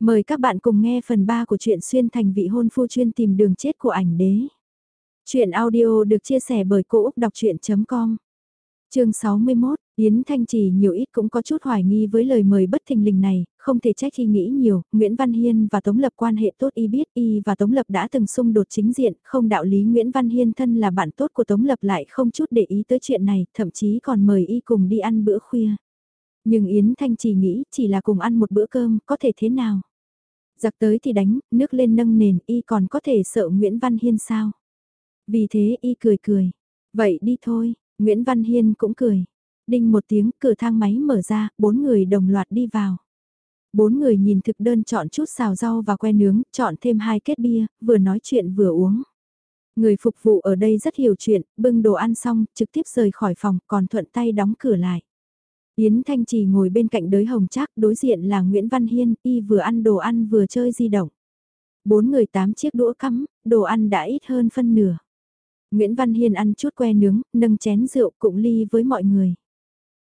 Mời các bạn cùng nghe phần 3 của truyện xuyên thành vị hôn phu chuyên tìm đường chết của ảnh đế. Chuyện audio được chia sẻ bởi Cô Úc Đọc Chuyện.com Trường 61, Yến Thanh Trì nhiều ít cũng có chút hoài nghi với lời mời bất thình lình này, không thể trách y nghĩ nhiều, Nguyễn Văn Hiên và Tống Lập quan hệ tốt y biết y và Tống Lập đã từng xung đột chính diện, không đạo lý Nguyễn Văn Hiên thân là bạn tốt của Tống Lập lại không chút để ý tới chuyện này, thậm chí còn mời y cùng đi ăn bữa khuya. Nhưng Yến Thanh Trì nghĩ chỉ là cùng ăn một bữa cơm, có thể thế nào? Giặc tới thì đánh, nước lên nâng nền, y còn có thể sợ Nguyễn Văn Hiên sao? Vì thế y cười cười. Vậy đi thôi, Nguyễn Văn Hiên cũng cười. Đinh một tiếng, cửa thang máy mở ra, bốn người đồng loạt đi vào. Bốn người nhìn thực đơn chọn chút xào rau và que nướng, chọn thêm hai kết bia, vừa nói chuyện vừa uống. Người phục vụ ở đây rất hiểu chuyện, bưng đồ ăn xong, trực tiếp rời khỏi phòng, còn thuận tay đóng cửa lại. Yến Thanh Trì ngồi bên cạnh đới hồng trác đối diện là Nguyễn Văn Hiên, y vừa ăn đồ ăn vừa chơi di động. Bốn người tám chiếc đũa cắm, đồ ăn đã ít hơn phân nửa. Nguyễn Văn Hiên ăn chút que nướng, nâng chén rượu cụng ly với mọi người.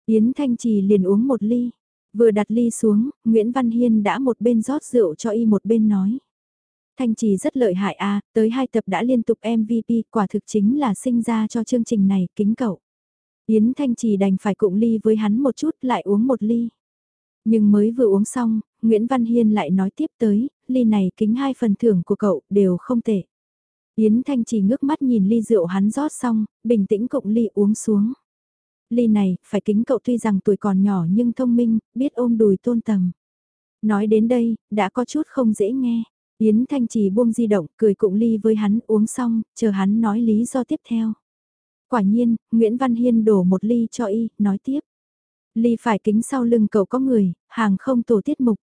Yến Thanh Trì liền uống một ly. Vừa đặt ly xuống, Nguyễn Văn Hiên đã một bên rót rượu cho y một bên nói. Thanh Trì rất lợi hại a, tới hai tập đã liên tục MVP, quả thực chính là sinh ra cho chương trình này, kính cậu. Yến Thanh Trì đành phải cụng ly với hắn một chút lại uống một ly. Nhưng mới vừa uống xong, Nguyễn Văn Hiên lại nói tiếp tới, ly này kính hai phần thưởng của cậu đều không tệ. Yến Thanh Trì ngước mắt nhìn ly rượu hắn rót xong, bình tĩnh cụng ly uống xuống. Ly này, phải kính cậu tuy rằng tuổi còn nhỏ nhưng thông minh, biết ôm đùi tôn tầm. Nói đến đây, đã có chút không dễ nghe. Yến Thanh Trì buông di động, cười cụng ly với hắn uống xong, chờ hắn nói lý do tiếp theo. Quả nhiên, Nguyễn Văn Hiên đổ một ly cho y, nói tiếp. Ly phải kính sau lưng cậu có người, hàng không tổ tiết mục.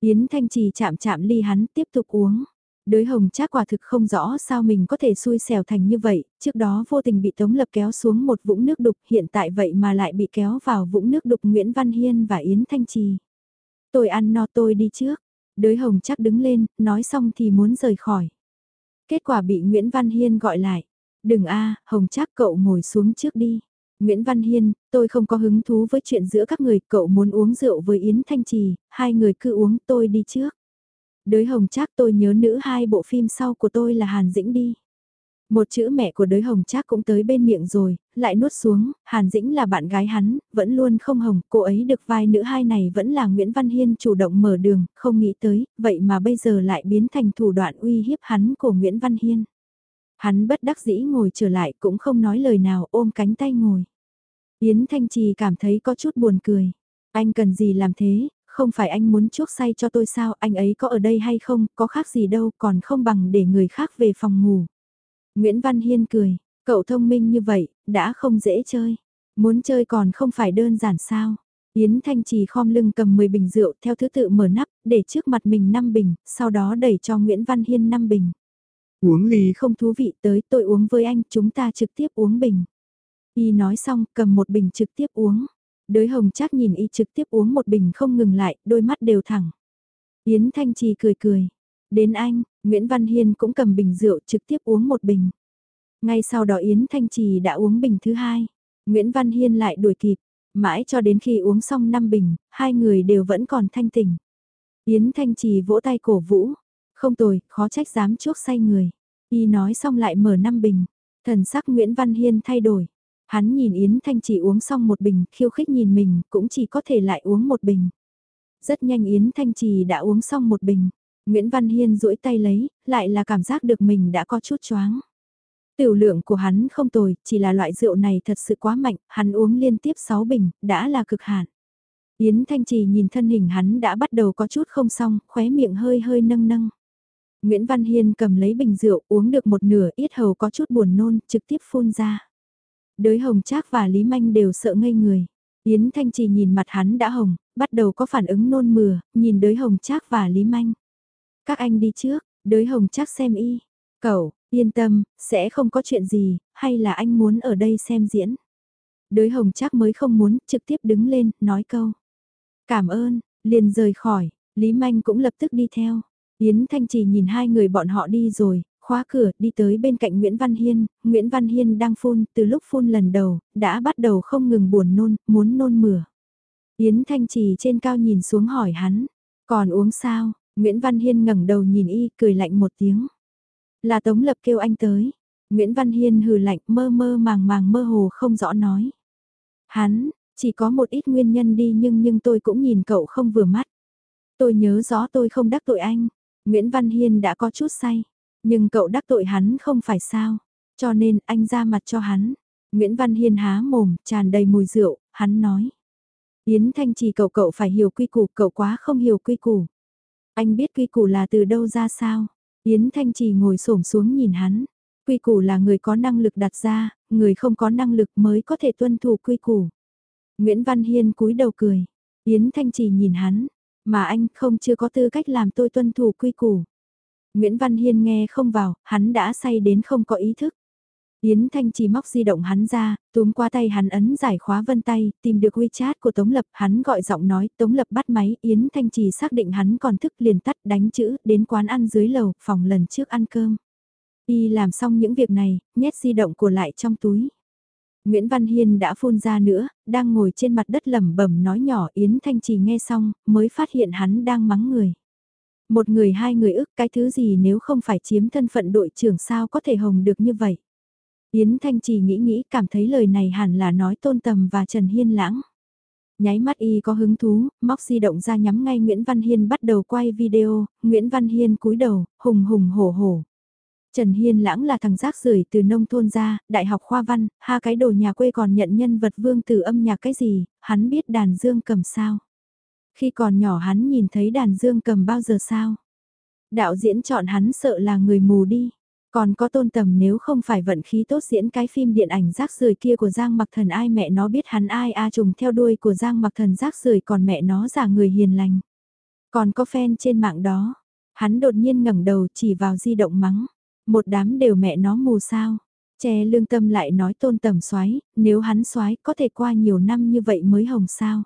Yến Thanh Trì chạm chạm ly hắn tiếp tục uống. Đới hồng chắc quả thực không rõ sao mình có thể xui xẻo thành như vậy, trước đó vô tình bị Tống Lập kéo xuống một vũng nước đục, hiện tại vậy mà lại bị kéo vào vũng nước đục Nguyễn Văn Hiên và Yến Thanh Trì. Tôi ăn no tôi đi trước. Đới hồng chắc đứng lên, nói xong thì muốn rời khỏi. Kết quả bị Nguyễn Văn Hiên gọi lại. Đừng a, Hồng trác cậu ngồi xuống trước đi. Nguyễn Văn Hiên, tôi không có hứng thú với chuyện giữa các người, cậu muốn uống rượu với Yến Thanh Trì, hai người cứ uống tôi đi trước. Đới Hồng trác tôi nhớ nữ hai bộ phim sau của tôi là Hàn Dĩnh đi. Một chữ mẹ của đới hồng trác cũng tới bên miệng rồi, lại nuốt xuống, Hàn Dĩnh là bạn gái hắn, vẫn luôn không hồng, cô ấy được vai nữ hai này vẫn là Nguyễn Văn Hiên chủ động mở đường, không nghĩ tới, vậy mà bây giờ lại biến thành thủ đoạn uy hiếp hắn của Nguyễn Văn Hiên. Hắn bất đắc dĩ ngồi trở lại cũng không nói lời nào ôm cánh tay ngồi. Yến Thanh Trì cảm thấy có chút buồn cười. Anh cần gì làm thế, không phải anh muốn chuốc say cho tôi sao, anh ấy có ở đây hay không, có khác gì đâu, còn không bằng để người khác về phòng ngủ. Nguyễn Văn Hiên cười, cậu thông minh như vậy, đã không dễ chơi. Muốn chơi còn không phải đơn giản sao. Yến Thanh Trì khom lưng cầm 10 bình rượu theo thứ tự mở nắp, để trước mặt mình 5 bình, sau đó đẩy cho Nguyễn Văn Hiên 5 bình. Uống ly không thú vị tới tôi uống với anh chúng ta trực tiếp uống bình. Y nói xong cầm một bình trực tiếp uống. Đới hồng chắc nhìn y trực tiếp uống một bình không ngừng lại, đôi mắt đều thẳng. Yến Thanh Trì cười cười. Đến anh, Nguyễn Văn Hiên cũng cầm bình rượu trực tiếp uống một bình. Ngay sau đó Yến Thanh Trì đã uống bình thứ hai. Nguyễn Văn Hiên lại đuổi kịp. Mãi cho đến khi uống xong 5 bình, hai người đều vẫn còn thanh tỉnh. Yến Thanh Trì vỗ tay cổ vũ. Không tồi, khó trách dám chuốc say người. Y nói xong lại mở năm bình. Thần sắc Nguyễn Văn Hiên thay đổi. Hắn nhìn Yến Thanh chỉ uống xong một bình, khiêu khích nhìn mình, cũng chỉ có thể lại uống một bình. Rất nhanh Yến Thanh Trì đã uống xong một bình. Nguyễn Văn Hiên duỗi tay lấy, lại là cảm giác được mình đã có chút choáng. Tiểu lượng của hắn không tồi, chỉ là loại rượu này thật sự quá mạnh, hắn uống liên tiếp 6 bình, đã là cực hạn. Yến Thanh Trì nhìn thân hình hắn đã bắt đầu có chút không xong, khóe miệng hơi hơi nâng nâng. Nguyễn Văn Hiên cầm lấy bình rượu uống được một nửa ít hầu có chút buồn nôn trực tiếp phun ra. Đới hồng trác và Lý Manh đều sợ ngây người. Yến Thanh Trì nhìn mặt hắn đã hồng, bắt đầu có phản ứng nôn mửa, nhìn đới hồng trác và Lý Manh. Các anh đi trước, đới hồng trác xem y. Cậu, yên tâm, sẽ không có chuyện gì, hay là anh muốn ở đây xem diễn. Đới hồng trác mới không muốn, trực tiếp đứng lên, nói câu. Cảm ơn, liền rời khỏi, Lý Manh cũng lập tức đi theo. Yến Thanh Trì nhìn hai người bọn họ đi rồi, khóa cửa, đi tới bên cạnh Nguyễn Văn Hiên, Nguyễn Văn Hiên đang phun, từ lúc phun lần đầu, đã bắt đầu không ngừng buồn nôn, muốn nôn mửa. Yến Thanh Trì trên cao nhìn xuống hỏi hắn, còn uống sao, Nguyễn Văn Hiên ngẩng đầu nhìn y, cười lạnh một tiếng. Là Tống Lập kêu anh tới. Nguyễn Văn Hiên hừ lạnh mơ mơ màng màng mơ hồ không rõ nói. Hắn, chỉ có một ít nguyên nhân đi nhưng nhưng tôi cũng nhìn cậu không vừa mắt. Tôi nhớ rõ tôi không đắc tội anh. Nguyễn Văn Hiên đã có chút say. Nhưng cậu đắc tội hắn không phải sao. Cho nên anh ra mặt cho hắn. Nguyễn Văn Hiên há mồm, tràn đầy mùi rượu, hắn nói. Yến Thanh Trì cậu cậu phải hiểu quy củ, cậu quá không hiểu quy củ. Anh biết quy củ là từ đâu ra sao? Yến Thanh Trì ngồi xổm xuống nhìn hắn. Quy củ là người có năng lực đặt ra, người không có năng lực mới có thể tuân thủ quy củ. Nguyễn Văn Hiên cúi đầu cười. Yến Thanh Trì nhìn hắn, mà anh không chưa có tư cách làm tôi tuân thủ quy củ. Nguyễn Văn Hiên nghe không vào, hắn đã say đến không có ý thức. Yến Thanh chỉ móc di động hắn ra, túm qua tay hắn ấn giải khóa vân tay, tìm được WeChat của Tống Lập, hắn gọi giọng nói, Tống Lập bắt máy, Yến Thanh chỉ xác định hắn còn thức liền tắt đánh chữ, đến quán ăn dưới lầu, phòng lần trước ăn cơm. Y làm xong những việc này, nhét di động của lại trong túi. Nguyễn Văn Hiên đã phun ra nữa, đang ngồi trên mặt đất lẩm bẩm nói nhỏ Yến Thanh Trì nghe xong, mới phát hiện hắn đang mắng người. Một người hai người ức cái thứ gì nếu không phải chiếm thân phận đội trưởng sao có thể hồng được như vậy. Yến Thanh Trì nghĩ nghĩ cảm thấy lời này hẳn là nói tôn tầm và Trần Hiên lãng. Nháy mắt y có hứng thú, móc di động ra nhắm ngay Nguyễn Văn Hiên bắt đầu quay video, Nguyễn Văn Hiên cúi đầu, hùng hùng hổ hổ. Trần Hiên lãng là thằng rác rưởi từ nông thôn ra, đại học khoa văn, ha cái đồ nhà quê còn nhận nhân vật vương từ âm nhạc cái gì, hắn biết đàn dương cầm sao. Khi còn nhỏ hắn nhìn thấy đàn dương cầm bao giờ sao. Đạo diễn chọn hắn sợ là người mù đi. Còn có tôn tầm nếu không phải vận khí tốt diễn cái phim điện ảnh rác rưởi kia của Giang Mặc Thần ai mẹ nó biết hắn ai a trùng theo đuôi của Giang Mặc Thần rác rưởi còn mẹ nó giả người hiền lành. Còn có fan trên mạng đó, hắn đột nhiên ngẩng đầu chỉ vào di động mắng. Một đám đều mẹ nó mù sao. Che lương tâm lại nói tôn tầm xoái, nếu hắn xoái có thể qua nhiều năm như vậy mới hồng sao.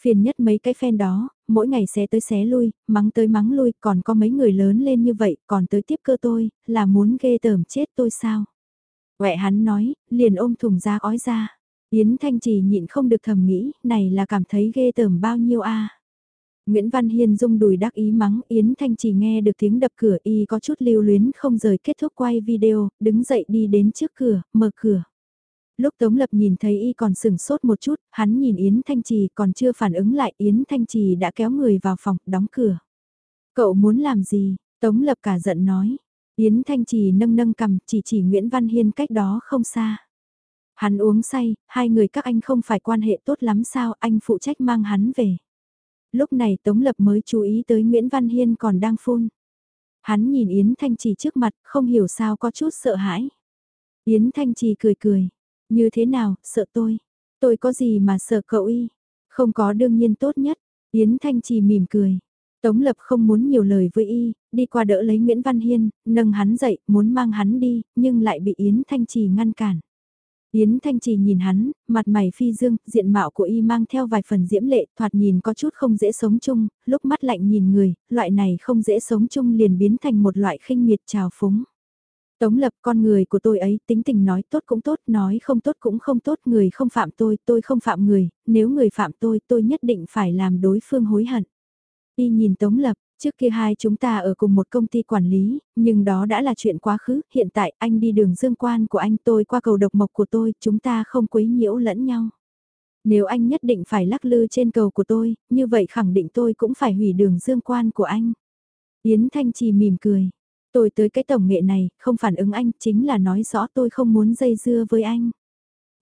Phiền nhất mấy cái fan đó, mỗi ngày xé tới xé lui, mắng tới mắng lui, còn có mấy người lớn lên như vậy, còn tới tiếp cơ tôi, là muốn ghê tởm chết tôi sao. Quẹ hắn nói, liền ôm thùng ra ói ra. Yến Thanh Trì nhịn không được thầm nghĩ, này là cảm thấy ghê tởm bao nhiêu a Nguyễn Văn Hiên rung đùi đắc ý mắng Yến Thanh chỉ nghe được tiếng đập cửa y có chút lưu luyến không rời kết thúc quay video, đứng dậy đi đến trước cửa, mở cửa. Lúc Tống Lập nhìn thấy y còn sửng sốt một chút, hắn nhìn Yến Thanh Trì còn chưa phản ứng lại Yến Thanh Trì đã kéo người vào phòng, đóng cửa. Cậu muốn làm gì? Tống Lập cả giận nói. Yến Thanh Trì nâng nâng cầm chỉ chỉ Nguyễn Văn Hiên cách đó không xa. Hắn uống say, hai người các anh không phải quan hệ tốt lắm sao anh phụ trách mang hắn về. Lúc này Tống Lập mới chú ý tới Nguyễn Văn Hiên còn đang phun. Hắn nhìn Yến Thanh Trì trước mặt, không hiểu sao có chút sợ hãi. Yến Thanh Trì cười cười. Như thế nào, sợ tôi? Tôi có gì mà sợ cậu y? Không có đương nhiên tốt nhất. Yến Thanh Trì mỉm cười. Tống Lập không muốn nhiều lời với y, đi qua đỡ lấy Nguyễn Văn Hiên, nâng hắn dậy, muốn mang hắn đi, nhưng lại bị Yến Thanh Trì ngăn cản. Yến Thanh Trì nhìn hắn, mặt mày phi dương, diện mạo của y mang theo vài phần diễm lệ, thoạt nhìn có chút không dễ sống chung, lúc mắt lạnh nhìn người, loại này không dễ sống chung liền biến thành một loại khinh miệt trào phúng. Tống lập con người của tôi ấy tính tình nói tốt cũng tốt, nói không tốt cũng không tốt, người không phạm tôi, tôi không phạm người, nếu người phạm tôi, tôi nhất định phải làm đối phương hối hận. Y nhìn Tống lập, Trước kia hai chúng ta ở cùng một công ty quản lý, nhưng đó đã là chuyện quá khứ, hiện tại anh đi đường dương quan của anh tôi qua cầu độc mộc của tôi, chúng ta không quấy nhiễu lẫn nhau. Nếu anh nhất định phải lắc lư trên cầu của tôi, như vậy khẳng định tôi cũng phải hủy đường dương quan của anh. Yến Thanh Trì mỉm cười. Tôi tới cái tổng nghệ này, không phản ứng anh, chính là nói rõ tôi không muốn dây dưa với anh.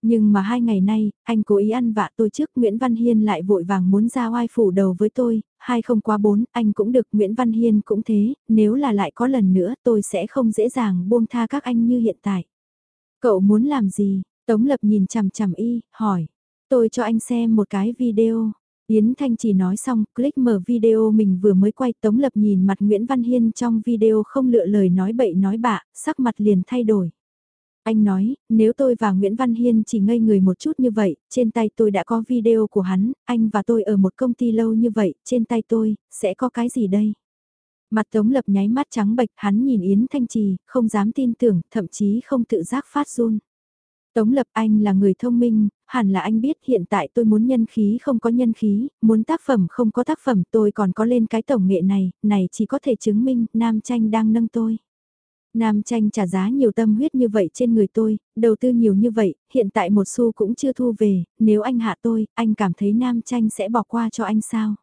Nhưng mà hai ngày nay, anh cố ý ăn vạ tôi trước Nguyễn Văn Hiên lại vội vàng muốn ra oai phủ đầu với tôi, hai không qua bốn, anh cũng được Nguyễn Văn Hiên cũng thế, nếu là lại có lần nữa tôi sẽ không dễ dàng buông tha các anh như hiện tại. Cậu muốn làm gì? Tống Lập nhìn chằm chằm y, hỏi. Tôi cho anh xem một cái video. Yến Thanh chỉ nói xong, click mở video mình vừa mới quay Tống Lập nhìn mặt Nguyễn Văn Hiên trong video không lựa lời nói bậy nói bạ, sắc mặt liền thay đổi. Anh nói, nếu tôi và Nguyễn Văn Hiên chỉ ngây người một chút như vậy, trên tay tôi đã có video của hắn, anh và tôi ở một công ty lâu như vậy, trên tay tôi, sẽ có cái gì đây? Mặt Tống Lập nháy mắt trắng bệch, hắn nhìn Yến Thanh Trì, không dám tin tưởng, thậm chí không tự giác phát run. Tống Lập Anh là người thông minh, hẳn là anh biết hiện tại tôi muốn nhân khí không có nhân khí, muốn tác phẩm không có tác phẩm tôi còn có lên cái tổng nghệ này, này chỉ có thể chứng minh Nam Tranh đang nâng tôi. Nam tranh trả giá nhiều tâm huyết như vậy trên người tôi, đầu tư nhiều như vậy, hiện tại một xu cũng chưa thu về, nếu anh hạ tôi, anh cảm thấy nam tranh sẽ bỏ qua cho anh sao?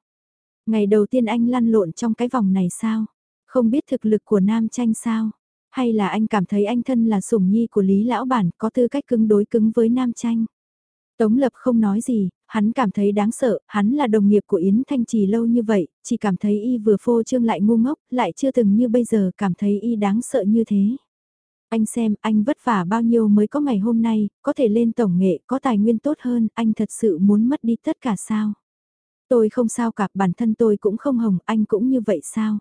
Ngày đầu tiên anh lăn lộn trong cái vòng này sao? Không biết thực lực của nam tranh sao? Hay là anh cảm thấy anh thân là sủng nhi của Lý Lão Bản có tư cách cứng đối cứng với nam tranh? Tống Lập không nói gì, hắn cảm thấy đáng sợ, hắn là đồng nghiệp của Yến Thanh Trì lâu như vậy, chỉ cảm thấy y vừa phô trương lại ngu ngốc, lại chưa từng như bây giờ cảm thấy y đáng sợ như thế. Anh xem, anh vất vả bao nhiêu mới có ngày hôm nay, có thể lên tổng nghệ, có tài nguyên tốt hơn, anh thật sự muốn mất đi tất cả sao? Tôi không sao cả, bản thân tôi cũng không hồng, anh cũng như vậy sao?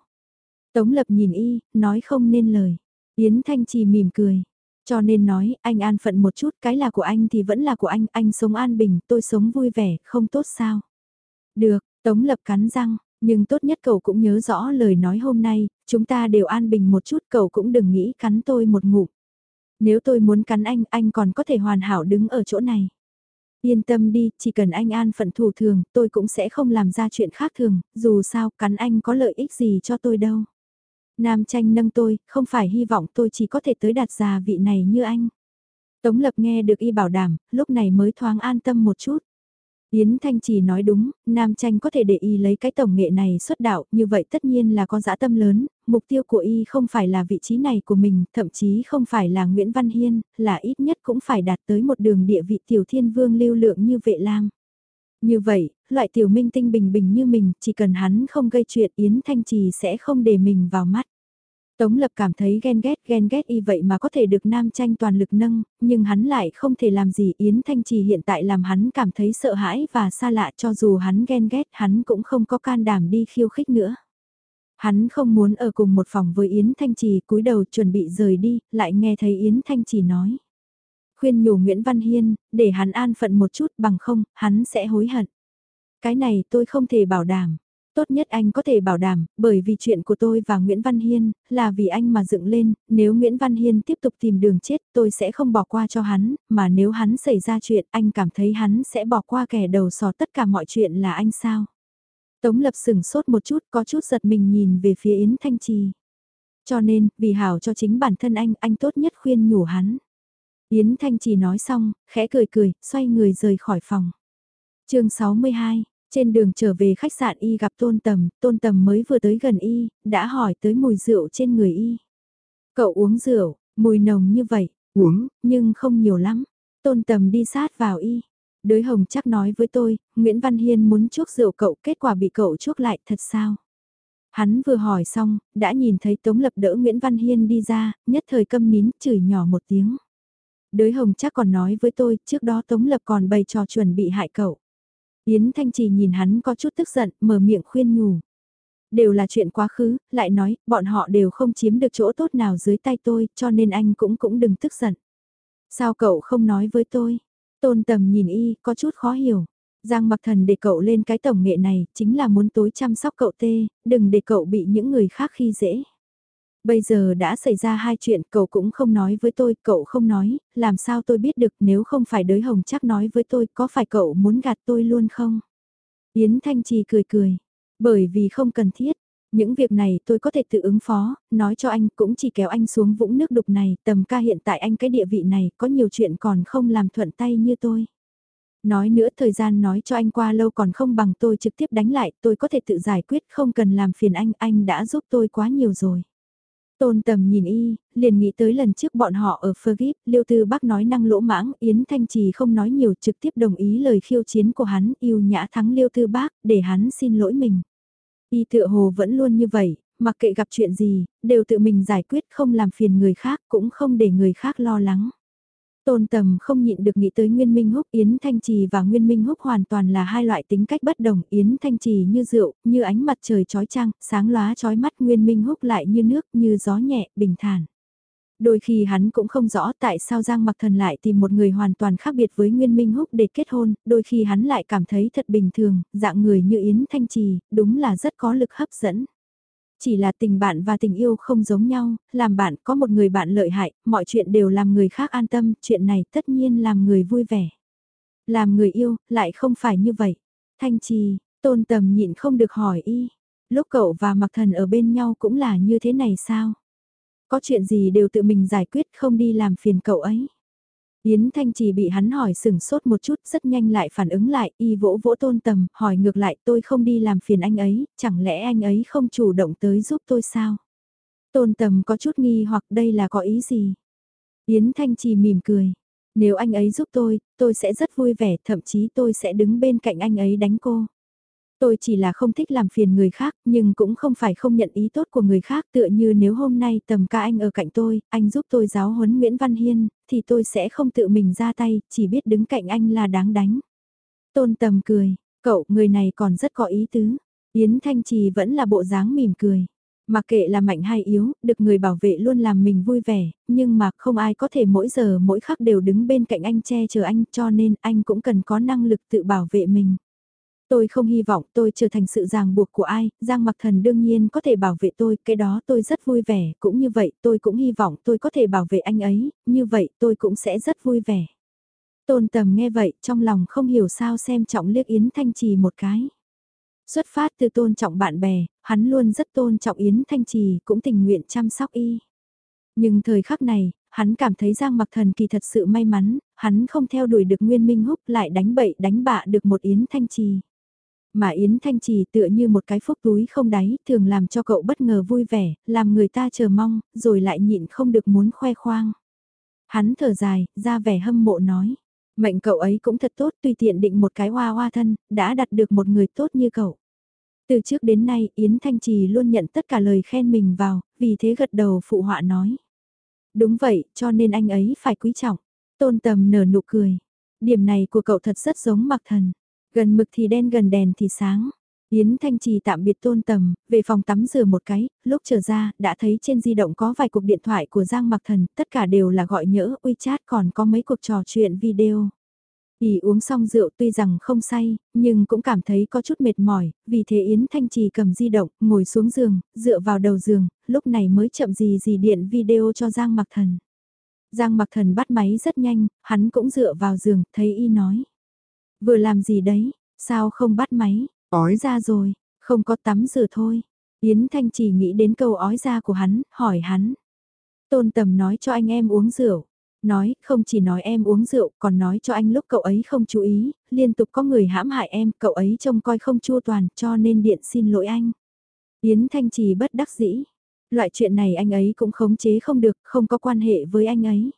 Tống Lập nhìn y, nói không nên lời. Yến Thanh Trì mỉm cười. Cho nên nói, anh an phận một chút, cái là của anh thì vẫn là của anh, anh sống an bình, tôi sống vui vẻ, không tốt sao? Được, Tống Lập cắn răng, nhưng tốt nhất cậu cũng nhớ rõ lời nói hôm nay, chúng ta đều an bình một chút, cậu cũng đừng nghĩ cắn tôi một ngụm. Nếu tôi muốn cắn anh, anh còn có thể hoàn hảo đứng ở chỗ này. Yên tâm đi, chỉ cần anh an phận thủ thường, tôi cũng sẽ không làm ra chuyện khác thường, dù sao cắn anh có lợi ích gì cho tôi đâu. Nam tranh nâng tôi, không phải hy vọng tôi chỉ có thể tới đạt già vị này như anh. Tống lập nghe được y bảo đảm, lúc này mới thoáng an tâm một chút. Yến Thanh chỉ nói đúng, Nam Tranh có thể để y lấy cái tổng nghệ này xuất đạo, như vậy tất nhiên là có dã tâm lớn, mục tiêu của y không phải là vị trí này của mình, thậm chí không phải là Nguyễn Văn Hiên, là ít nhất cũng phải đạt tới một đường địa vị tiểu thiên vương lưu lượng như vệ Lang. Như vậy, loại tiểu minh tinh bình bình như mình, chỉ cần hắn không gây chuyện Yến Thanh Trì sẽ không để mình vào mắt. Tống Lập cảm thấy ghen ghét ghen ghét y vậy mà có thể được nam tranh toàn lực nâng, nhưng hắn lại không thể làm gì Yến Thanh Trì hiện tại làm hắn cảm thấy sợ hãi và xa lạ cho dù hắn ghen ghét hắn cũng không có can đảm đi khiêu khích nữa. Hắn không muốn ở cùng một phòng với Yến Thanh Trì cúi đầu chuẩn bị rời đi, lại nghe thấy Yến Thanh Trì nói. Khuyên nhủ Nguyễn Văn Hiên, để hắn an phận một chút bằng không, hắn sẽ hối hận. Cái này tôi không thể bảo đảm. Tốt nhất anh có thể bảo đảm, bởi vì chuyện của tôi và Nguyễn Văn Hiên, là vì anh mà dựng lên, nếu Nguyễn Văn Hiên tiếp tục tìm đường chết tôi sẽ không bỏ qua cho hắn, mà nếu hắn xảy ra chuyện anh cảm thấy hắn sẽ bỏ qua kẻ đầu sò tất cả mọi chuyện là anh sao. Tống lập sửng sốt một chút có chút giật mình nhìn về phía Yến Thanh Trì. Cho nên, vì hảo cho chính bản thân anh, anh tốt nhất khuyên nhủ hắn. Yến Thanh Trì nói xong, khẽ cười cười, xoay người rời khỏi phòng. chương 62 trên đường trở về khách sạn y gặp tôn tầm, tôn tầm mới vừa tới gần y, đã hỏi tới mùi rượu trên người y. Cậu uống rượu, mùi nồng như vậy, uống, nhưng không nhiều lắm. Tôn tầm đi sát vào y. Đới hồng chắc nói với tôi, Nguyễn Văn Hiên muốn chuốc rượu cậu, kết quả bị cậu chuốc lại, thật sao? Hắn vừa hỏi xong, đã nhìn thấy Tống Lập đỡ Nguyễn Văn Hiên đi ra, nhất thời câm nín, chửi nhỏ một tiếng. Đới hồng chắc còn nói với tôi, trước đó Tống Lập còn bày trò chuẩn bị hại cậu. Yến Thanh Trì nhìn hắn có chút tức giận, mở miệng khuyên nhủ. Đều là chuyện quá khứ, lại nói, bọn họ đều không chiếm được chỗ tốt nào dưới tay tôi, cho nên anh cũng cũng đừng tức giận. Sao cậu không nói với tôi? Tôn tầm nhìn y, có chút khó hiểu. Giang mặc thần để cậu lên cái tổng nghệ này, chính là muốn tối chăm sóc cậu tê, đừng để cậu bị những người khác khi dễ. Bây giờ đã xảy ra hai chuyện, cậu cũng không nói với tôi, cậu không nói, làm sao tôi biết được nếu không phải đới hồng chắc nói với tôi, có phải cậu muốn gạt tôi luôn không? Yến Thanh Trì cười cười, bởi vì không cần thiết, những việc này tôi có thể tự ứng phó, nói cho anh cũng chỉ kéo anh xuống vũng nước đục này, tầm ca hiện tại anh cái địa vị này có nhiều chuyện còn không làm thuận tay như tôi. Nói nữa thời gian nói cho anh qua lâu còn không bằng tôi trực tiếp đánh lại, tôi có thể tự giải quyết không cần làm phiền anh, anh đã giúp tôi quá nhiều rồi. Tôn tầm nhìn y, liền nghĩ tới lần trước bọn họ ở Fergip, Liêu Tư Bắc nói năng lỗ mãng, Yến Thanh Trì không nói nhiều trực tiếp đồng ý lời khiêu chiến của hắn, yêu nhã thắng Liêu Tư Bắc, để hắn xin lỗi mình. Y tựa hồ vẫn luôn như vậy, mặc kệ gặp chuyện gì, đều tự mình giải quyết không làm phiền người khác, cũng không để người khác lo lắng. Tôn Tầm không nhịn được nghĩ tới Nguyên Minh Húc, Yến Thanh Trì và Nguyên Minh Húc hoàn toàn là hai loại tính cách bất đồng, Yến Thanh Trì như rượu, như ánh mặt trời chói chang, sáng lóa chói mắt, Nguyên Minh Húc lại như nước, như gió nhẹ, bình thản. Đôi khi hắn cũng không rõ tại sao Giang Mặc Thần lại tìm một người hoàn toàn khác biệt với Nguyên Minh Húc để kết hôn, đôi khi hắn lại cảm thấy thật bình thường, dạng người như Yến Thanh Trì, đúng là rất có lực hấp dẫn. Chỉ là tình bạn và tình yêu không giống nhau, làm bạn có một người bạn lợi hại, mọi chuyện đều làm người khác an tâm, chuyện này tất nhiên làm người vui vẻ. Làm người yêu, lại không phải như vậy. Thanh trì, tôn tầm nhịn không được hỏi y. Lúc cậu và mặc thần ở bên nhau cũng là như thế này sao? Có chuyện gì đều tự mình giải quyết không đi làm phiền cậu ấy. Yến Thanh chỉ bị hắn hỏi sừng sốt một chút rất nhanh lại phản ứng lại, y vỗ vỗ tôn tầm, hỏi ngược lại tôi không đi làm phiền anh ấy, chẳng lẽ anh ấy không chủ động tới giúp tôi sao? Tôn tầm có chút nghi hoặc đây là có ý gì? Yến Thanh chỉ mỉm cười, nếu anh ấy giúp tôi, tôi sẽ rất vui vẻ, thậm chí tôi sẽ đứng bên cạnh anh ấy đánh cô. Tôi chỉ là không thích làm phiền người khác, nhưng cũng không phải không nhận ý tốt của người khác tựa như nếu hôm nay tầm ca anh ở cạnh tôi, anh giúp tôi giáo huấn Nguyễn Văn Hiên, thì tôi sẽ không tự mình ra tay, chỉ biết đứng cạnh anh là đáng đánh. Tôn tầm cười, cậu, người này còn rất có ý tứ. Yến Thanh Trì vẫn là bộ dáng mỉm cười. Mà kệ là mạnh hay yếu, được người bảo vệ luôn làm mình vui vẻ, nhưng mà không ai có thể mỗi giờ mỗi khắc đều đứng bên cạnh anh che chở anh cho nên anh cũng cần có năng lực tự bảo vệ mình. Tôi không hy vọng tôi trở thành sự ràng buộc của ai, Giang Mặc Thần đương nhiên có thể bảo vệ tôi, cái đó tôi rất vui vẻ, cũng như vậy tôi cũng hy vọng tôi có thể bảo vệ anh ấy, như vậy tôi cũng sẽ rất vui vẻ. Tôn Tầm nghe vậy, trong lòng không hiểu sao xem trọng liếc Yến Thanh Trì một cái. Xuất phát từ tôn trọng bạn bè, hắn luôn rất tôn trọng Yến Thanh Trì, cũng tình nguyện chăm sóc y. Nhưng thời khắc này, hắn cảm thấy Giang Mặc Thần kỳ thật sự may mắn, hắn không theo đuổi được Nguyên Minh Húc lại đánh bậy đánh bạ được một Yến Thanh Trì. Mà Yến Thanh Trì tựa như một cái phúc túi không đáy, thường làm cho cậu bất ngờ vui vẻ, làm người ta chờ mong, rồi lại nhịn không được muốn khoe khoang. Hắn thở dài, ra vẻ hâm mộ nói. Mệnh cậu ấy cũng thật tốt tùy tiện định một cái hoa hoa thân, đã đặt được một người tốt như cậu. Từ trước đến nay Yến Thanh Trì luôn nhận tất cả lời khen mình vào, vì thế gật đầu phụ họa nói. Đúng vậy, cho nên anh ấy phải quý trọng. Tôn tầm nở nụ cười. Điểm này của cậu thật rất giống mặc thần. Gần mực thì đen gần đèn thì sáng. Yến Thanh Trì tạm biệt tôn tầm, về phòng tắm rửa một cái, lúc trở ra, đã thấy trên di động có vài cuộc điện thoại của Giang Mặc Thần, tất cả đều là gọi nhỡ, WeChat còn có mấy cuộc trò chuyện video. Ý uống xong rượu tuy rằng không say, nhưng cũng cảm thấy có chút mệt mỏi, vì thế Yến Thanh Trì cầm di động, ngồi xuống giường, dựa vào đầu giường, lúc này mới chậm gì gì điện video cho Giang Mặc Thần. Giang Mặc Thần bắt máy rất nhanh, hắn cũng dựa vào giường, thấy y nói. Vừa làm gì đấy, sao không bắt máy, ói ra rồi, không có tắm rửa thôi. Yến Thanh chỉ nghĩ đến câu ói ra của hắn, hỏi hắn. Tôn tầm nói cho anh em uống rượu. Nói, không chỉ nói em uống rượu, còn nói cho anh lúc cậu ấy không chú ý, liên tục có người hãm hại em, cậu ấy trông coi không chua toàn, cho nên điện xin lỗi anh. Yến Thanh Trì bất đắc dĩ. Loại chuyện này anh ấy cũng khống chế không được, không có quan hệ với anh ấy.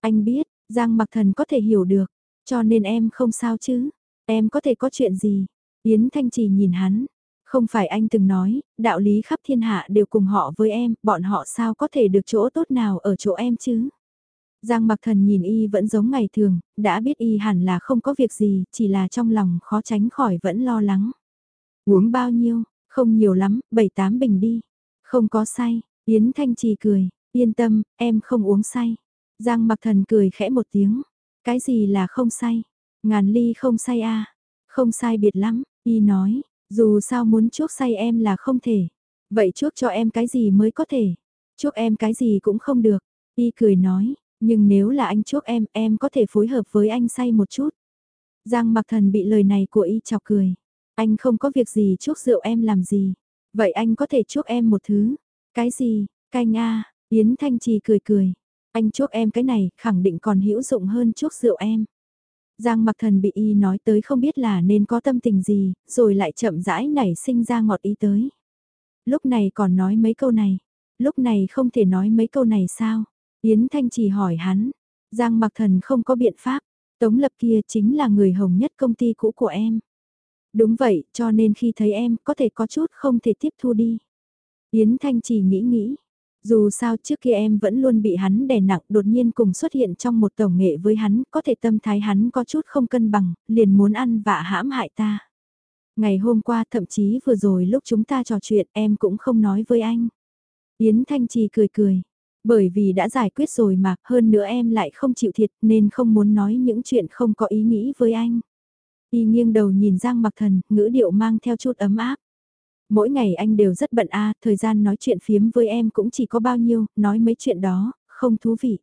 Anh biết, Giang Mặc Thần có thể hiểu được. Cho nên em không sao chứ, em có thể có chuyện gì? Yến Thanh Trì nhìn hắn, không phải anh từng nói, đạo lý khắp thiên hạ đều cùng họ với em, bọn họ sao có thể được chỗ tốt nào ở chỗ em chứ? Giang mặc thần nhìn y vẫn giống ngày thường, đã biết y hẳn là không có việc gì, chỉ là trong lòng khó tránh khỏi vẫn lo lắng. Uống bao nhiêu, không nhiều lắm, bảy tám bình đi. Không có say, Yến Thanh Trì cười, yên tâm, em không uống say. Giang mặc thần cười khẽ một tiếng, cái gì là không say? Ngàn ly không say a à? Không sai biệt lắm, y nói, dù sao muốn chuốc say em là không thể. Vậy chuốc cho em cái gì mới có thể? Chuốc em cái gì cũng không được. Y cười nói, nhưng nếu là anh chuốc em, em có thể phối hợp với anh say một chút. Giang mặc thần bị lời này của y chọc cười. Anh không có việc gì chuốc rượu em làm gì. Vậy anh có thể chuốc em một thứ. Cái gì, canh a Yến Thanh Trì cười cười. Anh chuốc em cái này, khẳng định còn hữu dụng hơn chuốc rượu em. Giang mặc thần bị y nói tới không biết là nên có tâm tình gì, rồi lại chậm rãi nảy sinh ra ngọt ý tới. Lúc này còn nói mấy câu này, lúc này không thể nói mấy câu này sao? Yến Thanh chỉ hỏi hắn, Giang mặc thần không có biện pháp, Tống Lập kia chính là người hồng nhất công ty cũ của em. Đúng vậy, cho nên khi thấy em có thể có chút không thể tiếp thu đi. Yến Thanh chỉ nghĩ nghĩ, dù sao trước kia em vẫn luôn bị hắn đè nặng đột nhiên cùng xuất hiện trong một tổng nghệ với hắn, có thể tâm thái hắn có chút không cân bằng, liền muốn ăn vạ hãm hại ta. Ngày hôm qua thậm chí vừa rồi lúc chúng ta trò chuyện em cũng không nói với anh. Yến Thanh Trì cười cười, bởi vì đã giải quyết rồi mà, hơn nữa em lại không chịu thiệt nên không muốn nói những chuyện không có ý nghĩ với anh. Y nghiêng đầu nhìn Giang Mặc Thần, ngữ điệu mang theo chút ấm áp. Mỗi ngày anh đều rất bận a thời gian nói chuyện phiếm với em cũng chỉ có bao nhiêu, nói mấy chuyện đó, không thú vị.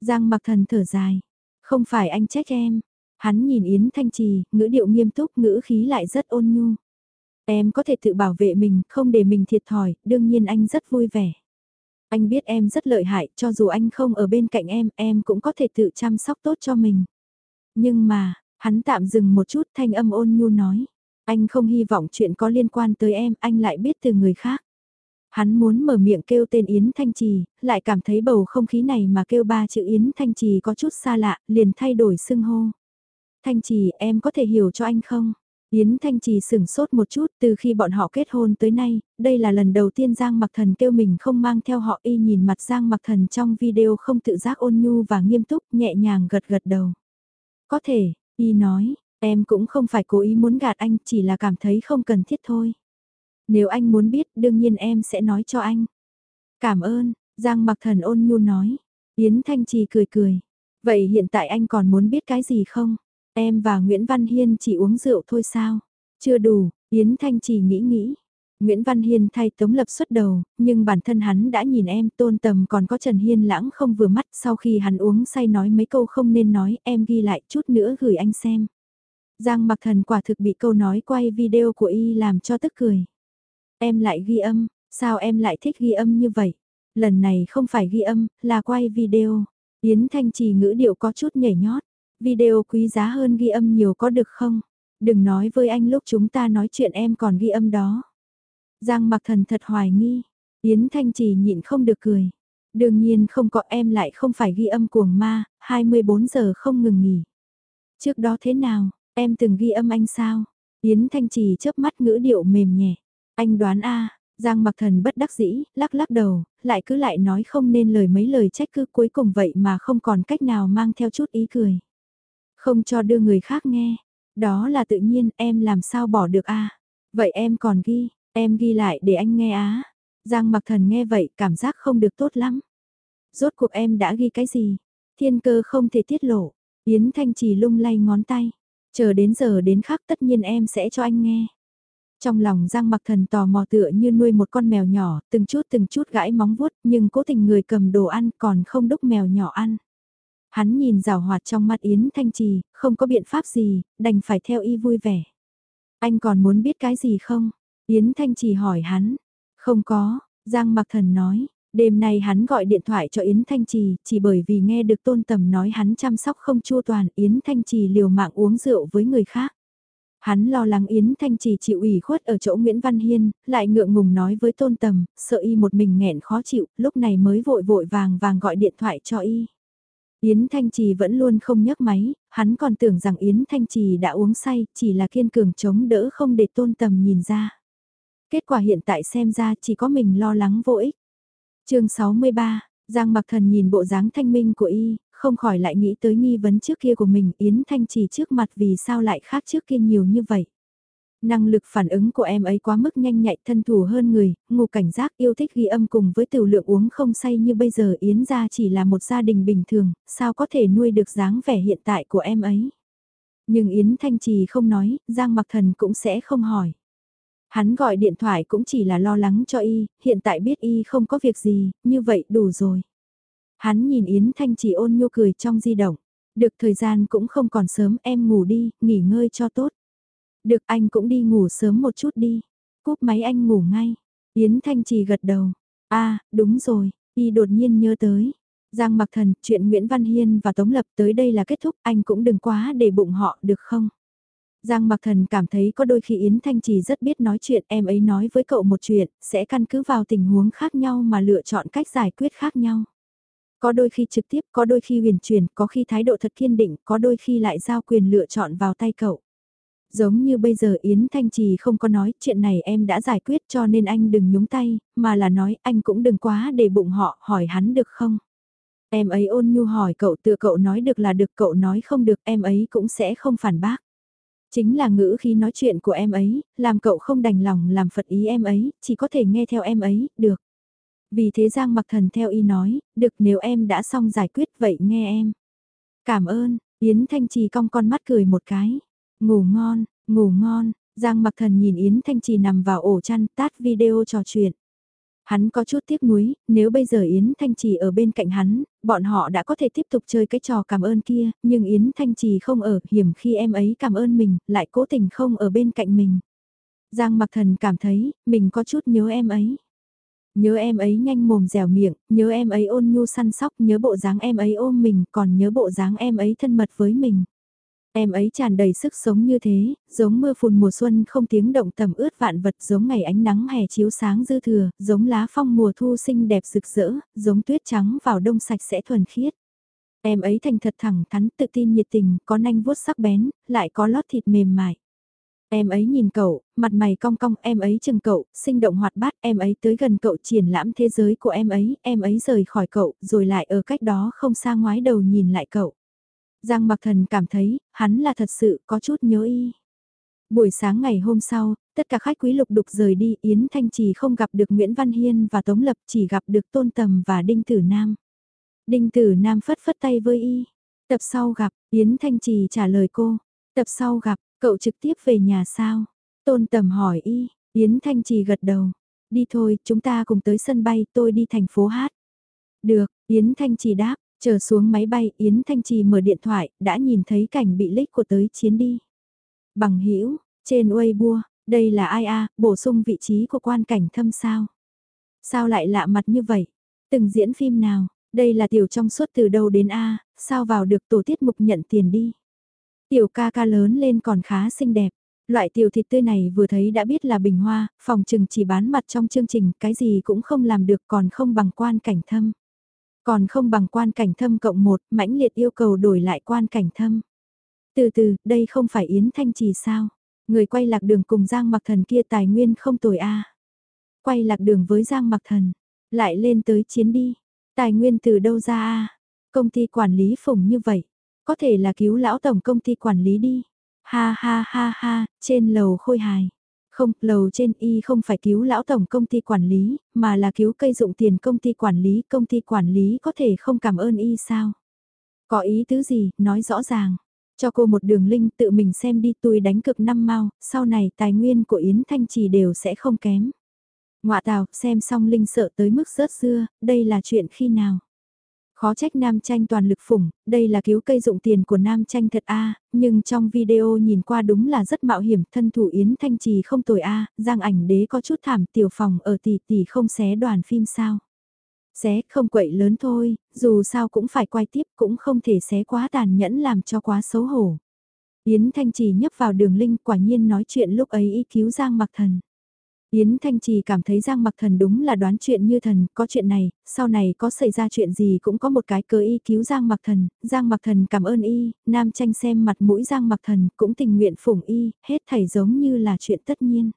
Giang mặc thần thở dài, không phải anh trách em. Hắn nhìn Yến Thanh Trì, ngữ điệu nghiêm túc, ngữ khí lại rất ôn nhu. Em có thể tự bảo vệ mình, không để mình thiệt thòi, đương nhiên anh rất vui vẻ. Anh biết em rất lợi hại, cho dù anh không ở bên cạnh em, em cũng có thể tự chăm sóc tốt cho mình. Nhưng mà, hắn tạm dừng một chút thanh âm ôn nhu nói. Anh không hy vọng chuyện có liên quan tới em, anh lại biết từ người khác. Hắn muốn mở miệng kêu tên Yến Thanh Trì, lại cảm thấy bầu không khí này mà kêu ba chữ Yến Thanh Trì có chút xa lạ, liền thay đổi xưng hô. Thanh Trì, em có thể hiểu cho anh không? Yến Thanh Trì sửng sốt một chút từ khi bọn họ kết hôn tới nay, đây là lần đầu tiên Giang Mặc Thần kêu mình không mang theo họ y nhìn mặt Giang Mặc Thần trong video không tự giác ôn nhu và nghiêm túc nhẹ nhàng gật gật đầu. Có thể, y nói, em cũng không phải cố ý muốn gạt anh chỉ là cảm thấy không cần thiết thôi. Nếu anh muốn biết đương nhiên em sẽ nói cho anh. Cảm ơn, Giang Mặc Thần ôn nhu nói. Yến Thanh Trì cười cười. Vậy hiện tại anh còn muốn biết cái gì không? Em và Nguyễn Văn Hiên chỉ uống rượu thôi sao? Chưa đủ, Yến Thanh trì nghĩ nghĩ. Nguyễn Văn Hiên thay Tống Lập xuất đầu, nhưng bản thân hắn đã nhìn em tôn tầm còn có Trần Hiên lãng không vừa mắt sau khi hắn uống say nói mấy câu không nên nói em ghi lại chút nữa gửi anh xem. Giang mặc thần quả thực bị câu nói quay video của y làm cho tức cười. Em lại ghi âm, sao em lại thích ghi âm như vậy? Lần này không phải ghi âm, là quay video. Yến Thanh Trì ngữ điệu có chút nhảy nhót. Video quý giá hơn ghi âm nhiều có được không? Đừng nói với anh lúc chúng ta nói chuyện em còn ghi âm đó. Giang mặc thần thật hoài nghi. Yến Thanh Trì nhịn không được cười. Đương nhiên không có em lại không phải ghi âm cuồng ma, 24 giờ không ngừng nghỉ. Trước đó thế nào, em từng ghi âm anh sao? Yến Thanh Trì chớp mắt ngữ điệu mềm nhẹ. Anh đoán a Giang mặc thần bất đắc dĩ, lắc lắc đầu, lại cứ lại nói không nên lời mấy lời trách cứ cuối cùng vậy mà không còn cách nào mang theo chút ý cười. Không cho đưa người khác nghe. Đó là tự nhiên em làm sao bỏ được a Vậy em còn ghi, em ghi lại để anh nghe á. Giang mặc thần nghe vậy cảm giác không được tốt lắm. Rốt cuộc em đã ghi cái gì? Thiên cơ không thể tiết lộ. Yến Thanh Trì lung lay ngón tay. Chờ đến giờ đến khác tất nhiên em sẽ cho anh nghe. Trong lòng Giang mặc thần tò mò tựa như nuôi một con mèo nhỏ, từng chút từng chút gãi móng vuốt nhưng cố tình người cầm đồ ăn còn không đúc mèo nhỏ ăn. Hắn nhìn rào hoạt trong mắt Yến Thanh Trì, không có biện pháp gì, đành phải theo y vui vẻ. Anh còn muốn biết cái gì không? Yến Thanh Trì hỏi hắn. Không có, Giang Mặc Thần nói. Đêm nay hắn gọi điện thoại cho Yến Thanh Trì, chỉ bởi vì nghe được tôn tầm nói hắn chăm sóc không chua toàn, Yến Thanh Trì liều mạng uống rượu với người khác. Hắn lo lắng Yến Thanh Trì chịu ủy khuất ở chỗ Nguyễn Văn Hiên, lại ngượng ngùng nói với tôn tầm, sợ y một mình nghẹn khó chịu, lúc này mới vội vội vàng vàng gọi điện thoại cho y. Yến Thanh Trì vẫn luôn không nhấc máy, hắn còn tưởng rằng Yến Thanh Trì đã uống say, chỉ là kiên cường chống đỡ không để tôn tầm nhìn ra. Kết quả hiện tại xem ra chỉ có mình lo lắng vô ích chương 63, Giang Mặc Thần nhìn bộ dáng thanh minh của y, không khỏi lại nghĩ tới nghi vấn trước kia của mình Yến Thanh Trì trước mặt vì sao lại khác trước kia nhiều như vậy. Năng lực phản ứng của em ấy quá mức nhanh nhạy thân thủ hơn người, ngủ cảnh giác yêu thích ghi âm cùng với tiểu lượng uống không say như bây giờ Yến gia chỉ là một gia đình bình thường, sao có thể nuôi được dáng vẻ hiện tại của em ấy. Nhưng Yến Thanh Trì không nói, Giang Mặc Thần cũng sẽ không hỏi. Hắn gọi điện thoại cũng chỉ là lo lắng cho y, hiện tại biết y không có việc gì, như vậy đủ rồi. Hắn nhìn Yến Thanh Trì ôn nhu cười trong di động. Được thời gian cũng không còn sớm em ngủ đi, nghỉ ngơi cho tốt. Được anh cũng đi ngủ sớm một chút đi. Cúp máy anh ngủ ngay. Yến Thanh Trì gật đầu. a đúng rồi, y đột nhiên nhớ tới. Giang Mặc Thần, chuyện Nguyễn Văn Hiên và Tống Lập tới đây là kết thúc, anh cũng đừng quá để bụng họ được không? Giang Mặc Thần cảm thấy có đôi khi Yến Thanh Trì rất biết nói chuyện, em ấy nói với cậu một chuyện, sẽ căn cứ vào tình huống khác nhau mà lựa chọn cách giải quyết khác nhau. Có đôi khi trực tiếp, có đôi khi huyền truyền, có khi thái độ thật kiên định, có đôi khi lại giao quyền lựa chọn vào tay cậu. Giống như bây giờ Yến Thanh Trì không có nói chuyện này em đã giải quyết cho nên anh đừng nhúng tay, mà là nói anh cũng đừng quá để bụng họ hỏi hắn được không. Em ấy ôn nhu hỏi cậu tự cậu nói được là được cậu nói không được em ấy cũng sẽ không phản bác. Chính là ngữ khi nói chuyện của em ấy, làm cậu không đành lòng làm phật ý em ấy, chỉ có thể nghe theo em ấy, được. Vì thế Giang mặc thần theo y nói, được nếu em đã xong giải quyết vậy nghe em. Cảm ơn, Yến Thanh Trì cong con mắt cười một cái. Ngủ ngon, ngủ ngon, Giang mặc thần nhìn Yến Thanh Trì nằm vào ổ chăn tát video trò chuyện. Hắn có chút tiếc nuối, nếu bây giờ Yến Thanh Trì ở bên cạnh hắn, bọn họ đã có thể tiếp tục chơi cái trò cảm ơn kia, nhưng Yến Thanh Trì không ở, hiểm khi em ấy cảm ơn mình, lại cố tình không ở bên cạnh mình. Giang mặc thần cảm thấy, mình có chút nhớ em ấy. Nhớ em ấy nhanh mồm dẻo miệng, nhớ em ấy ôn nhu săn sóc, nhớ bộ dáng em ấy ôm mình, còn nhớ bộ dáng em ấy thân mật với mình. Em ấy tràn đầy sức sống như thế, giống mưa phùn mùa xuân không tiếng động tầm ướt vạn vật giống ngày ánh nắng hè chiếu sáng dư thừa, giống lá phong mùa thu xinh đẹp rực rỡ, giống tuyết trắng vào đông sạch sẽ thuần khiết. Em ấy thành thật thẳng thắn tự tin nhiệt tình, có nanh vuốt sắc bén, lại có lót thịt mềm mại. Em ấy nhìn cậu, mặt mày cong cong, em ấy chừng cậu, sinh động hoạt bát, em ấy tới gần cậu triển lãm thế giới của em ấy, em ấy rời khỏi cậu, rồi lại ở cách đó không xa ngoái đầu nhìn lại cậu. Giang Mặc Thần cảm thấy, hắn là thật sự có chút nhớ y. Buổi sáng ngày hôm sau, tất cả khách quý lục đục rời đi, Yến Thanh Trì không gặp được Nguyễn Văn Hiên và Tống Lập chỉ gặp được Tôn Tầm và Đinh Tử Nam. Đinh Tử Nam phất phất tay với y. Tập sau gặp, Yến Thanh Trì trả lời cô. Tập sau gặp, cậu trực tiếp về nhà sao? Tôn Tầm hỏi y, Yến Thanh Trì gật đầu. Đi thôi, chúng ta cùng tới sân bay, tôi đi thành phố hát. Được, Yến Thanh Trì đáp, Chờ xuống máy bay, Yến Thanh Trì mở điện thoại, đã nhìn thấy cảnh bị lích của tới chiến đi. Bằng hữu trên Weibo, đây là ai a bổ sung vị trí của quan cảnh thâm sao. Sao lại lạ mặt như vậy? Từng diễn phim nào? Đây là tiểu trong suốt từ đâu đến A, sao vào được tổ tiết mục nhận tiền đi? Tiểu ca ca lớn lên còn khá xinh đẹp. Loại tiểu thịt tươi này vừa thấy đã biết là bình hoa, phòng trừng chỉ bán mặt trong chương trình, cái gì cũng không làm được còn không bằng quan cảnh thâm. Còn không bằng quan cảnh thâm cộng một, mãnh liệt yêu cầu đổi lại quan cảnh thâm. Từ từ, đây không phải Yến Thanh Trì sao? Người quay lạc đường cùng Giang Mặc Thần kia tài nguyên không tồi a. Quay lạc đường với Giang Mặc Thần, lại lên tới chiến đi. Tài nguyên từ đâu ra a? Công ty quản lý phủng như vậy, có thể là cứu lão tổng công ty quản lý đi. Ha ha ha ha, trên lầu khôi hài. Không, lầu trên y không phải cứu lão tổng công ty quản lý, mà là cứu cây dụng tiền công ty quản lý, công ty quản lý có thể không cảm ơn y sao? Có ý tứ gì, nói rõ ràng. Cho cô một đường link tự mình xem đi tôi đánh cực năm mau, sau này tài nguyên của Yến Thanh Trì đều sẽ không kém. Ngoạ tào, xem xong linh sợ tới mức rớt dưa đây là chuyện khi nào? Khó trách Nam Tranh toàn lực phủng, đây là cứu cây dụng tiền của Nam Tranh thật a nhưng trong video nhìn qua đúng là rất mạo hiểm, thân thủ Yến Thanh Trì không tồi a giang ảnh đế có chút thảm tiểu phòng ở tỷ tỷ không xé đoàn phim sao. Xé không quậy lớn thôi, dù sao cũng phải quay tiếp cũng không thể xé quá tàn nhẫn làm cho quá xấu hổ. Yến Thanh Trì nhấp vào đường linh quả nhiên nói chuyện lúc ấy ý cứu Giang Mặc Thần. Yến Thanh Trì cảm thấy Giang Mặc Thần đúng là đoán chuyện như thần, có chuyện này, sau này có xảy ra chuyện gì cũng có một cái cơ y cứu Giang Mặc Thần, Giang Mặc Thần cảm ơn y, Nam Tranh xem mặt mũi Giang Mặc Thần cũng tình nguyện phủng y, hết thảy giống như là chuyện tất nhiên.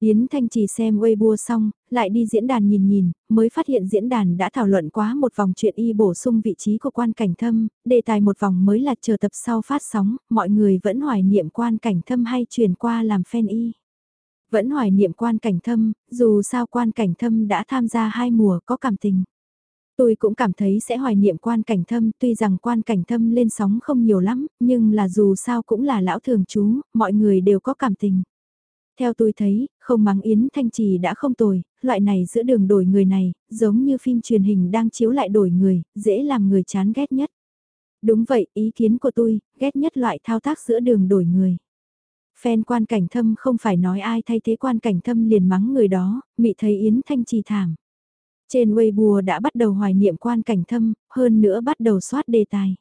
Yến Thanh Trì xem Weibo xong, lại đi diễn đàn nhìn nhìn, mới phát hiện diễn đàn đã thảo luận quá một vòng chuyện y bổ sung vị trí của quan cảnh thâm, đề tài một vòng mới là chờ tập sau phát sóng, mọi người vẫn hoài niệm quan cảnh thâm hay chuyển qua làm fan y. Vẫn hoài niệm quan cảnh thâm, dù sao quan cảnh thâm đã tham gia hai mùa có cảm tình. Tôi cũng cảm thấy sẽ hoài niệm quan cảnh thâm, tuy rằng quan cảnh thâm lên sóng không nhiều lắm, nhưng là dù sao cũng là lão thường chú, mọi người đều có cảm tình. Theo tôi thấy, không mắng Yến Thanh Trì đã không tồi, loại này giữa đường đổi người này, giống như phim truyền hình đang chiếu lại đổi người, dễ làm người chán ghét nhất. Đúng vậy, ý kiến của tôi, ghét nhất loại thao tác giữa đường đổi người. Phen quan cảnh thâm không phải nói ai thay thế quan cảnh thâm liền mắng người đó, mị thấy Yến Thanh Trì thảm. Trên Weibo đã bắt đầu hoài niệm quan cảnh thâm, hơn nữa bắt đầu soát đề tài.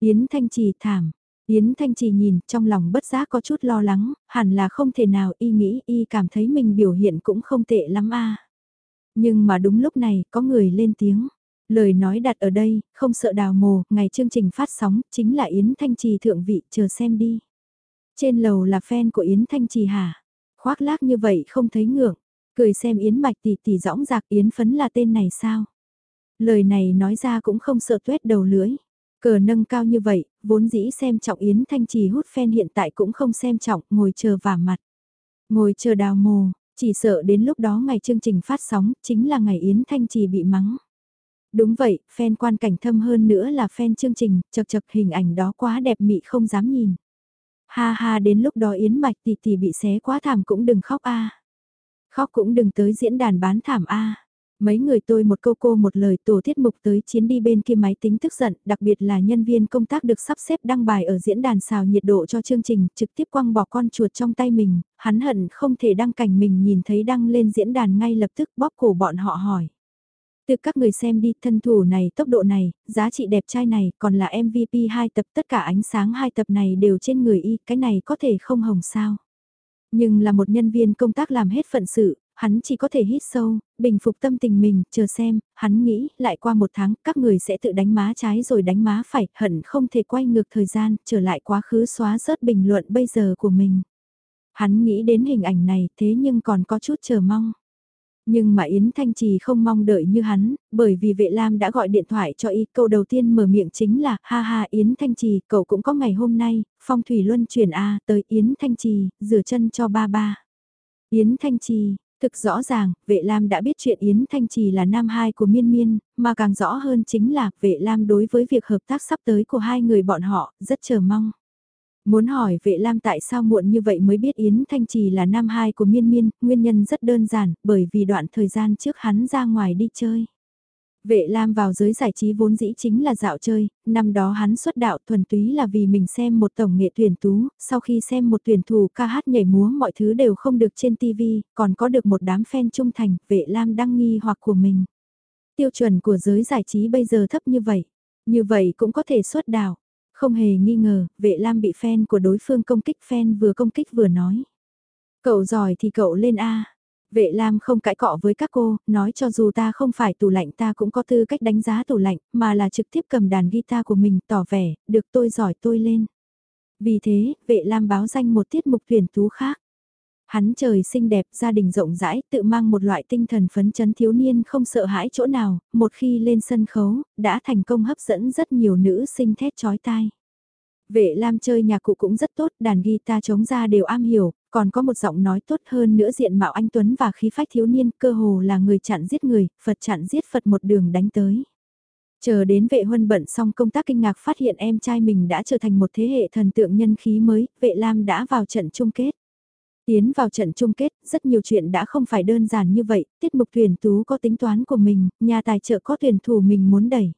Yến Thanh Trì thảm, Yến Thanh Trì nhìn trong lòng bất giác có chút lo lắng, hẳn là không thể nào y nghĩ y cảm thấy mình biểu hiện cũng không tệ lắm a. Nhưng mà đúng lúc này có người lên tiếng. Lời nói đặt ở đây, không sợ đào mồ, ngày chương trình phát sóng, chính là Yến Thanh Trì thượng vị, chờ xem đi. Trên lầu là fan của Yến Thanh Trì hả? Khoác lác như vậy không thấy ngượng, cười xem Yến Mạch tỷ tỷ rõng rạc Yến Phấn là tên này sao? Lời này nói ra cũng không sợ tuét đầu lưỡi. Cờ nâng cao như vậy, vốn dĩ xem trọng Yến Thanh Trì hút fan hiện tại cũng không xem trọng, ngồi chờ vả mặt. Ngồi chờ đào mồ, chỉ sợ đến lúc đó ngày chương trình phát sóng, chính là ngày Yến Thanh Trì bị mắng. Đúng vậy, fan quan cảnh thâm hơn nữa là fan chương trình, chật chật hình ảnh đó quá đẹp mị không dám nhìn. Ha ha đến lúc đó Yến Mạch tỷ tỷ bị xé quá thảm cũng đừng khóc a. Khóc cũng đừng tới diễn đàn bán thảm a. Mấy người tôi một câu cô một lời tổ tiết mục tới chiến đi bên kia máy tính tức giận, đặc biệt là nhân viên công tác được sắp xếp đăng bài ở diễn đàn xào nhiệt độ cho chương trình, trực tiếp quăng bỏ con chuột trong tay mình, hắn hận không thể đăng cảnh mình nhìn thấy đăng lên diễn đàn ngay lập tức bóp cổ bọn họ hỏi. Từ các người xem đi, thân thủ này, tốc độ này, giá trị đẹp trai này, còn là MVP hai tập tất cả ánh sáng hai tập này đều trên người y, cái này có thể không hồng sao. Nhưng là một nhân viên công tác làm hết phận sự, hắn chỉ có thể hít sâu, bình phục tâm tình mình, chờ xem, hắn nghĩ, lại qua một tháng, các người sẽ tự đánh má trái rồi đánh má phải, hận không thể quay ngược thời gian, trở lại quá khứ xóa rớt bình luận bây giờ của mình. Hắn nghĩ đến hình ảnh này, thế nhưng còn có chút chờ mong. Nhưng mà Yến Thanh Trì không mong đợi như hắn, bởi vì vệ lam đã gọi điện thoại cho y, câu đầu tiên mở miệng chính là, ha ha Yến Thanh Trì, cậu cũng có ngày hôm nay, phong thủy luân chuyển A tới Yến Thanh Trì, rửa chân cho ba ba. Yến Thanh Trì, Thực rõ ràng, vệ lam đã biết chuyện Yến Thanh Trì là nam hai của miên miên, mà càng rõ hơn chính là vệ lam đối với việc hợp tác sắp tới của hai người bọn họ, rất chờ mong. Muốn hỏi vệ lam tại sao muộn như vậy mới biết Yến Thanh Trì là nam hai của miên miên, nguyên nhân rất đơn giản, bởi vì đoạn thời gian trước hắn ra ngoài đi chơi. Vệ Lam vào giới giải trí vốn dĩ chính là dạo chơi, năm đó hắn xuất đạo thuần túy là vì mình xem một tổng nghệ tuyển tú, sau khi xem một tuyển thủ ca hát nhảy múa mọi thứ đều không được trên TV, còn có được một đám fan trung thành, vệ Lam đăng nghi hoặc của mình. Tiêu chuẩn của giới giải trí bây giờ thấp như vậy, như vậy cũng có thể xuất đạo. Không hề nghi ngờ, vệ Lam bị fan của đối phương công kích fan vừa công kích vừa nói. Cậu giỏi thì cậu lên A. Vệ Lam không cãi cọ với các cô, nói cho dù ta không phải tủ lạnh ta cũng có tư cách đánh giá tủ lạnh, mà là trực tiếp cầm đàn guitar của mình tỏ vẻ, được tôi giỏi tôi lên. Vì thế, vệ Lam báo danh một tiết mục tuyển tú khác. Hắn trời xinh đẹp, gia đình rộng rãi, tự mang một loại tinh thần phấn chấn thiếu niên không sợ hãi chỗ nào, một khi lên sân khấu, đã thành công hấp dẫn rất nhiều nữ sinh thét chói tai. Vệ Lam chơi nhạc cụ cũng rất tốt, đàn guitar chống ra đều am hiểu, còn có một giọng nói tốt hơn nữa diện mạo anh Tuấn và khí phách thiếu niên, cơ hồ là người chặn giết người, Phật chặn giết Phật một đường đánh tới. Chờ đến vệ huân bận xong công tác kinh ngạc phát hiện em trai mình đã trở thành một thế hệ thần tượng nhân khí mới, vệ Lam đã vào trận chung kết. Tiến vào trận chung kết, rất nhiều chuyện đã không phải đơn giản như vậy, tiết mục tuyển tú có tính toán của mình, nhà tài trợ có tuyển thủ mình muốn đẩy.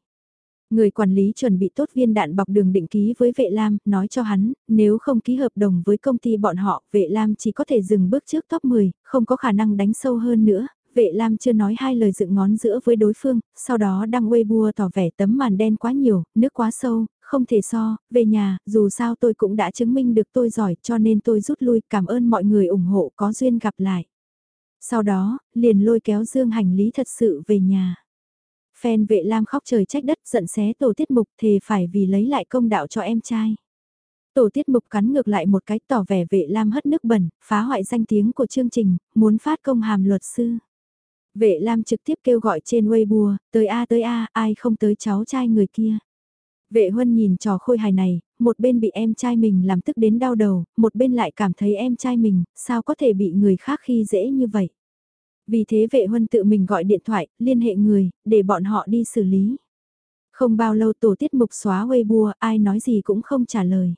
Người quản lý chuẩn bị tốt viên đạn bọc đường định ký với vệ lam, nói cho hắn, nếu không ký hợp đồng với công ty bọn họ, vệ lam chỉ có thể dừng bước trước top 10, không có khả năng đánh sâu hơn nữa. Vệ Lam chưa nói hai lời dựng ngón giữa với đối phương, sau đó đăng Weibo tỏ vẻ tấm màn đen quá nhiều, nước quá sâu, không thể so, về nhà, dù sao tôi cũng đã chứng minh được tôi giỏi cho nên tôi rút lui, cảm ơn mọi người ủng hộ có duyên gặp lại. Sau đó, liền lôi kéo dương hành lý thật sự về nhà. Phen vệ lam khóc trời trách đất giận xé tổ tiết mục thề phải vì lấy lại công đạo cho em trai. Tổ tiết mục cắn ngược lại một cái tỏ vẻ vệ lam hất nước bẩn, phá hoại danh tiếng của chương trình, muốn phát công hàm luật sư. Vệ lam trực tiếp kêu gọi trên Weibo, tới A tới A, ai không tới cháu trai người kia. Vệ huân nhìn trò khôi hài này, một bên bị em trai mình làm tức đến đau đầu, một bên lại cảm thấy em trai mình, sao có thể bị người khác khi dễ như vậy. Vì thế vệ huân tự mình gọi điện thoại, liên hệ người, để bọn họ đi xử lý. Không bao lâu tổ tiết mục xóa Weibo, ai nói gì cũng không trả lời.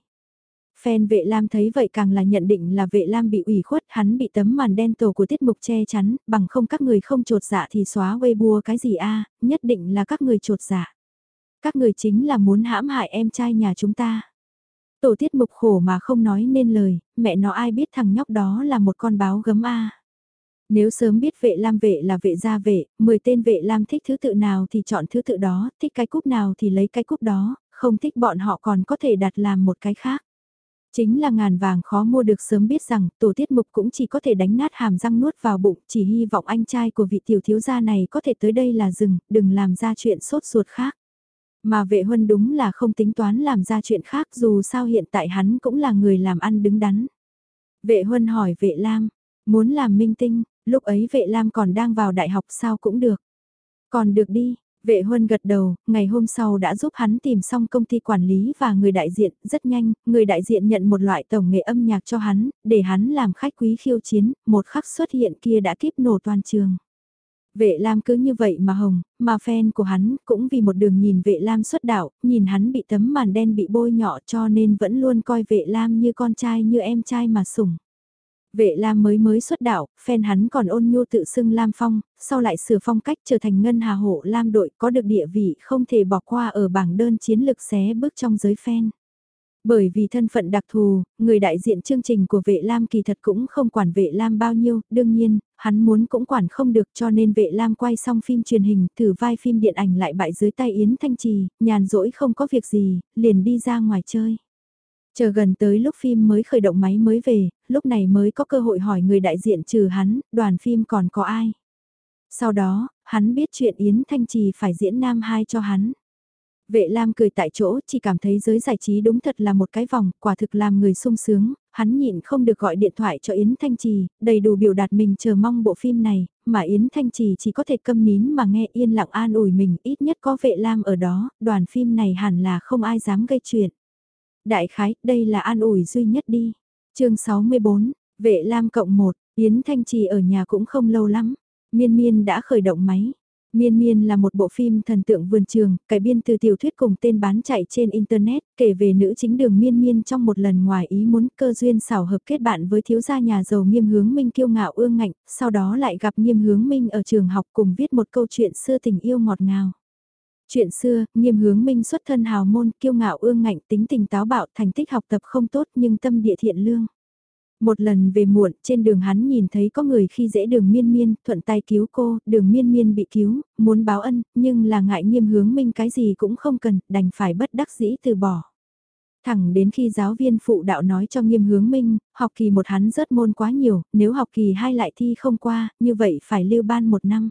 Phen vệ lam thấy vậy càng là nhận định là vệ lam bị ủy khuất, hắn bị tấm màn đen tổ của tiết mục che chắn, bằng không các người không trột dạ thì xóa Weibo cái gì a nhất định là các người trột dạ. Các người chính là muốn hãm hại em trai nhà chúng ta. Tổ tiết mục khổ mà không nói nên lời, mẹ nó ai biết thằng nhóc đó là một con báo gấm a nếu sớm biết vệ lam vệ là vệ gia vệ, 10 tên vệ lam thích thứ tự nào thì chọn thứ tự đó, thích cái cúp nào thì lấy cái cúp đó, không thích bọn họ còn có thể đặt làm một cái khác. Chính là ngàn vàng khó mua được sớm biết rằng tổ tiết mục cũng chỉ có thể đánh nát hàm răng nuốt vào bụng, chỉ hy vọng anh trai của vị tiểu thiếu gia này có thể tới đây là dừng, đừng làm ra chuyện sốt ruột khác. Mà vệ huân đúng là không tính toán làm ra chuyện khác dù sao hiện tại hắn cũng là người làm ăn đứng đắn. Vệ huân hỏi vệ lam, muốn làm minh tinh, lúc ấy vệ lam còn đang vào đại học sao cũng được. Còn được đi, vệ huân gật đầu, ngày hôm sau đã giúp hắn tìm xong công ty quản lý và người đại diện, rất nhanh, người đại diện nhận một loại tổng nghệ âm nhạc cho hắn, để hắn làm khách quý khiêu chiến, một khắc xuất hiện kia đã kiếp nổ toàn trường. Vệ Lam cứ như vậy mà hồng, mà fan của hắn cũng vì một đường nhìn vệ Lam xuất đạo, nhìn hắn bị tấm màn đen bị bôi nhọ cho nên vẫn luôn coi vệ Lam như con trai như em trai mà sủng. Vệ Lam mới mới xuất đạo, fan hắn còn ôn nhu tự xưng Lam Phong, sau lại sửa phong cách trở thành ngân hà hộ Lam đội có được địa vị không thể bỏ qua ở bảng đơn chiến lược xé bước trong giới fan. Bởi vì thân phận đặc thù, người đại diện chương trình của vệ Lam kỳ thật cũng không quản vệ Lam bao nhiêu, đương nhiên, hắn muốn cũng quản không được cho nên vệ Lam quay xong phim truyền hình thử vai phim điện ảnh lại bại dưới tay Yến Thanh Trì, nhàn rỗi không có việc gì, liền đi ra ngoài chơi. Chờ gần tới lúc phim mới khởi động máy mới về, lúc này mới có cơ hội hỏi người đại diện trừ hắn, đoàn phim còn có ai. Sau đó, hắn biết chuyện Yến Thanh Trì phải diễn nam hai cho hắn. Vệ Lam cười tại chỗ chỉ cảm thấy giới giải trí đúng thật là một cái vòng, quả thực làm người sung sướng, hắn nhịn không được gọi điện thoại cho Yến Thanh Trì, đầy đủ biểu đạt mình chờ mong bộ phim này, mà Yến Thanh Trì chỉ có thể câm nín mà nghe yên lặng an ủi mình, ít nhất có vệ Lam ở đó, đoàn phim này hẳn là không ai dám gây chuyện. Đại khái, đây là an ủi duy nhất đi. chương 64, vệ Lam cộng 1, Yến Thanh Trì ở nhà cũng không lâu lắm, miên miên đã khởi động máy. Miên Miên là một bộ phim thần tượng vườn trường, cải biên từ tiểu thuyết cùng tên bán chạy trên Internet, kể về nữ chính đường Miên Miên trong một lần ngoài ý muốn cơ duyên xảo hợp kết bạn với thiếu gia nhà giàu nghiêm hướng minh kiêu ngạo ương ngạnh, sau đó lại gặp nghiêm hướng minh ở trường học cùng viết một câu chuyện xưa tình yêu ngọt ngào. Chuyện xưa, nghiêm hướng minh xuất thân hào môn, kiêu ngạo ương ngạnh, tính tình táo bạo, thành tích học tập không tốt nhưng tâm địa thiện lương. Một lần về muộn, trên đường hắn nhìn thấy có người khi dễ đường miên miên, thuận tay cứu cô, đường miên miên bị cứu, muốn báo ân, nhưng là ngại nghiêm hướng minh cái gì cũng không cần, đành phải bất đắc dĩ từ bỏ. Thẳng đến khi giáo viên phụ đạo nói cho nghiêm hướng minh, học kỳ một hắn rớt môn quá nhiều, nếu học kỳ hai lại thi không qua, như vậy phải lưu ban một năm.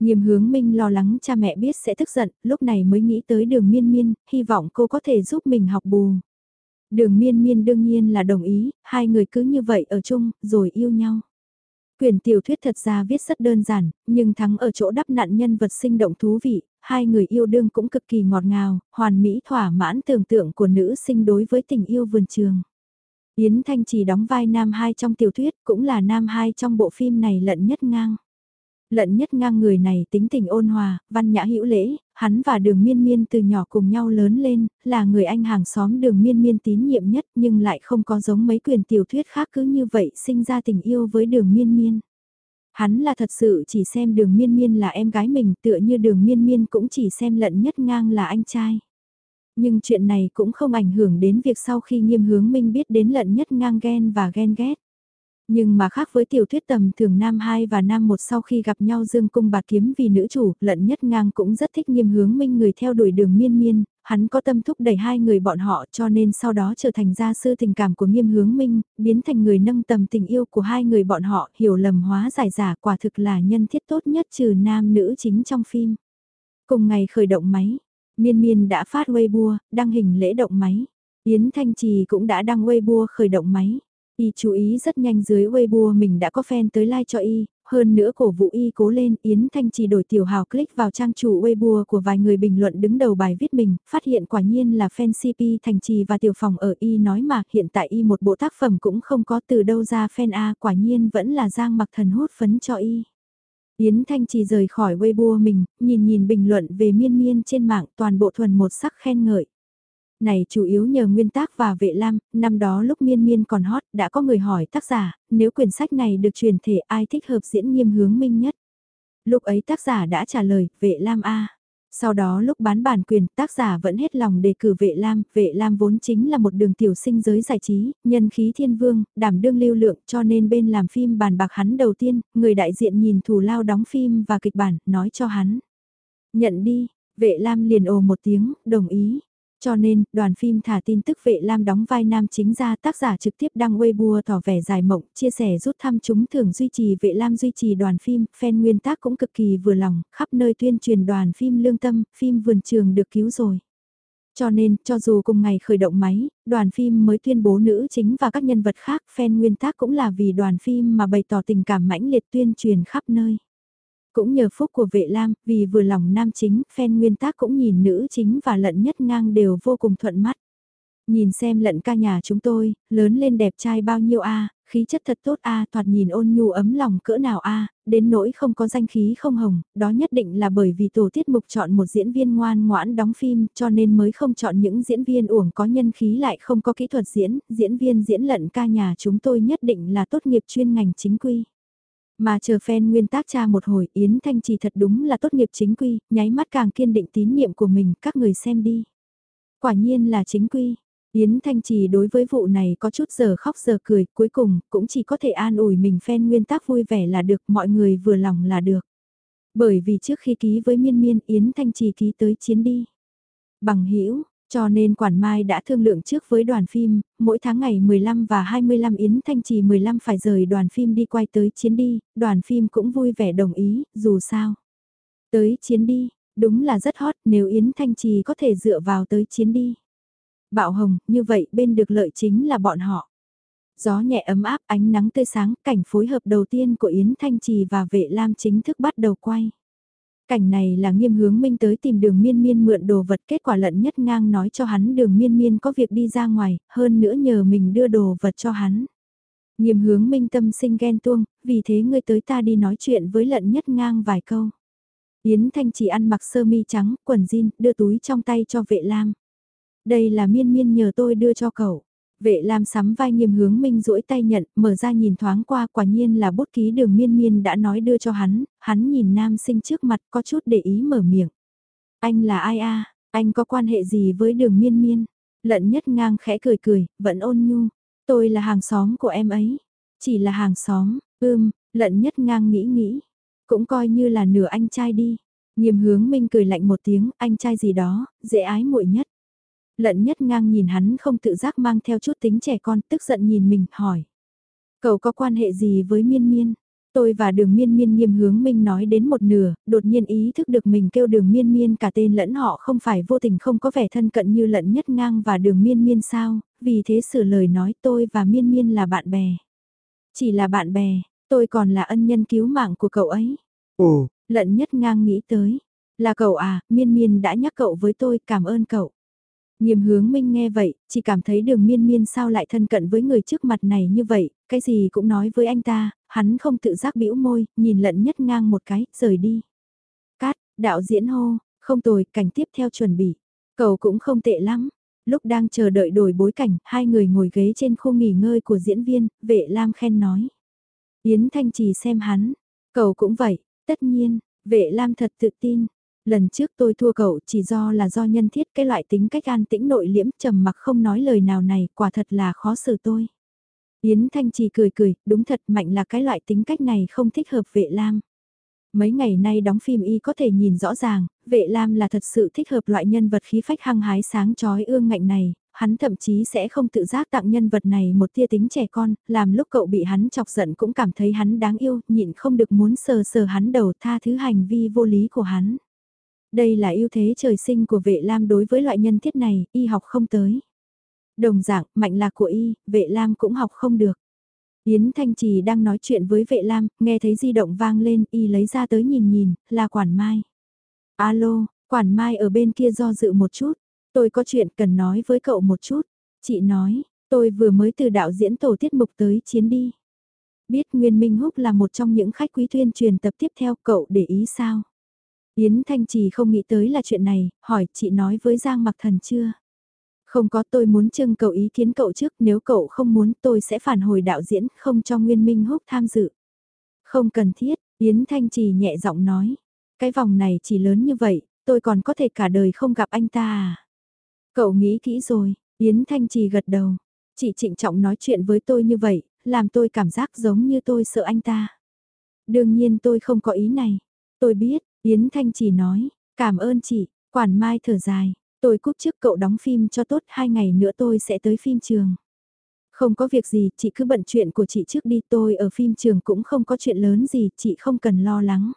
Nghiêm hướng minh lo lắng cha mẹ biết sẽ tức giận, lúc này mới nghĩ tới đường miên miên, hy vọng cô có thể giúp mình học bù. Đường miên miên đương nhiên là đồng ý, hai người cứ như vậy ở chung, rồi yêu nhau. Quyền tiểu thuyết thật ra viết rất đơn giản, nhưng thắng ở chỗ đắp nạn nhân vật sinh động thú vị, hai người yêu đương cũng cực kỳ ngọt ngào, hoàn mỹ thỏa mãn tưởng tượng của nữ sinh đối với tình yêu vườn trường. Yến Thanh chỉ đóng vai nam hai trong tiểu thuyết, cũng là nam hai trong bộ phim này lận nhất ngang. Lận nhất ngang người này tính tình ôn hòa, văn nhã hữu lễ, hắn và đường miên miên từ nhỏ cùng nhau lớn lên, là người anh hàng xóm đường miên miên tín nhiệm nhất nhưng lại không có giống mấy quyền tiểu thuyết khác cứ như vậy sinh ra tình yêu với đường miên miên. Hắn là thật sự chỉ xem đường miên miên là em gái mình tựa như đường miên miên cũng chỉ xem lận nhất ngang là anh trai. Nhưng chuyện này cũng không ảnh hưởng đến việc sau khi nghiêm hướng minh biết đến lận nhất ngang ghen và ghen ghét. Nhưng mà khác với tiểu thuyết tầm thường nam 2 và nam 1 sau khi gặp nhau dương cung bạt kiếm vì nữ chủ, lận nhất ngang cũng rất thích nghiêm hướng minh người theo đuổi đường miên miên, hắn có tâm thúc đẩy hai người bọn họ cho nên sau đó trở thành gia sư tình cảm của nghiêm hướng minh, biến thành người nâng tầm tình yêu của hai người bọn họ, hiểu lầm hóa giải giả quả thực là nhân thiết tốt nhất trừ nam nữ chính trong phim. Cùng ngày khởi động máy, miên miên đã phát Weibo, đăng hình lễ động máy. Yến Thanh Trì cũng đã đăng Weibo khởi động máy. Y chú ý rất nhanh dưới Weibo mình đã có fan tới like cho Y, hơn nữa cổ vũ Y cố lên, Yến Thanh chỉ đổi tiểu hào click vào trang chủ Weibo của vài người bình luận đứng đầu bài viết mình, phát hiện quả nhiên là fan CP Thành Trì và tiểu phòng ở Y nói mà hiện tại Y một bộ tác phẩm cũng không có từ đâu ra fan A quả nhiên vẫn là Giang mặc thần hút phấn cho Y. Yến Thanh Trì rời khỏi Weibo mình, nhìn nhìn bình luận về miên miên trên mạng toàn bộ thuần một sắc khen ngợi. Này chủ yếu nhờ nguyên tác và vệ lam, năm đó lúc miên miên còn hot đã có người hỏi tác giả, nếu quyển sách này được truyền thể ai thích hợp diễn nghiêm hướng minh nhất. Lúc ấy tác giả đã trả lời, vệ lam A. Sau đó lúc bán bản quyền, tác giả vẫn hết lòng đề cử vệ lam, vệ lam vốn chính là một đường tiểu sinh giới giải trí, nhân khí thiên vương, đảm đương lưu lượng cho nên bên làm phim bàn bạc hắn đầu tiên, người đại diện nhìn thù lao đóng phim và kịch bản, nói cho hắn. Nhận đi, vệ lam liền ồ một tiếng, đồng ý. Cho nên, đoàn phim thả tin tức vệ lam đóng vai nam chính ra tác giả trực tiếp đăng Weibo tỏ vẻ dài mộng, chia sẻ rút thăm chúng thường duy trì vệ lam duy trì đoàn phim, fan nguyên tác cũng cực kỳ vừa lòng, khắp nơi tuyên truyền đoàn phim lương tâm, phim vườn trường được cứu rồi. Cho nên, cho dù cùng ngày khởi động máy, đoàn phim mới tuyên bố nữ chính và các nhân vật khác, fan nguyên tác cũng là vì đoàn phim mà bày tỏ tình cảm mãnh liệt tuyên truyền khắp nơi. Cũng nhờ phúc của vệ lam, vì vừa lòng nam chính, fan nguyên tác cũng nhìn nữ chính và lận nhất ngang đều vô cùng thuận mắt. Nhìn xem lận ca nhà chúng tôi, lớn lên đẹp trai bao nhiêu a khí chất thật tốt a thoạt nhìn ôn nhu ấm lòng cỡ nào a đến nỗi không có danh khí không hồng, đó nhất định là bởi vì tổ tiết mục chọn một diễn viên ngoan ngoãn đóng phim cho nên mới không chọn những diễn viên uổng có nhân khí lại không có kỹ thuật diễn, diễn viên diễn lận ca nhà chúng tôi nhất định là tốt nghiệp chuyên ngành chính quy. Mà chờ fan nguyên tác cha một hồi Yến Thanh Trì thật đúng là tốt nghiệp chính quy, nháy mắt càng kiên định tín nhiệm của mình, các người xem đi. Quả nhiên là chính quy, Yến Thanh Trì đối với vụ này có chút giờ khóc giờ cười, cuối cùng cũng chỉ có thể an ủi mình fan nguyên tác vui vẻ là được, mọi người vừa lòng là được. Bởi vì trước khi ký với Miên Miên, Yến Thanh Trì ký tới chiến đi. Bằng hữu cho nên Quản Mai đã thương lượng trước với đoàn phim, mỗi tháng ngày 15 và 25 Yến Thanh Trì 15 phải rời đoàn phim đi quay tới chiến đi, đoàn phim cũng vui vẻ đồng ý, dù sao. Tới chiến đi, đúng là rất hot nếu Yến Thanh Trì có thể dựa vào tới chiến đi. Bạo hồng, như vậy bên được lợi chính là bọn họ. Gió nhẹ ấm áp, ánh nắng tươi sáng, cảnh phối hợp đầu tiên của Yến Thanh Trì và Vệ Lam chính thức bắt đầu quay. Cảnh này là nghiêm hướng minh tới tìm đường miên miên mượn đồ vật kết quả lận nhất ngang nói cho hắn đường miên miên có việc đi ra ngoài, hơn nữa nhờ mình đưa đồ vật cho hắn. Nghiêm hướng minh tâm sinh ghen tuông, vì thế ngươi tới ta đi nói chuyện với lận nhất ngang vài câu. Yến Thanh chỉ ăn mặc sơ mi trắng, quần jean, đưa túi trong tay cho vệ lam. Đây là miên miên nhờ tôi đưa cho cậu. Vệ Lam sắm vai nghiêm hướng minh duỗi tay nhận, mở ra nhìn thoáng qua quả nhiên là bút ký đường miên miên đã nói đưa cho hắn, hắn nhìn nam sinh trước mặt có chút để ý mở miệng. Anh là ai a anh có quan hệ gì với đường miên miên? Lận nhất ngang khẽ cười cười, vẫn ôn nhu. Tôi là hàng xóm của em ấy. Chỉ là hàng xóm, ưm, lận nhất ngang nghĩ nghĩ. Cũng coi như là nửa anh trai đi. Nghiêm hướng minh cười lạnh một tiếng, anh trai gì đó, dễ ái muội nhất. Lận nhất ngang nhìn hắn không tự giác mang theo chút tính trẻ con, tức giận nhìn mình, hỏi. Cậu có quan hệ gì với miên miên? Tôi và đường miên miên nghiêm hướng minh nói đến một nửa, đột nhiên ý thức được mình kêu đường miên miên cả tên lẫn họ không phải vô tình không có vẻ thân cận như lận nhất ngang và đường miên miên sao, vì thế sửa lời nói tôi và miên miên là bạn bè. Chỉ là bạn bè, tôi còn là ân nhân cứu mạng của cậu ấy. Ồ, lận nhất ngang nghĩ tới. Là cậu à, miên miên đã nhắc cậu với tôi, cảm ơn cậu. Nghiêm hướng minh nghe vậy, chỉ cảm thấy đường miên miên sao lại thân cận với người trước mặt này như vậy, cái gì cũng nói với anh ta, hắn không tự giác bĩu môi, nhìn lận nhất ngang một cái, rời đi. Cát, đạo diễn hô, không tồi, cảnh tiếp theo chuẩn bị. Cậu cũng không tệ lắm. Lúc đang chờ đợi đổi bối cảnh, hai người ngồi ghế trên khu nghỉ ngơi của diễn viên, vệ Lam khen nói. Yến Thanh Trì xem hắn, cậu cũng vậy, tất nhiên, vệ Lam thật tự tin, lần trước tôi thua cậu chỉ do là do nhân thiết cái loại tính cách an tĩnh nội liễm trầm mặc không nói lời nào này quả thật là khó xử tôi. Yến Thanh Trì cười cười, đúng thật mạnh là cái loại tính cách này không thích hợp vệ lam. Mấy ngày nay đóng phim y có thể nhìn rõ ràng, vệ lam là thật sự thích hợp loại nhân vật khí phách hăng hái sáng chói ương ngạnh này, hắn thậm chí sẽ không tự giác tặng nhân vật này một tia tính trẻ con, làm lúc cậu bị hắn chọc giận cũng cảm thấy hắn đáng yêu, nhịn không được muốn sờ sờ hắn đầu tha thứ hành vi vô lý của hắn. Đây là ưu thế trời sinh của vệ lam đối với loại nhân thiết này, y học không tới. Đồng dạng, mạnh lạc của y, vệ lam cũng học không được. Yến Thanh Trì đang nói chuyện với vệ lam, nghe thấy di động vang lên, y lấy ra tới nhìn nhìn, là quản mai. Alo, quản mai ở bên kia do dự một chút, tôi có chuyện cần nói với cậu một chút. Chị nói, tôi vừa mới từ đạo diễn tổ tiết mục tới chiến đi. Biết Nguyên Minh Húc là một trong những khách quý tuyên truyền tập tiếp theo cậu để ý sao? Yến Thanh Trì không nghĩ tới là chuyện này, hỏi chị nói với Giang Mặc Thần chưa? Không có tôi muốn trưng cầu ý kiến cậu trước nếu cậu không muốn tôi sẽ phản hồi đạo diễn không cho Nguyên Minh Húc tham dự. Không cần thiết, Yến Thanh Trì nhẹ giọng nói. Cái vòng này chỉ lớn như vậy, tôi còn có thể cả đời không gặp anh ta à? Cậu nghĩ kỹ rồi, Yến Thanh Trì gật đầu. Chị trịnh trọng nói chuyện với tôi như vậy, làm tôi cảm giác giống như tôi sợ anh ta. Đương nhiên tôi không có ý này. Tôi biết, Yến Thanh chỉ nói, cảm ơn chị, quản mai thở dài, tôi cúp trước cậu đóng phim cho tốt hai ngày nữa tôi sẽ tới phim trường. Không có việc gì, chị cứ bận chuyện của chị trước đi tôi ở phim trường cũng không có chuyện lớn gì, chị không cần lo lắng.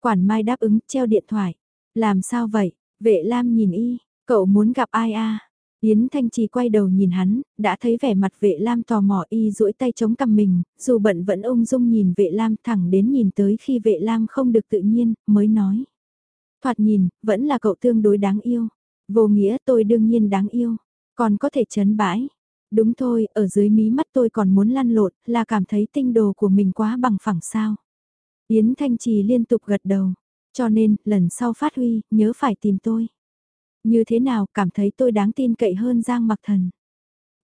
Quản mai đáp ứng, treo điện thoại. Làm sao vậy? Vệ Lam nhìn y, cậu muốn gặp ai a? Yến Thanh Trì quay đầu nhìn hắn, đã thấy vẻ mặt vệ lam tò mò y duỗi tay chống cằm mình, dù bận vẫn ung dung nhìn vệ lam thẳng đến nhìn tới khi vệ lam không được tự nhiên, mới nói. Thoạt nhìn, vẫn là cậu tương đối đáng yêu. Vô nghĩa tôi đương nhiên đáng yêu, còn có thể chấn bãi. Đúng thôi, ở dưới mí mắt tôi còn muốn lăn lộn, là cảm thấy tinh đồ của mình quá bằng phẳng sao. Yến Thanh Trì liên tục gật đầu, cho nên, lần sau phát huy, nhớ phải tìm tôi. Như thế nào, cảm thấy tôi đáng tin cậy hơn Giang Mặc Thần.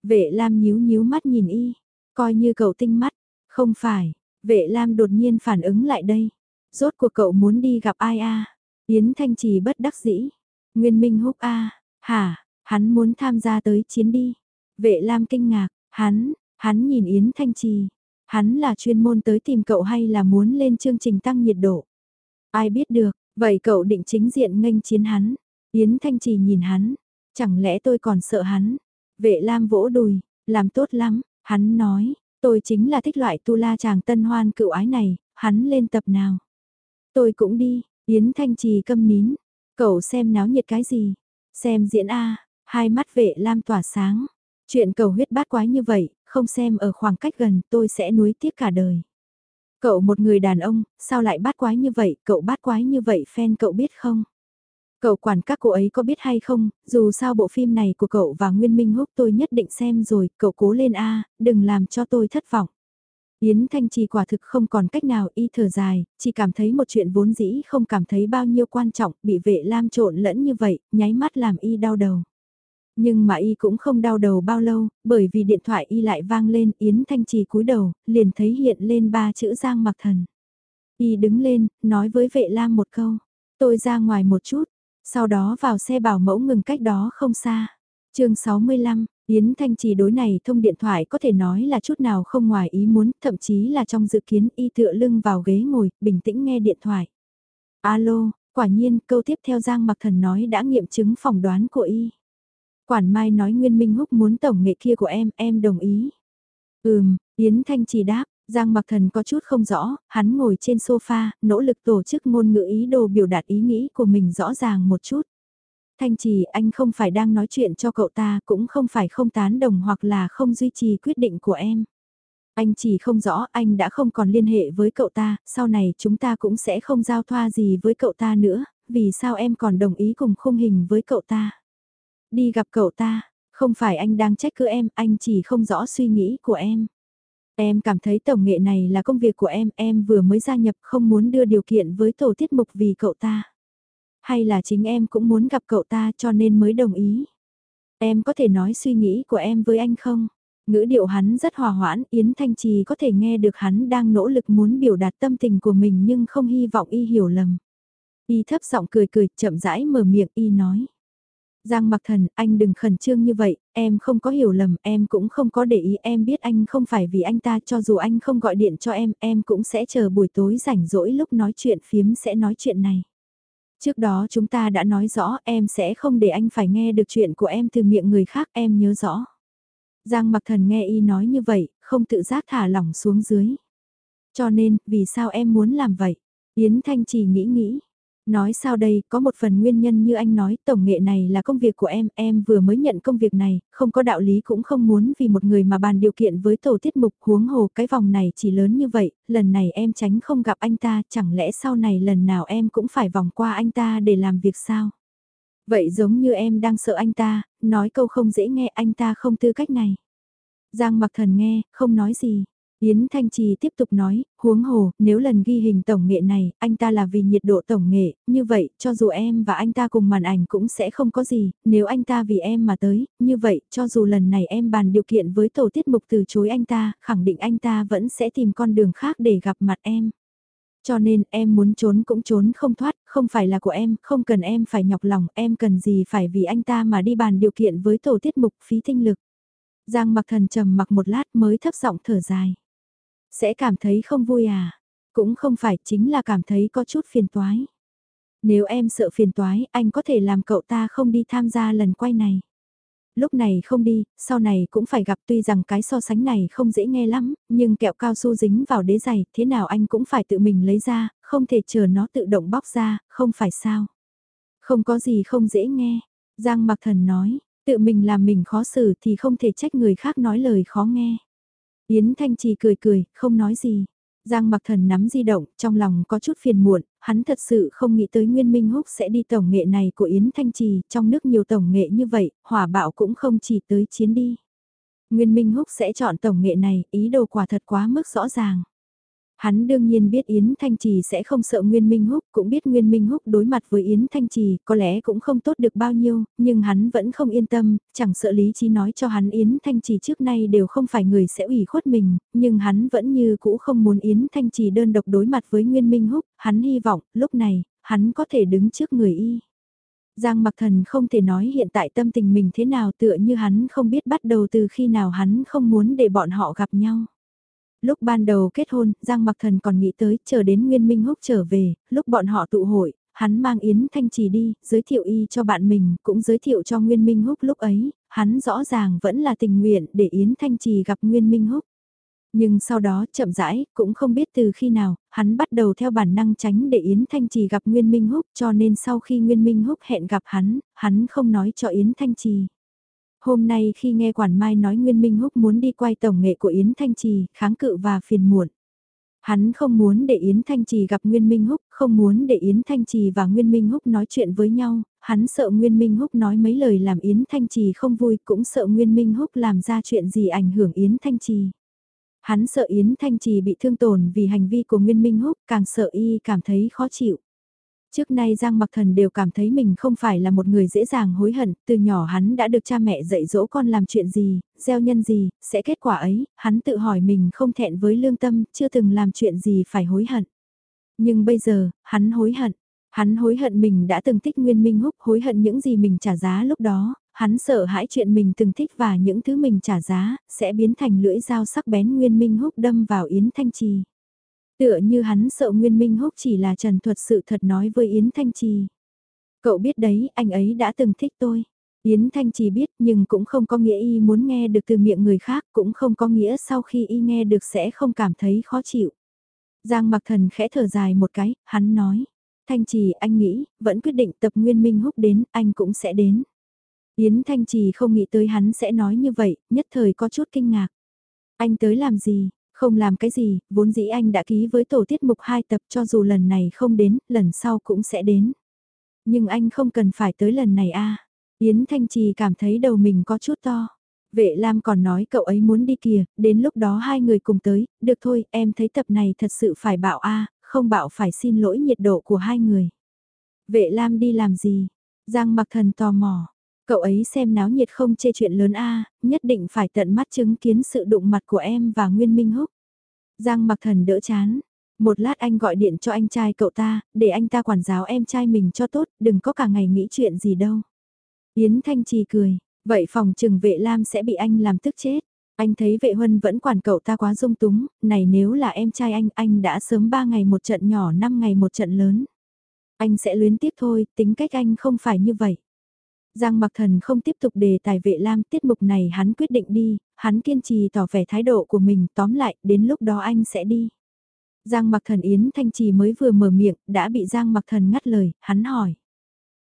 Vệ Lam nhíu nhíu mắt nhìn y, coi như cậu tinh mắt, không phải, vệ Lam đột nhiên phản ứng lại đây. Rốt cuộc cậu muốn đi gặp ai a? Yến Thanh Trì bất đắc dĩ. Nguyên Minh húc a, hả, hắn muốn tham gia tới chiến đi. Vệ Lam kinh ngạc, hắn, hắn nhìn Yến Thanh Trì. Hắn là chuyên môn tới tìm cậu hay là muốn lên chương trình tăng nhiệt độ? Ai biết được, vậy cậu định chính diện nghênh chiến hắn. Yến Thanh Trì nhìn hắn, chẳng lẽ tôi còn sợ hắn? Vệ Lam vỗ đùi, làm tốt lắm, hắn nói, tôi chính là thích loại tu la chàng tân hoan cựu ái này, hắn lên tập nào? Tôi cũng đi, Yến Thanh Trì câm nín, cậu xem náo nhiệt cái gì? Xem diễn A, hai mắt vệ Lam tỏa sáng. Chuyện cầu huyết bát quái như vậy, không xem ở khoảng cách gần tôi sẽ nuối tiếc cả đời. Cậu một người đàn ông, sao lại bát quái như vậy, cậu bát quái như vậy fan cậu biết không? Cậu quản các cô ấy có biết hay không, dù sao bộ phim này của cậu và Nguyên Minh Húc tôi nhất định xem rồi, cậu cố lên A, đừng làm cho tôi thất vọng. Yến Thanh Trì quả thực không còn cách nào y thở dài, chỉ cảm thấy một chuyện vốn dĩ không cảm thấy bao nhiêu quan trọng, bị vệ lam trộn lẫn như vậy, nháy mắt làm y đau đầu. Nhưng mà y cũng không đau đầu bao lâu, bởi vì điện thoại y lại vang lên Yến Thanh Trì cúi đầu, liền thấy hiện lên ba chữ Giang Mặc Thần. Y đứng lên, nói với vệ lam một câu, tôi ra ngoài một chút, sau đó vào xe bảo mẫu ngừng cách đó không xa. chương 65, Yến Thanh Trì đối này thông điện thoại có thể nói là chút nào không ngoài ý muốn, thậm chí là trong dự kiến y tựa lưng vào ghế ngồi, bình tĩnh nghe điện thoại. Alo, quả nhiên câu tiếp theo Giang Mặc Thần nói đã nghiệm chứng phỏng đoán của y. Quản Mai nói Nguyên Minh Húc muốn tổng nghệ kia của em, em đồng ý. Ừm, Yến Thanh Trì đáp, Giang Mặc Thần có chút không rõ, hắn ngồi trên sofa, nỗ lực tổ chức ngôn ngữ ý đồ biểu đạt ý nghĩ của mình rõ ràng một chút. Thanh Trì anh không phải đang nói chuyện cho cậu ta, cũng không phải không tán đồng hoặc là không duy trì quyết định của em. Anh chỉ không rõ anh đã không còn liên hệ với cậu ta, sau này chúng ta cũng sẽ không giao thoa gì với cậu ta nữa, vì sao em còn đồng ý cùng khung hình với cậu ta. Đi gặp cậu ta, không phải anh đang trách cứ em, anh chỉ không rõ suy nghĩ của em. Em cảm thấy tổng nghệ này là công việc của em, em vừa mới gia nhập không muốn đưa điều kiện với tổ tiết mục vì cậu ta. Hay là chính em cũng muốn gặp cậu ta cho nên mới đồng ý. Em có thể nói suy nghĩ của em với anh không? Ngữ điệu hắn rất hòa hoãn, Yến Thanh Trì có thể nghe được hắn đang nỗ lực muốn biểu đạt tâm tình của mình nhưng không hy vọng y hiểu lầm. Y thấp giọng cười cười, chậm rãi mở miệng y nói. Giang mặc thần, anh đừng khẩn trương như vậy, em không có hiểu lầm, em cũng không có để ý, em biết anh không phải vì anh ta cho dù anh không gọi điện cho em, em cũng sẽ chờ buổi tối rảnh rỗi lúc nói chuyện phiếm sẽ nói chuyện này. Trước đó chúng ta đã nói rõ em sẽ không để anh phải nghe được chuyện của em từ miệng người khác em nhớ rõ. Giang mặc thần nghe y nói như vậy, không tự giác thả lỏng xuống dưới. Cho nên, vì sao em muốn làm vậy? Yến Thanh chỉ nghĩ nghĩ, Nói sao đây, có một phần nguyên nhân như anh nói, tổng nghệ này là công việc của em, em vừa mới nhận công việc này, không có đạo lý cũng không muốn vì một người mà bàn điều kiện với tổ tiết mục huống hồ cái vòng này chỉ lớn như vậy, lần này em tránh không gặp anh ta, chẳng lẽ sau này lần nào em cũng phải vòng qua anh ta để làm việc sao? Vậy giống như em đang sợ anh ta, nói câu không dễ nghe anh ta không tư cách này. Giang mặc thần nghe, không nói gì. Yến Thanh Trì tiếp tục nói, huống hồ, nếu lần ghi hình tổng nghệ này, anh ta là vì nhiệt độ tổng nghệ, như vậy, cho dù em và anh ta cùng màn ảnh cũng sẽ không có gì, nếu anh ta vì em mà tới, như vậy, cho dù lần này em bàn điều kiện với tổ tiết mục từ chối anh ta, khẳng định anh ta vẫn sẽ tìm con đường khác để gặp mặt em. Cho nên em muốn trốn cũng trốn không thoát, không phải là của em, không cần em phải nhọc lòng, em cần gì phải vì anh ta mà đi bàn điều kiện với tổ tiết mục phí tinh lực. Giang mặc thần trầm mặc một lát mới thấp giọng thở dài. Sẽ cảm thấy không vui à? Cũng không phải chính là cảm thấy có chút phiền toái. Nếu em sợ phiền toái, anh có thể làm cậu ta không đi tham gia lần quay này. Lúc này không đi, sau này cũng phải gặp tuy rằng cái so sánh này không dễ nghe lắm, nhưng kẹo cao su dính vào đế giày, thế nào anh cũng phải tự mình lấy ra, không thể chờ nó tự động bóc ra, không phải sao. Không có gì không dễ nghe, Giang Mặc Thần nói, tự mình làm mình khó xử thì không thể trách người khác nói lời khó nghe. Yến Thanh Trì cười cười, không nói gì. Giang mặc thần nắm di động, trong lòng có chút phiền muộn, hắn thật sự không nghĩ tới Nguyên Minh Húc sẽ đi tổng nghệ này của Yến Thanh Trì, trong nước nhiều tổng nghệ như vậy, hỏa bạo cũng không chỉ tới chiến đi. Nguyên Minh Húc sẽ chọn tổng nghệ này, ý đồ quả thật quá mức rõ ràng. Hắn đương nhiên biết Yến Thanh Trì sẽ không sợ Nguyên Minh Húc, cũng biết Nguyên Minh Húc đối mặt với Yến Thanh Trì có lẽ cũng không tốt được bao nhiêu, nhưng hắn vẫn không yên tâm, chẳng sợ lý trí nói cho hắn Yến Thanh Trì trước nay đều không phải người sẽ ủy khuất mình, nhưng hắn vẫn như cũ không muốn Yến Thanh Trì đơn độc đối mặt với Nguyên Minh Húc, hắn hy vọng, lúc này, hắn có thể đứng trước người y. Giang mặc thần không thể nói hiện tại tâm tình mình thế nào tựa như hắn không biết bắt đầu từ khi nào hắn không muốn để bọn họ gặp nhau. Lúc ban đầu kết hôn, Giang Mặc Thần còn nghĩ tới, chờ đến Nguyên Minh Húc trở về, lúc bọn họ tụ hội, hắn mang Yến Thanh Trì đi, giới thiệu y cho bạn mình, cũng giới thiệu cho Nguyên Minh Húc lúc ấy, hắn rõ ràng vẫn là tình nguyện để Yến Thanh Trì gặp Nguyên Minh Húc. Nhưng sau đó chậm rãi, cũng không biết từ khi nào, hắn bắt đầu theo bản năng tránh để Yến Thanh Trì gặp Nguyên Minh Húc cho nên sau khi Nguyên Minh Húc hẹn gặp hắn, hắn không nói cho Yến Thanh Trì. Hôm nay khi nghe Quản Mai nói Nguyên Minh Húc muốn đi quay tổng nghệ của Yến Thanh Trì, kháng cự và phiền muộn. Hắn không muốn để Yến Thanh Trì gặp Nguyên Minh Húc, không muốn để Yến Thanh Trì và Nguyên Minh Húc nói chuyện với nhau, hắn sợ Nguyên Minh Húc nói mấy lời làm Yến Thanh Trì không vui, cũng sợ Nguyên Minh Húc làm ra chuyện gì ảnh hưởng Yến Thanh Trì. Hắn sợ Yến Thanh Trì bị thương tổn vì hành vi của Nguyên Minh Húc, càng sợ y cảm thấy khó chịu. Trước nay Giang Mặc Thần đều cảm thấy mình không phải là một người dễ dàng hối hận, từ nhỏ hắn đã được cha mẹ dạy dỗ con làm chuyện gì, gieo nhân gì, sẽ kết quả ấy, hắn tự hỏi mình không thẹn với lương tâm, chưa từng làm chuyện gì phải hối hận. Nhưng bây giờ, hắn hối hận. Hắn hối hận mình đã từng thích Nguyên Minh Húc, hối hận những gì mình trả giá lúc đó, hắn sợ hãi chuyện mình từng thích và những thứ mình trả giá, sẽ biến thành lưỡi dao sắc bén Nguyên Minh Húc đâm vào Yến Thanh Trì. Tựa như hắn sợ Nguyên Minh Húc chỉ là trần thuật sự thật nói với Yến Thanh Trì. Cậu biết đấy, anh ấy đã từng thích tôi. Yến Thanh Trì biết nhưng cũng không có nghĩa y muốn nghe được từ miệng người khác, cũng không có nghĩa sau khi y nghe được sẽ không cảm thấy khó chịu. Giang mặc thần khẽ thở dài một cái, hắn nói. Thanh Trì anh nghĩ, vẫn quyết định tập Nguyên Minh Húc đến, anh cũng sẽ đến. Yến Thanh Trì không nghĩ tới hắn sẽ nói như vậy, nhất thời có chút kinh ngạc. Anh tới làm gì? Không làm cái gì, vốn dĩ anh đã ký với tổ tiết mục 2 tập cho dù lần này không đến, lần sau cũng sẽ đến. Nhưng anh không cần phải tới lần này a Yến Thanh Trì cảm thấy đầu mình có chút to. Vệ Lam còn nói cậu ấy muốn đi kìa, đến lúc đó hai người cùng tới, được thôi, em thấy tập này thật sự phải bảo a không bảo phải xin lỗi nhiệt độ của hai người. Vệ Lam đi làm gì? Giang mặc thần tò mò. Cậu ấy xem náo nhiệt không chê chuyện lớn a nhất định phải tận mắt chứng kiến sự đụng mặt của em và Nguyên Minh Húc. Giang mặc thần đỡ chán. Một lát anh gọi điện cho anh trai cậu ta, để anh ta quản giáo em trai mình cho tốt, đừng có cả ngày nghĩ chuyện gì đâu. Yến Thanh Trì cười, vậy phòng trừng vệ Lam sẽ bị anh làm tức chết. Anh thấy vệ huân vẫn quản cậu ta quá dung túng, này nếu là em trai anh, anh đã sớm 3 ngày một trận nhỏ 5 ngày một trận lớn. Anh sẽ luyến tiếc thôi, tính cách anh không phải như vậy. Giang Mặc Thần không tiếp tục đề tài vệ lam tiết mục này hắn quyết định đi, hắn kiên trì tỏ vẻ thái độ của mình tóm lại, đến lúc đó anh sẽ đi. Giang Mặc Thần Yến Thanh Trì mới vừa mở miệng, đã bị Giang Mặc Thần ngắt lời, hắn hỏi.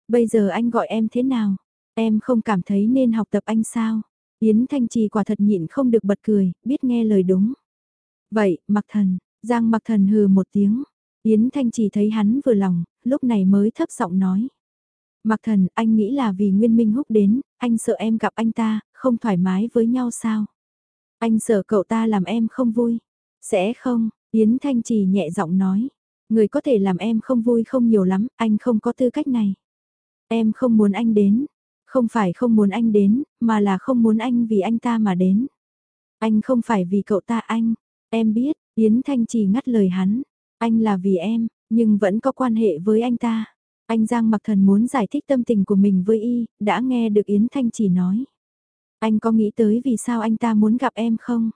Bây giờ anh gọi em thế nào? Em không cảm thấy nên học tập anh sao? Yến Thanh Trì quả thật nhịn không được bật cười, biết nghe lời đúng. Vậy, Mặc Thần, Giang Mặc Thần hừ một tiếng. Yến Thanh Trì thấy hắn vừa lòng, lúc này mới thấp giọng nói. Mặc thần, anh nghĩ là vì Nguyên Minh Húc đến, anh sợ em gặp anh ta, không thoải mái với nhau sao? Anh sợ cậu ta làm em không vui. Sẽ không, Yến Thanh Trì nhẹ giọng nói. Người có thể làm em không vui không nhiều lắm, anh không có tư cách này. Em không muốn anh đến. Không phải không muốn anh đến, mà là không muốn anh vì anh ta mà đến. Anh không phải vì cậu ta anh. Em biết, Yến Thanh Trì ngắt lời hắn. Anh là vì em, nhưng vẫn có quan hệ với anh ta. Anh Giang mặc thần muốn giải thích tâm tình của mình với y, đã nghe được Yến Thanh chỉ nói. Anh có nghĩ tới vì sao anh ta muốn gặp em không?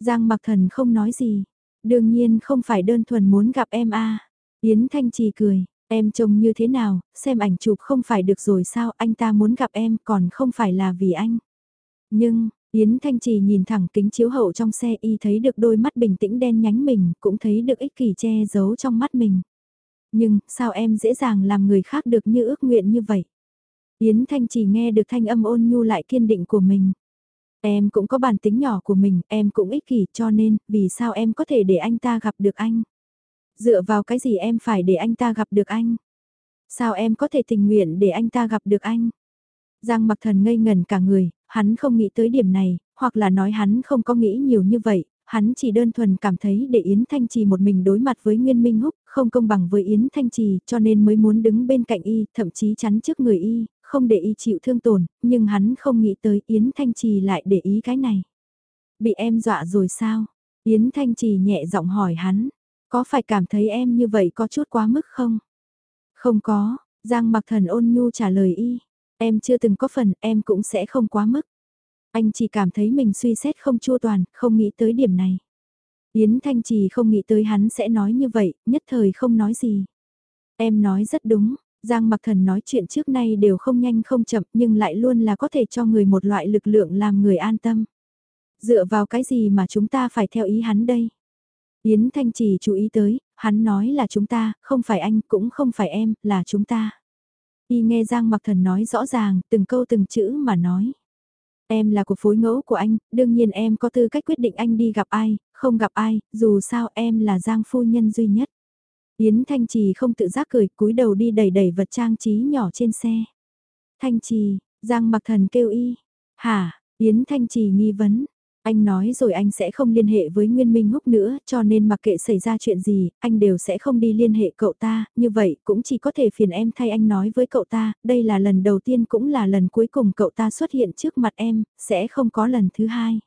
Giang mặc thần không nói gì. Đương nhiên không phải đơn thuần muốn gặp em a Yến Thanh chỉ cười, em trông như thế nào, xem ảnh chụp không phải được rồi sao anh ta muốn gặp em còn không phải là vì anh. Nhưng, Yến Thanh Trì nhìn thẳng kính chiếu hậu trong xe y thấy được đôi mắt bình tĩnh đen nhánh mình, cũng thấy được ích kỷ che giấu trong mắt mình. Nhưng, sao em dễ dàng làm người khác được như ước nguyện như vậy? Yến Thanh chỉ nghe được thanh âm ôn nhu lại kiên định của mình. Em cũng có bản tính nhỏ của mình, em cũng ích kỷ cho nên, vì sao em có thể để anh ta gặp được anh? Dựa vào cái gì em phải để anh ta gặp được anh? Sao em có thể tình nguyện để anh ta gặp được anh? Giang mặc thần ngây ngần cả người, hắn không nghĩ tới điểm này, hoặc là nói hắn không có nghĩ nhiều như vậy, hắn chỉ đơn thuần cảm thấy để Yến Thanh Trì một mình đối mặt với Nguyên Minh Húc, không công bằng với Yến Thanh Trì, cho nên mới muốn đứng bên cạnh y, thậm chí chắn trước người y, không để y chịu thương tổn, nhưng hắn không nghĩ tới Yến Thanh Trì lại để ý cái này. Bị em dọa rồi sao? Yến Thanh Trì nhẹ giọng hỏi hắn, có phải cảm thấy em như vậy có chút quá mức không? Không có, Giang Mặc Thần ôn nhu trả lời y, em chưa từng có phần, em cũng sẽ không quá mức. Anh chỉ cảm thấy mình suy xét không chua toàn, không nghĩ tới điểm này. Yến Thanh Trì không nghĩ tới hắn sẽ nói như vậy, nhất thời không nói gì. Em nói rất đúng, Giang Mặc Thần nói chuyện trước nay đều không nhanh không chậm nhưng lại luôn là có thể cho người một loại lực lượng làm người an tâm. Dựa vào cái gì mà chúng ta phải theo ý hắn đây? Yến Thanh Trì chú ý tới, hắn nói là chúng ta, không phải anh, cũng không phải em, là chúng ta. Y nghe Giang Mặc Thần nói rõ ràng, từng câu từng chữ mà nói. Em là của phối ngẫu của anh, đương nhiên em có tư cách quyết định anh đi gặp ai, không gặp ai, dù sao em là Giang phu nhân duy nhất. Yến Thanh Trì không tự giác cười, cúi đầu đi đẩy đẩy vật trang trí nhỏ trên xe. Thanh Trì, Giang mặc thần kêu y. Hả, Yến Thanh Trì nghi vấn, anh nói rồi anh sẽ không liên hệ với Nguyên Minh Húc nữa, cho nên mặc kệ xảy ra chuyện gì, anh đều sẽ không đi liên hệ cậu ta, như vậy cũng chỉ có thể phiền em thay anh nói với cậu ta, đây là lần đầu tiên cũng là lần cuối cùng cậu ta xuất hiện trước mặt em, sẽ không có lần thứ hai.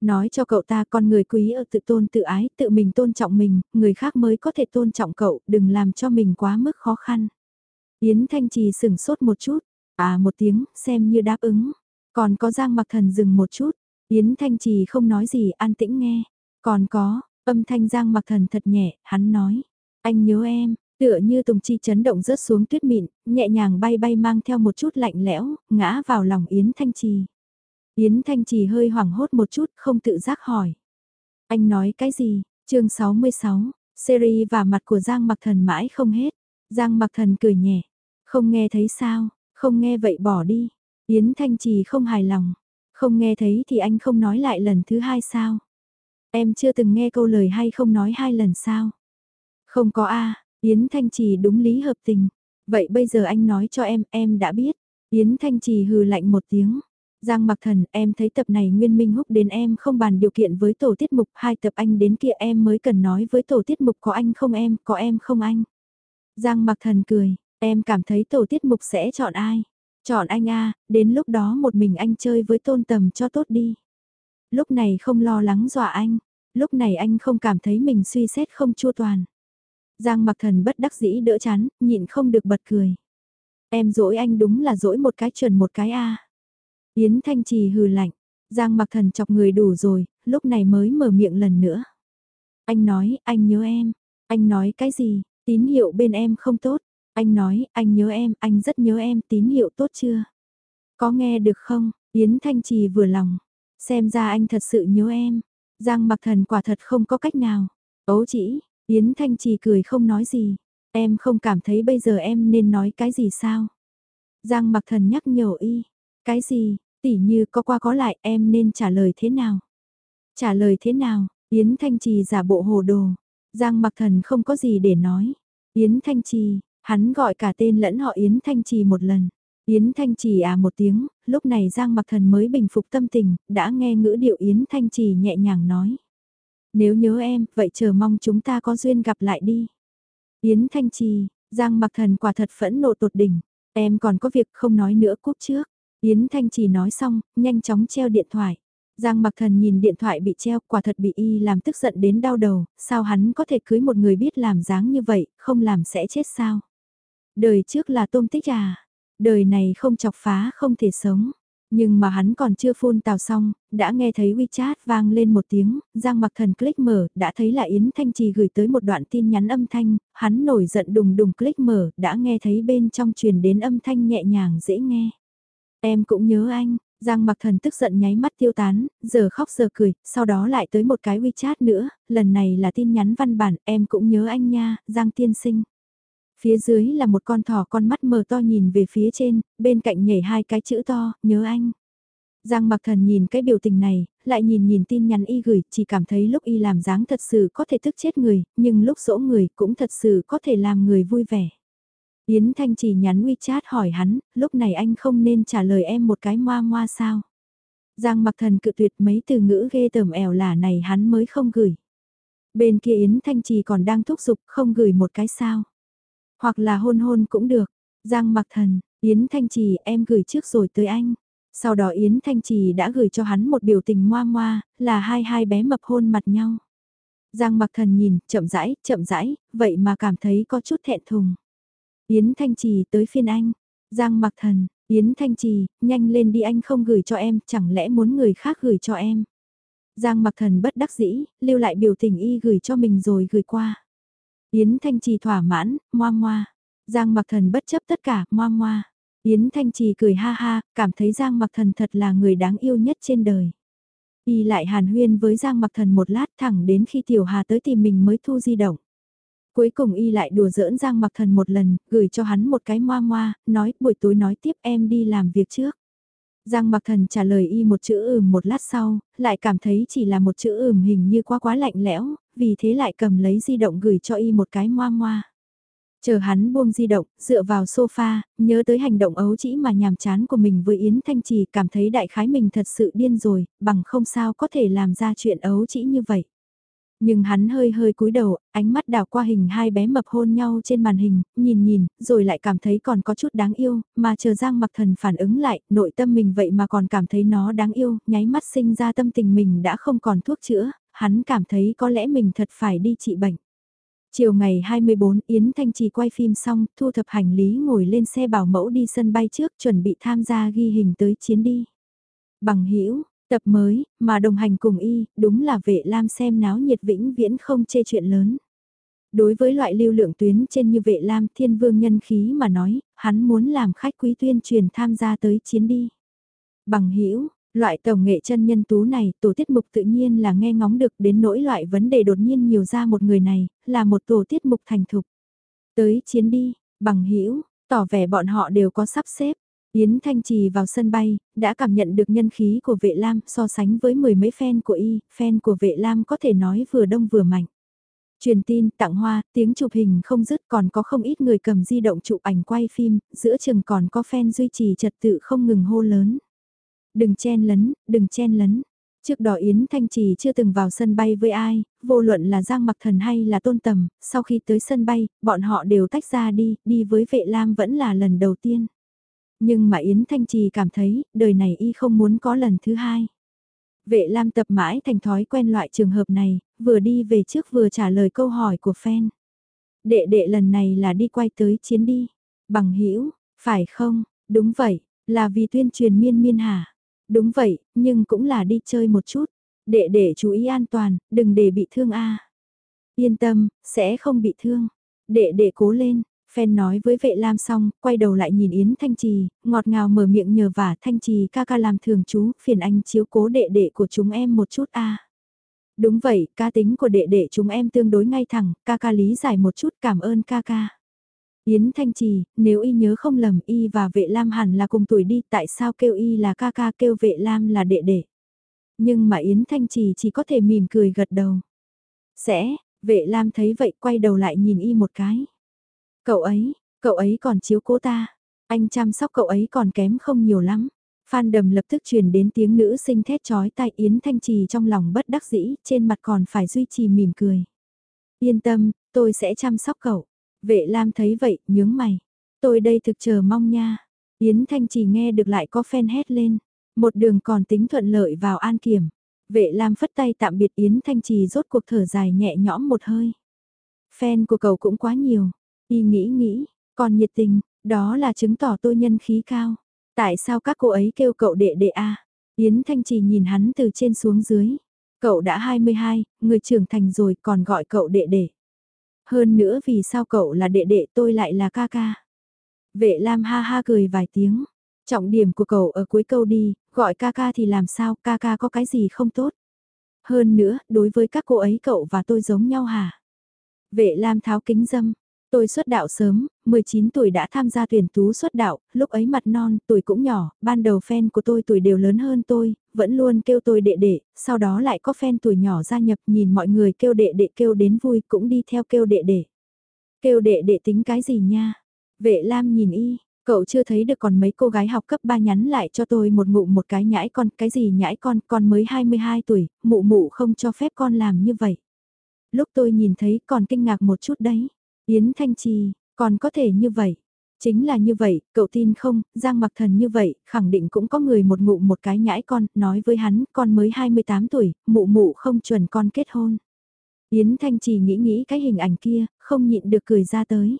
Nói cho cậu ta con người quý ở tự tôn tự ái, tự mình tôn trọng mình, người khác mới có thể tôn trọng cậu, đừng làm cho mình quá mức khó khăn. Yến Thanh Trì sửng sốt một chút, à một tiếng, xem như đáp ứng. Còn có Giang Mặc Thần dừng một chút, Yến Thanh Trì không nói gì an tĩnh nghe. Còn có, âm thanh Giang mặc thần thật nhẹ, hắn nói. Anh nhớ em, tựa như tùng chi chấn động rớt xuống tuyết mịn, nhẹ nhàng bay bay mang theo một chút lạnh lẽo, ngã vào lòng Yến Thanh Trì. Yến Thanh Trì hơi hoảng hốt một chút, không tự giác hỏi. Anh nói cái gì? chương 66, series và mặt của Giang mặc thần mãi không hết. Giang mặc thần cười nhẹ. Không nghe thấy sao? Không nghe vậy bỏ đi. Yến Thanh Trì không hài lòng. Không nghe thấy thì anh không nói lại lần thứ hai sao? Em chưa từng nghe câu lời hay không nói hai lần sao? Không có a Yến Thanh Trì đúng lý hợp tình. Vậy bây giờ anh nói cho em, em đã biết. Yến Thanh Trì hừ lạnh một tiếng. Giang mặc thần, em thấy tập này Nguyên Minh Húc đến em không bàn điều kiện với tổ tiết mục, hai tập anh đến kia em mới cần nói với tổ tiết mục có anh không em, có em không anh. Giang mặc thần cười, em cảm thấy tổ tiết mục sẽ chọn ai? Chọn anh a đến lúc đó một mình anh chơi với tôn tầm cho tốt đi. Lúc này không lo lắng dọa anh, lúc này anh không cảm thấy mình suy xét không chua toàn. Giang mặc thần bất đắc dĩ đỡ chán, nhịn không được bật cười. Em dỗi anh đúng là dỗi một cái chuẩn một cái a Yến Thanh Trì hừ lạnh, Giang mặc thần chọc người đủ rồi, lúc này mới mở miệng lần nữa. Anh nói, anh nhớ em. Anh nói cái gì, tín hiệu bên em không tốt. Anh nói, anh nhớ em, anh rất nhớ em, tín hiệu tốt chưa? Có nghe được không? Yến Thanh Trì vừa lòng. Xem ra anh thật sự nhớ em. Giang mặc thần quả thật không có cách nào. Ấu chỉ, Yến Thanh Trì cười không nói gì. Em không cảm thấy bây giờ em nên nói cái gì sao? Giang mặc thần nhắc nhở y. Cái gì, tỉ như có qua có lại em nên trả lời thế nào? Trả lời thế nào? Yến Thanh Trì giả bộ hồ đồ. Giang mặc thần không có gì để nói. Yến Thanh Trì, Hắn gọi cả tên lẫn họ Yến Thanh Trì một lần. Yến Thanh Trì à một tiếng, lúc này Giang Mặc Thần mới bình phục tâm tình, đã nghe ngữ điệu Yến Thanh Trì nhẹ nhàng nói. Nếu nhớ em, vậy chờ mong chúng ta có duyên gặp lại đi. Yến Thanh Trì, Giang Mặc Thần quả thật phẫn nộ tột đỉnh. Em còn có việc không nói nữa cúp trước. Yến Thanh Chỉ nói xong, nhanh chóng treo điện thoại. Giang mặc thần nhìn điện thoại bị treo quả thật bị y làm tức giận đến đau đầu, sao hắn có thể cưới một người biết làm dáng như vậy, không làm sẽ chết sao. Đời trước là tôm tích à, đời này không chọc phá không thể sống. Nhưng mà hắn còn chưa phun tào xong, đã nghe thấy WeChat vang lên một tiếng, Giang mặc thần click mở, đã thấy là Yến Thanh Trì gửi tới một đoạn tin nhắn âm thanh, hắn nổi giận đùng đùng click mở, đã nghe thấy bên trong truyền đến âm thanh nhẹ nhàng dễ nghe. Em cũng nhớ anh, Giang mặc thần tức giận nháy mắt tiêu tán, giờ khóc giờ cười, sau đó lại tới một cái WeChat nữa, lần này là tin nhắn văn bản, em cũng nhớ anh nha, Giang tiên sinh. Phía dưới là một con thỏ con mắt mờ to nhìn về phía trên, bên cạnh nhảy hai cái chữ to, nhớ anh. Giang mặc thần nhìn cái biểu tình này, lại nhìn nhìn tin nhắn y gửi, chỉ cảm thấy lúc y làm dáng thật sự có thể tức chết người, nhưng lúc dỗ người cũng thật sự có thể làm người vui vẻ. Yến Thanh chỉ nhắn WeChat hỏi hắn, lúc này anh không nên trả lời em một cái moa moa sao? Giang mặc thần cự tuyệt mấy từ ngữ ghê tởm ẻo là này hắn mới không gửi. Bên kia Yến Thanh Trì còn đang thúc giục không gửi một cái sao. Hoặc là hôn hôn cũng được. Giang mặc thần, Yến Thanh Trì em gửi trước rồi tới anh. Sau đó Yến Thanh Trì đã gửi cho hắn một biểu tình moa moa, là hai hai bé mập hôn mặt nhau. Giang mặc thần nhìn, chậm rãi, chậm rãi, vậy mà cảm thấy có chút thẹn thùng. Yến Thanh Trì tới phiên anh. Giang mặc thần, Yến Thanh Trì, nhanh lên đi anh không gửi cho em, chẳng lẽ muốn người khác gửi cho em. Giang mặc thần bất đắc dĩ, lưu lại biểu tình y gửi cho mình rồi gửi qua. Yến Thanh Trì thỏa mãn, moa moa. Giang mặc thần bất chấp tất cả, moa moa. Yến Thanh Trì cười ha ha, cảm thấy Giang mặc thần thật là người đáng yêu nhất trên đời. Y lại hàn huyên với Giang mặc thần một lát thẳng đến khi Tiểu Hà tới tìm mình mới thu di động. Cuối cùng y lại đùa giỡn Giang mặc thần một lần, gửi cho hắn một cái moa moa, nói buổi tối nói tiếp em đi làm việc trước. Giang mặc thần trả lời y một chữ ừm một lát sau, lại cảm thấy chỉ là một chữ ừm hình như quá quá lạnh lẽo, vì thế lại cầm lấy di động gửi cho y một cái moa moa. Chờ hắn buông di động, dựa vào sofa, nhớ tới hành động ấu chỉ mà nhàm chán của mình với Yến Thanh Trì cảm thấy đại khái mình thật sự điên rồi, bằng không sao có thể làm ra chuyện ấu chỉ như vậy. Nhưng hắn hơi hơi cúi đầu, ánh mắt đảo qua hình hai bé mập hôn nhau trên màn hình, nhìn nhìn, rồi lại cảm thấy còn có chút đáng yêu, mà chờ Giang mặc thần phản ứng lại, nội tâm mình vậy mà còn cảm thấy nó đáng yêu, nháy mắt sinh ra tâm tình mình đã không còn thuốc chữa, hắn cảm thấy có lẽ mình thật phải đi trị bệnh. Chiều ngày 24 Yến Thanh Trì quay phim xong, thu thập hành lý ngồi lên xe bảo mẫu đi sân bay trước chuẩn bị tham gia ghi hình tới chiến đi. Bằng hữu tập mới, mà đồng hành cùng y, đúng là vệ lam xem náo nhiệt vĩnh viễn không chê chuyện lớn. Đối với loại lưu lượng tuyến trên như vệ lam thiên vương nhân khí mà nói, hắn muốn làm khách quý tuyên truyền tham gia tới chiến đi. Bằng hữu Loại tổng nghệ chân nhân tú này, tổ tiết mục tự nhiên là nghe ngóng được đến nỗi loại vấn đề đột nhiên nhiều ra một người này, là một tổ tiết mục thành thục. Tới chiến đi, bằng hữu tỏ vẻ bọn họ đều có sắp xếp. Yến Thanh Trì vào sân bay, đã cảm nhận được nhân khí của vệ lam so sánh với mười mấy fan của y, fan của vệ lam có thể nói vừa đông vừa mạnh. Truyền tin, tặng hoa, tiếng chụp hình không dứt còn có không ít người cầm di động chụp ảnh quay phim, giữa chừng còn có fan duy trì trật tự không ngừng hô lớn. Đừng chen lấn, đừng chen lấn. Trước đó Yến Thanh Trì chưa từng vào sân bay với ai, vô luận là Giang Mặc Thần hay là Tôn Tầm, sau khi tới sân bay, bọn họ đều tách ra đi, đi với vệ lam vẫn là lần đầu tiên. Nhưng mà Yến Thanh Trì cảm thấy, đời này y không muốn có lần thứ hai. Vệ lam tập mãi thành thói quen loại trường hợp này, vừa đi về trước vừa trả lời câu hỏi của fan. Đệ đệ lần này là đi quay tới chiến đi. Bằng hữu phải không? Đúng vậy, là vì tuyên truyền miên miên hả? Đúng vậy, nhưng cũng là đi chơi một chút. Đệ đệ chú ý an toàn, đừng để bị thương a. Yên tâm, sẽ không bị thương. Đệ đệ cố lên, Phen nói với vệ lam xong, quay đầu lại nhìn Yến Thanh Trì, ngọt ngào mở miệng nhờ vả Thanh Trì ca ca làm thường chú, phiền anh chiếu cố đệ đệ của chúng em một chút a. Đúng vậy, ca tính của đệ đệ chúng em tương đối ngay thẳng, ca ca lý giải một chút cảm ơn ca ca. Yến Thanh Trì, nếu y nhớ không lầm y và vệ lam hẳn là cùng tuổi đi, tại sao kêu y là ca ca kêu vệ lam là đệ đệ. Nhưng mà Yến Thanh Trì chỉ có thể mỉm cười gật đầu. Sẽ, vệ lam thấy vậy quay đầu lại nhìn y một cái. Cậu ấy, cậu ấy còn chiếu cố ta. Anh chăm sóc cậu ấy còn kém không nhiều lắm. Phan đầm lập tức truyền đến tiếng nữ sinh thét chói tai Yến Thanh Trì trong lòng bất đắc dĩ, trên mặt còn phải duy trì mỉm cười. Yên tâm, tôi sẽ chăm sóc cậu. Vệ Lam thấy vậy, nhướng mày. Tôi đây thực chờ mong nha. Yến Thanh trì nghe được lại có phen hét lên. Một đường còn tính thuận lợi vào an kiểm. Vệ Lam phất tay tạm biệt Yến Thanh Trì rốt cuộc thở dài nhẹ nhõm một hơi. Fan của cậu cũng quá nhiều. Y nghĩ nghĩ, còn nhiệt tình, đó là chứng tỏ tôi nhân khí cao. Tại sao các cô ấy kêu cậu đệ đệ a? Yến Thanh Trì nhìn hắn từ trên xuống dưới. Cậu đã 22, người trưởng thành rồi còn gọi cậu đệ đệ. Hơn nữa vì sao cậu là đệ đệ tôi lại là ca ca. Vệ Lam ha ha cười vài tiếng. Trọng điểm của cậu ở cuối câu đi, gọi ca ca thì làm sao, ca ca có cái gì không tốt. Hơn nữa, đối với các cô ấy cậu và tôi giống nhau hả? Vệ Lam tháo kính dâm, Tôi xuất đạo sớm, 19 tuổi đã tham gia tuyển tú xuất đạo, lúc ấy mặt non, tuổi cũng nhỏ, ban đầu fan của tôi tuổi đều lớn hơn tôi, vẫn luôn kêu tôi đệ đệ, sau đó lại có fan tuổi nhỏ gia nhập nhìn mọi người kêu đệ đệ kêu đến vui cũng đi theo kêu đệ đệ. Kêu đệ đệ tính cái gì nha? Vệ Lam nhìn y, Cậu chưa thấy được còn mấy cô gái học cấp 3 nhắn lại cho tôi một ngụ một cái nhãi con, cái gì nhãi con, con mới 22 tuổi, mụ mụ không cho phép con làm như vậy. Lúc tôi nhìn thấy còn kinh ngạc một chút đấy. Yến Thanh Trì, còn có thể như vậy. Chính là như vậy, cậu tin không, Giang Mặc Thần như vậy, khẳng định cũng có người một ngụ một cái nhãi con, nói với hắn, con mới 28 tuổi, mụ mụ không chuẩn con kết hôn. Yến Thanh Trì nghĩ nghĩ cái hình ảnh kia, không nhịn được cười ra tới.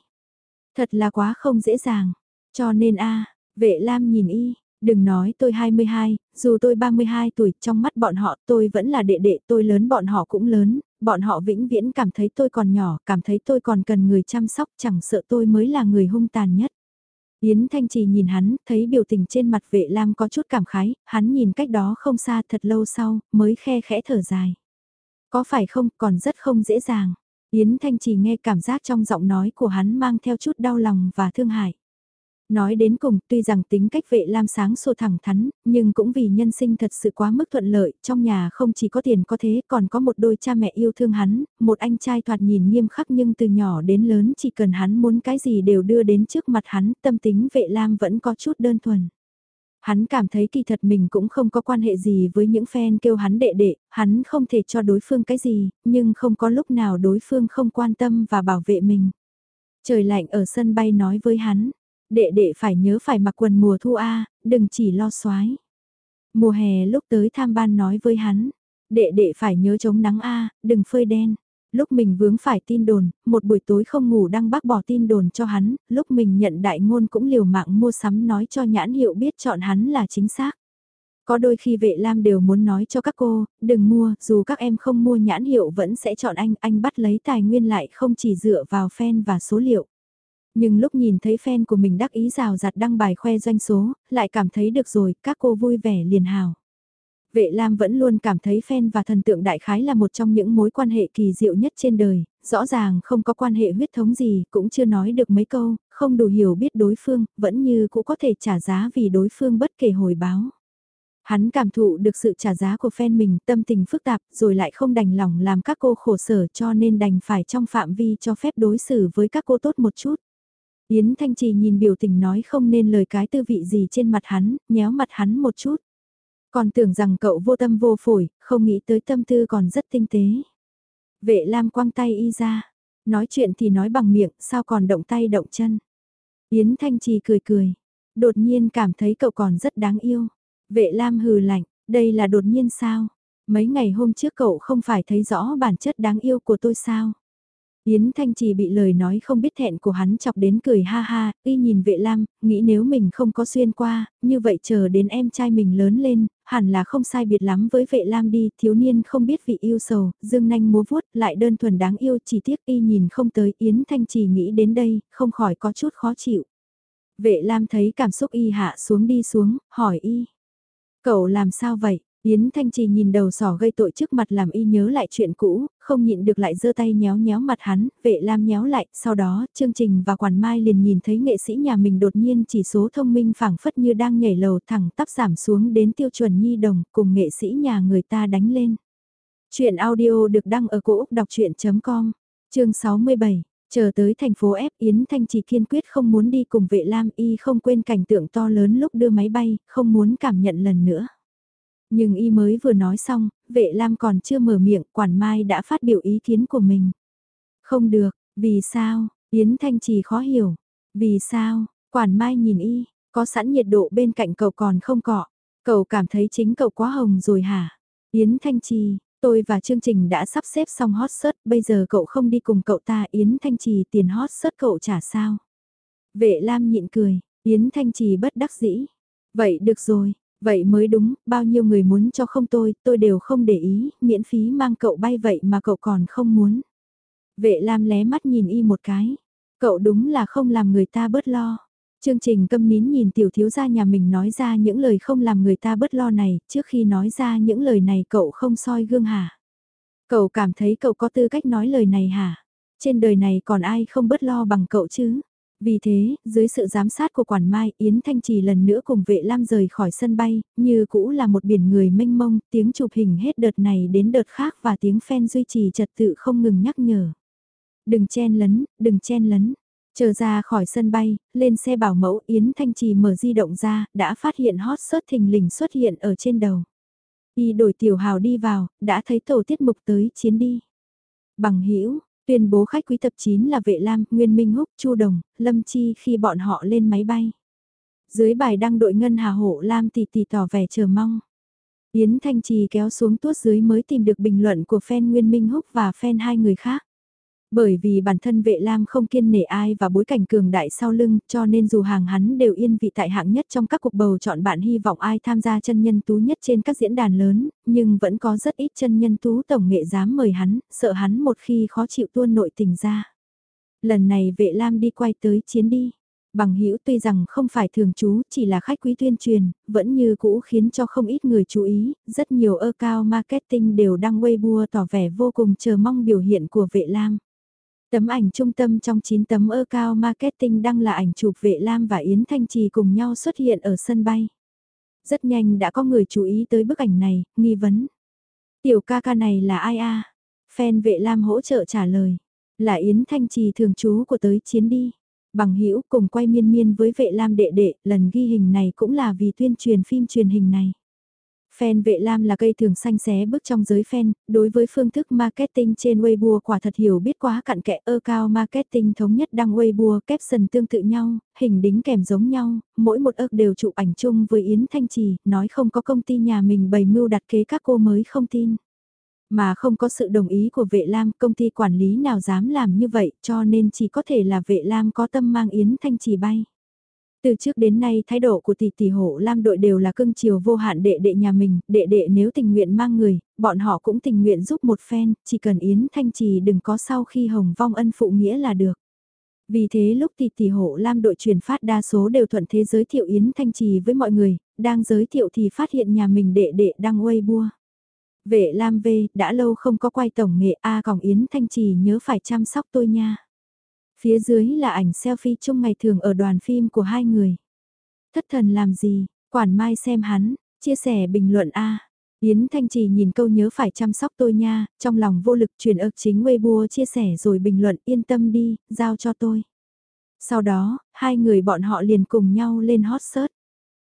Thật là quá không dễ dàng. Cho nên a vệ lam nhìn y, đừng nói tôi 22, dù tôi 32 tuổi, trong mắt bọn họ tôi vẫn là đệ đệ, tôi lớn bọn họ cũng lớn, bọn họ vĩnh viễn cảm thấy tôi còn nhỏ, cảm thấy tôi còn cần người chăm sóc, chẳng sợ tôi mới là người hung tàn nhất. Yến Thanh Trì nhìn hắn, thấy biểu tình trên mặt vệ lam có chút cảm khái, hắn nhìn cách đó không xa thật lâu sau, mới khe khẽ thở dài. Có phải không, còn rất không dễ dàng. Yến Thanh Trì nghe cảm giác trong giọng nói của hắn mang theo chút đau lòng và thương hại. Nói đến cùng, tuy rằng tính cách vệ lam sáng sô thẳng thắn, nhưng cũng vì nhân sinh thật sự quá mức thuận lợi, trong nhà không chỉ có tiền có thế, còn có một đôi cha mẹ yêu thương hắn, một anh trai thoạt nhìn nghiêm khắc nhưng từ nhỏ đến lớn chỉ cần hắn muốn cái gì đều đưa đến trước mặt hắn, tâm tính vệ lam vẫn có chút đơn thuần. Hắn cảm thấy kỳ thật mình cũng không có quan hệ gì với những fan kêu hắn đệ đệ, hắn không thể cho đối phương cái gì, nhưng không có lúc nào đối phương không quan tâm và bảo vệ mình. Trời lạnh ở sân bay nói với hắn, đệ đệ phải nhớ phải mặc quần mùa thu A, đừng chỉ lo xoái. Mùa hè lúc tới tham ban nói với hắn, đệ đệ phải nhớ chống nắng A, đừng phơi đen. Lúc mình vướng phải tin đồn, một buổi tối không ngủ đang bác bỏ tin đồn cho hắn, lúc mình nhận đại ngôn cũng liều mạng mua sắm nói cho nhãn hiệu biết chọn hắn là chính xác. Có đôi khi vệ lam đều muốn nói cho các cô, đừng mua, dù các em không mua nhãn hiệu vẫn sẽ chọn anh, anh bắt lấy tài nguyên lại không chỉ dựa vào fan và số liệu. Nhưng lúc nhìn thấy fan của mình đắc ý rào rạt đăng bài khoe doanh số, lại cảm thấy được rồi, các cô vui vẻ liền hào. Vệ Lam vẫn luôn cảm thấy fan và thần tượng đại khái là một trong những mối quan hệ kỳ diệu nhất trên đời, rõ ràng không có quan hệ huyết thống gì, cũng chưa nói được mấy câu, không đủ hiểu biết đối phương, vẫn như cũng có thể trả giá vì đối phương bất kể hồi báo. Hắn cảm thụ được sự trả giá của fan mình tâm tình phức tạp rồi lại không đành lòng làm các cô khổ sở cho nên đành phải trong phạm vi cho phép đối xử với các cô tốt một chút. Yến Thanh Trì nhìn biểu tình nói không nên lời cái tư vị gì trên mặt hắn, nhéo mặt hắn một chút. Còn tưởng rằng cậu vô tâm vô phổi, không nghĩ tới tâm tư còn rất tinh tế. Vệ Lam quăng tay y ra, nói chuyện thì nói bằng miệng, sao còn động tay động chân. Yến Thanh Trì cười cười, đột nhiên cảm thấy cậu còn rất đáng yêu. Vệ Lam hừ lạnh, đây là đột nhiên sao? Mấy ngày hôm trước cậu không phải thấy rõ bản chất đáng yêu của tôi sao? Yến Thanh Trì bị lời nói không biết thẹn của hắn chọc đến cười ha ha, y nhìn vệ lam, nghĩ nếu mình không có xuyên qua, như vậy chờ đến em trai mình lớn lên, hẳn là không sai biệt lắm với vệ lam đi, thiếu niên không biết vị yêu sầu, dương nanh múa vuốt, lại đơn thuần đáng yêu chỉ tiếc y nhìn không tới, Yến Thanh Trì nghĩ đến đây, không khỏi có chút khó chịu. Vệ lam thấy cảm xúc y hạ xuống đi xuống, hỏi y. Cậu làm sao vậy? Yến Thanh Trì nhìn đầu sỏ gây tội trước mặt làm y nhớ lại chuyện cũ, không nhịn được lại giơ tay nhéo nhéo mặt hắn, vệ lam nhéo lại, sau đó, chương trình và quản mai liền nhìn thấy nghệ sĩ nhà mình đột nhiên chỉ số thông minh phảng phất như đang nhảy lầu thẳng tắp giảm xuống đến tiêu chuẩn nhi đồng, cùng nghệ sĩ nhà người ta đánh lên. Chuyện audio được đăng ở cổ Úc đọc chuyện.com, chương 67. Chờ tới thành phố F Yến Thanh Trì kiên quyết không muốn đi cùng vệ lam y không quên cảnh tượng to lớn lúc đưa máy bay, không muốn cảm nhận lần nữa. Nhưng y mới vừa nói xong, vệ lam còn chưa mở miệng, quản mai đã phát biểu ý kiến của mình. Không được, vì sao, Yến Thanh Trì khó hiểu. Vì sao, quản mai nhìn y, có sẵn nhiệt độ bên cạnh cậu còn không cọ. Cậu cảm thấy chính cậu quá hồng rồi hả? Yến Thanh Trì, tôi và chương trình đã sắp xếp xong hot search, bây giờ cậu không đi cùng cậu ta Yến Thanh Trì tiền hot search cậu trả sao? Vệ Lam nhịn cười, Yến Thanh Trì bất đắc dĩ. Vậy được rồi, Vậy mới đúng, bao nhiêu người muốn cho không tôi, tôi đều không để ý, miễn phí mang cậu bay vậy mà cậu còn không muốn. Vệ Lam lé mắt nhìn y một cái. Cậu đúng là không làm người ta bớt lo. Chương trình câm nín nhìn tiểu thiếu gia nhà mình nói ra những lời không làm người ta bớt lo này, trước khi nói ra những lời này cậu không soi gương hả? Cậu cảm thấy cậu có tư cách nói lời này hả? Trên đời này còn ai không bớt lo bằng cậu chứ? Vì thế, dưới sự giám sát của quản mai, Yến Thanh Trì lần nữa cùng vệ lam rời khỏi sân bay, như cũ là một biển người mênh mông, tiếng chụp hình hết đợt này đến đợt khác và tiếng fan duy trì trật tự không ngừng nhắc nhở. Đừng chen lấn, đừng chen lấn. Chờ ra khỏi sân bay, lên xe bảo mẫu Yến Thanh Trì mở di động ra, đã phát hiện hot search thình lình xuất hiện ở trên đầu. Y đổi tiểu hào đi vào, đã thấy tổ tiết mục tới chiến đi. Bằng hữu tuyên bố khách quý tập 9 là Vệ Lam, Nguyên Minh Húc, Chu Đồng, Lâm Chi khi bọn họ lên máy bay. Dưới bài đăng đội ngân hà hộ Lam tỷ tỷ tỏ vẻ chờ mong. Yến Thanh Trì kéo xuống tuốt dưới mới tìm được bình luận của fan Nguyên Minh Húc và fan hai người khác. Bởi vì bản thân vệ lam không kiên nể ai và bối cảnh cường đại sau lưng cho nên dù hàng hắn đều yên vị tại hạng nhất trong các cuộc bầu chọn bạn hy vọng ai tham gia chân nhân tú nhất trên các diễn đàn lớn, nhưng vẫn có rất ít chân nhân tú tổng nghệ dám mời hắn, sợ hắn một khi khó chịu tuôn nội tình ra. Lần này vệ lam đi quay tới chiến đi. Bằng hữu tuy rằng không phải thường trú, chỉ là khách quý tuyên truyền, vẫn như cũ khiến cho không ít người chú ý, rất nhiều ơ cao marketing đều đăng Weibo tỏ vẻ vô cùng chờ mong biểu hiện của vệ lam. Tấm ảnh trung tâm trong 9 tấm ơ cao marketing đăng là ảnh chụp vệ lam và Yến Thanh Trì cùng nhau xuất hiện ở sân bay. Rất nhanh đã có người chú ý tới bức ảnh này, nghi vấn. Tiểu ca ca này là ai a? Fan vệ lam hỗ trợ trả lời. Là Yến Thanh Trì thường trú của tới chiến đi. Bằng hữu cùng quay miên miên với vệ lam đệ đệ, lần ghi hình này cũng là vì tuyên truyền phim truyền hình này. Fan vệ lam là cây thường xanh xé bước trong giới fan, đối với phương thức marketing trên Weibo quả thật hiểu biết quá cặn kẽ ơ cao marketing thống nhất đăng Weibo caption tương tự nhau, hình đính kèm giống nhau, mỗi một ức đều chụp ảnh chung với Yến Thanh Trì, nói không có công ty nhà mình bày mưu đặt kế các cô mới không tin. Mà không có sự đồng ý của vệ lam, công ty quản lý nào dám làm như vậy, cho nên chỉ có thể là vệ lam có tâm mang Yến Thanh Trì bay. Từ trước đến nay thái độ của tỷ tỷ hộ lam đội đều là cưng chiều vô hạn đệ đệ nhà mình, đệ đệ nếu tình nguyện mang người, bọn họ cũng tình nguyện giúp một phen, chỉ cần Yến Thanh Trì đừng có sau khi hồng vong ân phụ nghĩa là được. Vì thế lúc tỷ tỷ hộ lam đội truyền phát đa số đều thuận thế giới thiệu Yến Thanh Trì với mọi người, đang giới thiệu thì phát hiện nhà mình đệ đệ đang quay bua. Vệ Lam V, đã lâu không có quay tổng nghệ A còng Yến Thanh Trì nhớ phải chăm sóc tôi nha. Phía dưới là ảnh selfie chung ngày thường ở đoàn phim của hai người. Thất thần làm gì, quản mai xem hắn, chia sẻ bình luận A. Yến Thanh Trì nhìn câu nhớ phải chăm sóc tôi nha, trong lòng vô lực truyền ức chính Weibo chia sẻ rồi bình luận yên tâm đi, giao cho tôi. Sau đó, hai người bọn họ liền cùng nhau lên hot search.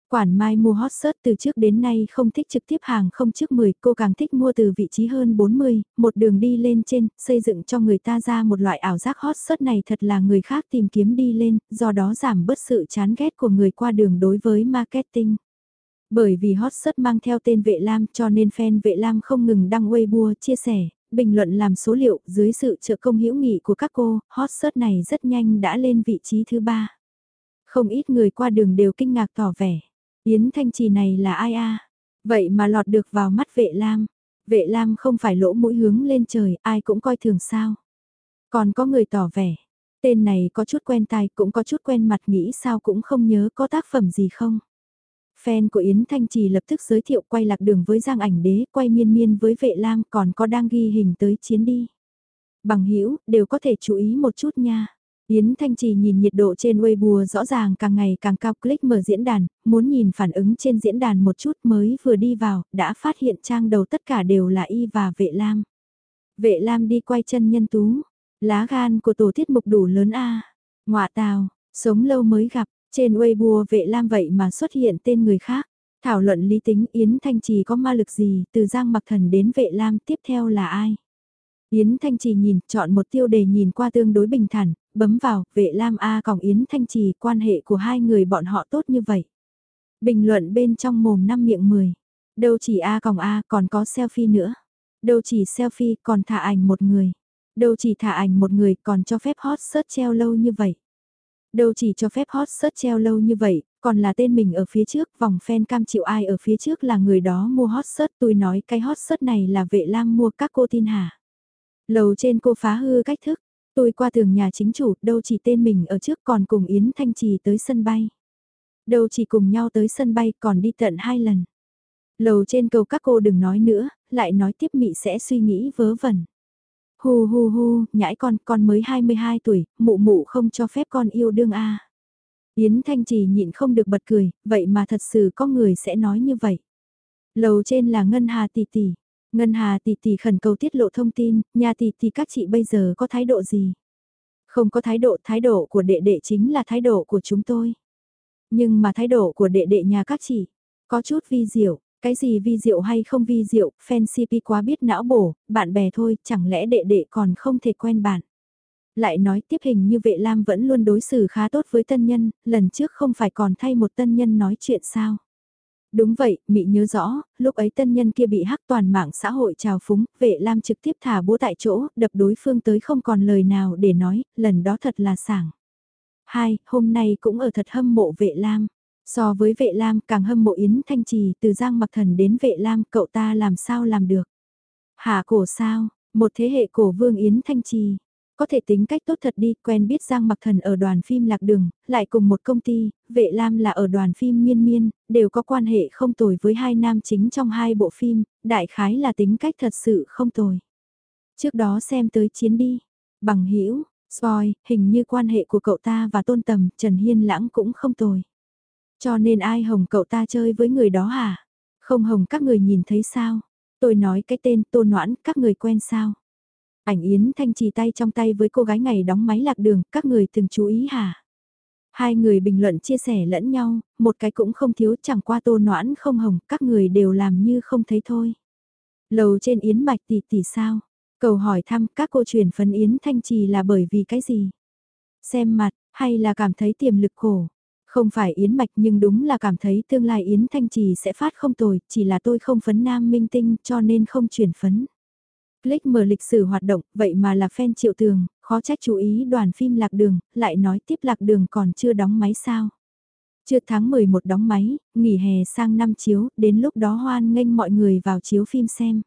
Quản Mai mua hot search từ trước đến nay không thích trực tiếp hàng không trước 10, cô càng thích mua từ vị trí hơn 40, một đường đi lên trên, xây dựng cho người ta ra một loại ảo giác hot search này thật là người khác tìm kiếm đi lên, do đó giảm bớt sự chán ghét của người qua đường đối với marketing. Bởi vì hot search mang theo tên vệ lam cho nên fan vệ lam không ngừng đăng Weibo chia sẻ, bình luận làm số liệu dưới sự trợ công hữu nghị của các cô, hot search này rất nhanh đã lên vị trí thứ ba. Không ít người qua đường đều kinh ngạc tỏ vẻ. Yến Thanh Trì này là ai a? Vậy mà lọt được vào mắt vệ lam. Vệ lam không phải lỗ mũi hướng lên trời, ai cũng coi thường sao. Còn có người tỏ vẻ, tên này có chút quen tai cũng có chút quen mặt nghĩ sao cũng không nhớ có tác phẩm gì không. Fan của Yến Thanh Trì lập tức giới thiệu quay lạc đường với Giang ảnh đế, quay miên miên với vệ lam còn có đang ghi hình tới chiến đi. Bằng hữu đều có thể chú ý một chút nha. Yến Thanh Trì nhìn nhiệt độ trên Weibo rõ ràng càng ngày càng cao click mở diễn đàn, muốn nhìn phản ứng trên diễn đàn một chút mới vừa đi vào, đã phát hiện trang đầu tất cả đều là Y và Vệ Lam. Vệ Lam đi quay chân nhân tú, lá gan của tổ tiết mục đủ lớn a à. Ngoạ tào, sống lâu mới gặp, trên Weibo Vệ Lam vậy mà xuất hiện tên người khác. Thảo luận lý tính Yến Thanh Trì có ma lực gì, từ Giang Mặc Thần đến Vệ Lam tiếp theo là ai? Yến Thanh Trì nhìn, chọn một tiêu đề nhìn qua tương đối bình thản, bấm vào, vệ Lam A còng Yến Thanh Trì, quan hệ của hai người bọn họ tốt như vậy. Bình luận bên trong mồm năm miệng 10. Đâu chỉ A còng A còn có selfie nữa. Đâu chỉ selfie còn thả ảnh một người. Đâu chỉ thả ảnh một người còn cho phép hot search treo lâu như vậy. Đâu chỉ cho phép hot search treo lâu như vậy, còn là tên mình ở phía trước, vòng fan cam chịu ai ở phía trước là người đó mua hot search. Tôi nói cái hot search này là vệ lam mua các cô tin hả? Lầu trên cô phá hư cách thức, tôi qua tường nhà chính chủ, đâu chỉ tên mình ở trước còn cùng Yến Thanh Trì tới sân bay. Đâu chỉ cùng nhau tới sân bay còn đi tận hai lần. Lầu trên cầu các cô đừng nói nữa, lại nói tiếp mị sẽ suy nghĩ vớ vẩn. Hu hu hu, nhãi con, con mới 22 tuổi, mụ mụ không cho phép con yêu đương a. Yến Thanh Trì nhịn không được bật cười, vậy mà thật sự có người sẽ nói như vậy. Lầu trên là Ngân Hà tỷ tỷ, Ngân Hà tỷ tỷ khẩn cầu tiết lộ thông tin, nhà tỷ tỷ các chị bây giờ có thái độ gì? Không có thái độ, thái độ của đệ đệ chính là thái độ của chúng tôi. Nhưng mà thái độ của đệ đệ nhà các chị, có chút vi diệu, cái gì vi diệu hay không vi diệu, fan CP quá biết não bổ, bạn bè thôi, chẳng lẽ đệ đệ còn không thể quen bạn. Lại nói tiếp hình như vệ lam vẫn luôn đối xử khá tốt với tân nhân, lần trước không phải còn thay một tân nhân nói chuyện sao. Đúng vậy, Mị nhớ rõ, lúc ấy tân nhân kia bị hắc toàn mạng xã hội trào phúng, vệ lam trực tiếp thả búa tại chỗ, đập đối phương tới không còn lời nào để nói, lần đó thật là sảng. Hai, hôm nay cũng ở thật hâm mộ vệ lam. So với vệ lam càng hâm mộ Yến Thanh Trì từ Giang Mặc Thần đến vệ lam cậu ta làm sao làm được. Hạ cổ sao, một thế hệ cổ vương Yến Thanh Trì. Có thể tính cách tốt thật đi, quen biết Giang Mặc Thần ở đoàn phim Lạc Đường, lại cùng một công ty, Vệ Lam là ở đoàn phim Miên Miên, đều có quan hệ không tồi với hai nam chính trong hai bộ phim, đại khái là tính cách thật sự không tồi. Trước đó xem tới chiến đi, bằng hữu Soi, hình như quan hệ của cậu ta và tôn tầm, Trần Hiên Lãng cũng không tồi. Cho nên ai hồng cậu ta chơi với người đó hả? Không hồng các người nhìn thấy sao? Tôi nói cái tên tôn noãn, các người quen sao? Ảnh Yến Thanh trì tay trong tay với cô gái ngày đóng máy lạc đường, các người từng chú ý hả? Hai người bình luận chia sẻ lẫn nhau, một cái cũng không thiếu chẳng qua tô noãn không hồng, các người đều làm như không thấy thôi. Lầu trên Yến bạch tỷ tỷ sao? Cầu hỏi thăm các cô truyền phấn Yến Thanh Trì là bởi vì cái gì? Xem mặt, hay là cảm thấy tiềm lực khổ? Không phải Yến Mạch nhưng đúng là cảm thấy tương lai Yến Thanh Trì sẽ phát không tồi, chỉ là tôi không phấn nam minh tinh cho nên không truyền phấn. Click mở lịch sử hoạt động, vậy mà là fan triệu tường, khó trách chú ý đoàn phim Lạc Đường, lại nói tiếp Lạc Đường còn chưa đóng máy sao. Chưa tháng 11 đóng máy, nghỉ hè sang năm chiếu, đến lúc đó hoan nghênh mọi người vào chiếu phim xem.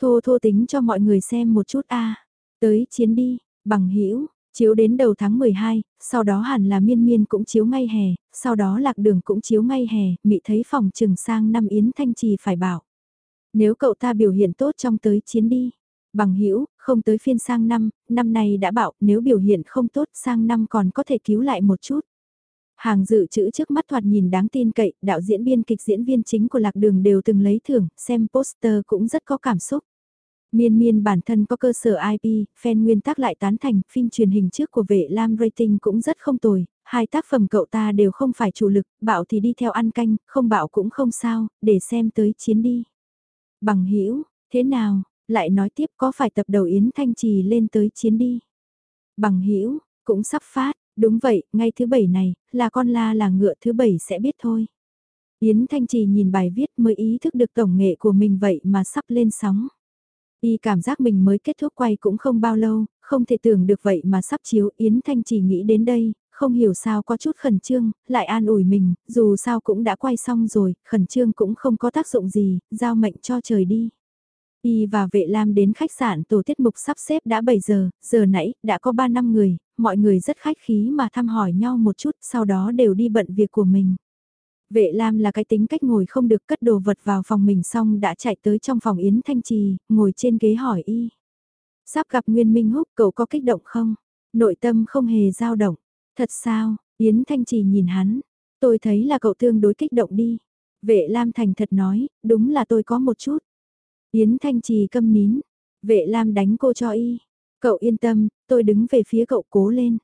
Thô thô tính cho mọi người xem một chút a Tới chiến đi, bằng hữu chiếu đến đầu tháng 12, sau đó hẳn là miên miên cũng chiếu ngay hè, sau đó lạc đường cũng chiếu ngay hè, mị thấy phòng trừng sang năm Yến Thanh Trì phải bảo. Nếu cậu ta biểu hiện tốt trong tới chiến đi, bằng hữu không tới phiên sang năm, năm nay đã bảo nếu biểu hiện không tốt sang năm còn có thể cứu lại một chút. Hàng dự trữ trước mắt thoạt nhìn đáng tin cậy, đạo diễn biên kịch diễn viên chính của lạc đường đều từng lấy thưởng, xem poster cũng rất có cảm xúc. Miên miên bản thân có cơ sở IP, fan nguyên tác lại tán thành, phim truyền hình trước của vệ Lam rating cũng rất không tồi, hai tác phẩm cậu ta đều không phải chủ lực, bảo thì đi theo ăn canh, không bảo cũng không sao, để xem tới chiến đi. Bằng hữu thế nào, lại nói tiếp có phải tập đầu Yến Thanh Trì lên tới chiến đi. Bằng hữu cũng sắp phát, đúng vậy, ngay thứ bảy này, là con la là ngựa thứ bảy sẽ biết thôi. Yến Thanh Trì nhìn bài viết mới ý thức được tổng nghệ của mình vậy mà sắp lên sóng. Y cảm giác mình mới kết thúc quay cũng không bao lâu, không thể tưởng được vậy mà sắp chiếu Yến Thanh trì nghĩ đến đây, không hiểu sao có chút khẩn trương, lại an ủi mình, dù sao cũng đã quay xong rồi, khẩn trương cũng không có tác dụng gì, giao mệnh cho trời đi. Y và vệ lam đến khách sạn tổ tiết mục sắp xếp đã 7 giờ, giờ nãy, đã có 3 năm người, mọi người rất khách khí mà thăm hỏi nhau một chút, sau đó đều đi bận việc của mình. Vệ Lam là cái tính cách ngồi không được cất đồ vật vào phòng mình xong đã chạy tới trong phòng Yến Thanh Trì, ngồi trên ghế hỏi y. Sắp gặp Nguyên Minh Húc cậu có kích động không? Nội tâm không hề dao động. Thật sao? Yến Thanh Trì nhìn hắn. Tôi thấy là cậu tương đối kích động đi. Vệ Lam thành thật nói, đúng là tôi có một chút. Yến Thanh Trì câm nín. Vệ Lam đánh cô cho y. Cậu yên tâm, tôi đứng về phía cậu cố lên.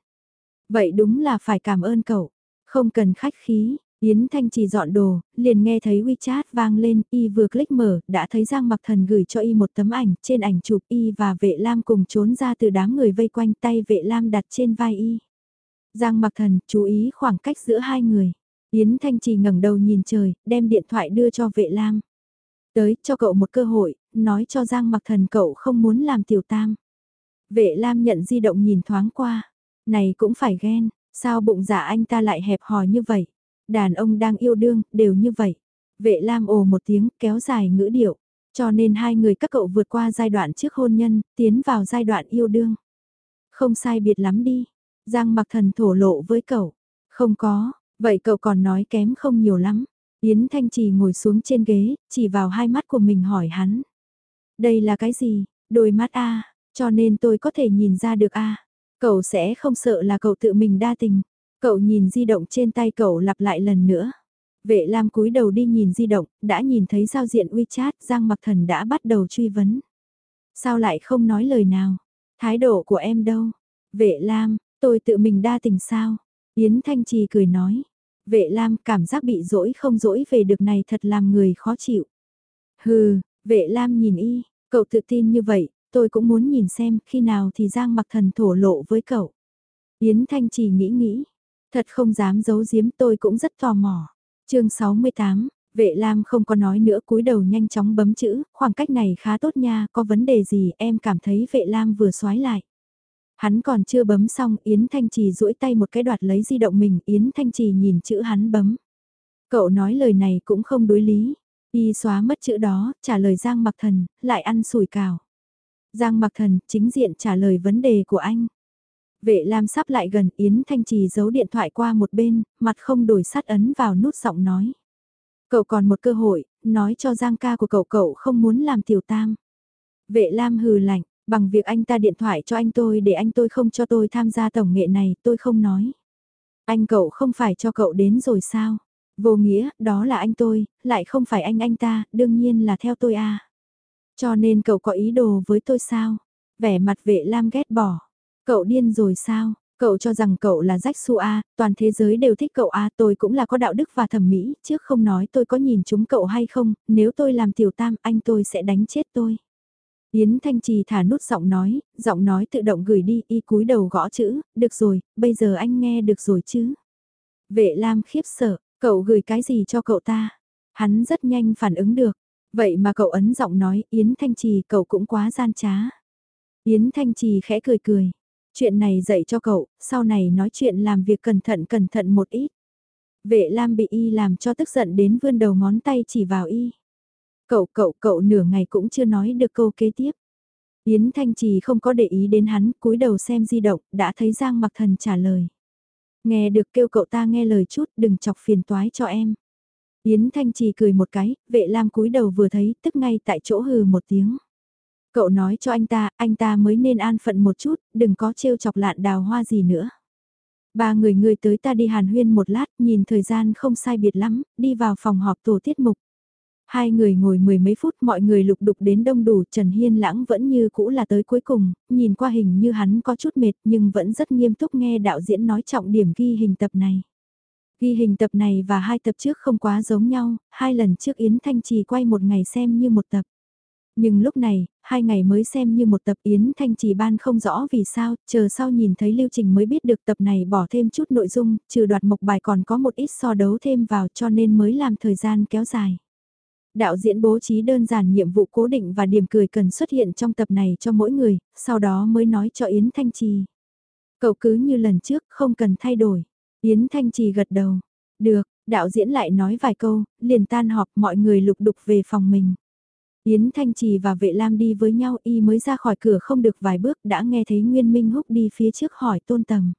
Vậy đúng là phải cảm ơn cậu. Không cần khách khí, Yến Thanh chỉ dọn đồ, liền nghe thấy WeChat vang lên, y vừa click mở, đã thấy Giang Mặc Thần gửi cho y một tấm ảnh, trên ảnh chụp y và vệ lam cùng trốn ra từ đám người vây quanh tay vệ lam đặt trên vai y. Giang Mặc Thần, chú ý khoảng cách giữa hai người. Yến Thanh chỉ ngẩng đầu nhìn trời, đem điện thoại đưa cho vệ lam. Tới, cho cậu một cơ hội, nói cho Giang Mặc Thần cậu không muốn làm tiểu tam. Vệ lam nhận di động nhìn thoáng qua. Này cũng phải ghen, sao bụng dạ anh ta lại hẹp hòi như vậy? Đàn ông đang yêu đương, đều như vậy. Vệ Lam ồ một tiếng, kéo dài ngữ điệu. Cho nên hai người các cậu vượt qua giai đoạn trước hôn nhân, tiến vào giai đoạn yêu đương. Không sai biệt lắm đi. Giang mặc thần thổ lộ với cậu. Không có, vậy cậu còn nói kém không nhiều lắm. Yến Thanh Trì ngồi xuống trên ghế, chỉ vào hai mắt của mình hỏi hắn. Đây là cái gì? Đôi mắt A, cho nên tôi có thể nhìn ra được A. Cậu sẽ không sợ là cậu tự mình đa tình. Cậu nhìn di động trên tay cậu lặp lại lần nữa. Vệ Lam cúi đầu đi nhìn di động, đã nhìn thấy giao diện WeChat, Giang Mặc Thần đã bắt đầu truy vấn. Sao lại không nói lời nào? Thái độ của em đâu? Vệ Lam, tôi tự mình đa tình sao? Yến Thanh Trì cười nói. Vệ Lam cảm giác bị dỗi không dỗi về được này thật làm người khó chịu. Hừ, vệ Lam nhìn y, cậu tự tin như vậy, tôi cũng muốn nhìn xem khi nào thì Giang mặc thần thổ lộ với cậu. Yến Thanh Trì nghĩ nghĩ, thật không dám giấu giếm tôi cũng rất tò mò. chương 68, vệ Lam không có nói nữa cúi đầu nhanh chóng bấm chữ, khoảng cách này khá tốt nha, có vấn đề gì em cảm thấy vệ Lam vừa xoái lại. Hắn còn chưa bấm xong, Yến Thanh Trì duỗi tay một cái đoạt lấy di động mình, Yến Thanh Trì nhìn chữ hắn bấm. Cậu nói lời này cũng không đối lý. Y xóa mất chữ đó, trả lời Giang Mặc Thần, lại ăn sủi cào. Giang Mặc Thần, chính diện trả lời vấn đề của anh. Vệ Lam sắp lại gần Yến Thanh Trì giấu điện thoại qua một bên, mặt không đổi sát ấn vào nút giọng nói. Cậu còn một cơ hội, nói cho Giang ca của cậu cậu không muốn làm tiểu tam. Vệ Lam hừ lạnh, Bằng việc anh ta điện thoại cho anh tôi để anh tôi không cho tôi tham gia tổng nghệ này, tôi không nói. Anh cậu không phải cho cậu đến rồi sao? Vô nghĩa, đó là anh tôi, lại không phải anh anh ta, đương nhiên là theo tôi à. Cho nên cậu có ý đồ với tôi sao? Vẻ mặt vệ lam ghét bỏ. Cậu điên rồi sao? Cậu cho rằng cậu là rách su A, toàn thế giới đều thích cậu A, tôi cũng là có đạo đức và thẩm mỹ, trước không nói tôi có nhìn chúng cậu hay không, nếu tôi làm tiểu tam anh tôi sẽ đánh chết tôi. Yến Thanh Trì thả nút giọng nói, giọng nói tự động gửi đi, y cúi đầu gõ chữ, được rồi, bây giờ anh nghe được rồi chứ. Vệ Lam khiếp sợ, cậu gửi cái gì cho cậu ta? Hắn rất nhanh phản ứng được. Vậy mà cậu ấn giọng nói, Yến Thanh Trì cậu cũng quá gian trá. Yến Thanh Trì khẽ cười cười. Chuyện này dạy cho cậu, sau này nói chuyện làm việc cẩn thận cẩn thận một ít. Vệ Lam bị y làm cho tức giận đến vươn đầu ngón tay chỉ vào y. Cậu cậu cậu nửa ngày cũng chưa nói được câu kế tiếp. Yến Thanh Trì không có để ý đến hắn, cúi đầu xem di động, đã thấy Giang Mặc Thần trả lời. Nghe được kêu cậu ta nghe lời chút, đừng chọc phiền toái cho em. Yến Thanh Trì cười một cái, vệ lam cúi đầu vừa thấy, tức ngay tại chỗ hừ một tiếng. Cậu nói cho anh ta, anh ta mới nên an phận một chút, đừng có trêu chọc lạn đào hoa gì nữa. Ba người người tới ta đi hàn huyên một lát, nhìn thời gian không sai biệt lắm, đi vào phòng họp tổ tiết mục. Hai người ngồi mười mấy phút mọi người lục đục đến đông đủ Trần Hiên Lãng vẫn như cũ là tới cuối cùng, nhìn qua hình như hắn có chút mệt nhưng vẫn rất nghiêm túc nghe đạo diễn nói trọng điểm ghi hình tập này. Ghi hình tập này và hai tập trước không quá giống nhau, hai lần trước Yến Thanh Trì quay một ngày xem như một tập. Nhưng lúc này, hai ngày mới xem như một tập Yến Thanh Trì ban không rõ vì sao, chờ sau nhìn thấy lưu trình mới biết được tập này bỏ thêm chút nội dung, trừ đoạt mộc bài còn có một ít so đấu thêm vào cho nên mới làm thời gian kéo dài. Đạo diễn bố trí đơn giản nhiệm vụ cố định và điểm cười cần xuất hiện trong tập này cho mỗi người, sau đó mới nói cho Yến Thanh Trì. Cậu cứ như lần trước, không cần thay đổi. Yến Thanh Trì gật đầu. Được, đạo diễn lại nói vài câu, liền tan họp mọi người lục đục về phòng mình. Yến Thanh Trì và Vệ Lam đi với nhau y mới ra khỏi cửa không được vài bước đã nghe thấy Nguyên Minh Húc đi phía trước hỏi tôn tầm.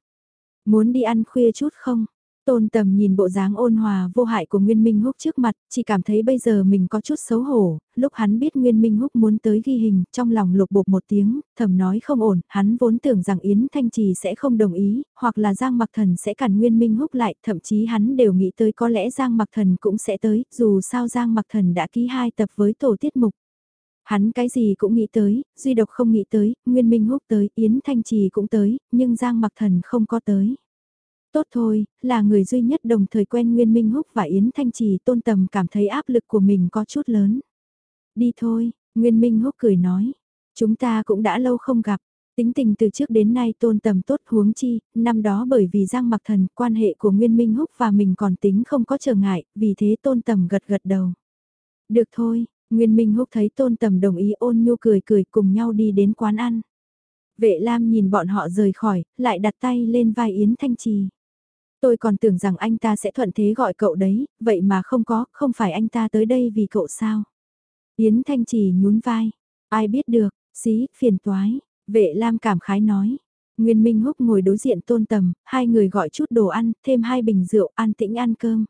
Muốn đi ăn khuya chút không? Tôn tầm nhìn bộ dáng ôn hòa vô hại của Nguyên Minh Húc trước mặt, chỉ cảm thấy bây giờ mình có chút xấu hổ, lúc hắn biết Nguyên Minh Húc muốn tới ghi hình, trong lòng lục bột một tiếng, thầm nói không ổn, hắn vốn tưởng rằng Yến Thanh Trì sẽ không đồng ý, hoặc là Giang Mặc Thần sẽ cản Nguyên Minh Húc lại, thậm chí hắn đều nghĩ tới có lẽ Giang Mặc Thần cũng sẽ tới, dù sao Giang Mặc Thần đã ký hai tập với tổ tiết mục. Hắn cái gì cũng nghĩ tới, duy độc không nghĩ tới, Nguyên Minh Húc tới, Yến Thanh Trì cũng tới, nhưng Giang Mặc Thần không có tới. Tốt thôi, là người duy nhất đồng thời quen Nguyên Minh Húc và Yến Thanh Trì tôn tầm cảm thấy áp lực của mình có chút lớn. Đi thôi, Nguyên Minh Húc cười nói. Chúng ta cũng đã lâu không gặp. Tính tình từ trước đến nay tôn tầm tốt huống chi, năm đó bởi vì Giang Mặc Thần quan hệ của Nguyên Minh Húc và mình còn tính không có trở ngại, vì thế tôn tầm gật gật đầu. Được thôi, Nguyên Minh Húc thấy tôn tầm đồng ý ôn nhu cười cười cùng nhau đi đến quán ăn. Vệ Lam nhìn bọn họ rời khỏi, lại đặt tay lên vai Yến Thanh Trì. Tôi còn tưởng rằng anh ta sẽ thuận thế gọi cậu đấy, vậy mà không có, không phải anh ta tới đây vì cậu sao. Yến Thanh Trì nhún vai, ai biết được, xí, phiền toái, vệ Lam cảm khái nói. Nguyên Minh Húc ngồi đối diện tôn tầm, hai người gọi chút đồ ăn, thêm hai bình rượu, an tĩnh ăn cơm.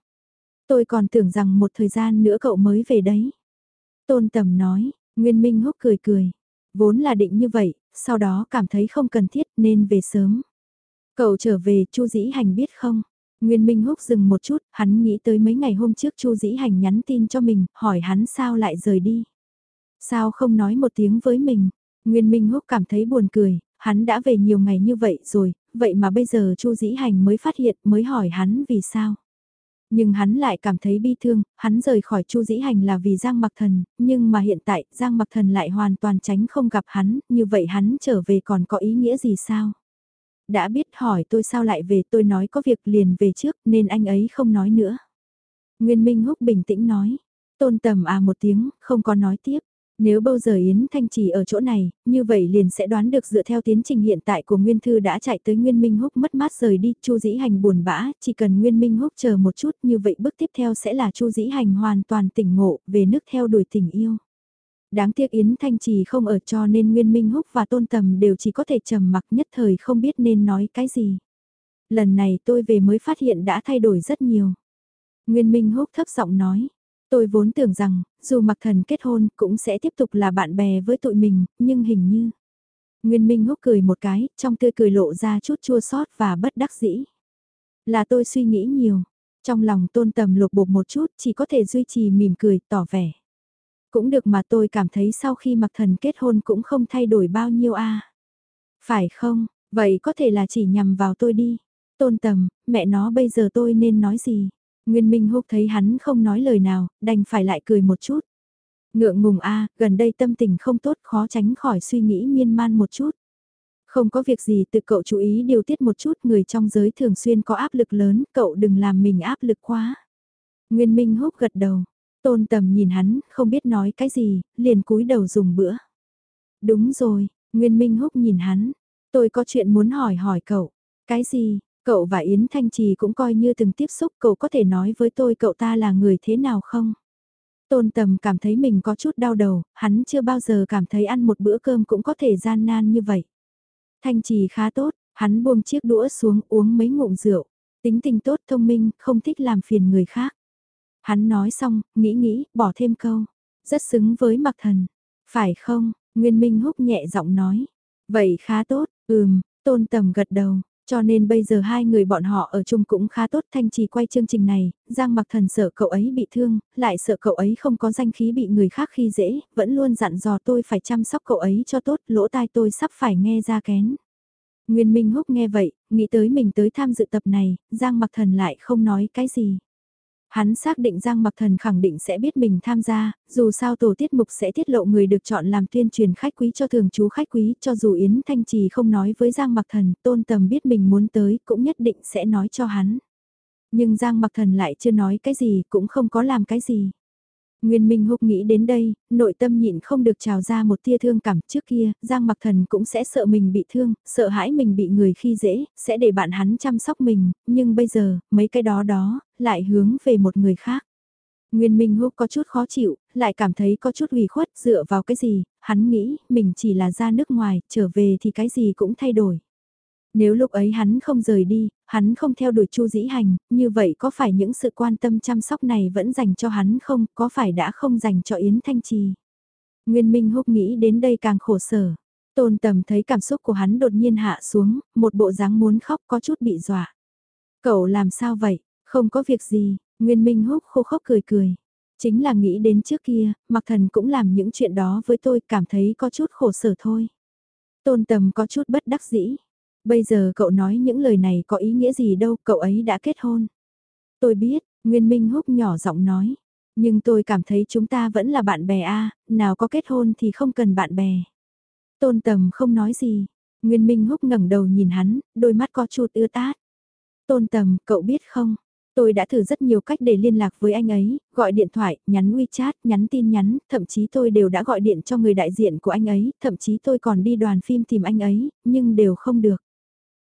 Tôi còn tưởng rằng một thời gian nữa cậu mới về đấy. Tôn tầm nói, Nguyên Minh Húc cười cười. Vốn là định như vậy, sau đó cảm thấy không cần thiết nên về sớm. Cậu trở về, Chu Dĩ Hành biết không? Nguyên Minh Húc dừng một chút, hắn nghĩ tới mấy ngày hôm trước Chu Dĩ Hành nhắn tin cho mình, hỏi hắn sao lại rời đi. Sao không nói một tiếng với mình? Nguyên Minh Húc cảm thấy buồn cười, hắn đã về nhiều ngày như vậy rồi, vậy mà bây giờ Chu Dĩ Hành mới phát hiện, mới hỏi hắn vì sao. Nhưng hắn lại cảm thấy bi thương, hắn rời khỏi Chu Dĩ Hành là vì Giang Mặc Thần, nhưng mà hiện tại Giang Mặc Thần lại hoàn toàn tránh không gặp hắn, như vậy hắn trở về còn có ý nghĩa gì sao? Đã biết hỏi tôi sao lại về tôi nói có việc liền về trước nên anh ấy không nói nữa. Nguyên Minh Húc bình tĩnh nói, tôn tầm à một tiếng, không có nói tiếp. Nếu bao giờ Yến Thanh Trì ở chỗ này, như vậy liền sẽ đoán được dựa theo tiến trình hiện tại của Nguyên Thư đã chạy tới Nguyên Minh Húc mất mát rời đi, Chu Dĩ Hành buồn bã, chỉ cần Nguyên Minh Húc chờ một chút như vậy bước tiếp theo sẽ là Chu Dĩ Hành hoàn toàn tỉnh ngộ, về nước theo đuổi tình yêu. Đáng tiếc Yến Thanh Trì không ở cho nên Nguyên Minh Húc và Tôn Tầm đều chỉ có thể trầm mặc nhất thời không biết nên nói cái gì. Lần này tôi về mới phát hiện đã thay đổi rất nhiều. Nguyên Minh Húc thấp giọng nói, Tôi vốn tưởng rằng, dù mặc thần kết hôn cũng sẽ tiếp tục là bạn bè với tụi mình, nhưng hình như... Nguyên Minh húc cười một cái, trong tươi cười lộ ra chút chua xót và bất đắc dĩ. Là tôi suy nghĩ nhiều, trong lòng tôn tầm lục bột một chút chỉ có thể duy trì mỉm cười tỏ vẻ. Cũng được mà tôi cảm thấy sau khi mặc thần kết hôn cũng không thay đổi bao nhiêu a Phải không, vậy có thể là chỉ nhằm vào tôi đi. Tôn tầm, mẹ nó bây giờ tôi nên nói gì? Nguyên Minh Húc thấy hắn không nói lời nào, đành phải lại cười một chút. Ngượng ngùng a, gần đây tâm tình không tốt khó tránh khỏi suy nghĩ miên man một chút. Không có việc gì tự cậu chú ý điều tiết một chút người trong giới thường xuyên có áp lực lớn, cậu đừng làm mình áp lực quá. Nguyên Minh Húc gật đầu, tôn tầm nhìn hắn, không biết nói cái gì, liền cúi đầu dùng bữa. Đúng rồi, Nguyên Minh Húc nhìn hắn, tôi có chuyện muốn hỏi hỏi cậu, cái gì, Cậu và Yến Thanh Trì cũng coi như từng tiếp xúc, cậu có thể nói với tôi cậu ta là người thế nào không? Tôn Tầm cảm thấy mình có chút đau đầu, hắn chưa bao giờ cảm thấy ăn một bữa cơm cũng có thể gian nan như vậy. Thanh Trì khá tốt, hắn buông chiếc đũa xuống uống mấy ngụm rượu, tính tình tốt thông minh, không thích làm phiền người khác. Hắn nói xong, nghĩ nghĩ, bỏ thêm câu, rất xứng với mặc thần. Phải không, Nguyên Minh húc nhẹ giọng nói. Vậy khá tốt, ừm, tôn tầm gật đầu, cho nên bây giờ hai người bọn họ ở chung cũng khá tốt thanh trì quay chương trình này, Giang mặc thần sợ cậu ấy bị thương, lại sợ cậu ấy không có danh khí bị người khác khi dễ, vẫn luôn dặn dò tôi phải chăm sóc cậu ấy cho tốt, lỗ tai tôi sắp phải nghe ra kén. Nguyên Minh Húc nghe vậy, nghĩ tới mình tới tham dự tập này, Giang mặc thần lại không nói cái gì. Hắn xác định Giang Mặc Thần khẳng định sẽ biết mình tham gia, dù sao tổ tiết mục sẽ tiết lộ người được chọn làm tuyên truyền khách quý cho thường chú khách quý, cho dù Yến Thanh Trì không nói với Giang Mặc Thần, Tôn Tầm biết mình muốn tới, cũng nhất định sẽ nói cho hắn. Nhưng Giang Mặc Thần lại chưa nói cái gì, cũng không có làm cái gì. Nguyên Minh Húc nghĩ đến đây, nội tâm nhịn không được trào ra một tia thương cảm trước kia, Giang Mặc Thần cũng sẽ sợ mình bị thương, sợ hãi mình bị người khi dễ, sẽ để bạn hắn chăm sóc mình, nhưng bây giờ, mấy cái đó đó, lại hướng về một người khác. Nguyên Minh Húc có chút khó chịu, lại cảm thấy có chút ủy khuất dựa vào cái gì, hắn nghĩ mình chỉ là ra nước ngoài, trở về thì cái gì cũng thay đổi. Nếu lúc ấy hắn không rời đi, hắn không theo đuổi Chu Dĩ Hành, như vậy có phải những sự quan tâm chăm sóc này vẫn dành cho hắn không, có phải đã không dành cho Yến Thanh Trì? Nguyên Minh Húc nghĩ đến đây càng khổ sở. Tôn Tầm thấy cảm xúc của hắn đột nhiên hạ xuống, một bộ dáng muốn khóc có chút bị dọa. Cậu làm sao vậy? Không có việc gì, Nguyên Minh Húc khô khốc cười cười. Chính là nghĩ đến trước kia, Mặc Thần cũng làm những chuyện đó với tôi cảm thấy có chút khổ sở thôi. Tôn Tầm có chút bất đắc dĩ. Bây giờ cậu nói những lời này có ý nghĩa gì đâu, cậu ấy đã kết hôn. Tôi biết, Nguyên Minh Húc nhỏ giọng nói. Nhưng tôi cảm thấy chúng ta vẫn là bạn bè a nào có kết hôn thì không cần bạn bè. Tôn Tầm không nói gì. Nguyên Minh Húc ngẩng đầu nhìn hắn, đôi mắt có chút ưa tát. Tôn Tầm, cậu biết không? Tôi đã thử rất nhiều cách để liên lạc với anh ấy, gọi điện thoại, nhắn WeChat, nhắn tin nhắn, thậm chí tôi đều đã gọi điện cho người đại diện của anh ấy, thậm chí tôi còn đi đoàn phim tìm anh ấy, nhưng đều không được.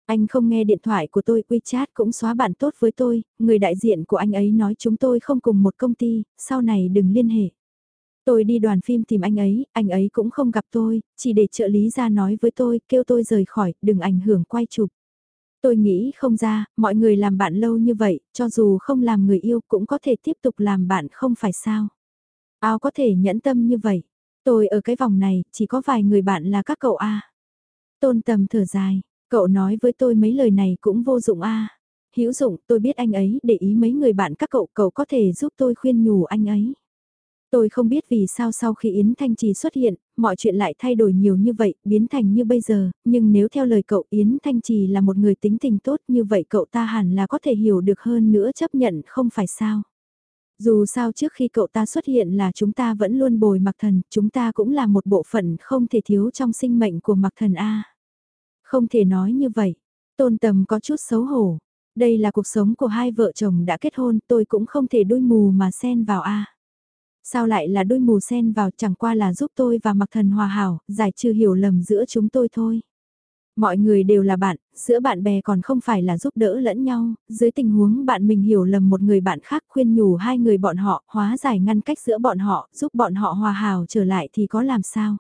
Anh không nghe điện thoại của tôi, WeChat cũng xóa bạn tốt với tôi, người đại diện của anh ấy nói chúng tôi không cùng một công ty, sau này đừng liên hệ. Tôi đi đoàn phim tìm anh ấy, anh ấy cũng không gặp tôi, chỉ để trợ lý ra nói với tôi, kêu tôi rời khỏi, đừng ảnh hưởng quay chụp. Tôi nghĩ không ra, mọi người làm bạn lâu như vậy, cho dù không làm người yêu cũng có thể tiếp tục làm bạn không phải sao. Ao có thể nhẫn tâm như vậy. Tôi ở cái vòng này, chỉ có vài người bạn là các cậu A. Tôn tầm thở dài, Cậu nói với tôi mấy lời này cũng vô dụng a. À. Hữu dụng, tôi biết anh ấy để ý mấy người bạn các cậu, cậu có thể giúp tôi khuyên nhủ anh ấy. Tôi không biết vì sao sau khi Yến Thanh Trì xuất hiện, mọi chuyện lại thay đổi nhiều như vậy, biến thành như bây giờ, nhưng nếu theo lời cậu Yến Thanh Trì là một người tính tình tốt như vậy cậu ta hẳn là có thể hiểu được hơn nữa chấp nhận không phải sao. Dù sao trước khi cậu ta xuất hiện là chúng ta vẫn luôn bồi mặc thần, chúng ta cũng là một bộ phận không thể thiếu trong sinh mệnh của mặc thần A. Không thể nói như vậy, tôn tầm có chút xấu hổ. Đây là cuộc sống của hai vợ chồng đã kết hôn tôi cũng không thể đôi mù mà xen vào A. Sao lại là đôi mù xen vào chẳng qua là giúp tôi và mặc thần hòa hảo, giải trừ hiểu lầm giữa chúng tôi thôi. Mọi người đều là bạn, giữa bạn bè còn không phải là giúp đỡ lẫn nhau, dưới tình huống bạn mình hiểu lầm một người bạn khác khuyên nhủ hai người bọn họ, hóa giải ngăn cách giữa bọn họ, giúp bọn họ hòa hảo trở lại thì có làm sao.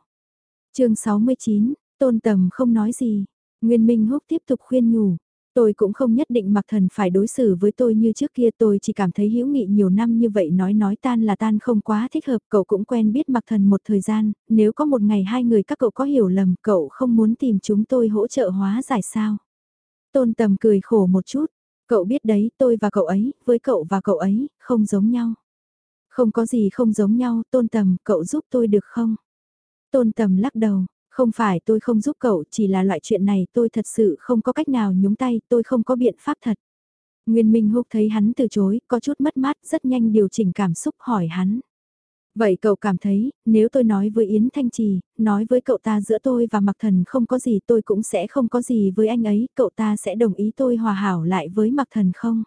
chương 69, Tôn Tầm không nói gì, Nguyên Minh Húc tiếp tục khuyên nhủ, Tôi cũng không nhất định mặc thần phải đối xử với tôi như trước kia tôi chỉ cảm thấy hữu nghị nhiều năm như vậy nói nói tan là tan không quá thích hợp cậu cũng quen biết mặc thần một thời gian, nếu có một ngày hai người các cậu có hiểu lầm cậu không muốn tìm chúng tôi hỗ trợ hóa giải sao. Tôn tầm cười khổ một chút, cậu biết đấy tôi và cậu ấy, với cậu và cậu ấy, không giống nhau. Không có gì không giống nhau, tôn tầm, cậu giúp tôi được không? Tôn tầm lắc đầu, không phải tôi không giúp cậu, chỉ là loại chuyện này tôi thật sự không có cách nào nhúng tay, tôi không có biện pháp thật. Nguyên Minh Húc thấy hắn từ chối, có chút mất mát, rất nhanh điều chỉnh cảm xúc hỏi hắn. Vậy cậu cảm thấy, nếu tôi nói với Yến Thanh Trì, nói với cậu ta giữa tôi và Mặc Thần không có gì tôi cũng sẽ không có gì với anh ấy, cậu ta sẽ đồng ý tôi hòa hảo lại với Mặc Thần không?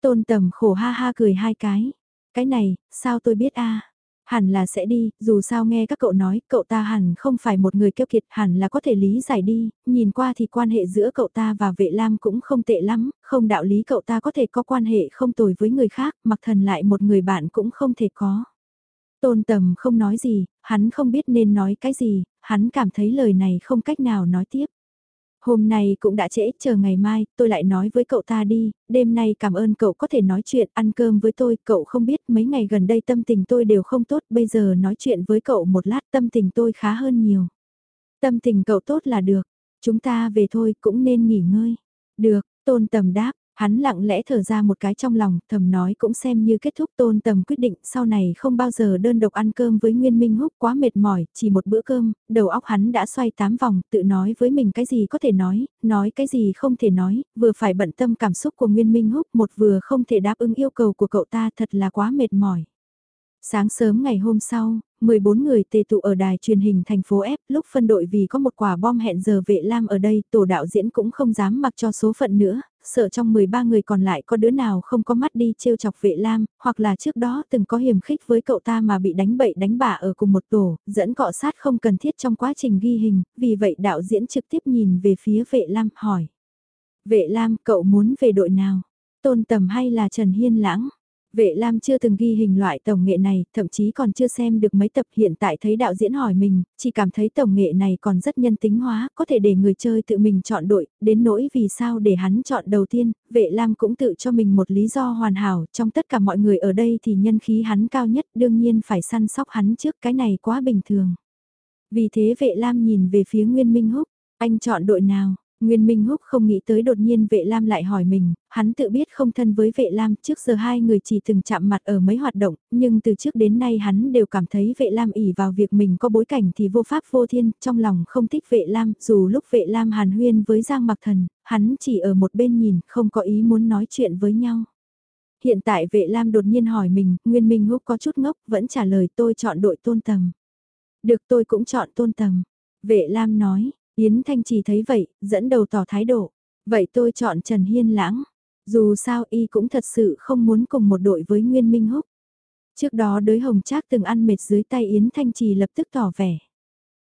Tôn tầm khổ ha ha cười hai cái. Cái này, sao tôi biết a Hẳn là sẽ đi, dù sao nghe các cậu nói, cậu ta hẳn không phải một người keo kiệt, hẳn là có thể lý giải đi, nhìn qua thì quan hệ giữa cậu ta và vệ lam cũng không tệ lắm, không đạo lý cậu ta có thể có quan hệ không tồi với người khác, mặc thần lại một người bạn cũng không thể có. Tôn tầm không nói gì, hắn không biết nên nói cái gì, hắn cảm thấy lời này không cách nào nói tiếp. Hôm nay cũng đã trễ, chờ ngày mai, tôi lại nói với cậu ta đi, đêm nay cảm ơn cậu có thể nói chuyện, ăn cơm với tôi, cậu không biết mấy ngày gần đây tâm tình tôi đều không tốt, bây giờ nói chuyện với cậu một lát tâm tình tôi khá hơn nhiều. Tâm tình cậu tốt là được, chúng ta về thôi cũng nên nghỉ ngơi. Được, tôn tầm đáp, Hắn lặng lẽ thở ra một cái trong lòng, thầm nói cũng xem như kết thúc tôn tầm quyết định sau này không bao giờ đơn độc ăn cơm với Nguyên Minh Húc quá mệt mỏi, chỉ một bữa cơm, đầu óc hắn đã xoay tám vòng, tự nói với mình cái gì có thể nói, nói cái gì không thể nói, vừa phải bận tâm cảm xúc của Nguyên Minh Húc, một vừa không thể đáp ứng yêu cầu của cậu ta thật là quá mệt mỏi. Sáng sớm ngày hôm sau, 14 người tề tụ ở đài truyền hình thành phố F lúc phân đội vì có một quả bom hẹn giờ vệ lam ở đây, tổ đạo diễn cũng không dám mặc cho số phận nữa, sợ trong 13 người còn lại có đứa nào không có mắt đi trêu chọc vệ lam, hoặc là trước đó từng có hiểm khích với cậu ta mà bị đánh bậy đánh bạ ở cùng một tổ, dẫn cọ sát không cần thiết trong quá trình ghi hình, vì vậy đạo diễn trực tiếp nhìn về phía vệ lam hỏi. Vệ lam, cậu muốn về đội nào? Tôn Tầm hay là Trần Hiên Lãng? Vệ Lam chưa từng ghi hình loại tổng nghệ này, thậm chí còn chưa xem được mấy tập hiện tại thấy đạo diễn hỏi mình, chỉ cảm thấy tổng nghệ này còn rất nhân tính hóa, có thể để người chơi tự mình chọn đội, đến nỗi vì sao để hắn chọn đầu tiên, vệ Lam cũng tự cho mình một lý do hoàn hảo, trong tất cả mọi người ở đây thì nhân khí hắn cao nhất, đương nhiên phải săn sóc hắn trước cái này quá bình thường. Vì thế vệ Lam nhìn về phía Nguyên Minh Húc, anh chọn đội nào? Nguyên Minh Húc không nghĩ tới đột nhiên vệ lam lại hỏi mình, hắn tự biết không thân với vệ lam, trước giờ hai người chỉ từng chạm mặt ở mấy hoạt động, nhưng từ trước đến nay hắn đều cảm thấy vệ lam ỉ vào việc mình có bối cảnh thì vô pháp vô thiên, trong lòng không thích vệ lam, dù lúc vệ lam hàn huyên với Giang Mặc Thần, hắn chỉ ở một bên nhìn, không có ý muốn nói chuyện với nhau. Hiện tại vệ lam đột nhiên hỏi mình, Nguyên Minh Húc có chút ngốc, vẫn trả lời tôi chọn đội tôn tầm. Được tôi cũng chọn tôn tầm. Vệ lam nói, Yến Thanh Trì thấy vậy, dẫn đầu tỏ thái độ. Vậy tôi chọn Trần Hiên Lãng. Dù sao y cũng thật sự không muốn cùng một đội với Nguyên Minh Húc. Trước đó đới hồng trác từng ăn mệt dưới tay Yến Thanh Trì lập tức tỏ vẻ.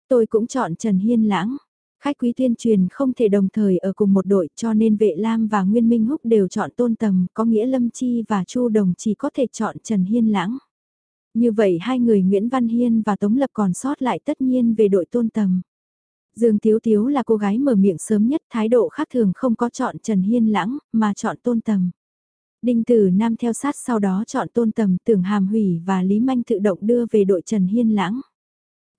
Tôi cũng chọn Trần Hiên Lãng. Khách quý tuyên truyền không thể đồng thời ở cùng một đội cho nên vệ Lam và Nguyên Minh Húc đều chọn tôn tầm, có nghĩa Lâm Chi và Chu Đồng chỉ có thể chọn Trần Hiên Lãng. Như vậy hai người Nguyễn Văn Hiên và Tống Lập còn sót lại tất nhiên về đội tôn tầm. Dương Tiếu Tiếu là cô gái mở miệng sớm nhất thái độ khác thường không có chọn Trần Hiên Lãng, mà chọn Tôn Tầm. Đinh Tử Nam theo sát sau đó chọn Tôn Tầm, Tưởng Hàm Hủy và Lý Manh tự động đưa về đội Trần Hiên Lãng.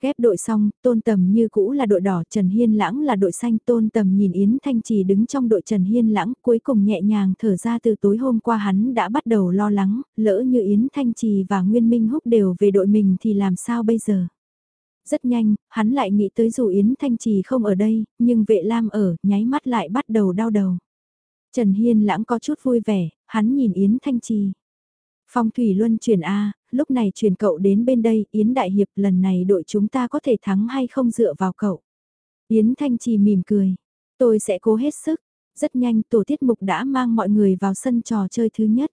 Ghép đội xong, tôn tầm như cũ là đội đỏ, Trần Hiên Lãng là đội xanh, tôn tầm nhìn Yến Thanh Trì đứng trong đội Trần Hiên Lãng, cuối cùng nhẹ nhàng thở ra từ tối hôm qua hắn đã bắt đầu lo lắng, lỡ như Yến Thanh Trì và Nguyên Minh Húc đều về đội mình thì làm sao bây giờ. Rất nhanh, hắn lại nghĩ tới dù Yến Thanh Trì không ở đây, nhưng vệ lam ở, nháy mắt lại bắt đầu đau đầu. Trần Hiên Lãng có chút vui vẻ, hắn nhìn Yến Thanh Trì. Phong Thủy Luân chuyển A, lúc này chuyển cậu đến bên đây, Yến Đại Hiệp lần này đội chúng ta có thể thắng hay không dựa vào cậu. Yến Thanh Trì mỉm cười, tôi sẽ cố hết sức. Rất nhanh tổ tiết mục đã mang mọi người vào sân trò chơi thứ nhất.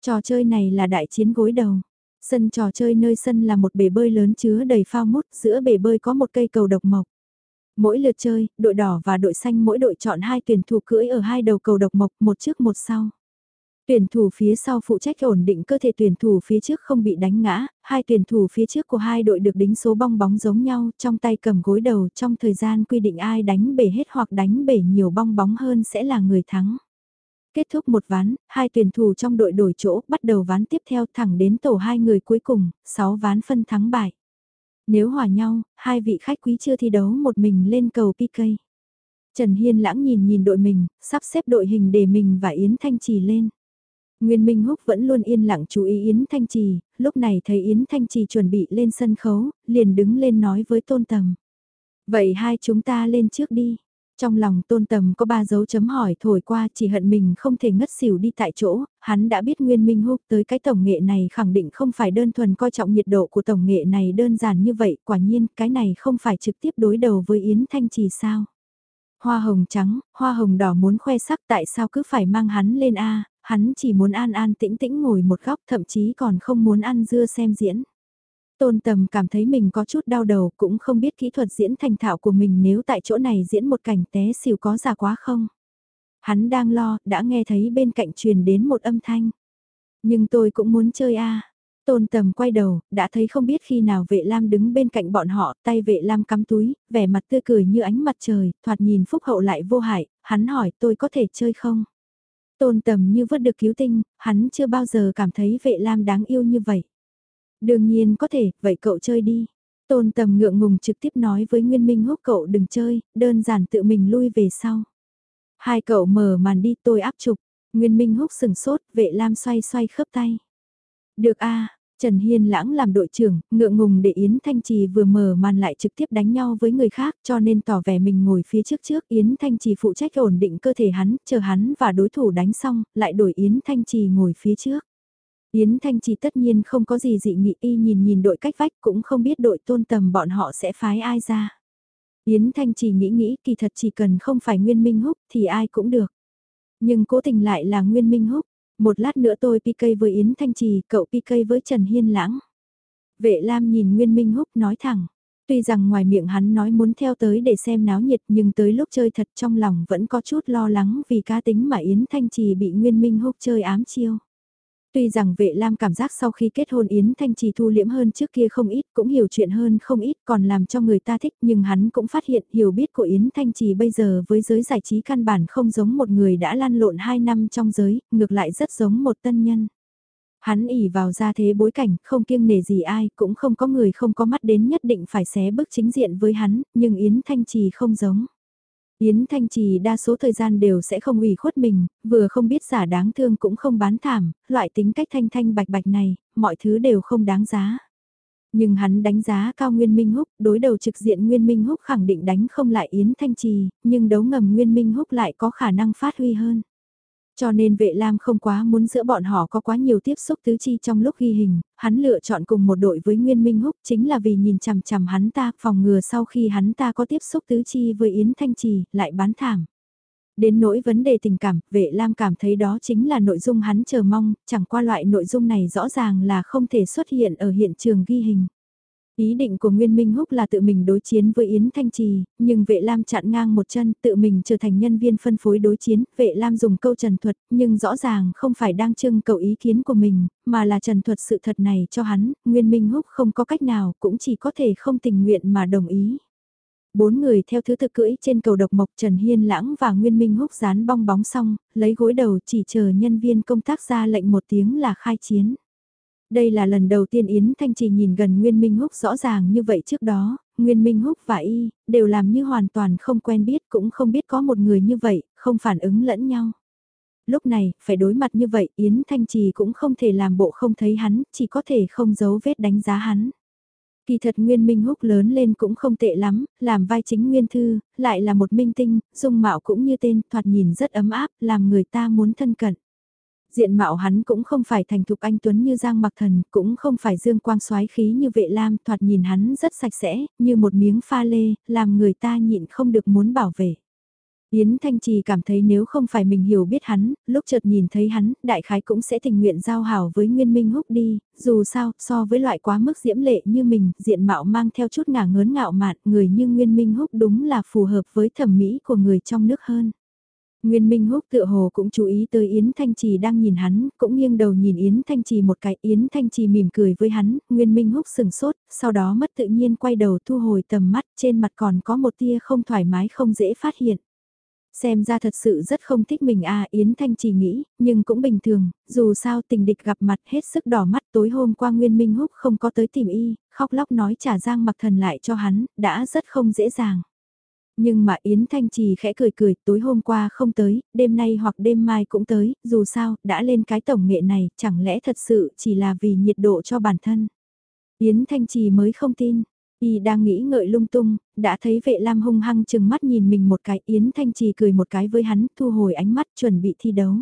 Trò chơi này là đại chiến gối đầu. Sân trò chơi nơi sân là một bể bơi lớn chứa đầy phao mút, giữa bể bơi có một cây cầu độc mộc. Mỗi lượt chơi, đội đỏ và đội xanh mỗi đội chọn hai tuyển thủ cưỡi ở hai đầu cầu độc mộc, một trước một sau. Tuyển thủ phía sau phụ trách ổn định cơ thể tuyển thủ phía trước không bị đánh ngã, hai tuyển thủ phía trước của hai đội được đính số bong bóng giống nhau, trong tay cầm gối đầu trong thời gian quy định ai đánh bể hết hoặc đánh bể nhiều bong bóng hơn sẽ là người thắng. Kết thúc một ván, hai tuyển thủ trong đội đổi chỗ bắt đầu ván tiếp theo thẳng đến tổ hai người cuối cùng, 6 ván phân thắng bại. Nếu hòa nhau, hai vị khách quý chưa thi đấu một mình lên cầu PK. Trần Hiên lãng nhìn nhìn đội mình, sắp xếp đội hình để mình và Yến Thanh Trì lên. Nguyên Minh Húc vẫn luôn yên lặng chú ý Yến Thanh Trì, lúc này thấy Yến Thanh Trì chuẩn bị lên sân khấu, liền đứng lên nói với Tôn Tầm. Vậy hai chúng ta lên trước đi. Trong lòng Tôn Tầm có ba dấu chấm hỏi thổi qua chỉ hận mình không thể ngất xỉu đi tại chỗ, hắn đã biết Nguyên Minh Húc tới cái tổng nghệ này khẳng định không phải đơn thuần coi trọng nhiệt độ của tổng nghệ này đơn giản như vậy, quả nhiên cái này không phải trực tiếp đối đầu với Yến Thanh Trì sao. Hoa hồng trắng, hoa hồng đỏ muốn khoe sắc tại sao cứ phải mang hắn lên A, hắn chỉ muốn an an tĩnh tĩnh ngồi một góc thậm chí còn không muốn ăn dưa xem diễn. Tôn tầm cảm thấy mình có chút đau đầu cũng không biết kỹ thuật diễn thành thạo của mình nếu tại chỗ này diễn một cảnh té xỉu có già quá không. Hắn đang lo, đã nghe thấy bên cạnh truyền đến một âm thanh. Nhưng tôi cũng muốn chơi a Tôn tầm quay đầu, đã thấy không biết khi nào vệ lam đứng bên cạnh bọn họ, tay vệ lam cắm túi, vẻ mặt tươi cười như ánh mặt trời, thoạt nhìn phúc hậu lại vô hại, hắn hỏi tôi có thể chơi không? Tôn tầm như vớt được cứu tinh, hắn chưa bao giờ cảm thấy vệ lam đáng yêu như vậy. Đương nhiên có thể, vậy cậu chơi đi. Tôn tầm ngượng ngùng trực tiếp nói với Nguyên Minh Húc cậu đừng chơi, đơn giản tự mình lui về sau. Hai cậu mở màn đi tôi áp trục, Nguyên Minh Húc sừng sốt, vệ lam xoay xoay khớp tay. Được a Trần Hiên lãng làm đội trưởng, ngượng ngùng để Yến Thanh Trì vừa mở màn lại trực tiếp đánh nhau với người khác cho nên tỏ vẻ mình ngồi phía trước trước Yến Thanh Trì phụ trách ổn định cơ thể hắn, chờ hắn và đối thủ đánh xong, lại đổi Yến Thanh Trì ngồi phía trước. Yến Thanh Trì tất nhiên không có gì dị nghị y nhìn nhìn đội cách vách cũng không biết đội tôn tầm bọn họ sẽ phái ai ra. Yến Thanh Trì nghĩ nghĩ kỳ thật chỉ cần không phải Nguyên Minh Húc thì ai cũng được. Nhưng cố tình lại là Nguyên Minh Húc. Một lát nữa tôi PK với Yến Thanh Trì, cậu PK với Trần Hiên Lãng. Vệ Lam nhìn Nguyên Minh Húc nói thẳng. Tuy rằng ngoài miệng hắn nói muốn theo tới để xem náo nhiệt nhưng tới lúc chơi thật trong lòng vẫn có chút lo lắng vì cá tính mà Yến Thanh Trì bị Nguyên Minh Húc chơi ám chiêu. Tuy rằng vệ lam cảm giác sau khi kết hôn Yến Thanh Trì thu liễm hơn trước kia không ít, cũng hiểu chuyện hơn không ít, còn làm cho người ta thích, nhưng hắn cũng phát hiện hiểu biết của Yến Thanh Trì bây giờ với giới giải trí căn bản không giống một người đã lan lộn 2 năm trong giới, ngược lại rất giống một tân nhân. Hắn ỉ vào ra thế bối cảnh, không kiêng nể gì ai, cũng không có người không có mắt đến nhất định phải xé bước chính diện với hắn, nhưng Yến Thanh Trì không giống. Yến Thanh Trì đa số thời gian đều sẽ không ủy khuất mình, vừa không biết giả đáng thương cũng không bán thảm, loại tính cách thanh thanh bạch bạch này, mọi thứ đều không đáng giá. Nhưng hắn đánh giá cao Nguyên Minh Húc, đối đầu trực diện Nguyên Minh Húc khẳng định đánh không lại Yến Thanh Trì, nhưng đấu ngầm Nguyên Minh Húc lại có khả năng phát huy hơn. Cho nên vệ lam không quá muốn giữa bọn họ có quá nhiều tiếp xúc tứ chi trong lúc ghi hình, hắn lựa chọn cùng một đội với Nguyên Minh Húc chính là vì nhìn chằm chằm hắn ta phòng ngừa sau khi hắn ta có tiếp xúc tứ chi với Yến Thanh Trì, lại bán thảm. Đến nỗi vấn đề tình cảm, vệ lam cảm thấy đó chính là nội dung hắn chờ mong, chẳng qua loại nội dung này rõ ràng là không thể xuất hiện ở hiện trường ghi hình. Ý định của Nguyên Minh Húc là tự mình đối chiến với Yến Thanh Trì, nhưng vệ lam chặn ngang một chân tự mình trở thành nhân viên phân phối đối chiến, vệ lam dùng câu trần thuật, nhưng rõ ràng không phải đang trưng cầu ý kiến của mình, mà là trần thuật sự thật này cho hắn, Nguyên Minh Húc không có cách nào, cũng chỉ có thể không tình nguyện mà đồng ý. Bốn người theo thứ tự cưỡi trên cầu độc mộc Trần Hiên Lãng và Nguyên Minh Húc dán bong bóng xong, lấy gối đầu chỉ chờ nhân viên công tác ra lệnh một tiếng là khai chiến. Đây là lần đầu tiên Yến Thanh Trì nhìn gần Nguyên Minh Húc rõ ràng như vậy trước đó, Nguyên Minh Húc và Y, đều làm như hoàn toàn không quen biết cũng không biết có một người như vậy, không phản ứng lẫn nhau. Lúc này, phải đối mặt như vậy, Yến Thanh Trì cũng không thể làm bộ không thấy hắn, chỉ có thể không giấu vết đánh giá hắn. Kỳ thật Nguyên Minh Húc lớn lên cũng không tệ lắm, làm vai chính Nguyên Thư, lại là một minh tinh, dung mạo cũng như tên, thoạt nhìn rất ấm áp, làm người ta muốn thân cận. Diện mạo hắn cũng không phải thành thục anh Tuấn như Giang Mặc Thần, cũng không phải dương quang xoái khí như vệ lam, thoạt nhìn hắn rất sạch sẽ, như một miếng pha lê, làm người ta nhịn không được muốn bảo vệ. Yến Thanh Trì cảm thấy nếu không phải mình hiểu biết hắn, lúc chợt nhìn thấy hắn, đại khái cũng sẽ tình nguyện giao hảo với Nguyên Minh Húc đi, dù sao, so với loại quá mức diễm lệ như mình, diện mạo mang theo chút ngả ngớn ngạo mạn, người như Nguyên Minh Húc đúng là phù hợp với thẩm mỹ của người trong nước hơn. Nguyên Minh Húc tựa hồ cũng chú ý tới Yến Thanh Trì đang nhìn hắn, cũng nghiêng đầu nhìn Yến Thanh Trì một cái, Yến Thanh Trì mỉm cười với hắn, Nguyên Minh Húc sừng sốt, sau đó mất tự nhiên quay đầu thu hồi tầm mắt, trên mặt còn có một tia không thoải mái không dễ phát hiện. Xem ra thật sự rất không thích mình à Yến Thanh chỉ nghĩ, nhưng cũng bình thường, dù sao tình địch gặp mặt hết sức đỏ mắt tối hôm qua Nguyên Minh Húc không có tới tìm y, khóc lóc nói trả Giang mặc thần lại cho hắn, đã rất không dễ dàng. Nhưng mà Yến Thanh Trì khẽ cười cười, tối hôm qua không tới, đêm nay hoặc đêm mai cũng tới, dù sao, đã lên cái tổng nghệ này, chẳng lẽ thật sự chỉ là vì nhiệt độ cho bản thân. Yến Thanh Trì mới không tin, Y đang nghĩ ngợi lung tung, đã thấy vệ lam hung hăng chừng mắt nhìn mình một cái Yến Thanh Trì cười một cái với hắn, thu hồi ánh mắt chuẩn bị thi đấu.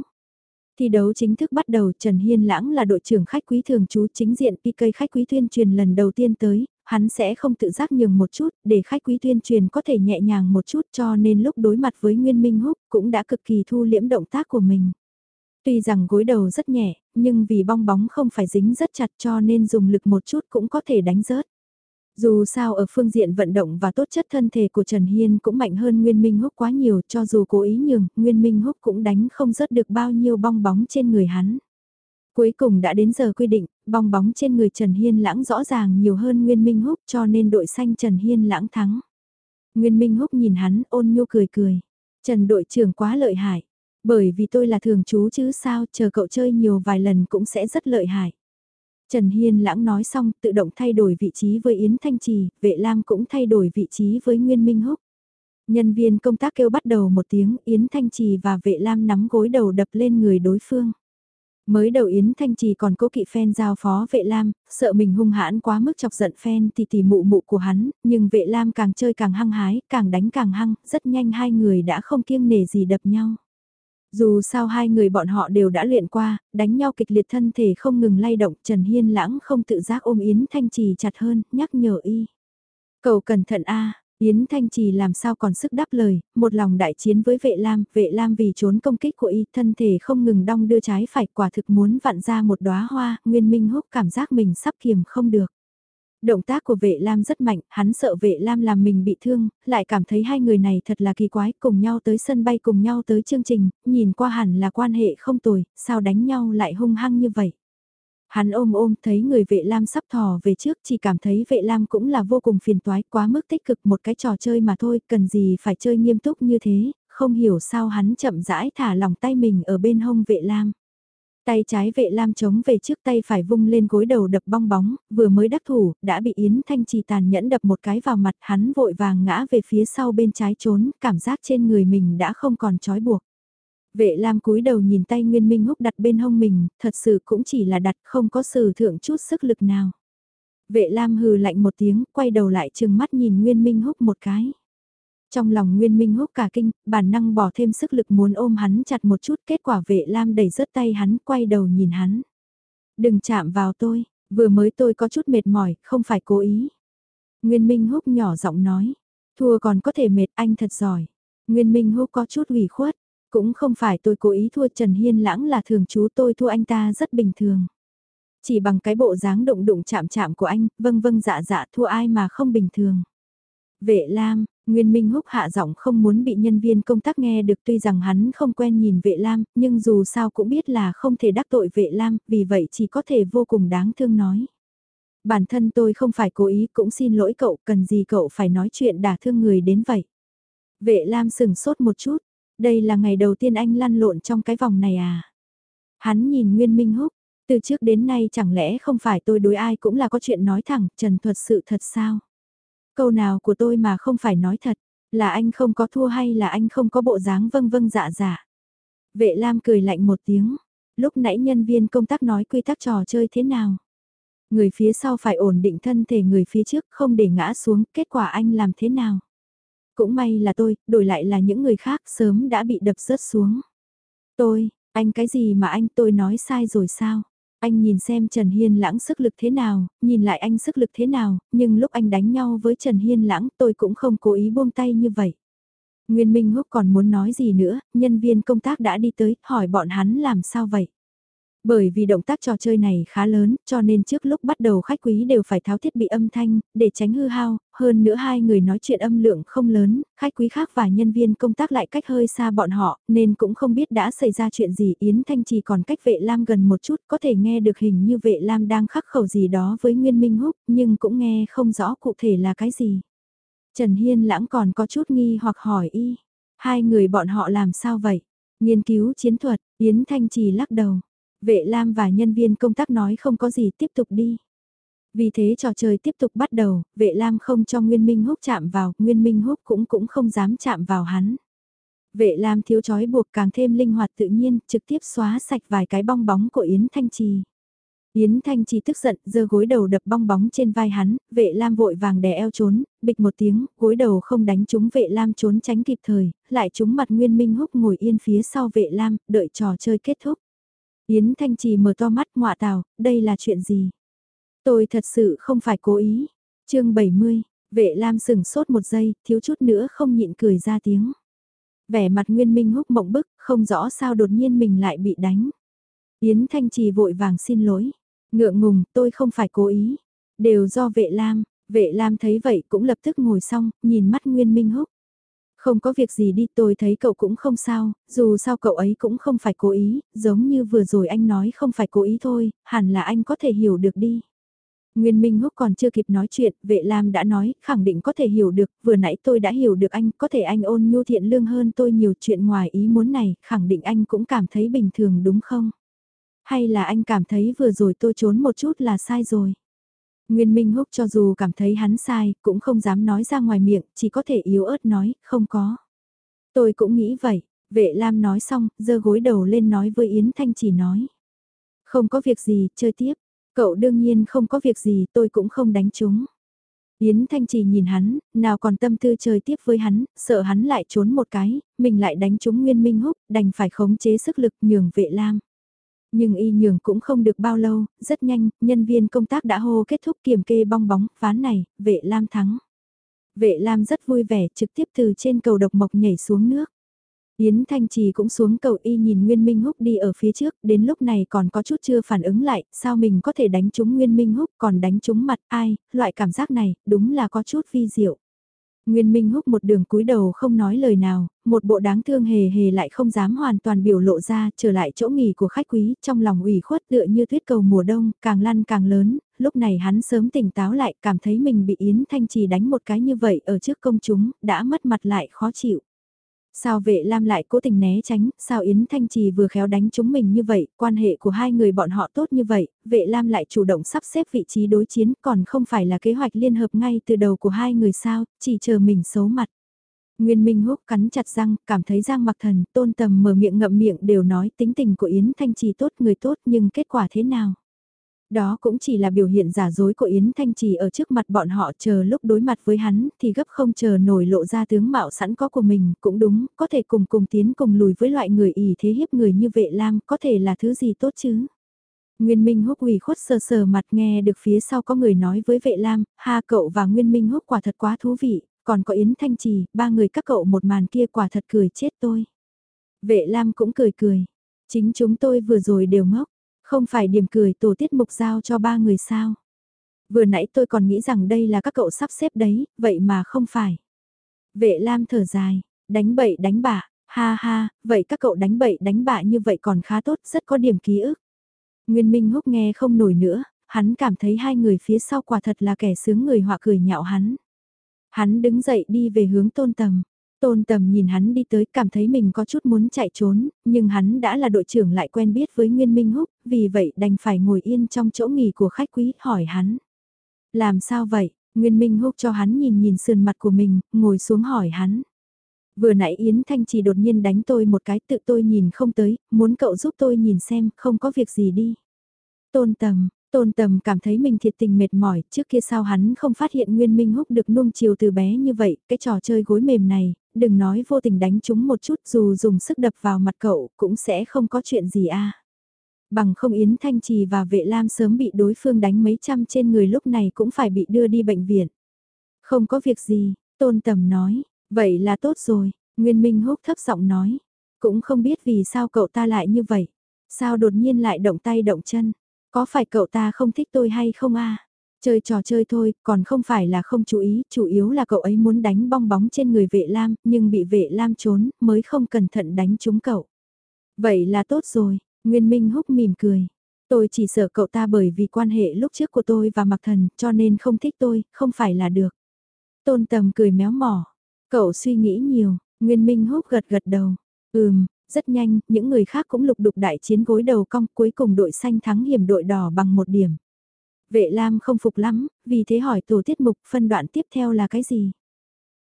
Thi đấu chính thức bắt đầu, Trần Hiên Lãng là đội trưởng khách quý thường trú chính diện PK khách quý tuyên truyền lần đầu tiên tới, hắn sẽ không tự giác nhường một chút, để khách quý tuyên truyền có thể nhẹ nhàng một chút cho nên lúc đối mặt với Nguyên Minh Húc cũng đã cực kỳ thu liễm động tác của mình. Tuy rằng gối đầu rất nhẹ, nhưng vì bong bóng không phải dính rất chặt cho nên dùng lực một chút cũng có thể đánh rớt. Dù sao ở phương diện vận động và tốt chất thân thể của Trần Hiên cũng mạnh hơn Nguyên Minh Húc quá nhiều cho dù cố ý nhường, Nguyên Minh Húc cũng đánh không rớt được bao nhiêu bong bóng trên người hắn. Cuối cùng đã đến giờ quy định, bong bóng trên người Trần Hiên lãng rõ ràng nhiều hơn Nguyên Minh Húc cho nên đội xanh Trần Hiên lãng thắng. Nguyên Minh Húc nhìn hắn ôn nhu cười cười. Trần đội trưởng quá lợi hại. Bởi vì tôi là thường chú chứ sao chờ cậu chơi nhiều vài lần cũng sẽ rất lợi hại. Trần Hiên lãng nói xong tự động thay đổi vị trí với Yến Thanh Trì, vệ lam cũng thay đổi vị trí với Nguyên Minh Húc. Nhân viên công tác kêu bắt đầu một tiếng Yến Thanh Trì và vệ lam nắm gối đầu đập lên người đối phương. Mới đầu Yến Thanh Trì còn cố kỵ phen giao phó vệ lam, sợ mình hung hãn quá mức chọc giận phen thì tì mụ mụ của hắn, nhưng vệ lam càng chơi càng hăng hái, càng đánh càng hăng, rất nhanh hai người đã không kiêng nể gì đập nhau. Dù sao hai người bọn họ đều đã luyện qua, đánh nhau kịch liệt thân thể không ngừng lay động, Trần Hiên lãng không tự giác ôm Yến Thanh Trì chặt hơn, nhắc nhở y. Cầu cẩn thận a Yến Thanh Trì làm sao còn sức đáp lời, một lòng đại chiến với vệ lam, vệ lam vì trốn công kích của y, thân thể không ngừng đong đưa trái phải quả thực muốn vặn ra một đóa hoa, Nguyên Minh Húc cảm giác mình sắp kiềm không được. Động tác của vệ Lam rất mạnh, hắn sợ vệ Lam làm mình bị thương, lại cảm thấy hai người này thật là kỳ quái, cùng nhau tới sân bay cùng nhau tới chương trình, nhìn qua hẳn là quan hệ không tồi, sao đánh nhau lại hung hăng như vậy. Hắn ôm ôm thấy người vệ Lam sắp thò về trước chỉ cảm thấy vệ Lam cũng là vô cùng phiền toái quá mức tích cực một cái trò chơi mà thôi, cần gì phải chơi nghiêm túc như thế, không hiểu sao hắn chậm rãi thả lòng tay mình ở bên hông vệ Lam. Tay trái vệ lam chống về trước tay phải vung lên gối đầu đập bong bóng, vừa mới đắc thủ, đã bị Yến Thanh Trì tàn nhẫn đập một cái vào mặt hắn vội vàng ngã về phía sau bên trái trốn, cảm giác trên người mình đã không còn trói buộc. Vệ lam cúi đầu nhìn tay Nguyên Minh Húc đặt bên hông mình, thật sự cũng chỉ là đặt không có sử thượng chút sức lực nào. Vệ lam hừ lạnh một tiếng, quay đầu lại chừng mắt nhìn Nguyên Minh Húc một cái. Trong lòng Nguyên Minh húc cả kinh, bản năng bỏ thêm sức lực muốn ôm hắn chặt một chút, kết quả vệ lam đẩy rớt tay hắn, quay đầu nhìn hắn. Đừng chạm vào tôi, vừa mới tôi có chút mệt mỏi, không phải cố ý. Nguyên Minh húc nhỏ giọng nói, thua còn có thể mệt anh thật giỏi. Nguyên Minh húc có chút ủy khuất, cũng không phải tôi cố ý thua Trần Hiên lãng là thường chú tôi thua anh ta rất bình thường. Chỉ bằng cái bộ dáng đụng đụng chạm chạm của anh, vâng vâng dạ dạ thua ai mà không bình thường. Vệ Lam, Nguyên Minh Húc hạ giọng không muốn bị nhân viên công tác nghe được tuy rằng hắn không quen nhìn vệ lam, nhưng dù sao cũng biết là không thể đắc tội vệ lam, vì vậy chỉ có thể vô cùng đáng thương nói. Bản thân tôi không phải cố ý cũng xin lỗi cậu, cần gì cậu phải nói chuyện đả thương người đến vậy. Vệ lam sừng sốt một chút, đây là ngày đầu tiên anh lăn lộn trong cái vòng này à. Hắn nhìn Nguyên Minh Húc, Từ trước đến nay chẳng lẽ không phải tôi đối ai cũng là có chuyện nói thẳng, trần thuật sự thật sao? Câu nào của tôi mà không phải nói thật, là anh không có thua hay là anh không có bộ dáng vâng vâng dạ dạ? Vệ Lam cười lạnh một tiếng, lúc nãy nhân viên công tác nói quy tắc trò chơi thế nào? Người phía sau phải ổn định thân thể người phía trước không để ngã xuống, kết quả anh làm thế nào? Cũng may là tôi, đổi lại là những người khác sớm đã bị đập rớt xuống. Tôi, anh cái gì mà anh tôi nói sai rồi sao? Anh nhìn xem Trần Hiên lãng sức lực thế nào, nhìn lại anh sức lực thế nào, nhưng lúc anh đánh nhau với Trần Hiên lãng tôi cũng không cố ý buông tay như vậy. Nguyên Minh Húc còn muốn nói gì nữa, nhân viên công tác đã đi tới, hỏi bọn hắn làm sao vậy. Bởi vì động tác trò chơi này khá lớn, cho nên trước lúc bắt đầu khách quý đều phải tháo thiết bị âm thanh, để tránh hư hao, hơn nữa hai người nói chuyện âm lượng không lớn, khách quý khác và nhân viên công tác lại cách hơi xa bọn họ, nên cũng không biết đã xảy ra chuyện gì. Yến Thanh chỉ còn cách vệ Lam gần một chút, có thể nghe được hình như vệ Lam đang khắc khẩu gì đó với Nguyên Minh Húc, nhưng cũng nghe không rõ cụ thể là cái gì. Trần Hiên lãng còn có chút nghi hoặc hỏi y, hai người bọn họ làm sao vậy? Nghiên cứu chiến thuật, Yến Thanh chỉ lắc đầu. Vệ Lam và nhân viên công tác nói không có gì tiếp tục đi. Vì thế trò chơi tiếp tục bắt đầu, vệ Lam không cho Nguyên Minh Húc chạm vào, Nguyên Minh Húc cũng cũng không dám chạm vào hắn. Vệ Lam thiếu chói buộc càng thêm linh hoạt tự nhiên, trực tiếp xóa sạch vài cái bong bóng của Yến Thanh Trì. Yến Thanh Trì tức giận, giơ gối đầu đập bong bóng trên vai hắn, vệ Lam vội vàng đè eo trốn, bịch một tiếng, gối đầu không đánh trúng vệ Lam trốn tránh kịp thời, lại trúng mặt Nguyên Minh Húc ngồi yên phía sau vệ Lam, đợi trò chơi kết thúc. Yến Thanh Trì mở to mắt ngọa tào, đây là chuyện gì? Tôi thật sự không phải cố ý. chương 70, vệ Lam sừng sốt một giây, thiếu chút nữa không nhịn cười ra tiếng. Vẻ mặt Nguyên Minh húc mộng bức, không rõ sao đột nhiên mình lại bị đánh. Yến Thanh Trì vội vàng xin lỗi. Ngượng ngùng, tôi không phải cố ý. Đều do vệ Lam, vệ Lam thấy vậy cũng lập tức ngồi xong, nhìn mắt Nguyên Minh húc. Không có việc gì đi tôi thấy cậu cũng không sao, dù sao cậu ấy cũng không phải cố ý, giống như vừa rồi anh nói không phải cố ý thôi, hẳn là anh có thể hiểu được đi. Nguyên Minh Húc còn chưa kịp nói chuyện, vệ Lam đã nói, khẳng định có thể hiểu được, vừa nãy tôi đã hiểu được anh, có thể anh ôn nhu thiện lương hơn tôi nhiều chuyện ngoài ý muốn này, khẳng định anh cũng cảm thấy bình thường đúng không? Hay là anh cảm thấy vừa rồi tôi trốn một chút là sai rồi? Nguyên Minh Húc cho dù cảm thấy hắn sai, cũng không dám nói ra ngoài miệng, chỉ có thể yếu ớt nói, không có. Tôi cũng nghĩ vậy, vệ Lam nói xong, giơ gối đầu lên nói với Yến Thanh chỉ nói. Không có việc gì, chơi tiếp. Cậu đương nhiên không có việc gì, tôi cũng không đánh chúng. Yến Thanh Trì nhìn hắn, nào còn tâm tư chơi tiếp với hắn, sợ hắn lại trốn một cái, mình lại đánh chúng Nguyên Minh Húc, đành phải khống chế sức lực nhường vệ lam. Nhưng y nhường cũng không được bao lâu, rất nhanh, nhân viên công tác đã hô kết thúc kiểm kê bong bóng, ván này, vệ lam thắng. Vệ lam rất vui vẻ, trực tiếp từ trên cầu độc mộc nhảy xuống nước. Yến Thanh Trì cũng xuống cầu y nhìn Nguyên Minh Húc đi ở phía trước, đến lúc này còn có chút chưa phản ứng lại, sao mình có thể đánh trúng Nguyên Minh Húc còn đánh trúng mặt ai, loại cảm giác này, đúng là có chút vi diệu. Nguyên Minh húc một đường cúi đầu không nói lời nào, một bộ đáng thương hề hề lại không dám hoàn toàn biểu lộ ra, trở lại chỗ nghỉ của khách quý, trong lòng ủy khuất tựa như tuyết cầu mùa đông, càng lăn càng lớn, lúc này hắn sớm tỉnh táo lại, cảm thấy mình bị Yến Thanh Trì đánh một cái như vậy ở trước công chúng, đã mất mặt lại khó chịu. Sao vệ Lam lại cố tình né tránh, sao Yến Thanh Trì vừa khéo đánh chúng mình như vậy, quan hệ của hai người bọn họ tốt như vậy, vệ Lam lại chủ động sắp xếp vị trí đối chiến còn không phải là kế hoạch liên hợp ngay từ đầu của hai người sao, chỉ chờ mình xấu mặt. Nguyên Minh Húc cắn chặt răng, cảm thấy Giang Mặc Thần, Tôn Tầm mở miệng ngậm miệng đều nói tính tình của Yến Thanh Trì tốt người tốt nhưng kết quả thế nào? Đó cũng chỉ là biểu hiện giả dối của Yến Thanh Trì ở trước mặt bọn họ chờ lúc đối mặt với hắn thì gấp không chờ nổi lộ ra tướng mạo sẵn có của mình, cũng đúng, có thể cùng cùng tiến cùng lùi với loại người ỉ thế hiếp người như vệ lam, có thể là thứ gì tốt chứ. Nguyên Minh Húc ủy khuất sờ sờ mặt nghe được phía sau có người nói với vệ lam, ha cậu và Nguyên Minh Húc quả thật quá thú vị, còn có Yến Thanh Trì, ba người các cậu một màn kia quả thật cười chết tôi. Vệ lam cũng cười cười, chính chúng tôi vừa rồi đều ngốc, không phải điểm cười tổ tiết mục giao cho ba người sao. Vừa nãy tôi còn nghĩ rằng đây là các cậu sắp xếp đấy, vậy mà không phải. Vệ Lam thở dài, đánh bậy đánh bạ, ha ha, vậy các cậu đánh bậy đánh bạ như vậy còn khá tốt, rất có điểm ký ức. Nguyên Minh Húc nghe không nổi nữa, hắn cảm thấy hai người phía sau quả thật là kẻ sướng người họa cười nhạo hắn. Hắn đứng dậy đi về hướng tôn tầm. Tôn tầm nhìn hắn đi tới cảm thấy mình có chút muốn chạy trốn, nhưng hắn đã là đội trưởng lại quen biết với Nguyên Minh Húc, vì vậy đành phải ngồi yên trong chỗ nghỉ của khách quý hỏi hắn. Làm sao vậy? Nguyên Minh Húc cho hắn nhìn nhìn sườn mặt của mình, ngồi xuống hỏi hắn. Vừa nãy Yến Thanh Trì đột nhiên đánh tôi một cái tự tôi nhìn không tới, muốn cậu giúp tôi nhìn xem, không có việc gì đi. Tôn tầm, Tôn Tầm cảm thấy mình thiệt tình mệt mỏi, trước kia sao hắn không phát hiện Nguyên Minh Húc được nuông chiều từ bé như vậy, cái trò chơi gối mềm này, đừng nói vô tình đánh chúng một chút dù dùng sức đập vào mặt cậu cũng sẽ không có chuyện gì a. Bằng không Yến Thanh Trì và Vệ Lam sớm bị đối phương đánh mấy trăm trên người lúc này cũng phải bị đưa đi bệnh viện. Không có việc gì, Tôn Tầm nói, vậy là tốt rồi, Nguyên Minh Húc thấp giọng nói, cũng không biết vì sao cậu ta lại như vậy, sao đột nhiên lại động tay động chân. Có phải cậu ta không thích tôi hay không a? Chơi trò chơi thôi, còn không phải là không chú ý, chủ yếu là cậu ấy muốn đánh bong bóng trên người vệ lam, nhưng bị vệ lam trốn, mới không cẩn thận đánh trúng cậu. Vậy là tốt rồi, Nguyên Minh húc mỉm cười. Tôi chỉ sợ cậu ta bởi vì quan hệ lúc trước của tôi và mặc thần, cho nên không thích tôi, không phải là được. Tôn tầm cười méo mỏ. Cậu suy nghĩ nhiều, Nguyên Minh húc gật gật đầu. Ừm, rất nhanh, những người khác cũng lục đục đại chiến gối đầu cong cuối cùng đội xanh thắng hiểm đội đỏ bằng một điểm. Vệ Lam không phục lắm, vì thế hỏi tổ tiết mục phân đoạn tiếp theo là cái gì?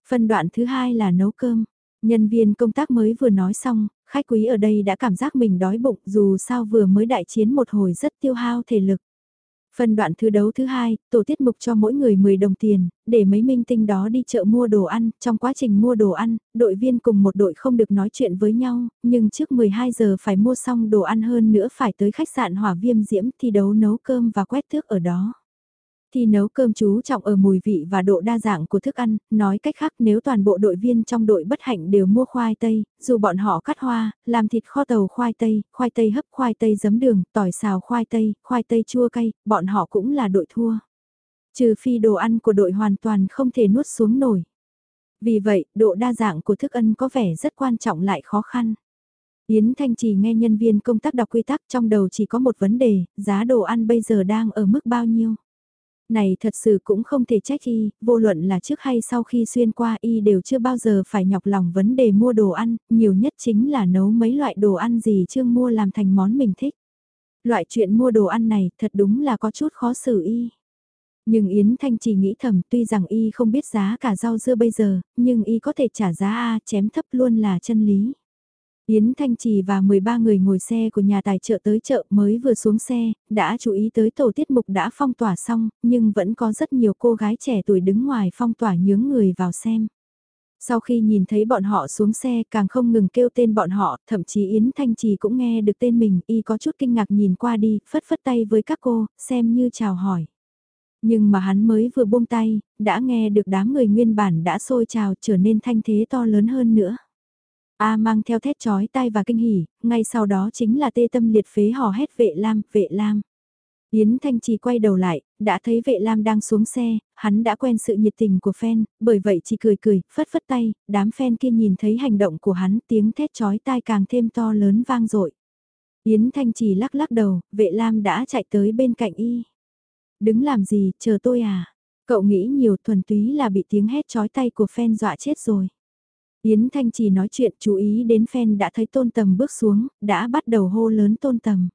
Phân đoạn thứ hai là nấu cơm. Nhân viên công tác mới vừa nói xong, khách quý ở đây đã cảm giác mình đói bụng dù sao vừa mới đại chiến một hồi rất tiêu hao thể lực. Phần đoạn thứ đấu thứ hai, tổ tiết mục cho mỗi người 10 đồng tiền, để mấy minh tinh đó đi chợ mua đồ ăn, trong quá trình mua đồ ăn, đội viên cùng một đội không được nói chuyện với nhau, nhưng trước 12 giờ phải mua xong đồ ăn hơn nữa phải tới khách sạn hỏa viêm diễm thi đấu nấu cơm và quét thước ở đó thì nấu cơm chú trọng ở mùi vị và độ đa dạng của thức ăn, nói cách khác nếu toàn bộ đội viên trong đội bất hạnh đều mua khoai tây, dù bọn họ cắt hoa, làm thịt kho tàu khoai tây, khoai tây hấp khoai tây giấm đường, tỏi xào khoai tây, khoai tây chua cay, bọn họ cũng là đội thua. Trừ phi đồ ăn của đội hoàn toàn không thể nuốt xuống nổi. Vì vậy, độ đa dạng của thức ăn có vẻ rất quan trọng lại khó khăn. Yến Thanh chỉ nghe nhân viên công tác đọc quy tắc trong đầu chỉ có một vấn đề, giá đồ ăn bây giờ đang ở mức bao nhiêu. Này thật sự cũng không thể trách y, vô luận là trước hay sau khi xuyên qua y đều chưa bao giờ phải nhọc lòng vấn đề mua đồ ăn, nhiều nhất chính là nấu mấy loại đồ ăn gì Trương mua làm thành món mình thích. Loại chuyện mua đồ ăn này thật đúng là có chút khó xử y. Nhưng Yến Thanh chỉ nghĩ thầm tuy rằng y không biết giá cả rau dưa bây giờ, nhưng y có thể trả giá A chém thấp luôn là chân lý. Yến Thanh Trì và 13 người ngồi xe của nhà tài trợ tới chợ mới vừa xuống xe, đã chú ý tới tổ tiết mục đã phong tỏa xong, nhưng vẫn có rất nhiều cô gái trẻ tuổi đứng ngoài phong tỏa nhướng người vào xem. Sau khi nhìn thấy bọn họ xuống xe càng không ngừng kêu tên bọn họ, thậm chí Yến Thanh Trì cũng nghe được tên mình, y có chút kinh ngạc nhìn qua đi, phất phất tay với các cô, xem như chào hỏi. Nhưng mà hắn mới vừa buông tay, đã nghe được đám người nguyên bản đã sôi trào trở nên thanh thế to lớn hơn nữa. A mang theo thét chói tai và kinh hỉ, ngay sau đó chính là tê tâm liệt phế hò hét vệ lam, vệ lam. Yến Thanh Trì quay đầu lại, đã thấy vệ lam đang xuống xe, hắn đã quen sự nhiệt tình của fan, bởi vậy chỉ cười cười, phất phất tay, đám fan kia nhìn thấy hành động của hắn tiếng thét chói tai càng thêm to lớn vang dội. Yến Thanh Trì lắc lắc đầu, vệ lam đã chạy tới bên cạnh y. Đứng làm gì, chờ tôi à? Cậu nghĩ nhiều thuần túy là bị tiếng hét chói tay của fan dọa chết rồi. Yến Thanh chỉ nói chuyện chú ý đến fan đã thấy tôn tầm bước xuống, đã bắt đầu hô lớn tôn tầm.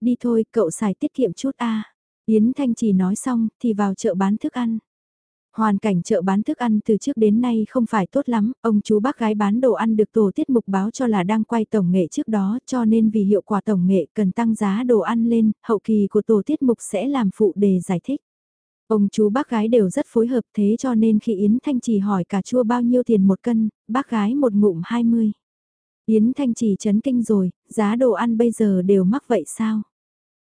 Đi thôi, cậu xài tiết kiệm chút a. Yến Thanh chỉ nói xong, thì vào chợ bán thức ăn. Hoàn cảnh chợ bán thức ăn từ trước đến nay không phải tốt lắm, ông chú bác gái bán đồ ăn được tổ tiết mục báo cho là đang quay tổng nghệ trước đó cho nên vì hiệu quả tổng nghệ cần tăng giá đồ ăn lên, hậu kỳ của tổ tiết mục sẽ làm phụ đề giải thích. Ông chú bác gái đều rất phối hợp thế cho nên khi Yến Thanh Trì hỏi cà chua bao nhiêu tiền một cân, bác gái một ngụm 20. Yến Thanh Trì chấn kinh rồi, giá đồ ăn bây giờ đều mắc vậy sao?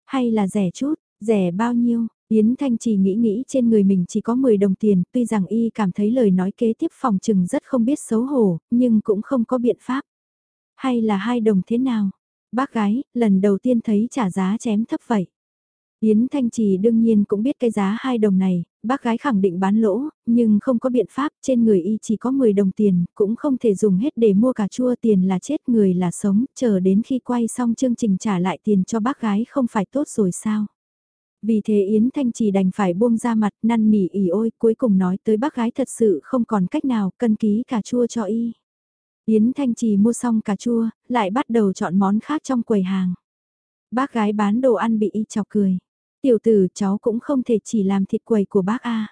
Hay là rẻ chút, rẻ bao nhiêu? Yến Thanh Trì nghĩ nghĩ trên người mình chỉ có 10 đồng tiền, tuy rằng y cảm thấy lời nói kế tiếp phòng trừng rất không biết xấu hổ, nhưng cũng không có biện pháp. Hay là hai đồng thế nào? Bác gái, lần đầu tiên thấy trả giá chém thấp vậy. Yến Thanh Trì đương nhiên cũng biết cái giá 2 đồng này, bác gái khẳng định bán lỗ, nhưng không có biện pháp, trên người y chỉ có 10 đồng tiền, cũng không thể dùng hết để mua cà chua tiền là chết người là sống, chờ đến khi quay xong chương trình trả lại tiền cho bác gái không phải tốt rồi sao. Vì thế Yến Thanh Trì đành phải buông ra mặt năn nỉ ỉ ôi cuối cùng nói tới bác gái thật sự không còn cách nào cân ký cà chua cho y. Yến Thanh Trì mua xong cà chua, lại bắt đầu chọn món khác trong quầy hàng. Bác gái bán đồ ăn bị y chọc cười. Tiểu tử cháu cũng không thể chỉ làm thịt quầy của bác a.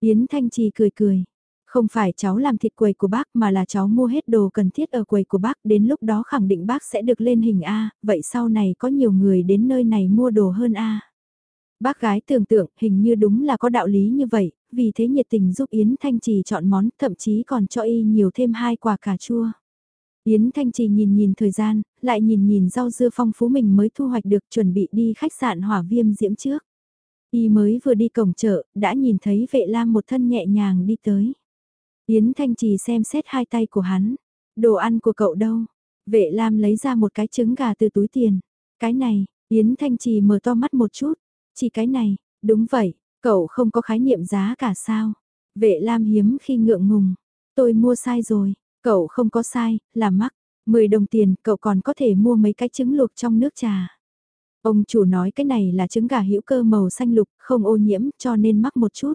Yến Thanh Trì cười cười. Không phải cháu làm thịt quầy của bác mà là cháu mua hết đồ cần thiết ở quầy của bác đến lúc đó khẳng định bác sẽ được lên hình A, vậy sau này có nhiều người đến nơi này mua đồ hơn A. Bác gái tưởng tượng hình như đúng là có đạo lý như vậy, vì thế nhiệt tình giúp Yến Thanh Trì chọn món, thậm chí còn cho y nhiều thêm hai quả cà chua. Yến Thanh Trì nhìn nhìn thời gian, lại nhìn nhìn rau dưa phong phú mình mới thu hoạch được chuẩn bị đi khách sạn hỏa viêm diễm trước. Y mới vừa đi cổng chợ, đã nhìn thấy vệ lam một thân nhẹ nhàng đi tới. Yến Thanh Trì xem xét hai tay của hắn. Đồ ăn của cậu đâu? Vệ lam lấy ra một cái trứng gà từ túi tiền. Cái này, Yến Thanh Trì mở to mắt một chút. Chỉ cái này, đúng vậy, cậu không có khái niệm giá cả sao? Vệ lam hiếm khi ngượng ngùng. Tôi mua sai rồi, cậu không có sai, là mắc. 10 đồng tiền, cậu còn có thể mua mấy cái trứng luộc trong nước trà. Ông chủ nói cái này là trứng gà hữu cơ màu xanh lục, không ô nhiễm, cho nên mắc một chút.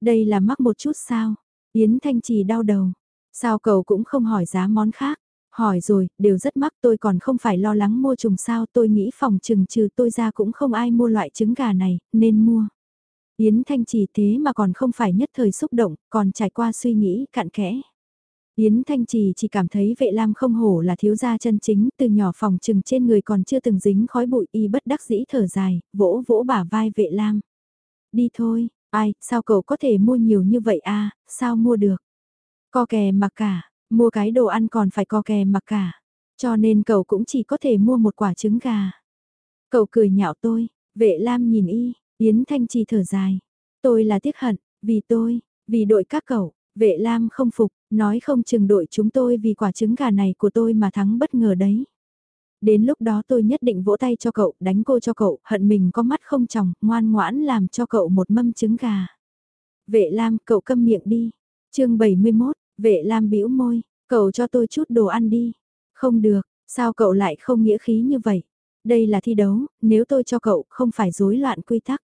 Đây là mắc một chút sao? Yến Thanh Trì đau đầu. Sao cậu cũng không hỏi giá món khác? Hỏi rồi, đều rất mắc tôi còn không phải lo lắng mua trùng sao tôi nghĩ phòng trừng trừ tôi ra cũng không ai mua loại trứng gà này, nên mua. Yến Thanh Trì thế mà còn không phải nhất thời xúc động, còn trải qua suy nghĩ cạn kẽ. Yến Thanh Trì chỉ cảm thấy vệ lam không hổ là thiếu gia chân chính, từ nhỏ phòng trừng trên người còn chưa từng dính khói bụi y bất đắc dĩ thở dài, vỗ vỗ bả vai vệ lam. Đi thôi, ai, sao cậu có thể mua nhiều như vậy à, sao mua được? Co kè mặc cả, mua cái đồ ăn còn phải co kè mặc cả, cho nên cậu cũng chỉ có thể mua một quả trứng gà. Cậu cười nhạo tôi, vệ lam nhìn y, Yến Thanh Trì thở dài. Tôi là tiếc hận, vì tôi, vì đội các cậu, vệ lam không phục, nói không chừng đội chúng tôi vì quả trứng gà này của tôi mà thắng bất ngờ đấy. Đến lúc đó tôi nhất định vỗ tay cho cậu, đánh cô cho cậu, hận mình có mắt không chồng, ngoan ngoãn làm cho cậu một mâm trứng gà. Vệ Lam, cậu câm miệng đi. chương 71, vệ Lam bĩu môi, cậu cho tôi chút đồ ăn đi. Không được, sao cậu lại không nghĩa khí như vậy? Đây là thi đấu, nếu tôi cho cậu không phải rối loạn quy tắc.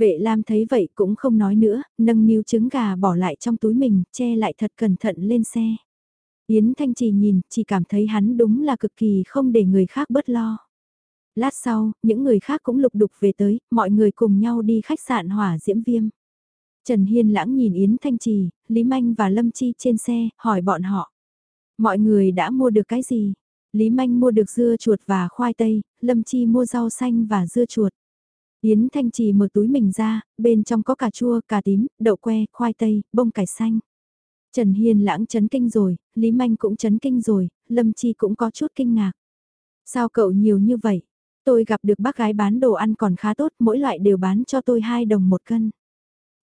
Vệ Lam thấy vậy cũng không nói nữa, nâng níu trứng gà bỏ lại trong túi mình, che lại thật cẩn thận lên xe. Yến Thanh Trì nhìn, chỉ cảm thấy hắn đúng là cực kỳ không để người khác bớt lo. Lát sau, những người khác cũng lục đục về tới, mọi người cùng nhau đi khách sạn hỏa diễm viêm. Trần Hiên lãng nhìn Yến Thanh Trì, Lý Manh và Lâm Chi trên xe, hỏi bọn họ. Mọi người đã mua được cái gì? Lý Manh mua được dưa chuột và khoai tây, Lâm Chi mua rau xanh và dưa chuột. Yến Thanh Trì mở túi mình ra, bên trong có cà chua, cà tím, đậu que, khoai tây, bông cải xanh. Trần Hiên lãng chấn kinh rồi, Lý Manh cũng chấn kinh rồi, Lâm Chi cũng có chút kinh ngạc. Sao cậu nhiều như vậy? Tôi gặp được bác gái bán đồ ăn còn khá tốt, mỗi loại đều bán cho tôi 2 đồng một cân.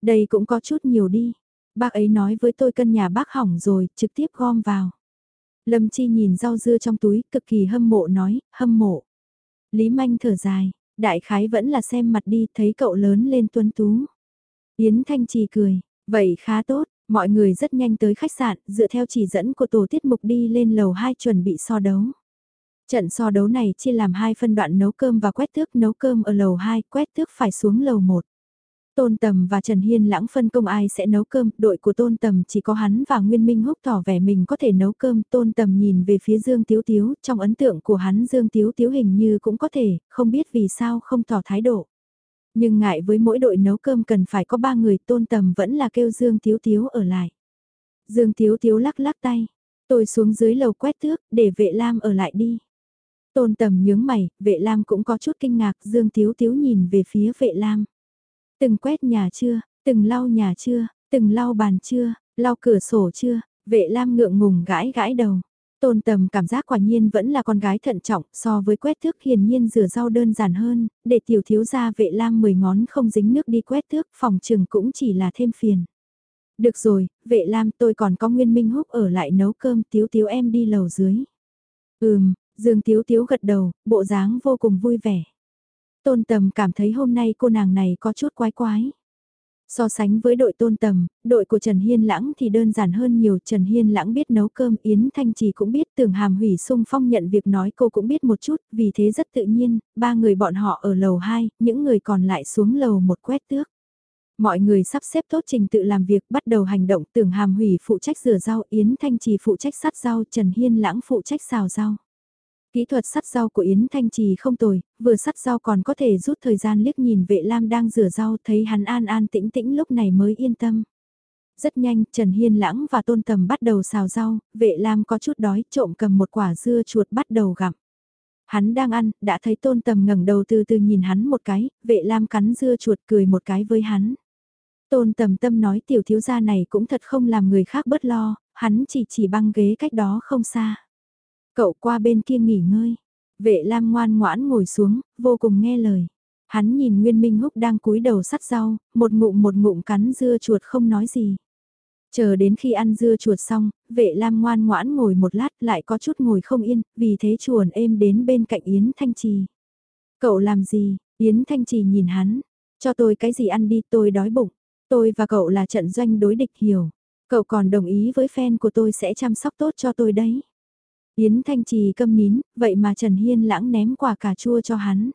Đây cũng có chút nhiều đi. Bác ấy nói với tôi cân nhà bác hỏng rồi, trực tiếp gom vào. Lâm Chi nhìn rau dưa trong túi, cực kỳ hâm mộ nói, hâm mộ. Lý Manh thở dài, đại khái vẫn là xem mặt đi, thấy cậu lớn lên tuấn tú. Yến Thanh Trì cười, vậy khá tốt, mọi người rất nhanh tới khách sạn, dựa theo chỉ dẫn của tổ tiết mục đi lên lầu 2 chuẩn bị so đấu. Trận so đấu này chia làm hai phân đoạn nấu cơm và quét tước nấu cơm ở lầu 2, quét tước phải xuống lầu 1. Tôn Tầm và Trần Hiên lãng phân công ai sẽ nấu cơm, đội của Tôn Tầm chỉ có hắn và Nguyên Minh Húc tỏ vẻ mình có thể nấu cơm, Tôn Tầm nhìn về phía Dương Tiếu Tiếu, trong ấn tượng của hắn Dương Tiếu Tiếu hình như cũng có thể, không biết vì sao không tỏ thái độ. Nhưng ngại với mỗi đội nấu cơm cần phải có ba người Tôn Tầm vẫn là kêu Dương Tiếu Tiếu ở lại. Dương Tiếu Tiếu lắc lắc tay, tôi xuống dưới lầu quét thước, để vệ lam ở lại đi. Tôn Tầm nhướng mày, vệ lam cũng có chút kinh ngạc, Dương Tiếu Tiếu nhìn về phía vệ lam. Từng quét nhà chưa, từng lau nhà chưa, từng lau bàn chưa, lau cửa sổ chưa, vệ lam ngượng ngùng gãi gãi đầu. Tôn tầm cảm giác quả nhiên vẫn là con gái thận trọng so với quét thước hiển nhiên rửa rau đơn giản hơn, để tiểu thiếu gia vệ lam mười ngón không dính nước đi quét thước phòng trừng cũng chỉ là thêm phiền. Được rồi, vệ lam tôi còn có nguyên minh húc ở lại nấu cơm tiếu tiếu em đi lầu dưới. Ừm, Dương Tiếu Tiếu gật đầu, bộ dáng vô cùng vui vẻ tôn tầm cảm thấy hôm nay cô nàng này có chút quái quái. So sánh với đội tôn tầm, đội của Trần Hiên Lãng thì đơn giản hơn nhiều. Trần Hiên Lãng biết nấu cơm, Yến Thanh Trì cũng biết, tưởng hàm hủy sung phong nhận việc nói cô cũng biết một chút, vì thế rất tự nhiên, ba người bọn họ ở lầu 2, những người còn lại xuống lầu một quét tước. Mọi người sắp xếp tốt trình tự làm việc bắt đầu hành động tưởng hàm hủy phụ trách rửa rau, Yến Thanh Trì phụ trách sắt rau, Trần Hiên Lãng phụ trách xào rau. Kỹ thuật sắt rau của Yến Thanh Trì không tồi, vừa sắt rau còn có thể rút thời gian liếc nhìn vệ lam đang rửa rau thấy hắn an an tĩnh tĩnh lúc này mới yên tâm. Rất nhanh, Trần Hiên Lãng và Tôn Tầm bắt đầu xào rau, vệ lam có chút đói trộm cầm một quả dưa chuột bắt đầu gặm. Hắn đang ăn, đã thấy Tôn Tầm ngẩng đầu từ từ nhìn hắn một cái, vệ lam cắn dưa chuột cười một cái với hắn. Tôn Tầm tâm nói tiểu thiếu gia này cũng thật không làm người khác bớt lo, hắn chỉ chỉ băng ghế cách đó không xa. Cậu qua bên kia nghỉ ngơi. Vệ Lam ngoan ngoãn ngồi xuống, vô cùng nghe lời. Hắn nhìn Nguyên Minh Húc đang cúi đầu sắt rau, một ngụm một ngụm cắn dưa chuột không nói gì. Chờ đến khi ăn dưa chuột xong, vệ Lam ngoan ngoãn ngồi một lát lại có chút ngồi không yên, vì thế chuồn êm đến bên cạnh Yến Thanh Trì. Cậu làm gì? Yến Thanh Trì nhìn hắn. Cho tôi cái gì ăn đi tôi đói bụng. Tôi và cậu là trận doanh đối địch hiểu. Cậu còn đồng ý với fan của tôi sẽ chăm sóc tốt cho tôi đấy. Yến Thanh Trì câm nín, vậy mà Trần Hiên lãng ném quả cà chua cho hắn.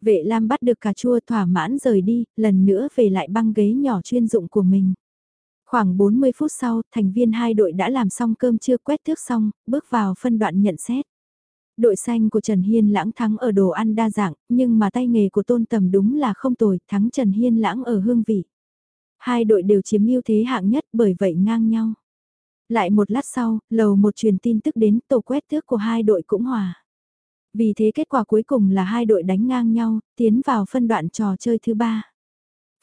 Vệ Lam bắt được cà chua thỏa mãn rời đi, lần nữa về lại băng ghế nhỏ chuyên dụng của mình. Khoảng 40 phút sau, thành viên hai đội đã làm xong cơm trưa quét thước xong, bước vào phân đoạn nhận xét. Đội xanh của Trần Hiên lãng thắng ở đồ ăn đa dạng, nhưng mà tay nghề của tôn tầm đúng là không tồi, thắng Trần Hiên lãng ở hương vị. Hai đội đều chiếm ưu thế hạng nhất bởi vậy ngang nhau. Lại một lát sau, lầu một truyền tin tức đến tổ quét thước của hai đội cũng hòa. Vì thế kết quả cuối cùng là hai đội đánh ngang nhau, tiến vào phân đoạn trò chơi thứ ba.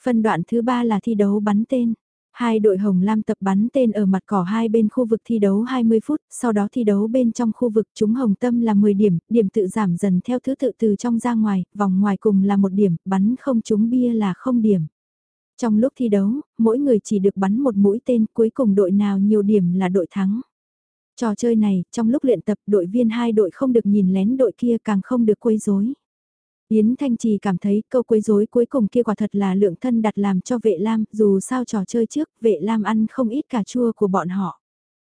Phân đoạn thứ ba là thi đấu bắn tên. Hai đội Hồng Lam tập bắn tên ở mặt cỏ hai bên khu vực thi đấu 20 phút, sau đó thi đấu bên trong khu vực chúng Hồng Tâm là 10 điểm, điểm tự giảm dần theo thứ tự từ trong ra ngoài, vòng ngoài cùng là một điểm, bắn không trúng bia là không điểm. Trong lúc thi đấu, mỗi người chỉ được bắn một mũi tên cuối cùng đội nào nhiều điểm là đội thắng. Trò chơi này, trong lúc luyện tập đội viên hai đội không được nhìn lén đội kia càng không được quấy rối. Yến Thanh Trì cảm thấy câu quấy rối cuối cùng kia quả thật là lượng thân đặt làm cho vệ lam, dù sao trò chơi trước, vệ lam ăn không ít cà chua của bọn họ.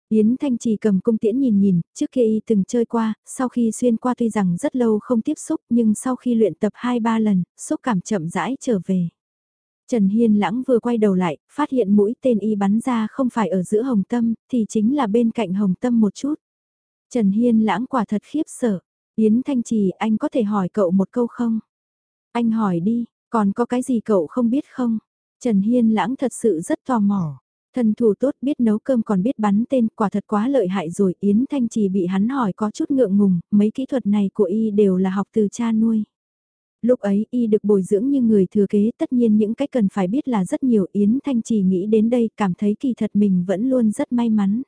Yến Thanh Trì cầm cung tiễn nhìn nhìn, trước kia y từng chơi qua, sau khi xuyên qua tuy rằng rất lâu không tiếp xúc nhưng sau khi luyện tập 2-3 lần, xúc cảm chậm rãi trở về. Trần Hiên Lãng vừa quay đầu lại, phát hiện mũi tên y bắn ra không phải ở giữa hồng tâm, thì chính là bên cạnh hồng tâm một chút. Trần Hiên Lãng quả thật khiếp sợ. Yến Thanh Trì, anh có thể hỏi cậu một câu không? Anh hỏi đi, còn có cái gì cậu không biết không? Trần Hiên Lãng thật sự rất tò mò. Thần thủ tốt biết nấu cơm còn biết bắn tên quả thật quá lợi hại rồi Yến Thanh Trì bị hắn hỏi có chút ngượng ngùng, mấy kỹ thuật này của y đều là học từ cha nuôi. Lúc ấy y được bồi dưỡng như người thừa kế tất nhiên những cái cần phải biết là rất nhiều Yến Thanh Trì nghĩ đến đây cảm thấy kỳ thật mình vẫn luôn rất may mắn.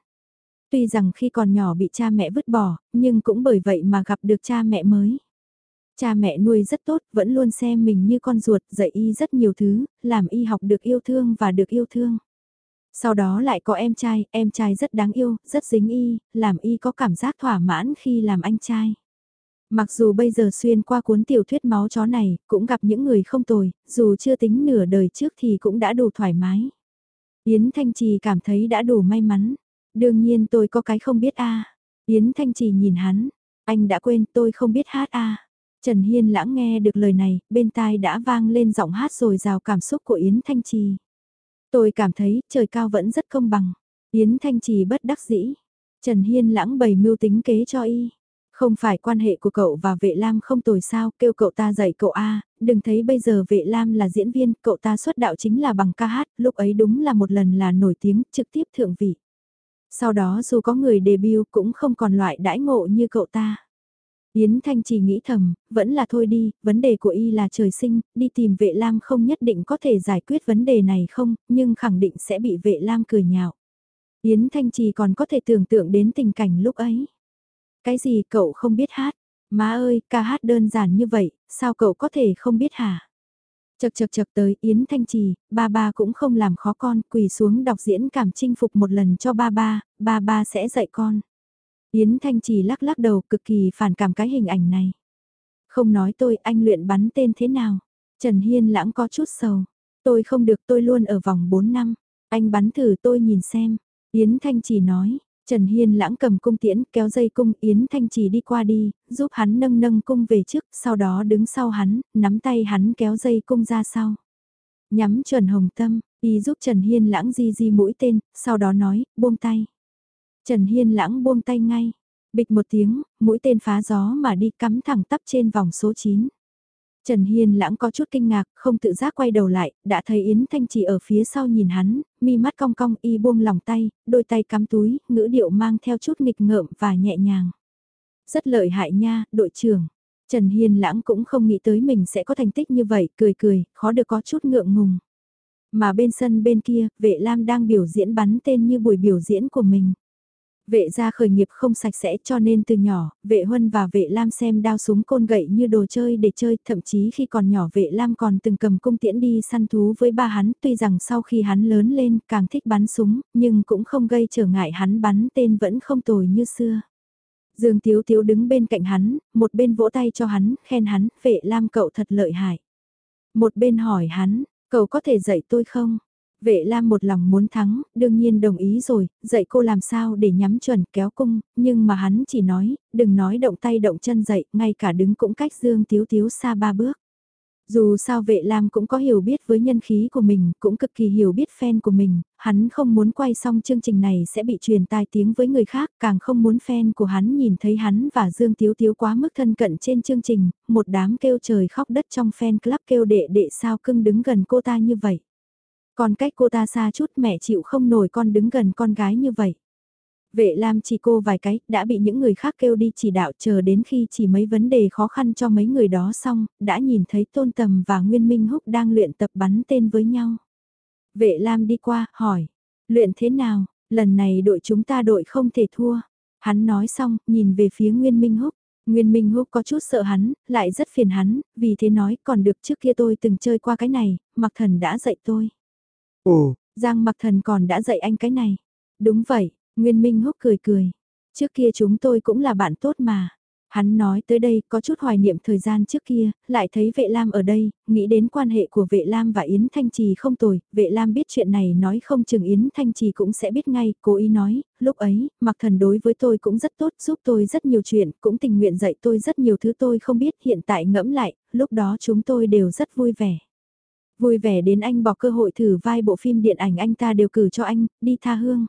Tuy rằng khi còn nhỏ bị cha mẹ vứt bỏ, nhưng cũng bởi vậy mà gặp được cha mẹ mới. Cha mẹ nuôi rất tốt, vẫn luôn xem mình như con ruột, dạy y rất nhiều thứ, làm y học được yêu thương và được yêu thương. Sau đó lại có em trai, em trai rất đáng yêu, rất dính y, làm y có cảm giác thỏa mãn khi làm anh trai. Mặc dù bây giờ xuyên qua cuốn tiểu thuyết máu chó này, cũng gặp những người không tồi, dù chưa tính nửa đời trước thì cũng đã đủ thoải mái. Yến Thanh Trì cảm thấy đã đủ may mắn. Đương nhiên tôi có cái không biết a Yến Thanh Trì nhìn hắn, anh đã quên tôi không biết hát a Trần Hiên lãng nghe được lời này, bên tai đã vang lên giọng hát rồi rào cảm xúc của Yến Thanh Trì. Tôi cảm thấy trời cao vẫn rất công bằng. Yến Thanh Trì bất đắc dĩ. Trần Hiên lãng bày mưu tính kế cho y. Không phải quan hệ của cậu và vệ lam không tồi sao, kêu cậu ta dạy cậu A, đừng thấy bây giờ vệ lam là diễn viên, cậu ta xuất đạo chính là bằng ca hát, lúc ấy đúng là một lần là nổi tiếng, trực tiếp thượng vị. Sau đó dù có người debut cũng không còn loại đãi ngộ như cậu ta. Yến Thanh chỉ nghĩ thầm, vẫn là thôi đi, vấn đề của y là trời sinh, đi tìm vệ lam không nhất định có thể giải quyết vấn đề này không, nhưng khẳng định sẽ bị vệ lam cười nhạo. Yến Thanh Trì còn có thể tưởng tượng đến tình cảnh lúc ấy. Cái gì cậu không biết hát? Má ơi, ca hát đơn giản như vậy, sao cậu có thể không biết hả? Chật chật chật tới Yến Thanh Trì, ba ba cũng không làm khó con, quỳ xuống đọc diễn cảm chinh phục một lần cho ba ba, ba ba sẽ dạy con. Yến Thanh Trì lắc lắc đầu cực kỳ phản cảm cái hình ảnh này. Không nói tôi anh luyện bắn tên thế nào. Trần Hiên lãng có chút sầu. Tôi không được tôi luôn ở vòng 4 năm. Anh bắn thử tôi nhìn xem. Yến Thanh Trì nói, Trần Hiên lãng cầm cung tiễn kéo dây cung Yến Thanh Trì đi qua đi, giúp hắn nâng nâng cung về trước, sau đó đứng sau hắn, nắm tay hắn kéo dây cung ra sau. Nhắm chuẩn hồng tâm, y giúp Trần Hiên lãng di di mũi tên, sau đó nói, buông tay. Trần Hiên lãng buông tay ngay. Bịch một tiếng, mũi tên phá gió mà đi cắm thẳng tắp trên vòng số 9. Trần Hiên lãng có chút kinh ngạc, không tự giác quay đầu lại, đã thấy Yến Thanh chỉ ở phía sau nhìn hắn, mi mắt cong cong y buông lòng tay, đôi tay cắm túi, ngữ điệu mang theo chút nghịch ngợm và nhẹ nhàng. Rất lợi hại nha, đội trưởng. Trần Hiên lãng cũng không nghĩ tới mình sẽ có thành tích như vậy, cười cười, khó được có chút ngượng ngùng. Mà bên sân bên kia, vệ lam đang biểu diễn bắn tên như buổi biểu diễn của mình. Vệ gia khởi nghiệp không sạch sẽ cho nên từ nhỏ, vệ huân và vệ lam xem đao súng côn gậy như đồ chơi để chơi, thậm chí khi còn nhỏ vệ lam còn từng cầm cung tiễn đi săn thú với ba hắn, tuy rằng sau khi hắn lớn lên càng thích bắn súng, nhưng cũng không gây trở ngại hắn bắn tên vẫn không tồi như xưa. Dương Tiếu Tiếu đứng bên cạnh hắn, một bên vỗ tay cho hắn, khen hắn, vệ lam cậu thật lợi hại. Một bên hỏi hắn, cậu có thể dạy tôi không? Vệ Lam một lòng muốn thắng, đương nhiên đồng ý rồi, dạy cô làm sao để nhắm chuẩn kéo cung, nhưng mà hắn chỉ nói, đừng nói động tay động chân dậy, ngay cả đứng cũng cách Dương Tiếu Tiếu xa ba bước. Dù sao vệ lam cũng có hiểu biết với nhân khí của mình, cũng cực kỳ hiểu biết fan của mình, hắn không muốn quay xong chương trình này sẽ bị truyền tai tiếng với người khác, càng không muốn fan của hắn nhìn thấy hắn và Dương Tiếu Tiếu quá mức thân cận trên chương trình, một đám kêu trời khóc đất trong fan club kêu đệ đệ sao cưng đứng gần cô ta như vậy. Còn cách cô ta xa chút mẹ chịu không nổi con đứng gần con gái như vậy. Vệ Lam chỉ cô vài cái, đã bị những người khác kêu đi chỉ đạo chờ đến khi chỉ mấy vấn đề khó khăn cho mấy người đó xong, đã nhìn thấy Tôn Tầm và Nguyên Minh Húc đang luyện tập bắn tên với nhau. Vệ Lam đi qua, hỏi, luyện thế nào, lần này đội chúng ta đội không thể thua. Hắn nói xong, nhìn về phía Nguyên Minh Húc. Nguyên Minh Húc có chút sợ hắn, lại rất phiền hắn, vì thế nói còn được trước kia tôi từng chơi qua cái này, mặc thần đã dạy tôi. Ồ, Giang mặc thần còn đã dạy anh cái này. Đúng vậy, Nguyên Minh Húc cười cười. Trước kia chúng tôi cũng là bạn tốt mà. Hắn nói tới đây có chút hoài niệm thời gian trước kia, lại thấy vệ lam ở đây, nghĩ đến quan hệ của vệ lam và Yến Thanh Trì không tồi, vệ lam biết chuyện này nói không chừng Yến Thanh Trì cũng sẽ biết ngay, cố ý nói, lúc ấy, mặc thần đối với tôi cũng rất tốt, giúp tôi rất nhiều chuyện, cũng tình nguyện dạy tôi rất nhiều thứ tôi không biết, hiện tại ngẫm lại, lúc đó chúng tôi đều rất vui vẻ. Vui vẻ đến anh bỏ cơ hội thử vai bộ phim điện ảnh anh ta đều cử cho anh, đi tha hương.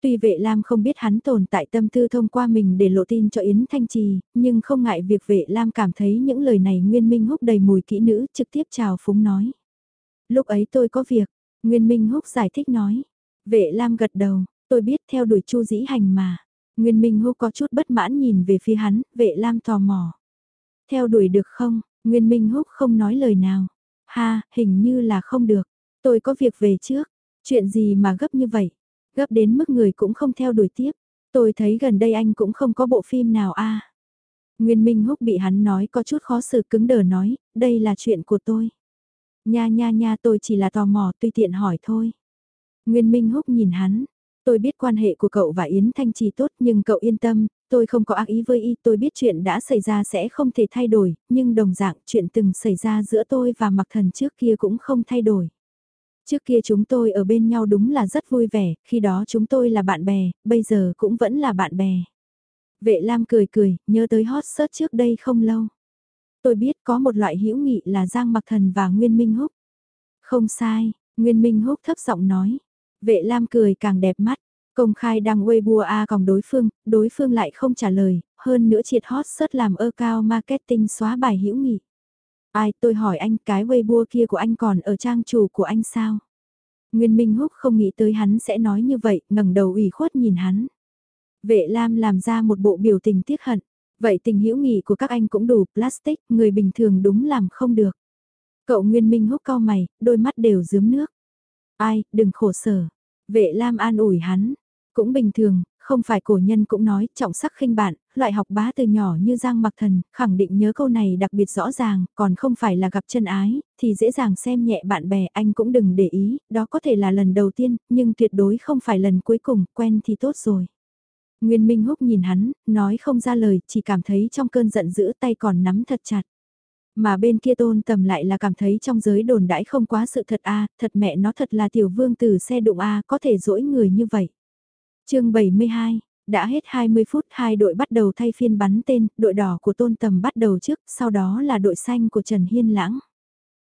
Tuy vệ Lam không biết hắn tồn tại tâm tư thông qua mình để lộ tin cho Yến Thanh Trì, nhưng không ngại việc vệ Lam cảm thấy những lời này Nguyên Minh Húc đầy mùi kỹ nữ trực tiếp chào phúng nói. Lúc ấy tôi có việc, Nguyên Minh Húc giải thích nói. Vệ Lam gật đầu, tôi biết theo đuổi Chu Dĩ Hành mà. Nguyên Minh Húc có chút bất mãn nhìn về phía hắn, vệ Lam tò mò. Theo đuổi được không? Nguyên Minh Húc không nói lời nào. Ha, hình như là không được. Tôi có việc về trước. Chuyện gì mà gấp như vậy? Gấp đến mức người cũng không theo đuổi tiếp. Tôi thấy gần đây anh cũng không có bộ phim nào a. Nguyên Minh Húc bị hắn nói có chút khó xử cứng đờ nói, đây là chuyện của tôi. Nha nha nha tôi chỉ là tò mò tùy tiện hỏi thôi. Nguyên Minh Húc nhìn hắn, tôi biết quan hệ của cậu và Yến Thanh Trì tốt nhưng cậu yên tâm, tôi không có ác ý với y, tôi biết chuyện đã xảy ra sẽ không thể thay đổi, nhưng đồng dạng chuyện từng xảy ra giữa tôi và mặc thần trước kia cũng không thay đổi. Trước kia chúng tôi ở bên nhau đúng là rất vui vẻ, khi đó chúng tôi là bạn bè, bây giờ cũng vẫn là bạn bè. Vệ Lam cười cười, nhớ tới hot search trước đây không lâu. Tôi biết có một loại hữu nghị là Giang Mặc Thần và Nguyên Minh Húc. Không sai, Nguyên Minh Húc thấp giọng nói. Vệ Lam cười càng đẹp mắt, công khai đăng Weibo A còng đối phương, đối phương lại không trả lời, hơn nữa triệt hot search làm ơ cao marketing xóa bài hữu nghị. Ai tôi hỏi anh cái Weibo kia của anh còn ở trang chủ của anh sao? Nguyên Minh Húc không nghĩ tới hắn sẽ nói như vậy, ngẩng đầu ủy khuất nhìn hắn. Vệ Lam làm ra một bộ biểu tình tiếc hận. Vậy tình hữu nghị của các anh cũng đủ plastic, người bình thường đúng làm không được. Cậu Nguyên Minh húc cao mày, đôi mắt đều dướm nước. Ai, đừng khổ sở. Vệ Lam an ủi hắn. Cũng bình thường, không phải cổ nhân cũng nói trọng sắc khinh bạn, loại học bá từ nhỏ như Giang Mặc Thần, khẳng định nhớ câu này đặc biệt rõ ràng, còn không phải là gặp chân ái, thì dễ dàng xem nhẹ bạn bè anh cũng đừng để ý, đó có thể là lần đầu tiên, nhưng tuyệt đối không phải lần cuối cùng, quen thì tốt rồi. Nguyên Minh Húc nhìn hắn, nói không ra lời, chỉ cảm thấy trong cơn giận dữ tay còn nắm thật chặt. Mà bên kia tôn tầm lại là cảm thấy trong giới đồn đãi không quá sự thật a thật mẹ nó thật là tiểu vương từ xe đụng a có thể dỗi người như vậy chương 72, đã hết 20 phút hai đội bắt đầu thay phiên bắn tên, đội đỏ của Tôn Tầm bắt đầu trước, sau đó là đội xanh của Trần Hiên Lãng.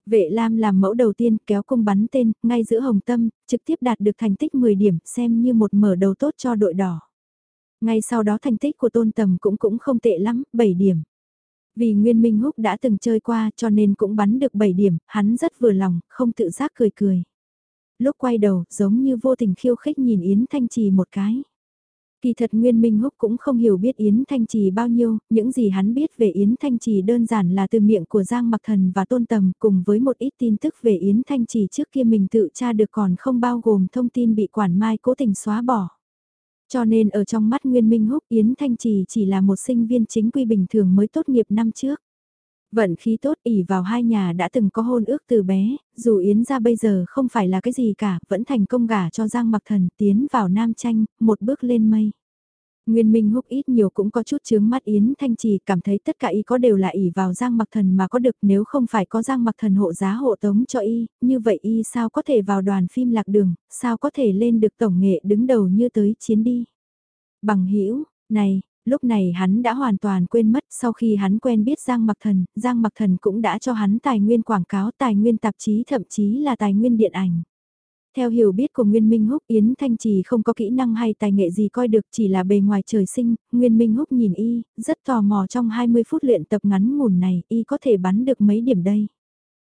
Vệ Lam làm mẫu đầu tiên kéo cung bắn tên, ngay giữa hồng tâm, trực tiếp đạt được thành tích 10 điểm xem như một mở đầu tốt cho đội đỏ. Ngay sau đó thành tích của tôn tầm cũng cũng không tệ lắm, 7 điểm. Vì Nguyên Minh Húc đã từng chơi qua cho nên cũng bắn được 7 điểm, hắn rất vừa lòng, không tự giác cười cười. Lúc quay đầu, giống như vô tình khiêu khích nhìn Yến Thanh Trì một cái. Kỳ thật Nguyên Minh Húc cũng không hiểu biết Yến Thanh Trì bao nhiêu, những gì hắn biết về Yến Thanh Trì đơn giản là từ miệng của Giang Mặc Thần và Tôn Tầm cùng với một ít tin tức về Yến Thanh Trì trước kia mình tự tra được còn không bao gồm thông tin bị quản mai cố tình xóa bỏ. Cho nên ở trong mắt Nguyên Minh Húc Yến Thanh Trì chỉ là một sinh viên chính quy bình thường mới tốt nghiệp năm trước. Vận khí tốt ỉ vào hai nhà đã từng có hôn ước từ bé, dù Yến ra bây giờ không phải là cái gì cả, vẫn thành công gả cho Giang Mặc Thần tiến vào Nam Tranh, một bước lên mây. Nguyên Minh Húc ít nhiều cũng có chút chướng mắt Yến Thanh Trì cảm thấy tất cả y có đều là ỉ vào Giang Mặc Thần mà có được nếu không phải có Giang Mặc Thần hộ giá hộ tống cho y, như vậy y sao có thể vào đoàn phim lạc đường, sao có thể lên được tổng nghệ đứng đầu như tới chiến đi. Bằng hữu này, lúc này hắn đã hoàn toàn quên mất sau khi hắn quen biết Giang Mặc Thần, Giang Mặc Thần cũng đã cho hắn tài nguyên quảng cáo, tài nguyên tạp chí thậm chí là tài nguyên điện ảnh. Theo hiểu biết của Nguyên Minh Húc Yến Thanh Trì không có kỹ năng hay tài nghệ gì coi được chỉ là bề ngoài trời sinh, Nguyên Minh Húc nhìn y, rất tò mò trong 20 phút luyện tập ngắn ngủn này y có thể bắn được mấy điểm đây.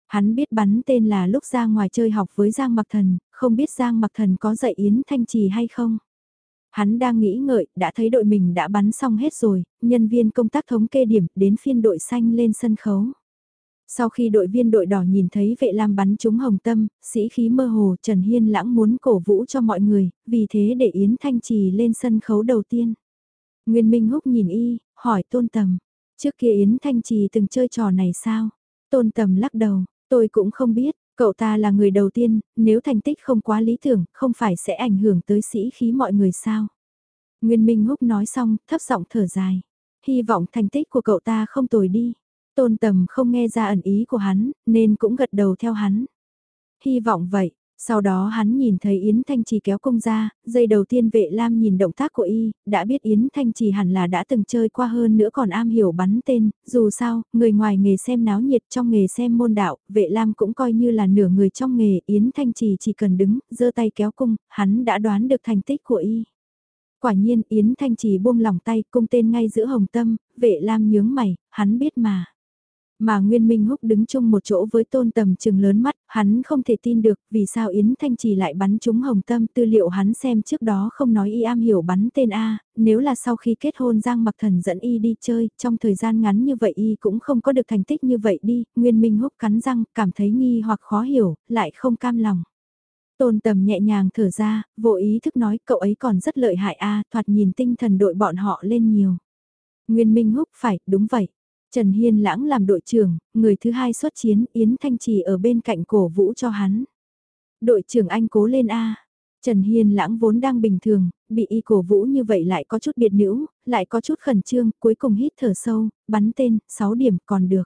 Hắn biết bắn tên là lúc ra ngoài chơi học với Giang Mặc Thần, không biết Giang Mặc Thần có dạy Yến Thanh Trì hay không. Hắn đang nghĩ ngợi, đã thấy đội mình đã bắn xong hết rồi, nhân viên công tác thống kê điểm đến phiên đội xanh lên sân khấu. Sau khi đội viên đội đỏ nhìn thấy vệ lam bắn trúng hồng tâm, sĩ khí mơ hồ Trần Hiên lãng muốn cổ vũ cho mọi người, vì thế để Yến Thanh Trì lên sân khấu đầu tiên. Nguyên Minh Húc nhìn y, hỏi tôn tầm, trước kia Yến Thanh Trì từng chơi trò này sao? Tôn tầm lắc đầu, tôi cũng không biết, cậu ta là người đầu tiên, nếu thành tích không quá lý tưởng, không phải sẽ ảnh hưởng tới sĩ khí mọi người sao? Nguyên Minh Húc nói xong, thấp giọng thở dài. Hy vọng thành tích của cậu ta không tồi đi. Tôn tầm không nghe ra ẩn ý của hắn, nên cũng gật đầu theo hắn. Hy vọng vậy, sau đó hắn nhìn thấy Yến Thanh Trì kéo cung ra, giây đầu tiên vệ lam nhìn động tác của y, đã biết Yến Thanh Trì hẳn là đã từng chơi qua hơn nữa còn am hiểu bắn tên, dù sao, người ngoài nghề xem náo nhiệt trong nghề xem môn đạo, vệ lam cũng coi như là nửa người trong nghề, Yến Thanh Trì chỉ cần đứng, giơ tay kéo cung, hắn đã đoán được thành tích của y. Quả nhiên Yến Thanh Trì buông lòng tay cung tên ngay giữa hồng tâm, vệ lam nhướng mày, hắn biết mà. Mà Nguyên Minh Húc đứng chung một chỗ với tôn tầm trừng lớn mắt, hắn không thể tin được vì sao Yến Thanh Trì lại bắn trúng hồng tâm tư liệu hắn xem trước đó không nói y am hiểu bắn tên A, nếu là sau khi kết hôn Giang Mặc Thần dẫn y đi chơi, trong thời gian ngắn như vậy y cũng không có được thành tích như vậy đi, Nguyên Minh Húc cắn răng, cảm thấy nghi hoặc khó hiểu, lại không cam lòng. Tôn tầm nhẹ nhàng thở ra, vô ý thức nói cậu ấy còn rất lợi hại a thoạt nhìn tinh thần đội bọn họ lên nhiều. Nguyên Minh Húc phải, đúng vậy. Trần Hiên lãng làm đội trưởng, người thứ hai xuất chiến, Yến Thanh Trì ở bên cạnh cổ vũ cho hắn. Đội trưởng anh cố lên A. Trần Hiên lãng vốn đang bình thường, bị y cổ vũ như vậy lại có chút biệt nữ, lại có chút khẩn trương, cuối cùng hít thở sâu, bắn tên, 6 điểm còn được.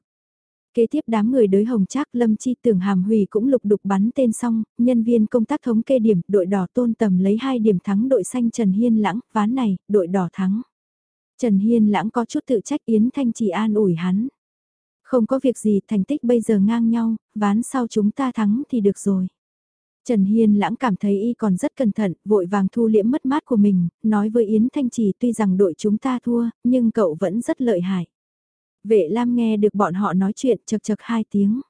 Kế tiếp đám người đới hồng trác lâm chi tưởng hàm hủy cũng lục đục bắn tên xong, nhân viên công tác thống kê điểm, đội đỏ tôn tầm lấy 2 điểm thắng đội xanh Trần Hiên lãng, ván này, đội đỏ thắng. Trần Hiên lãng có chút tự trách Yến Thanh chỉ an ủi hắn. Không có việc gì thành tích bây giờ ngang nhau, ván sau chúng ta thắng thì được rồi. Trần Hiên lãng cảm thấy y còn rất cẩn thận, vội vàng thu liễm mất mát của mình, nói với Yến Thanh Trì tuy rằng đội chúng ta thua, nhưng cậu vẫn rất lợi hại. Vệ Lam nghe được bọn họ nói chuyện chật chật hai tiếng.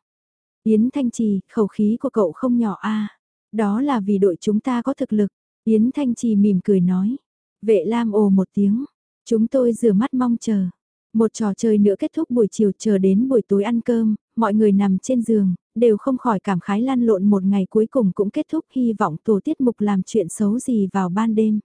Yến Thanh Trì, khẩu khí của cậu không nhỏ a Đó là vì đội chúng ta có thực lực. Yến Thanh Trì mỉm cười nói. Vệ Lam ồ một tiếng. Chúng tôi rửa mắt mong chờ. Một trò chơi nữa kết thúc buổi chiều chờ đến buổi tối ăn cơm, mọi người nằm trên giường, đều không khỏi cảm khái lan lộn một ngày cuối cùng cũng kết thúc hy vọng tổ tiết mục làm chuyện xấu gì vào ban đêm.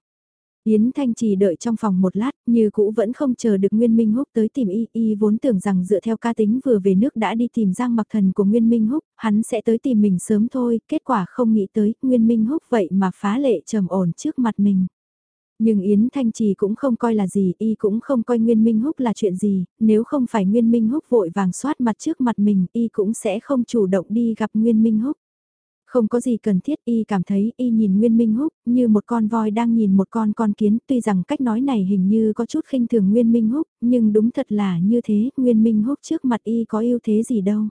Yến Thanh Trì đợi trong phòng một lát, như cũ vẫn không chờ được Nguyên Minh Húc tới tìm y, y vốn tưởng rằng dựa theo ca tính vừa về nước đã đi tìm Giang Mặc Thần của Nguyên Minh Húc, hắn sẽ tới tìm mình sớm thôi, kết quả không nghĩ tới, Nguyên Minh Húc vậy mà phá lệ trầm ổn trước mặt mình. Nhưng Yến Thanh Trì cũng không coi là gì, y cũng không coi Nguyên Minh Húc là chuyện gì, nếu không phải Nguyên Minh Húc vội vàng soát mặt trước mặt mình, y cũng sẽ không chủ động đi gặp Nguyên Minh Húc. Không có gì cần thiết y cảm thấy y nhìn Nguyên Minh Húc như một con voi đang nhìn một con con kiến tuy rằng cách nói này hình như có chút khinh thường Nguyên Minh Húc nhưng đúng thật là như thế Nguyên Minh Húc trước mặt y có ưu thế gì đâu.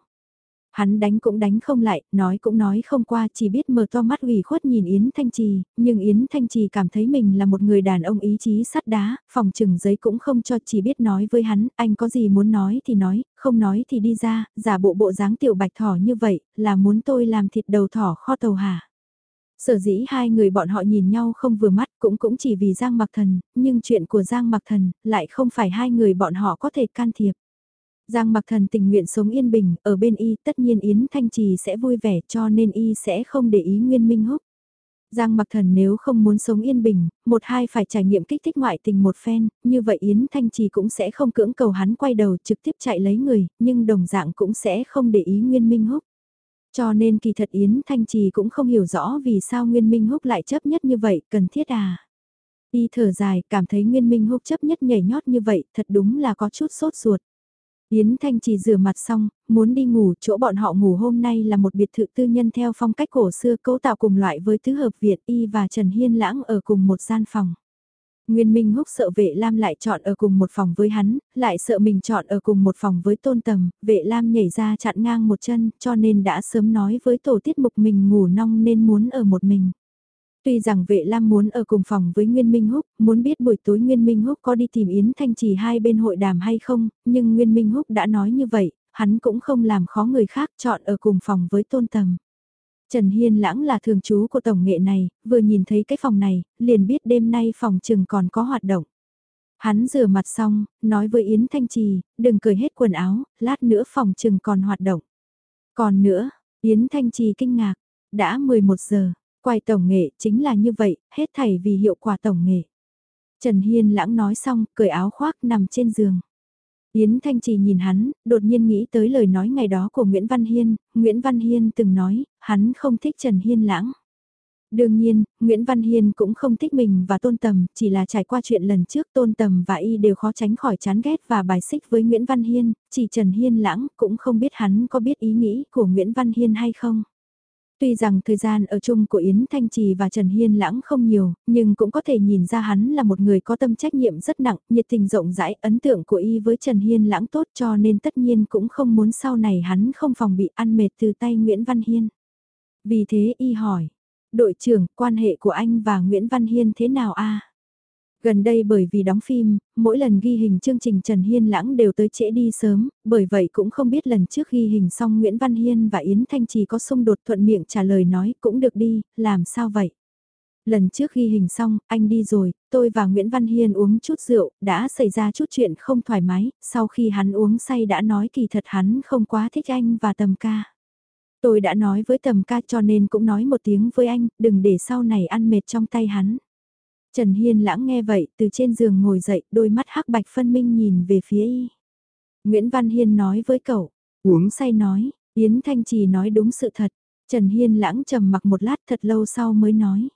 Hắn đánh cũng đánh không lại, nói cũng nói không qua, chỉ biết mở to mắt ủy khuất nhìn Yến Thanh Trì, nhưng Yến Thanh Trì cảm thấy mình là một người đàn ông ý chí sắt đá, phòng trừng giấy cũng không cho, chỉ biết nói với hắn, anh có gì muốn nói thì nói, không nói thì đi ra, giả bộ bộ dáng tiểu bạch thỏ như vậy, là muốn tôi làm thịt đầu thỏ kho tàu hả? Sở dĩ hai người bọn họ nhìn nhau không vừa mắt cũng cũng chỉ vì Giang Mặc Thần, nhưng chuyện của Giang Mặc Thần lại không phải hai người bọn họ có thể can thiệp. Giang mặc thần tình nguyện sống yên bình, ở bên y tất nhiên Yến Thanh Trì sẽ vui vẻ cho nên y sẽ không để ý Nguyên Minh Húc. Giang mặc thần nếu không muốn sống yên bình, một hai phải trải nghiệm kích thích ngoại tình một phen, như vậy Yến Thanh Trì cũng sẽ không cưỡng cầu hắn quay đầu trực tiếp chạy lấy người, nhưng đồng dạng cũng sẽ không để ý Nguyên Minh Húc. Cho nên kỳ thật Yến Thanh Trì cũng không hiểu rõ vì sao Nguyên Minh Húc lại chấp nhất như vậy, cần thiết à. Y thở dài, cảm thấy Nguyên Minh Húc chấp nhất nhảy nhót như vậy, thật đúng là có chút sốt ruột. Yến Thanh chỉ rửa mặt xong, muốn đi ngủ, chỗ bọn họ ngủ hôm nay là một biệt thự tư nhân theo phong cách cổ xưa cấu tạo cùng loại với tứ hợp Việt Y và Trần Hiên Lãng ở cùng một gian phòng. Nguyên Minh Húc sợ vệ Lam lại chọn ở cùng một phòng với hắn, lại sợ mình chọn ở cùng một phòng với tôn tầm, vệ Lam nhảy ra chặn ngang một chân cho nên đã sớm nói với tổ tiết mục mình ngủ nong nên muốn ở một mình. Tuy rằng vệ lam muốn ở cùng phòng với Nguyên Minh Húc, muốn biết buổi tối Nguyên Minh Húc có đi tìm Yến Thanh Trì hai bên hội đàm hay không, nhưng Nguyên Minh Húc đã nói như vậy, hắn cũng không làm khó người khác chọn ở cùng phòng với tôn tầm. Trần Hiên Lãng là thường trú của tổng nghệ này, vừa nhìn thấy cái phòng này, liền biết đêm nay phòng trừng còn có hoạt động. Hắn rửa mặt xong, nói với Yến Thanh Trì, đừng cởi hết quần áo, lát nữa phòng trừng còn hoạt động. Còn nữa, Yến Thanh Trì kinh ngạc, đã 11 giờ, Quay tổng nghệ chính là như vậy, hết thảy vì hiệu quả tổng nghệ. Trần Hiên lãng nói xong, cởi áo khoác nằm trên giường. Yến Thanh Trì nhìn hắn, đột nhiên nghĩ tới lời nói ngày đó của Nguyễn Văn Hiên, Nguyễn Văn Hiên từng nói, hắn không thích Trần Hiên lãng. Đương nhiên, Nguyễn Văn Hiên cũng không thích mình và Tôn Tầm, chỉ là trải qua chuyện lần trước Tôn Tầm và Y đều khó tránh khỏi chán ghét và bài xích với Nguyễn Văn Hiên, chỉ Trần Hiên lãng cũng không biết hắn có biết ý nghĩ của Nguyễn Văn Hiên hay không. Tuy rằng thời gian ở chung của Yến Thanh Trì và Trần Hiên Lãng không nhiều, nhưng cũng có thể nhìn ra hắn là một người có tâm trách nhiệm rất nặng, nhiệt tình rộng rãi, ấn tượng của y với Trần Hiên Lãng tốt cho nên tất nhiên cũng không muốn sau này hắn không phòng bị ăn mệt từ tay Nguyễn Văn Hiên. Vì thế y hỏi, đội trưởng, quan hệ của anh và Nguyễn Văn Hiên thế nào a? Gần đây bởi vì đóng phim, mỗi lần ghi hình chương trình Trần Hiên Lãng đều tới trễ đi sớm, bởi vậy cũng không biết lần trước ghi hình xong Nguyễn Văn Hiên và Yến Thanh Trì có xung đột thuận miệng trả lời nói cũng được đi, làm sao vậy? Lần trước ghi hình xong, anh đi rồi, tôi và Nguyễn Văn Hiên uống chút rượu, đã xảy ra chút chuyện không thoải mái, sau khi hắn uống say đã nói kỳ thật hắn không quá thích anh và tầm ca. Tôi đã nói với tầm ca cho nên cũng nói một tiếng với anh, đừng để sau này ăn mệt trong tay hắn. Trần Hiên lãng nghe vậy, từ trên giường ngồi dậy, đôi mắt hắc bạch phân minh nhìn về phía y. Nguyễn Văn Hiên nói với cậu, uống say nói, Yến Thanh Trì nói đúng sự thật. Trần Hiên lãng trầm mặc một lát thật lâu sau mới nói.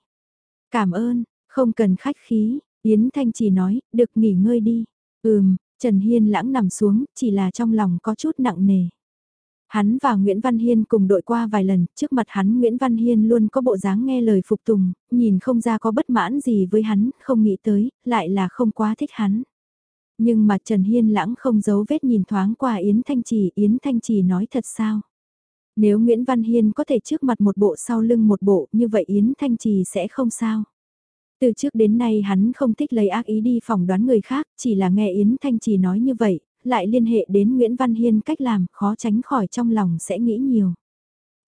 Cảm ơn, không cần khách khí, Yến Thanh Trì nói, được nghỉ ngơi đi. Ừm, Trần Hiên lãng nằm xuống, chỉ là trong lòng có chút nặng nề. Hắn và Nguyễn Văn Hiên cùng đội qua vài lần, trước mặt hắn Nguyễn Văn Hiên luôn có bộ dáng nghe lời phục tùng, nhìn không ra có bất mãn gì với hắn, không nghĩ tới, lại là không quá thích hắn. Nhưng mà Trần Hiên lãng không giấu vết nhìn thoáng qua Yến Thanh Trì, Yến Thanh Trì nói thật sao? Nếu Nguyễn Văn Hiên có thể trước mặt một bộ sau lưng một bộ như vậy Yến Thanh Trì sẽ không sao. Từ trước đến nay hắn không thích lấy ác ý đi phỏng đoán người khác, chỉ là nghe Yến Thanh Trì nói như vậy, lại liên hệ đến Nguyễn Văn Hiên cách làm, khó tránh khỏi trong lòng sẽ nghĩ nhiều.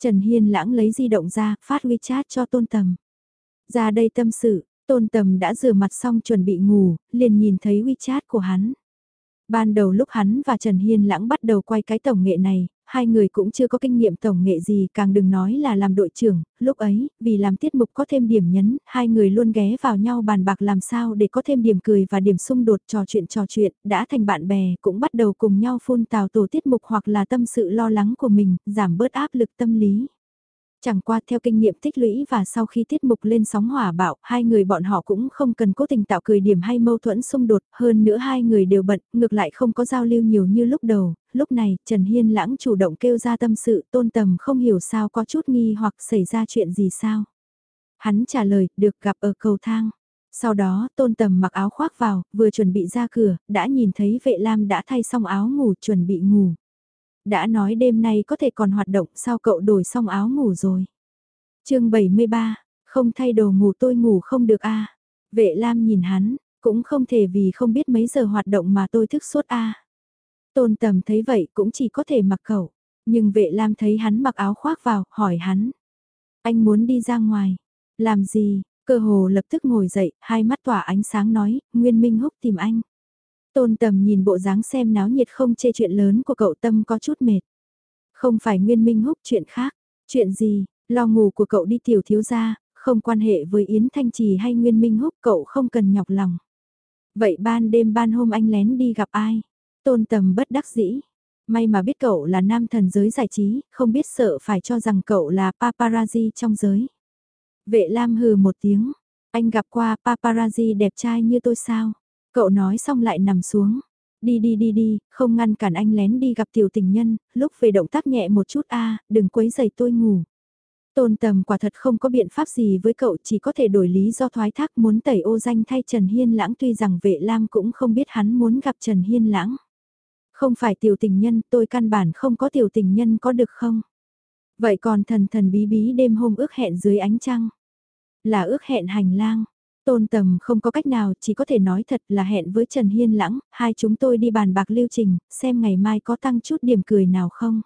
Trần Hiên lãng lấy di động ra, phát WeChat cho Tôn Tầm. Ra đây tâm sự, Tôn Tầm đã rửa mặt xong chuẩn bị ngủ, liền nhìn thấy WeChat của hắn. Ban đầu lúc hắn và Trần Hiên lãng bắt đầu quay cái tổng nghệ này, hai người cũng chưa có kinh nghiệm tổng nghệ gì càng đừng nói là làm đội trưởng, lúc ấy, vì làm tiết mục có thêm điểm nhấn, hai người luôn ghé vào nhau bàn bạc làm sao để có thêm điểm cười và điểm xung đột trò chuyện trò chuyện, đã thành bạn bè, cũng bắt đầu cùng nhau phun tào tổ tiết mục hoặc là tâm sự lo lắng của mình, giảm bớt áp lực tâm lý. Chẳng qua theo kinh nghiệm tích lũy và sau khi tiết mục lên sóng hỏa bạo, hai người bọn họ cũng không cần cố tình tạo cười điểm hay mâu thuẫn xung đột, hơn nữa hai người đều bận, ngược lại không có giao lưu nhiều như lúc đầu, lúc này Trần Hiên lãng chủ động kêu ra tâm sự tôn tầm không hiểu sao có chút nghi hoặc xảy ra chuyện gì sao. Hắn trả lời, được gặp ở cầu thang. Sau đó, tôn tầm mặc áo khoác vào, vừa chuẩn bị ra cửa, đã nhìn thấy vệ lam đã thay xong áo ngủ chuẩn bị ngủ. Đã nói đêm nay có thể còn hoạt động sao cậu đổi xong áo ngủ rồi. chương 73, không thay đồ ngủ tôi ngủ không được a à, Vệ Lam nhìn hắn, cũng không thể vì không biết mấy giờ hoạt động mà tôi thức suốt a Tôn tầm thấy vậy cũng chỉ có thể mặc cậu. Nhưng vệ Lam thấy hắn mặc áo khoác vào, hỏi hắn. Anh muốn đi ra ngoài. Làm gì? Cơ hồ lập tức ngồi dậy, hai mắt tỏa ánh sáng nói, Nguyên Minh Húc tìm anh. Tôn tầm nhìn bộ dáng xem náo nhiệt không chê chuyện lớn của cậu tâm có chút mệt. Không phải Nguyên Minh Húc chuyện khác. Chuyện gì? Lo ngủ của cậu đi tiểu thiếu gia, không quan hệ với Yến Thanh Trì hay Nguyên Minh Húc cậu không cần nhọc lòng. Vậy ban đêm ban hôm anh lén đi gặp ai? Tôn tầm bất đắc dĩ. May mà biết cậu là nam thần giới giải trí, không biết sợ phải cho rằng cậu là paparazzi trong giới. Vệ Lam hừ một tiếng, anh gặp qua paparazzi đẹp trai như tôi sao? Cậu nói xong lại nằm xuống. Đi đi đi đi, không ngăn cản anh lén đi gặp tiểu tình nhân, lúc về động tác nhẹ một chút a đừng quấy giày tôi ngủ. Tôn tầm quả thật không có biện pháp gì với cậu chỉ có thể đổi lý do thoái thác muốn tẩy ô danh thay Trần Hiên Lãng tuy rằng vệ lam cũng không biết hắn muốn gặp Trần Hiên Lãng. Không phải tiểu tình nhân, tôi căn bản không có tiểu tình nhân có được không? Vậy còn thần thần bí bí đêm hôm ước hẹn dưới ánh trăng? Là ước hẹn hành lang. Tôn tầm không có cách nào, chỉ có thể nói thật là hẹn với Trần Hiên Lãng, hai chúng tôi đi bàn bạc lưu trình, xem ngày mai có tăng chút điểm cười nào không.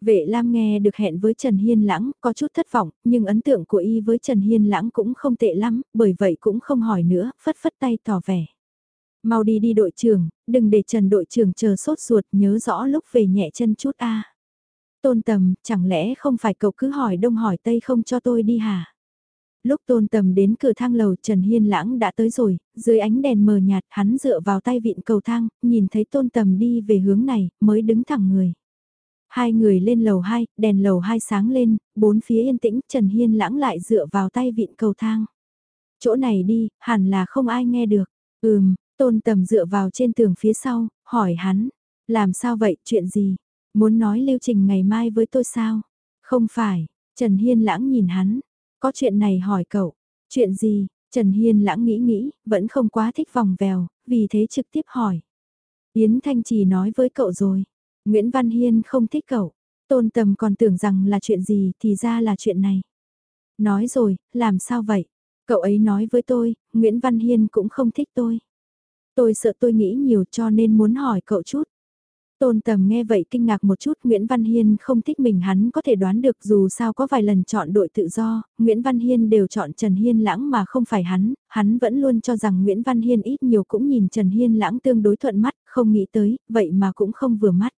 Vệ Lam nghe được hẹn với Trần Hiên Lãng, có chút thất vọng, nhưng ấn tượng của y với Trần Hiên Lãng cũng không tệ lắm, bởi vậy cũng không hỏi nữa, phất phất tay tỏ vẻ. Mau đi đi đội trưởng, đừng để Trần đội trưởng chờ sốt ruột nhớ rõ lúc về nhẹ chân chút a. Tôn tầm, chẳng lẽ không phải cậu cứ hỏi đông hỏi tây không cho tôi đi hả? Lúc tôn tầm đến cửa thang lầu Trần Hiên Lãng đã tới rồi, dưới ánh đèn mờ nhạt hắn dựa vào tay vịn cầu thang, nhìn thấy tôn tầm đi về hướng này, mới đứng thẳng người. Hai người lên lầu 2, đèn lầu 2 sáng lên, bốn phía yên tĩnh, Trần Hiên Lãng lại dựa vào tay vịn cầu thang. Chỗ này đi, hẳn là không ai nghe được. Ừm, Tôn tầm dựa vào trên tường phía sau, hỏi hắn, làm sao vậy, chuyện gì? Muốn nói lưu trình ngày mai với tôi sao? Không phải, Trần Hiên lãng nhìn hắn, có chuyện này hỏi cậu, chuyện gì? Trần Hiên lãng nghĩ nghĩ, vẫn không quá thích vòng vèo, vì thế trực tiếp hỏi. Yến Thanh Trì nói với cậu rồi, Nguyễn Văn Hiên không thích cậu, tôn tầm còn tưởng rằng là chuyện gì thì ra là chuyện này. Nói rồi, làm sao vậy? Cậu ấy nói với tôi, Nguyễn Văn Hiên cũng không thích tôi. Tôi sợ tôi nghĩ nhiều cho nên muốn hỏi cậu chút. Tôn tầm nghe vậy kinh ngạc một chút Nguyễn Văn Hiên không thích mình hắn có thể đoán được dù sao có vài lần chọn đội tự do, Nguyễn Văn Hiên đều chọn Trần Hiên lãng mà không phải hắn, hắn vẫn luôn cho rằng Nguyễn Văn Hiên ít nhiều cũng nhìn Trần Hiên lãng tương đối thuận mắt, không nghĩ tới, vậy mà cũng không vừa mắt.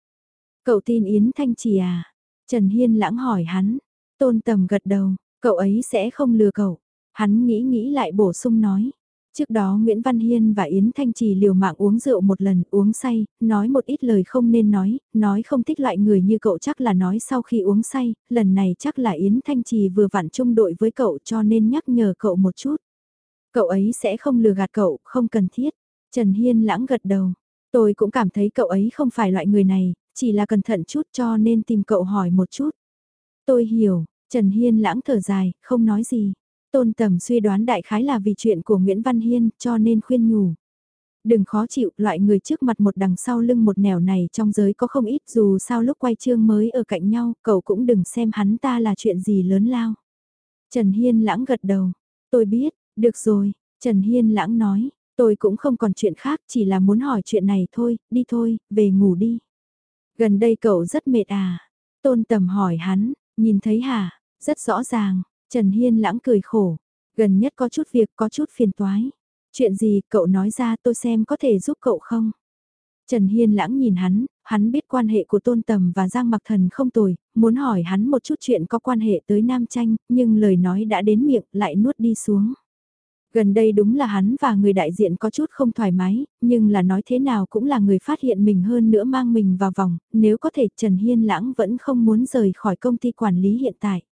Cậu tin Yến Thanh Trì à? Trần Hiên lãng hỏi hắn, tôn tầm gật đầu, cậu ấy sẽ không lừa cậu. Hắn nghĩ nghĩ lại bổ sung nói, Trước đó Nguyễn Văn Hiên và Yến Thanh Trì liều mạng uống rượu một lần, uống say, nói một ít lời không nên nói, nói không thích loại người như cậu chắc là nói sau khi uống say, lần này chắc là Yến Thanh Trì vừa vặn chung đội với cậu cho nên nhắc nhở cậu một chút. Cậu ấy sẽ không lừa gạt cậu, không cần thiết. Trần Hiên lãng gật đầu. Tôi cũng cảm thấy cậu ấy không phải loại người này, chỉ là cẩn thận chút cho nên tìm cậu hỏi một chút. Tôi hiểu, Trần Hiên lãng thở dài, không nói gì. Tôn Tầm suy đoán đại khái là vì chuyện của Nguyễn Văn Hiên cho nên khuyên nhủ. Đừng khó chịu, loại người trước mặt một đằng sau lưng một nẻo này trong giới có không ít dù sao lúc quay chương mới ở cạnh nhau, cậu cũng đừng xem hắn ta là chuyện gì lớn lao. Trần Hiên lãng gật đầu, tôi biết, được rồi, Trần Hiên lãng nói, tôi cũng không còn chuyện khác chỉ là muốn hỏi chuyện này thôi, đi thôi, về ngủ đi. Gần đây cậu rất mệt à? Tôn tầm hỏi hắn, nhìn thấy hả? Rất rõ ràng, Trần Hiên lãng cười khổ, gần nhất có chút việc có chút phiền toái. Chuyện gì cậu nói ra tôi xem có thể giúp cậu không? Trần Hiên lãng nhìn hắn, hắn biết quan hệ của Tôn Tầm và Giang Mặc Thần không tồi, muốn hỏi hắn một chút chuyện có quan hệ tới Nam Tranh, nhưng lời nói đã đến miệng lại nuốt đi xuống. Gần đây đúng là hắn và người đại diện có chút không thoải mái, nhưng là nói thế nào cũng là người phát hiện mình hơn nữa mang mình vào vòng, nếu có thể Trần Hiên lãng vẫn không muốn rời khỏi công ty quản lý hiện tại.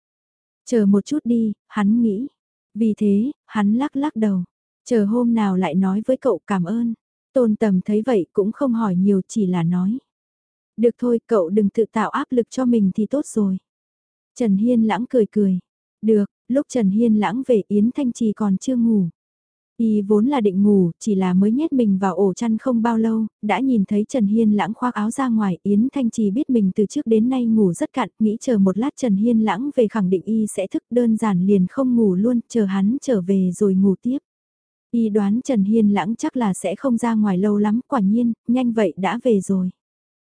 Chờ một chút đi, hắn nghĩ. Vì thế, hắn lắc lắc đầu. Chờ hôm nào lại nói với cậu cảm ơn. Tôn tầm thấy vậy cũng không hỏi nhiều chỉ là nói. Được thôi cậu đừng tự tạo áp lực cho mình thì tốt rồi. Trần Hiên lãng cười cười. Được, lúc Trần Hiên lãng về Yến Thanh Trì còn chưa ngủ. Y vốn là định ngủ, chỉ là mới nhét mình vào ổ chăn không bao lâu, đã nhìn thấy Trần Hiên lãng khoác áo ra ngoài, Yến Thanh Trì biết mình từ trước đến nay ngủ rất cạn, nghĩ chờ một lát Trần Hiên lãng về khẳng định Y sẽ thức đơn giản liền không ngủ luôn, chờ hắn trở về rồi ngủ tiếp. Y đoán Trần Hiên lãng chắc là sẽ không ra ngoài lâu lắm, quả nhiên, nhanh vậy đã về rồi.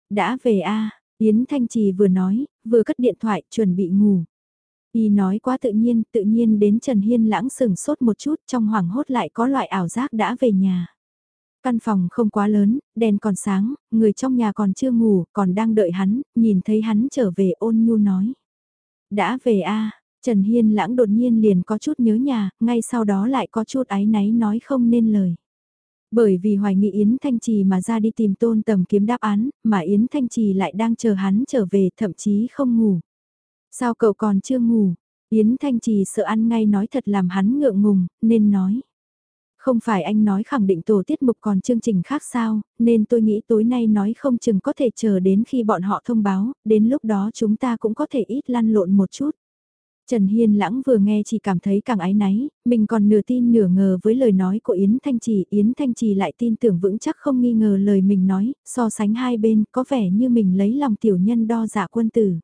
Đã về a Yến Thanh Trì vừa nói, vừa cất điện thoại, chuẩn bị ngủ. Y nói quá tự nhiên, tự nhiên đến Trần Hiên lãng sừng sốt một chút trong hoảng hốt lại có loại ảo giác đã về nhà. Căn phòng không quá lớn, đèn còn sáng, người trong nhà còn chưa ngủ, còn đang đợi hắn, nhìn thấy hắn trở về ôn nhu nói. Đã về a Trần Hiên lãng đột nhiên liền có chút nhớ nhà, ngay sau đó lại có chút áy náy nói không nên lời. Bởi vì hoài nghị Yến Thanh Trì mà ra đi tìm tôn tầm kiếm đáp án, mà Yến Thanh Trì lại đang chờ hắn trở về thậm chí không ngủ. Sao cậu còn chưa ngủ? Yến Thanh Trì sợ ăn ngay nói thật làm hắn ngượng ngùng, nên nói. Không phải anh nói khẳng định tổ tiết mục còn chương trình khác sao, nên tôi nghĩ tối nay nói không chừng có thể chờ đến khi bọn họ thông báo, đến lúc đó chúng ta cũng có thể ít lăn lộn một chút. Trần Hiên Lãng vừa nghe chỉ cảm thấy càng ái náy, mình còn nửa tin nửa ngờ với lời nói của Yến Thanh Trì, Yến Thanh Trì lại tin tưởng vững chắc không nghi ngờ lời mình nói, so sánh hai bên có vẻ như mình lấy lòng tiểu nhân đo dạ quân tử.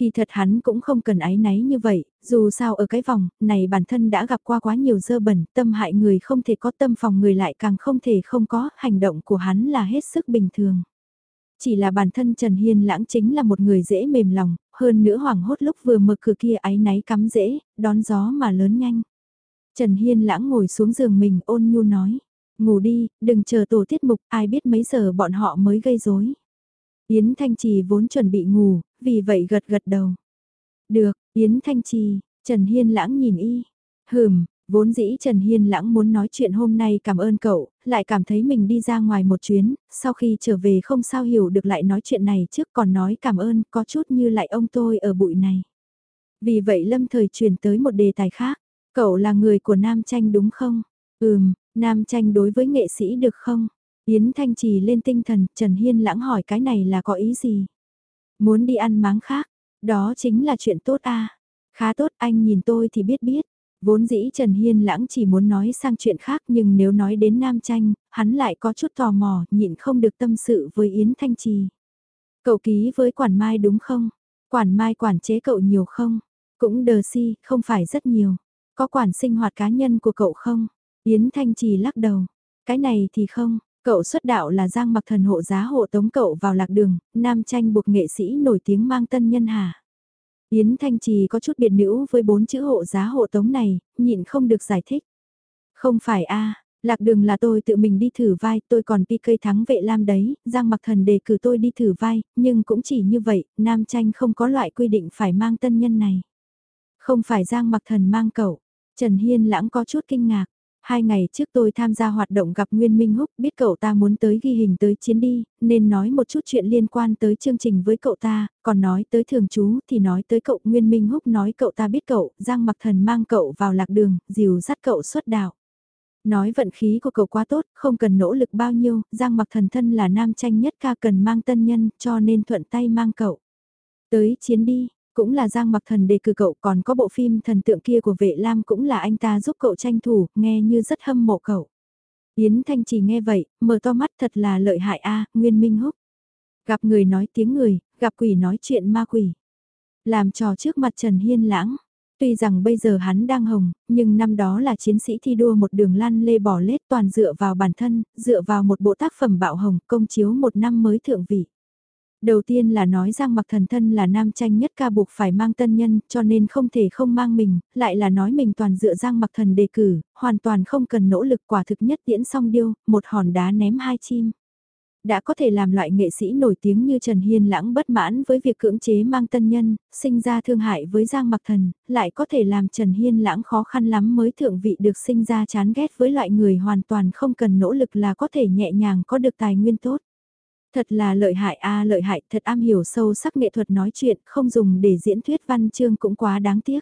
Kỳ thật hắn cũng không cần ái náy như vậy, dù sao ở cái vòng này bản thân đã gặp qua quá nhiều dơ bẩn, tâm hại người không thể có tâm phòng người lại càng không thể không có, hành động của hắn là hết sức bình thường. Chỉ là bản thân Trần Hiên lãng chính là một người dễ mềm lòng, hơn nữa hoảng hốt lúc vừa mở cửa kia ái náy cắm dễ, đón gió mà lớn nhanh. Trần Hiên lãng ngồi xuống giường mình ôn nhu nói, ngủ đi, đừng chờ tổ tiết mục, ai biết mấy giờ bọn họ mới gây rối. Yến Thanh Trì vốn chuẩn bị ngủ, vì vậy gật gật đầu. Được, Yến Thanh Trì, Trần Hiên lãng nhìn y. Hừm, vốn dĩ Trần Hiên lãng muốn nói chuyện hôm nay cảm ơn cậu, lại cảm thấy mình đi ra ngoài một chuyến, sau khi trở về không sao hiểu được lại nói chuyện này trước còn nói cảm ơn có chút như lại ông tôi ở bụi này. Vì vậy Lâm Thời chuyển tới một đề tài khác, cậu là người của Nam Tranh đúng không? Ừm, Nam Tranh đối với nghệ sĩ được không? Yến Thanh Trì lên tinh thần, Trần Hiên lãng hỏi cái này là có ý gì? Muốn đi ăn máng khác, đó chính là chuyện tốt a Khá tốt anh nhìn tôi thì biết biết. Vốn dĩ Trần Hiên lãng chỉ muốn nói sang chuyện khác nhưng nếu nói đến Nam Tranh, hắn lại có chút tò mò, nhịn không được tâm sự với Yến Thanh Trì. Cậu ký với quản mai đúng không? Quản mai quản chế cậu nhiều không? Cũng đờ si, không phải rất nhiều. Có quản sinh hoạt cá nhân của cậu không? Yến Thanh Trì lắc đầu. Cái này thì không, Cậu xuất đạo là Giang Mặc Thần hộ giá hộ tống cậu vào lạc đường, nam tranh buộc nghệ sĩ nổi tiếng mang tân nhân hà. Yến Thanh Trì có chút biệt nữ với bốn chữ hộ giá hộ tống này, nhịn không được giải thích. Không phải a lạc đường là tôi tự mình đi thử vai, tôi còn PK thắng vệ lam đấy, Giang Mặc Thần đề cử tôi đi thử vai, nhưng cũng chỉ như vậy, nam tranh không có loại quy định phải mang tân nhân này. Không phải Giang Mặc Thần mang cậu, Trần Hiên lãng có chút kinh ngạc. Hai ngày trước tôi tham gia hoạt động gặp Nguyên Minh Húc, biết cậu ta muốn tới ghi hình tới chiến đi, nên nói một chút chuyện liên quan tới chương trình với cậu ta, còn nói tới thường chú thì nói tới cậu Nguyên Minh Húc nói cậu ta biết cậu, Giang Mặc Thần mang cậu vào lạc đường, dìu dắt cậu xuất đạo. Nói vận khí của cậu quá tốt, không cần nỗ lực bao nhiêu, Giang Mặc Thần thân là nam tranh nhất ca cần mang tân nhân, cho nên thuận tay mang cậu. Tới chiến đi, cũng là Giang Mặc Thần đề cử cậu còn có bộ phim thần tượng kia của vệ lam cũng là anh ta giúp cậu tranh thủ, nghe như rất hâm mộ cậu. Yến Thanh chỉ nghe vậy, mở to mắt thật là lợi hại a Nguyên Minh Húc. Gặp người nói tiếng người, gặp quỷ nói chuyện ma quỷ. Làm trò trước mặt Trần Hiên Lãng. Tuy rằng bây giờ hắn đang hồng, nhưng năm đó là chiến sĩ thi đua một đường lăn lê bỏ lết toàn dựa vào bản thân, dựa vào một bộ tác phẩm bạo hồng công chiếu một năm mới thượng vị. Đầu tiên là nói Giang mặc thần thân là nam tranh nhất ca buộc phải mang tân nhân cho nên không thể không mang mình, lại là nói mình toàn dựa Giang mặc thần đề cử, hoàn toàn không cần nỗ lực quả thực nhất tiễn song điêu, một hòn đá ném hai chim. Đã có thể làm loại nghệ sĩ nổi tiếng như Trần Hiên lãng bất mãn với việc cưỡng chế mang tân nhân, sinh ra thương hại với Giang mặc thần, lại có thể làm Trần Hiên lãng khó khăn lắm mới thượng vị được sinh ra chán ghét với loại người hoàn toàn không cần nỗ lực là có thể nhẹ nhàng có được tài nguyên tốt. Thật là lợi hại a lợi hại, thật am hiểu sâu sắc nghệ thuật nói chuyện, không dùng để diễn thuyết văn chương cũng quá đáng tiếc.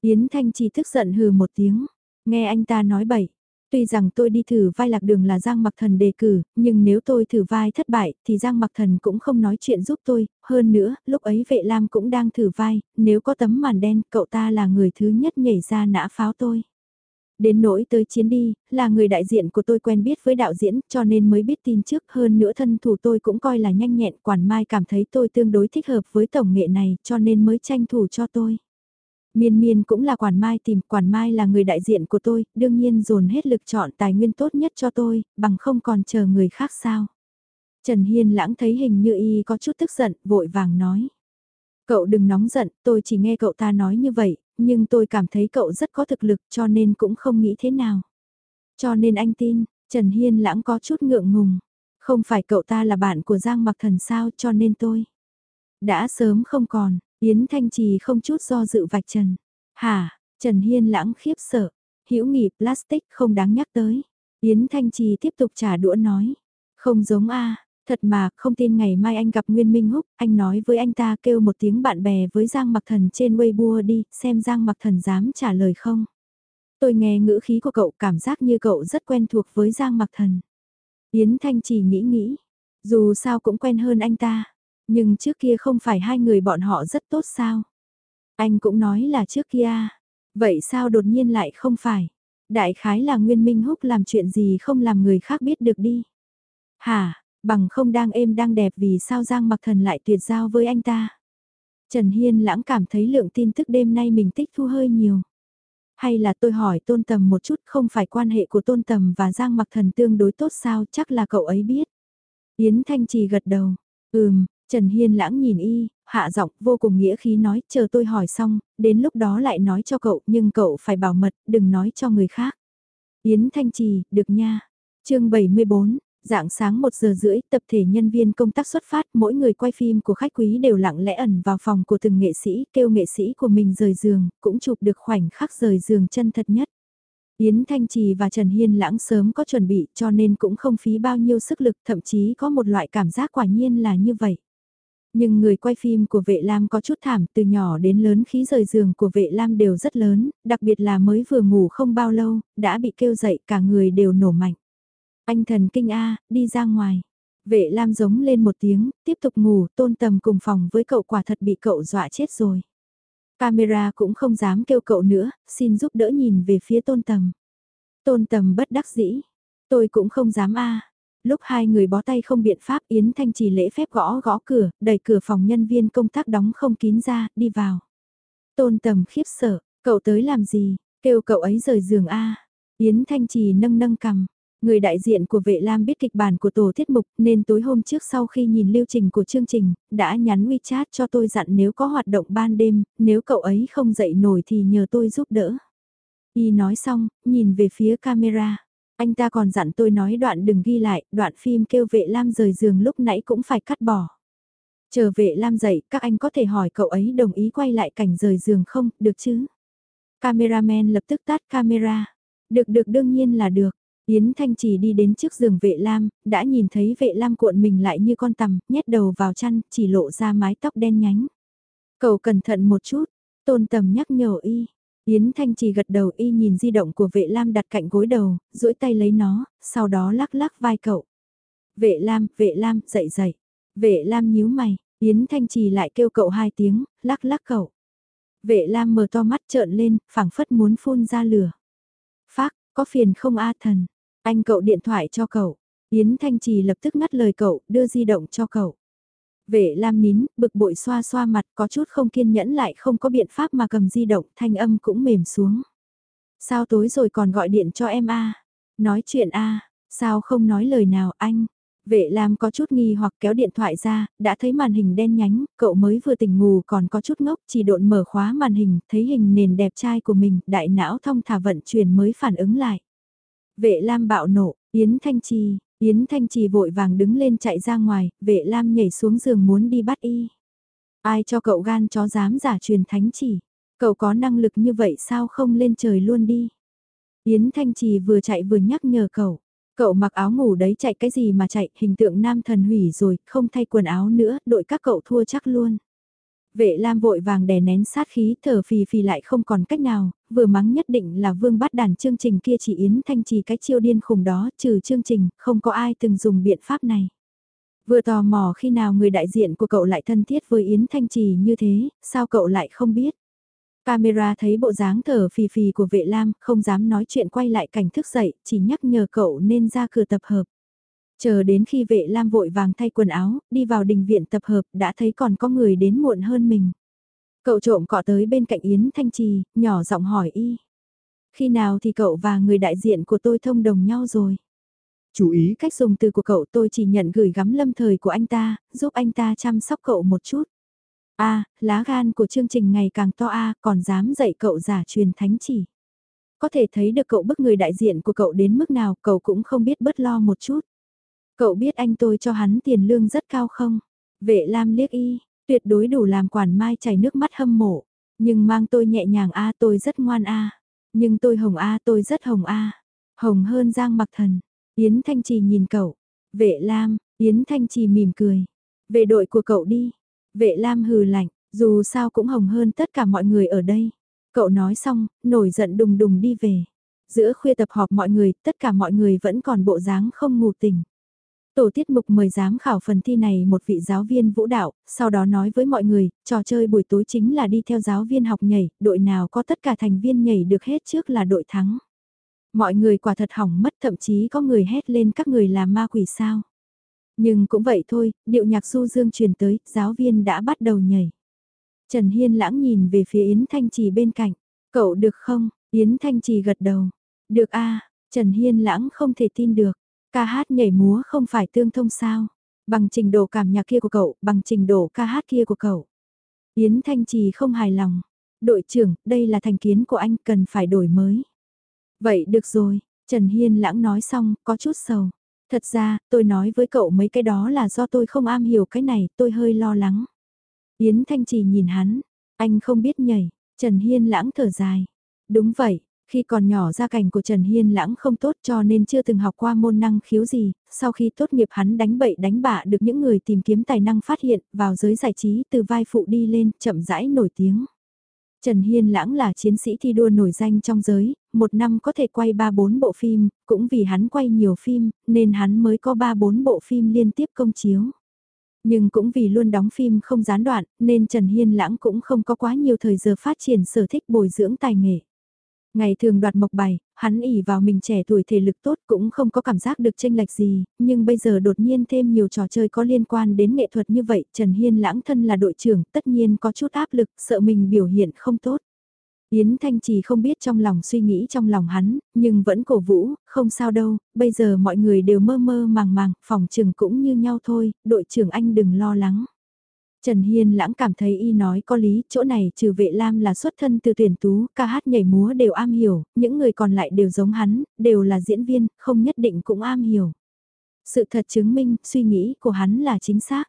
Yến Thanh Trì tức giận hừ một tiếng, nghe anh ta nói bậy. Tuy rằng tôi đi thử vai lạc đường là Giang Mặc Thần đề cử, nhưng nếu tôi thử vai thất bại thì Giang Mặc Thần cũng không nói chuyện giúp tôi, hơn nữa, lúc ấy vệ lam cũng đang thử vai, nếu có tấm màn đen cậu ta là người thứ nhất nhảy ra nã pháo tôi. Đến nỗi tới chiến đi, là người đại diện của tôi quen biết với đạo diễn cho nên mới biết tin trước hơn nữa thân thủ tôi cũng coi là nhanh nhẹn quản mai cảm thấy tôi tương đối thích hợp với tổng nghệ này cho nên mới tranh thủ cho tôi. Miên miên cũng là quản mai tìm, quản mai là người đại diện của tôi, đương nhiên dồn hết lực chọn tài nguyên tốt nhất cho tôi, bằng không còn chờ người khác sao. Trần Hiên lãng thấy hình như y có chút tức giận, vội vàng nói. Cậu đừng nóng giận, tôi chỉ nghe cậu ta nói như vậy, nhưng tôi cảm thấy cậu rất có thực lực cho nên cũng không nghĩ thế nào. Cho nên anh tin, Trần Hiên lãng có chút ngượng ngùng. Không phải cậu ta là bạn của Giang Mặc Thần sao cho nên tôi. Đã sớm không còn, Yến Thanh Trì không chút do dự vạch trần. Hả, Trần Hiên lãng khiếp sợ. hữu nghị plastic không đáng nhắc tới. Yến Thanh Trì tiếp tục trả đũa nói. Không giống a Thật mà, không tin ngày mai anh gặp Nguyên Minh Húc, anh nói với anh ta kêu một tiếng bạn bè với Giang Mặc Thần trên Weibo đi, xem Giang Mặc Thần dám trả lời không. Tôi nghe ngữ khí của cậu cảm giác như cậu rất quen thuộc với Giang Mặc Thần. Yến Thanh chỉ nghĩ nghĩ, dù sao cũng quen hơn anh ta, nhưng trước kia không phải hai người bọn họ rất tốt sao. Anh cũng nói là trước kia, vậy sao đột nhiên lại không phải. Đại khái là Nguyên Minh Húc làm chuyện gì không làm người khác biết được đi. Hả, Bằng không đang êm đang đẹp vì sao Giang Mặc Thần lại tuyệt giao với anh ta. Trần Hiên lãng cảm thấy lượng tin tức đêm nay mình tích thu hơi nhiều. Hay là tôi hỏi Tôn Tầm một chút không phải quan hệ của Tôn Tầm và Giang Mặc Thần tương đối tốt sao chắc là cậu ấy biết. Yến Thanh Trì gật đầu. Ừm, Trần Hiên lãng nhìn y, hạ giọng vô cùng nghĩa khí nói chờ tôi hỏi xong, đến lúc đó lại nói cho cậu nhưng cậu phải bảo mật, đừng nói cho người khác. Yến Thanh Trì, được nha. chương 74, Dạng sáng 1 giờ rưỡi, tập thể nhân viên công tác xuất phát, mỗi người quay phim của khách quý đều lặng lẽ ẩn vào phòng của từng nghệ sĩ, kêu nghệ sĩ của mình rời giường, cũng chụp được khoảnh khắc rời giường chân thật nhất. Yến Thanh Trì và Trần Hiên lãng sớm có chuẩn bị cho nên cũng không phí bao nhiêu sức lực, thậm chí có một loại cảm giác quả nhiên là như vậy. Nhưng người quay phim của vệ lam có chút thảm từ nhỏ đến lớn khí rời giường của vệ lam đều rất lớn, đặc biệt là mới vừa ngủ không bao lâu, đã bị kêu dậy cả người đều nổ mạnh. Anh thần kinh A, đi ra ngoài. Vệ Lam giống lên một tiếng, tiếp tục ngủ, tôn tầm cùng phòng với cậu quả thật bị cậu dọa chết rồi. Camera cũng không dám kêu cậu nữa, xin giúp đỡ nhìn về phía tôn tầm. Tôn tầm bất đắc dĩ. Tôi cũng không dám a. Lúc hai người bó tay không biện pháp Yến Thanh trì lễ phép gõ gõ cửa, đẩy cửa phòng nhân viên công tác đóng không kín ra, đi vào. Tôn tầm khiếp sợ, cậu tới làm gì, kêu cậu ấy rời giường a. Yến Thanh trì nâng nâng cầm, Người đại diện của vệ lam biết kịch bản của tổ tiết mục nên tối hôm trước sau khi nhìn lưu trình của chương trình, đã nhắn WeChat cho tôi dặn nếu có hoạt động ban đêm, nếu cậu ấy không dậy nổi thì nhờ tôi giúp đỡ. Y nói xong, nhìn về phía camera. Anh ta còn dặn tôi nói đoạn đừng ghi lại, đoạn phim kêu vệ lam rời giường lúc nãy cũng phải cắt bỏ. Chờ vệ lam dậy, các anh có thể hỏi cậu ấy đồng ý quay lại cảnh rời giường không, được chứ? Cameraman lập tức tắt camera. Được được đương nhiên là được. Yến Thanh chỉ đi đến trước giường vệ lam, đã nhìn thấy vệ lam cuộn mình lại như con tằm, nhét đầu vào chăn, chỉ lộ ra mái tóc đen nhánh. Cậu cẩn thận một chút, tôn tầm nhắc nhở y. Yến Thanh chỉ gật đầu y nhìn di động của vệ lam đặt cạnh gối đầu, duỗi tay lấy nó, sau đó lắc lắc vai cậu. Vệ lam, vệ lam, dậy dậy. Vệ lam nhíu mày, Yến Thanh trì lại kêu cậu hai tiếng, lắc lắc cậu. Vệ lam mở to mắt trợn lên, phảng phất muốn phun ra lửa. Phác, có phiền không a thần, anh cậu điện thoại cho cậu. Yến Thanh Trì lập tức ngắt lời cậu, đưa di động cho cậu. Vệ Lam nín, bực bội xoa xoa mặt có chút không kiên nhẫn lại không có biện pháp mà cầm di động, thanh âm cũng mềm xuống. Sao tối rồi còn gọi điện cho em a Nói chuyện a sao không nói lời nào anh? Vệ Lam có chút nghi hoặc kéo điện thoại ra, đã thấy màn hình đen nhánh, cậu mới vừa tỉnh ngủ còn có chút ngốc, chỉ độn mở khóa màn hình, thấy hình nền đẹp trai của mình, đại não thông thả vận chuyển mới phản ứng lại. Vệ Lam bạo nộ, Yến Thanh Trì, Yến Thanh Trì vội vàng đứng lên chạy ra ngoài, vệ Lam nhảy xuống giường muốn đi bắt y. Ai cho cậu gan chó dám giả truyền thánh chỉ, cậu có năng lực như vậy sao không lên trời luôn đi. Yến Thanh Trì vừa chạy vừa nhắc nhở cậu, cậu mặc áo ngủ đấy chạy cái gì mà chạy, hình tượng nam thần hủy rồi, không thay quần áo nữa, đội các cậu thua chắc luôn. Vệ Lam vội vàng đè nén sát khí thở phì phì lại không còn cách nào, vừa mắng nhất định là vương bắt đàn chương trình kia chỉ Yến Thanh Trì cái chiêu điên khùng đó trừ chương trình, không có ai từng dùng biện pháp này. Vừa tò mò khi nào người đại diện của cậu lại thân thiết với Yến Thanh Trì như thế, sao cậu lại không biết? Camera thấy bộ dáng thở phì phì của vệ lam, không dám nói chuyện quay lại cảnh thức dậy, chỉ nhắc nhở cậu nên ra cửa tập hợp. Chờ đến khi vệ lam vội vàng thay quần áo, đi vào đình viện tập hợp, đã thấy còn có người đến muộn hơn mình. Cậu trộm cọ tới bên cạnh Yến Thanh Trì, nhỏ giọng hỏi y. Khi nào thì cậu và người đại diện của tôi thông đồng nhau rồi? Chú ý cách dùng từ của cậu tôi chỉ nhận gửi gắm lâm thời của anh ta, giúp anh ta chăm sóc cậu một chút. a lá gan của chương trình ngày càng to a còn dám dạy cậu giả truyền thánh chỉ. Có thể thấy được cậu bức người đại diện của cậu đến mức nào cậu cũng không biết bớt lo một chút. Cậu biết anh tôi cho hắn tiền lương rất cao không? Vệ Lam liếc y, tuyệt đối đủ làm quản mai chảy nước mắt hâm mộ. Nhưng mang tôi nhẹ nhàng a tôi rất ngoan a Nhưng tôi hồng a tôi rất hồng a Hồng hơn Giang mặc thần. Yến Thanh Trì nhìn cậu. Vệ Lam, Yến Thanh Trì mỉm cười. về đội của cậu đi. Vệ Lam hừ lạnh, dù sao cũng hồng hơn tất cả mọi người ở đây. Cậu nói xong, nổi giận đùng đùng đi về. Giữa khuya tập họp mọi người, tất cả mọi người vẫn còn bộ dáng không ngủ tỉnh. Tổ tiết mục mời giám khảo phần thi này một vị giáo viên vũ đạo, sau đó nói với mọi người, trò chơi buổi tối chính là đi theo giáo viên học nhảy, đội nào có tất cả thành viên nhảy được hết trước là đội thắng. Mọi người quả thật hỏng mất thậm chí có người hét lên các người là ma quỷ sao. Nhưng cũng vậy thôi, điệu nhạc du dương truyền tới, giáo viên đã bắt đầu nhảy. Trần Hiên lãng nhìn về phía Yến Thanh Trì bên cạnh, cậu được không? Yến Thanh Trì gật đầu. Được a Trần Hiên lãng không thể tin được. Ca hát nhảy múa không phải tương thông sao? Bằng trình độ cảm nhạc kia của cậu, bằng trình độ ca hát kia của cậu. Yến Thanh Trì không hài lòng. Đội trưởng, đây là thành kiến của anh cần phải đổi mới. Vậy được rồi, Trần Hiên lãng nói xong, có chút sầu. Thật ra, tôi nói với cậu mấy cái đó là do tôi không am hiểu cái này, tôi hơi lo lắng. Yến Thanh Trì nhìn hắn, anh không biết nhảy, Trần Hiên lãng thở dài. Đúng vậy, khi còn nhỏ gia cảnh của Trần Hiên lãng không tốt cho nên chưa từng học qua môn năng khiếu gì, sau khi tốt nghiệp hắn đánh bậy đánh bạ được những người tìm kiếm tài năng phát hiện vào giới giải trí từ vai phụ đi lên chậm rãi nổi tiếng. Trần Hiên lãng là chiến sĩ thi đua nổi danh trong giới, một năm có thể quay 3-4 bộ phim, cũng vì hắn quay nhiều phim, nên hắn mới có 3-4 bộ phim liên tiếp công chiếu. Nhưng cũng vì luôn đóng phim không gián đoạn, nên Trần Hiên lãng cũng không có quá nhiều thời giờ phát triển sở thích bồi dưỡng tài nghệ. Ngày thường đoạt mộc bài, hắn ỉ vào mình trẻ tuổi thể lực tốt cũng không có cảm giác được tranh lệch gì, nhưng bây giờ đột nhiên thêm nhiều trò chơi có liên quan đến nghệ thuật như vậy, Trần Hiên lãng thân là đội trưởng, tất nhiên có chút áp lực, sợ mình biểu hiện không tốt. Yến Thanh Trì không biết trong lòng suy nghĩ trong lòng hắn, nhưng vẫn cổ vũ, không sao đâu, bây giờ mọi người đều mơ mơ màng màng, phòng trường cũng như nhau thôi, đội trưởng anh đừng lo lắng. Trần Hiên lãng cảm thấy y nói có lý, chỗ này trừ vệ lam là xuất thân từ tuyển tú, ca hát nhảy múa đều am hiểu, những người còn lại đều giống hắn, đều là diễn viên, không nhất định cũng am hiểu. Sự thật chứng minh, suy nghĩ của hắn là chính xác.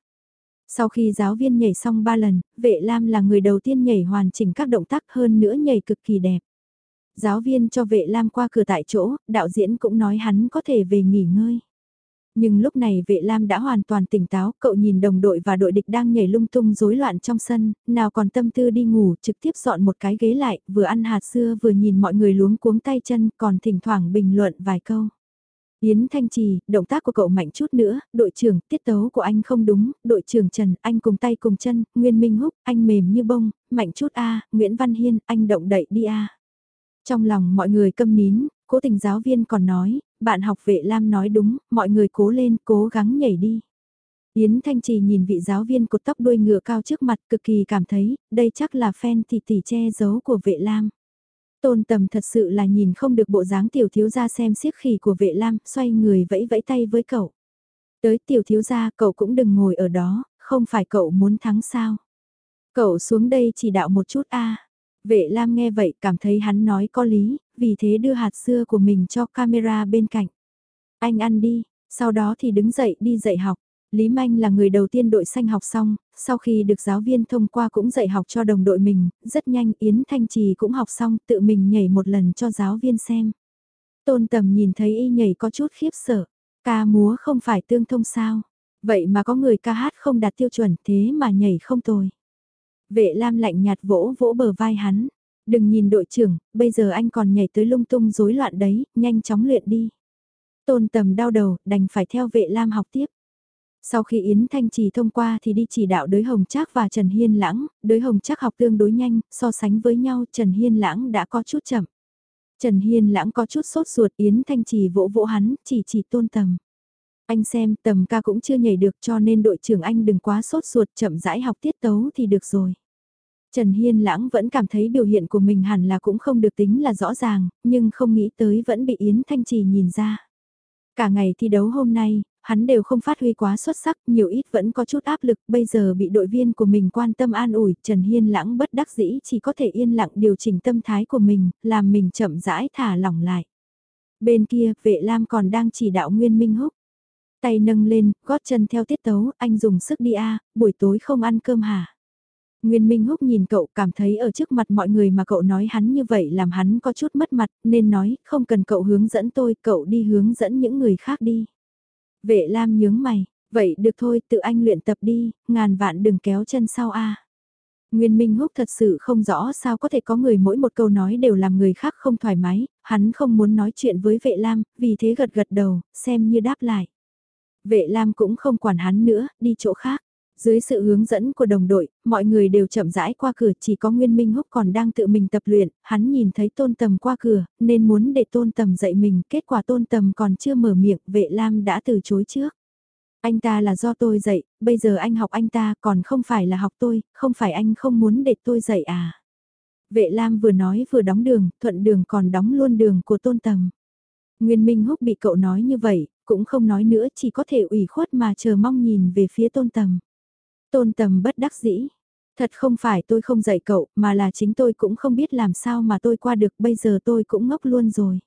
Sau khi giáo viên nhảy xong 3 lần, vệ lam là người đầu tiên nhảy hoàn chỉnh các động tác hơn nữa nhảy cực kỳ đẹp. Giáo viên cho vệ lam qua cửa tại chỗ, đạo diễn cũng nói hắn có thể về nghỉ ngơi. Nhưng lúc này vệ lam đã hoàn toàn tỉnh táo, cậu nhìn đồng đội và đội địch đang nhảy lung tung rối loạn trong sân, nào còn tâm tư đi ngủ, trực tiếp dọn một cái ghế lại, vừa ăn hạt dưa vừa nhìn mọi người luống cuống tay chân, còn thỉnh thoảng bình luận vài câu. Yến Thanh Trì, động tác của cậu mạnh chút nữa, đội trưởng, tiết tấu của anh không đúng, đội trưởng Trần, anh cùng tay cùng chân, Nguyên Minh Húc, anh mềm như bông, mạnh chút A, Nguyễn Văn Hiên, anh động đậy đi A. Trong lòng mọi người câm nín, cố tình giáo viên còn nói, bạn học vệ Lam nói đúng, mọi người cố lên, cố gắng nhảy đi. Yến Thanh Trì nhìn vị giáo viên cột tóc đuôi ngựa cao trước mặt cực kỳ cảm thấy, đây chắc là fan tỷ tỷ che giấu của vệ Lam. Tôn tầm thật sự là nhìn không được bộ dáng tiểu thiếu gia xem siếc khỉ của vệ Lam, xoay người vẫy vẫy tay với cậu. Tới tiểu thiếu gia cậu cũng đừng ngồi ở đó, không phải cậu muốn thắng sao. Cậu xuống đây chỉ đạo một chút a Vệ Lam nghe vậy cảm thấy hắn nói có lý, vì thế đưa hạt xưa của mình cho camera bên cạnh. Anh ăn đi, sau đó thì đứng dậy đi dạy học. Lý Manh là người đầu tiên đội xanh học xong, sau khi được giáo viên thông qua cũng dạy học cho đồng đội mình, rất nhanh Yến Thanh Trì cũng học xong tự mình nhảy một lần cho giáo viên xem. Tôn tầm nhìn thấy y nhảy có chút khiếp sợ, ca múa không phải tương thông sao, vậy mà có người ca hát không đạt tiêu chuẩn thế mà nhảy không tồi. Vệ Lam lạnh nhạt vỗ vỗ bờ vai hắn. Đừng nhìn đội trưởng, bây giờ anh còn nhảy tới lung tung rối loạn đấy, nhanh chóng luyện đi. Tôn tầm đau đầu, đành phải theo vệ Lam học tiếp. Sau khi Yến Thanh Trì thông qua thì đi chỉ đạo đối Hồng Trác và Trần Hiên Lãng, đối Hồng Trác học tương đối nhanh, so sánh với nhau Trần Hiên Lãng đã có chút chậm. Trần Hiên Lãng có chút sốt ruột Yến Thanh Trì vỗ vỗ hắn, chỉ chỉ tôn tầm. Anh xem tầm ca cũng chưa nhảy được cho nên đội trưởng anh đừng quá sốt ruột chậm rãi học tiết tấu thì được rồi. Trần Hiên Lãng vẫn cảm thấy biểu hiện của mình hẳn là cũng không được tính là rõ ràng, nhưng không nghĩ tới vẫn bị Yến Thanh Trì nhìn ra. Cả ngày thi đấu hôm nay, hắn đều không phát huy quá xuất sắc, nhiều ít vẫn có chút áp lực, bây giờ bị đội viên của mình quan tâm an ủi, Trần Hiên Lãng bất đắc dĩ chỉ có thể yên lặng điều chỉnh tâm thái của mình, làm mình chậm rãi thả lỏng lại. Bên kia, vệ lam còn đang chỉ đạo Nguyên Minh Húc. Tay nâng lên, gót chân theo tiết tấu, anh dùng sức đi a buổi tối không ăn cơm hả? Nguyên Minh Húc nhìn cậu cảm thấy ở trước mặt mọi người mà cậu nói hắn như vậy làm hắn có chút mất mặt, nên nói, không cần cậu hướng dẫn tôi, cậu đi hướng dẫn những người khác đi. Vệ Lam nhướng mày, vậy được thôi, tự anh luyện tập đi, ngàn vạn đừng kéo chân sau a. Nguyên Minh Húc thật sự không rõ sao có thể có người mỗi một câu nói đều làm người khác không thoải mái, hắn không muốn nói chuyện với vệ Lam, vì thế gật gật đầu, xem như đáp lại. Vệ Lam cũng không quản hắn nữa, đi chỗ khác. Dưới sự hướng dẫn của đồng đội, mọi người đều chậm rãi qua cửa chỉ có Nguyên Minh Húc còn đang tự mình tập luyện, hắn nhìn thấy tôn tầm qua cửa, nên muốn để tôn tầm dạy mình, kết quả tôn tầm còn chưa mở miệng, vệ lam đã từ chối trước. Anh ta là do tôi dạy, bây giờ anh học anh ta còn không phải là học tôi, không phải anh không muốn để tôi dạy à. Vệ lam vừa nói vừa đóng đường, thuận đường còn đóng luôn đường của tôn tầm. Nguyên Minh Húc bị cậu nói như vậy, cũng không nói nữa chỉ có thể ủy khuất mà chờ mong nhìn về phía tôn tầm. Tôn tầm bất đắc dĩ. Thật không phải tôi không dạy cậu, mà là chính tôi cũng không biết làm sao mà tôi qua được, bây giờ tôi cũng ngốc luôn rồi.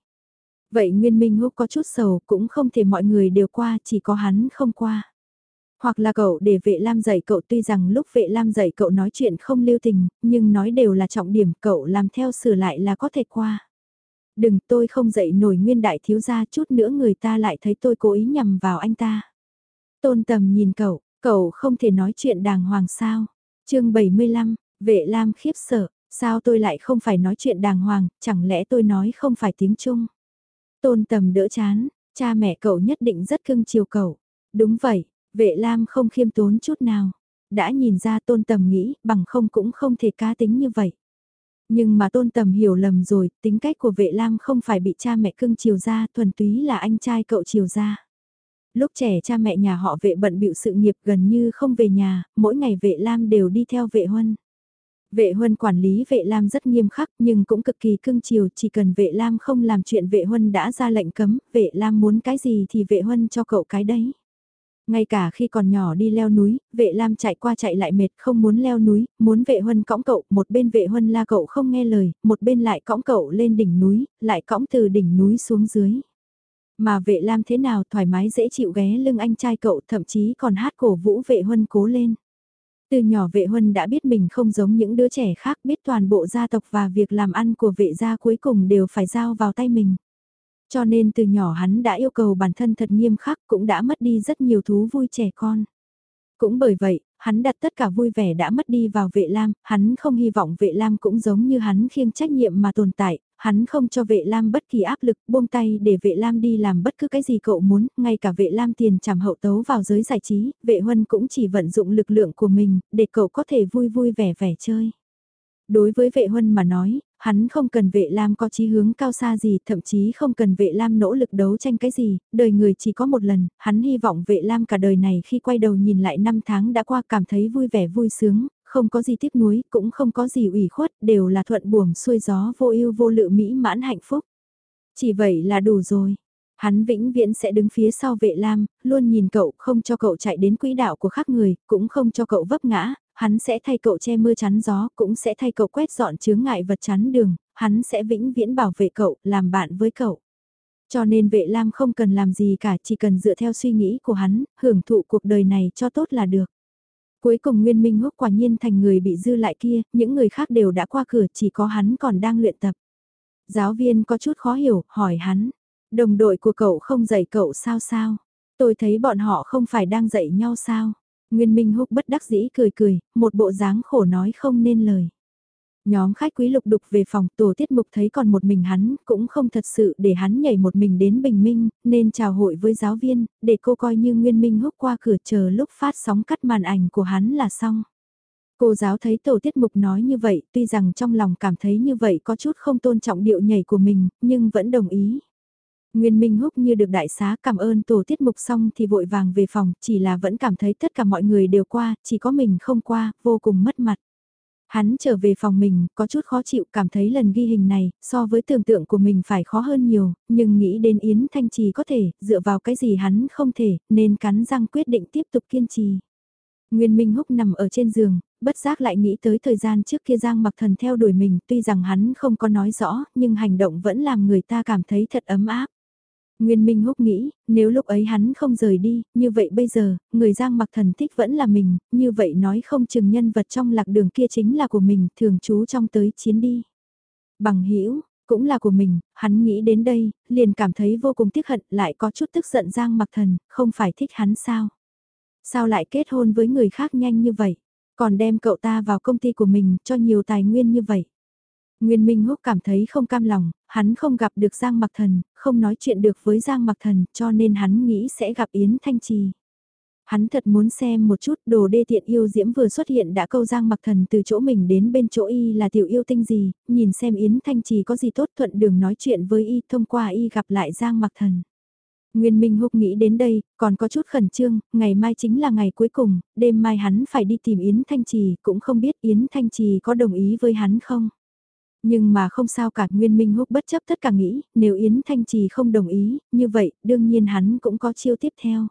Vậy Nguyên Minh Húc có chút sầu, cũng không thể mọi người đều qua, chỉ có hắn không qua. Hoặc là cậu để vệ lam dạy cậu tuy rằng lúc vệ lam dạy cậu nói chuyện không lưu tình, nhưng nói đều là trọng điểm cậu làm theo sửa lại là có thể qua. Đừng tôi không dạy nổi nguyên đại thiếu gia chút nữa người ta lại thấy tôi cố ý nhầm vào anh ta. Tôn tầm nhìn cậu, Cậu không thể nói chuyện đàng hoàng sao? chương 75, vệ lam khiếp sợ, sao tôi lại không phải nói chuyện đàng hoàng, chẳng lẽ tôi nói không phải tiếng Trung? Tôn tầm đỡ chán, cha mẹ cậu nhất định rất cưng chiều cậu. Đúng vậy, vệ lam không khiêm tốn chút nào. Đã nhìn ra tôn tầm nghĩ, bằng không cũng không thể cá tính như vậy. Nhưng mà tôn tầm hiểu lầm rồi, tính cách của vệ lam không phải bị cha mẹ cưng chiều ra, thuần túy là anh trai cậu chiều ra lúc trẻ cha mẹ nhà họ vệ bận bịu sự nghiệp gần như không về nhà, mỗi ngày vệ lam đều đi theo vệ huân. Vệ huân quản lý vệ lam rất nghiêm khắc nhưng cũng cực kỳ cưng chiều, chỉ cần vệ lam không làm chuyện vệ huân đã ra lệnh cấm, vệ lam muốn cái gì thì vệ huân cho cậu cái đấy. Ngay cả khi còn nhỏ đi leo núi, vệ lam chạy qua chạy lại mệt không muốn leo núi, muốn vệ huân cõng cậu, một bên vệ huân la cậu không nghe lời, một bên lại cõng cậu lên đỉnh núi, lại cõng từ đỉnh núi xuống dưới. Mà vệ lam thế nào thoải mái dễ chịu ghé lưng anh trai cậu thậm chí còn hát cổ vũ vệ huân cố lên. Từ nhỏ vệ huân đã biết mình không giống những đứa trẻ khác biết toàn bộ gia tộc và việc làm ăn của vệ gia cuối cùng đều phải giao vào tay mình. Cho nên từ nhỏ hắn đã yêu cầu bản thân thật nghiêm khắc cũng đã mất đi rất nhiều thú vui trẻ con. Cũng bởi vậy, hắn đặt tất cả vui vẻ đã mất đi vào vệ lam, hắn không hy vọng vệ lam cũng giống như hắn khiêng trách nhiệm mà tồn tại, hắn không cho vệ lam bất kỳ áp lực, buông tay để vệ lam đi làm bất cứ cái gì cậu muốn, ngay cả vệ lam tiền trảm hậu tấu vào giới giải trí, vệ huân cũng chỉ vận dụng lực lượng của mình, để cậu có thể vui vui vẻ vẻ chơi. Đối với vệ huân mà nói, hắn không cần vệ lam có chí hướng cao xa gì, thậm chí không cần vệ lam nỗ lực đấu tranh cái gì, đời người chỉ có một lần, hắn hy vọng vệ lam cả đời này khi quay đầu nhìn lại năm tháng đã qua cảm thấy vui vẻ vui sướng, không có gì tiếc nuối, cũng không có gì ủy khuất, đều là thuận buồm xuôi gió vô ưu vô lự mỹ mãn hạnh phúc. Chỉ vậy là đủ rồi. Hắn vĩnh viễn sẽ đứng phía sau vệ lam, luôn nhìn cậu, không cho cậu chạy đến quỹ đạo của khác người, cũng không cho cậu vấp ngã, hắn sẽ thay cậu che mưa chắn gió, cũng sẽ thay cậu quét dọn chướng ngại vật chắn đường, hắn sẽ vĩnh viễn bảo vệ cậu, làm bạn với cậu. Cho nên vệ lam không cần làm gì cả, chỉ cần dựa theo suy nghĩ của hắn, hưởng thụ cuộc đời này cho tốt là được. Cuối cùng Nguyên Minh Húc quả nhiên thành người bị dư lại kia, những người khác đều đã qua cửa chỉ có hắn còn đang luyện tập. Giáo viên có chút khó hiểu, hỏi hắn, đồng đội của cậu không dạy cậu sao sao? Tôi thấy bọn họ không phải đang dạy nhau sao? Nguyên Minh Húc bất đắc dĩ cười cười, một bộ dáng khổ nói không nên lời. Nhóm khách quý lục đục về phòng tổ tiết mục thấy còn một mình hắn, cũng không thật sự để hắn nhảy một mình đến bình minh, nên chào hội với giáo viên, để cô coi như Nguyên Minh húc qua cửa chờ lúc phát sóng cắt màn ảnh của hắn là xong. Cô giáo thấy tổ tiết mục nói như vậy, tuy rằng trong lòng cảm thấy như vậy có chút không tôn trọng điệu nhảy của mình, nhưng vẫn đồng ý. Nguyên Minh Húc như được đại xá cảm ơn tổ tiết mục xong thì vội vàng về phòng, chỉ là vẫn cảm thấy tất cả mọi người đều qua, chỉ có mình không qua, vô cùng mất mặt. Hắn trở về phòng mình, có chút khó chịu, cảm thấy lần ghi hình này, so với tưởng tượng của mình phải khó hơn nhiều, nhưng nghĩ đến Yến Thanh Trì có thể, dựa vào cái gì hắn không thể, nên cắn răng quyết định tiếp tục kiên trì. Nguyên Minh Húc nằm ở trên giường, bất giác lại nghĩ tới thời gian trước kia Giang mặc thần theo đuổi mình, tuy rằng hắn không có nói rõ, nhưng hành động vẫn làm người ta cảm thấy thật ấm áp. Nguyên Minh Húc nghĩ, nếu lúc ấy hắn không rời đi, như vậy bây giờ, người Giang mặc thần thích vẫn là mình, như vậy nói không chừng nhân vật trong lạc đường kia chính là của mình, thường trú trong tới chiến đi. Bằng hữu cũng là của mình, hắn nghĩ đến đây, liền cảm thấy vô cùng tiếc hận, lại có chút tức giận Giang mặc thần, không phải thích hắn sao? Sao lại kết hôn với người khác nhanh như vậy? Còn đem cậu ta vào công ty của mình cho nhiều tài nguyên như vậy? Nguyên Minh Húc cảm thấy không cam lòng, hắn không gặp được Giang Mặc Thần, không nói chuyện được với Giang Mặc Thần, cho nên hắn nghĩ sẽ gặp Yến Thanh Trì. Hắn thật muốn xem một chút đồ đê tiện yêu diễm vừa xuất hiện đã câu Giang Mặc Thần từ chỗ mình đến bên chỗ y là tiểu yêu tinh gì, nhìn xem Yến Thanh Trì có gì tốt thuận đường nói chuyện với y thông qua y gặp lại Giang Mặc Thần. Nguyên Minh Húc nghĩ đến đây, còn có chút khẩn trương, ngày mai chính là ngày cuối cùng, đêm mai hắn phải đi tìm Yến Thanh Trì, cũng không biết Yến Thanh Trì có đồng ý với hắn không. Nhưng mà không sao cả Nguyên Minh Húc bất chấp tất cả nghĩ, nếu Yến Thanh Trì không đồng ý, như vậy, đương nhiên hắn cũng có chiêu tiếp theo.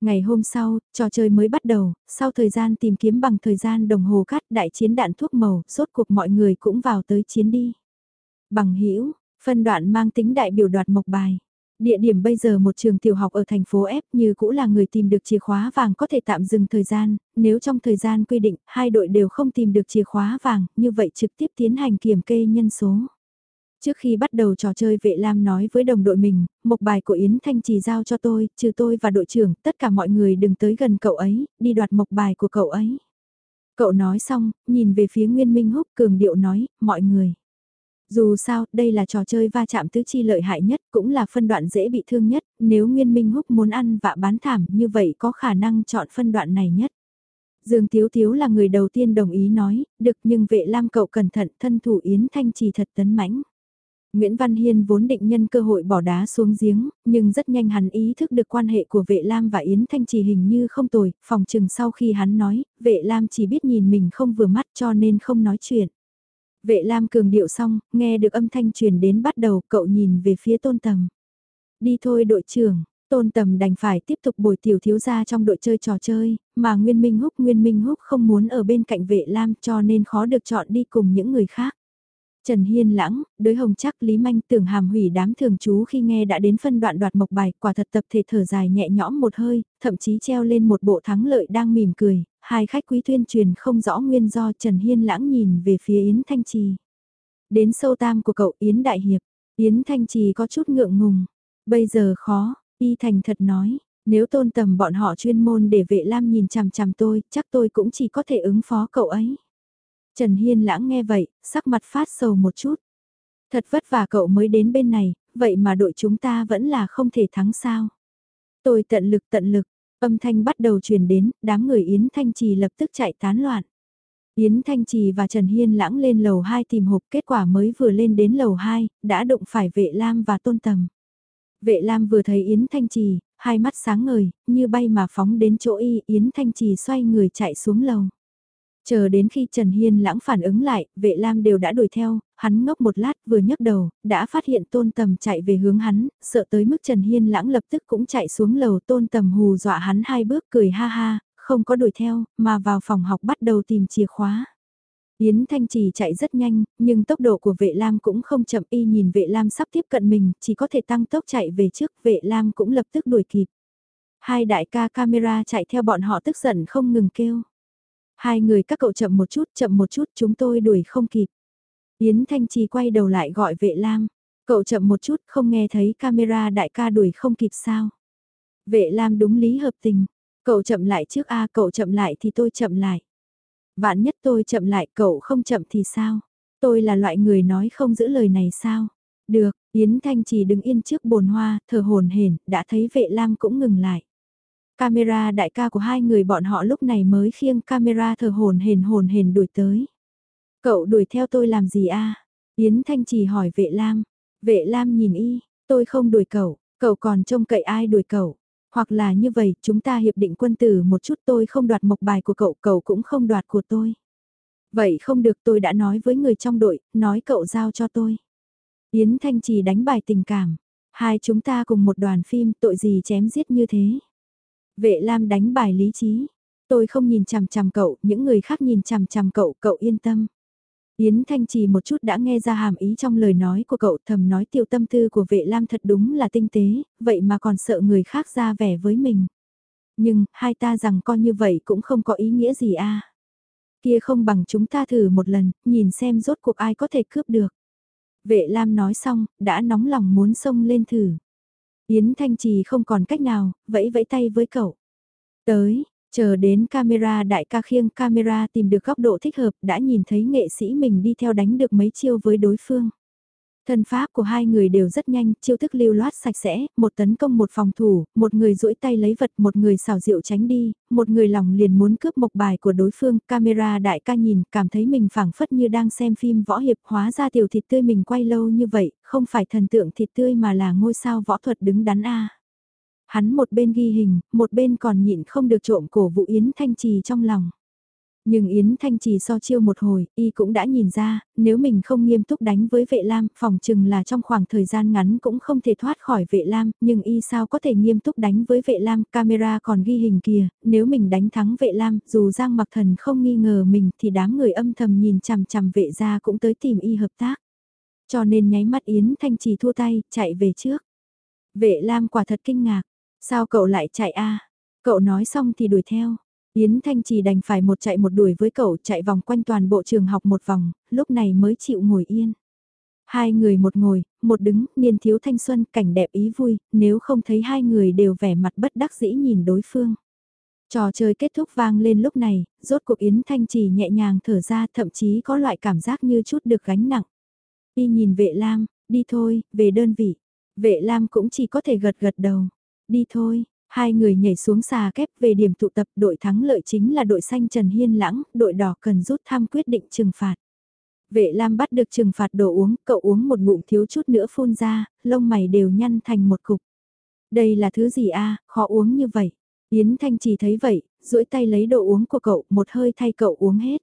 Ngày hôm sau, trò chơi mới bắt đầu, sau thời gian tìm kiếm bằng thời gian đồng hồ cắt đại chiến đạn thuốc màu, rốt cuộc mọi người cũng vào tới chiến đi. Bằng hữu phân đoạn mang tính đại biểu đoạt mộc bài. Địa điểm bây giờ một trường tiểu học ở thành phố F như cũ là người tìm được chìa khóa vàng có thể tạm dừng thời gian, nếu trong thời gian quy định hai đội đều không tìm được chìa khóa vàng, như vậy trực tiếp tiến hành kiểm kê nhân số. Trước khi bắt đầu trò chơi vệ lam nói với đồng đội mình, một bài của Yến Thanh chỉ giao cho tôi, trừ tôi và đội trưởng, tất cả mọi người đừng tới gần cậu ấy, đi đoạt mộc bài của cậu ấy. Cậu nói xong, nhìn về phía Nguyên Minh Húc cường điệu nói, mọi người. Dù sao, đây là trò chơi va chạm tứ chi lợi hại nhất, cũng là phân đoạn dễ bị thương nhất, nếu Nguyên Minh Húc muốn ăn vạ bán thảm như vậy có khả năng chọn phân đoạn này nhất. Dương Tiếu Tiếu là người đầu tiên đồng ý nói, được nhưng vệ lam cậu cẩn thận thân thủ Yến Thanh trì thật tấn mãnh. Nguyễn Văn Hiên vốn định nhân cơ hội bỏ đá xuống giếng, nhưng rất nhanh hắn ý thức được quan hệ của vệ Lam và Yến Thanh Trì hình như không tồi, phòng chừng sau khi hắn nói, vệ Lam chỉ biết nhìn mình không vừa mắt cho nên không nói chuyện. Vệ Lam cường điệu xong, nghe được âm thanh truyền đến bắt đầu, cậu nhìn về phía tôn tầm. Đi thôi đội trưởng, tôn tầm đành phải tiếp tục bồi tiểu thiếu gia trong đội chơi trò chơi, mà Nguyên Minh Húc Nguyên Minh Húc không muốn ở bên cạnh vệ Lam cho nên khó được chọn đi cùng những người khác. Trần Hiên lãng, đối hồng chắc Lý Manh tưởng hàm hủy đám thường chú khi nghe đã đến phân đoạn đoạt mộc bài, quả thật tập thể thở dài nhẹ nhõm một hơi, thậm chí treo lên một bộ thắng lợi đang mỉm cười, hai khách quý tuyên truyền không rõ nguyên do Trần Hiên lãng nhìn về phía Yến Thanh Trì. Đến sâu tam của cậu Yến Đại Hiệp, Yến Thanh Trì có chút ngượng ngùng, bây giờ khó, Y Thành thật nói, nếu tôn tầm bọn họ chuyên môn để vệ lam nhìn chằm chằm tôi, chắc tôi cũng chỉ có thể ứng phó cậu ấy. Trần Hiên lãng nghe vậy, sắc mặt phát sầu một chút. Thật vất vả cậu mới đến bên này, vậy mà đội chúng ta vẫn là không thể thắng sao. Tôi tận lực tận lực, âm thanh bắt đầu truyền đến, đám người Yến Thanh Trì lập tức chạy tán loạn. Yến Thanh Trì và Trần Hiên lãng lên lầu 2 tìm hộp kết quả mới vừa lên đến lầu 2, đã đụng phải vệ lam và tôn tầm. Vệ lam vừa thấy Yến Thanh Trì, hai mắt sáng ngời, như bay mà phóng đến chỗ y, Yến Thanh Trì xoay người chạy xuống lầu. Chờ đến khi Trần Hiên lãng phản ứng lại, vệ lam đều đã đuổi theo, hắn ngốc một lát vừa nhấc đầu, đã phát hiện tôn tầm chạy về hướng hắn, sợ tới mức Trần Hiên lãng lập tức cũng chạy xuống lầu tôn tầm hù dọa hắn hai bước cười ha ha, không có đuổi theo, mà vào phòng học bắt đầu tìm chìa khóa. Yến Thanh Trì chạy rất nhanh, nhưng tốc độ của vệ lam cũng không chậm y nhìn vệ lam sắp tiếp cận mình, chỉ có thể tăng tốc chạy về trước, vệ lam cũng lập tức đuổi kịp. Hai đại ca camera chạy theo bọn họ tức giận không ngừng kêu. Hai người các cậu chậm một chút, chậm một chút, chúng tôi đuổi không kịp. Yến Thanh Trì quay đầu lại gọi vệ lam. Cậu chậm một chút, không nghe thấy camera đại ca đuổi không kịp sao. Vệ lam đúng lý hợp tình. Cậu chậm lại trước a cậu chậm lại thì tôi chậm lại. Vạn nhất tôi chậm lại cậu không chậm thì sao? Tôi là loại người nói không giữ lời này sao? Được, Yến Thanh trì đứng yên trước bồn hoa, thở hồn hển, đã thấy vệ lam cũng ngừng lại. Camera đại ca của hai người bọn họ lúc này mới khiêng camera thờ hồn hển hồn hển đuổi tới. Cậu đuổi theo tôi làm gì a? Yến Thanh trì hỏi vệ lam. Vệ lam nhìn y, tôi không đuổi cậu, cậu còn trông cậy ai đuổi cậu. Hoặc là như vậy, chúng ta hiệp định quân tử một chút tôi không đoạt mộc bài của cậu, cậu cũng không đoạt của tôi. Vậy không được tôi đã nói với người trong đội, nói cậu giao cho tôi. Yến Thanh Trì đánh bài tình cảm. Hai chúng ta cùng một đoàn phim tội gì chém giết như thế. Vệ Lam đánh bài lý trí. Tôi không nhìn chằm chằm cậu, những người khác nhìn chằm chằm cậu, cậu yên tâm. Yến Thanh Trì một chút đã nghe ra hàm ý trong lời nói của cậu thầm nói tiêu tâm tư của vệ lam thật đúng là tinh tế, vậy mà còn sợ người khác ra vẻ với mình. Nhưng, hai ta rằng con như vậy cũng không có ý nghĩa gì a Kia không bằng chúng ta thử một lần, nhìn xem rốt cuộc ai có thể cướp được. Vệ lam nói xong, đã nóng lòng muốn xông lên thử. Yến Thanh Trì không còn cách nào, vẫy vẫy tay với cậu. Tới, Chờ đến camera đại ca khiêng camera tìm được góc độ thích hợp đã nhìn thấy nghệ sĩ mình đi theo đánh được mấy chiêu với đối phương. Thân pháp của hai người đều rất nhanh, chiêu thức lưu loát sạch sẽ, một tấn công một phòng thủ, một người duỗi tay lấy vật, một người xảo diệu tránh đi, một người lòng liền muốn cướp mộc bài của đối phương, camera đại ca nhìn, cảm thấy mình phảng phất như đang xem phim võ hiệp, hóa ra tiểu thịt tươi mình quay lâu như vậy, không phải thần tượng thịt tươi mà là ngôi sao võ thuật đứng đắn a. Hắn một bên ghi hình, một bên còn nhịn không được trộm cổ vũ Yến Thanh Trì trong lòng. Nhưng Yến Thanh Trì so chiêu một hồi, y cũng đã nhìn ra, nếu mình không nghiêm túc đánh với vệ lam, phòng chừng là trong khoảng thời gian ngắn cũng không thể thoát khỏi vệ lam, nhưng y sao có thể nghiêm túc đánh với vệ lam, camera còn ghi hình kìa, nếu mình đánh thắng vệ lam, dù Giang Mặc Thần không nghi ngờ mình thì đám người âm thầm nhìn chằm chằm vệ ra cũng tới tìm y hợp tác. Cho nên nháy mắt Yến Thanh Trì thua tay, chạy về trước. Vệ lam quả thật kinh ngạc, Sao cậu lại chạy a? Cậu nói xong thì đuổi theo. Yến Thanh Chỉ đành phải một chạy một đuổi với cậu chạy vòng quanh toàn bộ trường học một vòng, lúc này mới chịu ngồi yên. Hai người một ngồi, một đứng, niên thiếu thanh xuân, cảnh đẹp ý vui, nếu không thấy hai người đều vẻ mặt bất đắc dĩ nhìn đối phương. Trò chơi kết thúc vang lên lúc này, rốt cuộc Yến Thanh Chỉ nhẹ nhàng thở ra thậm chí có loại cảm giác như chút được gánh nặng. Đi nhìn vệ lam, đi thôi, về đơn vị. Vệ lam cũng chỉ có thể gật gật đầu. Đi thôi, hai người nhảy xuống xà kép về điểm tụ tập đội thắng lợi chính là đội xanh Trần Hiên Lãng, đội đỏ cần rút thăm quyết định trừng phạt. Vệ Lam bắt được trừng phạt đồ uống, cậu uống một ngụm thiếu chút nữa phun ra, lông mày đều nhăn thành một cục. Đây là thứ gì a khó uống như vậy. Yến Thanh chỉ thấy vậy, duỗi tay lấy đồ uống của cậu, một hơi thay cậu uống hết.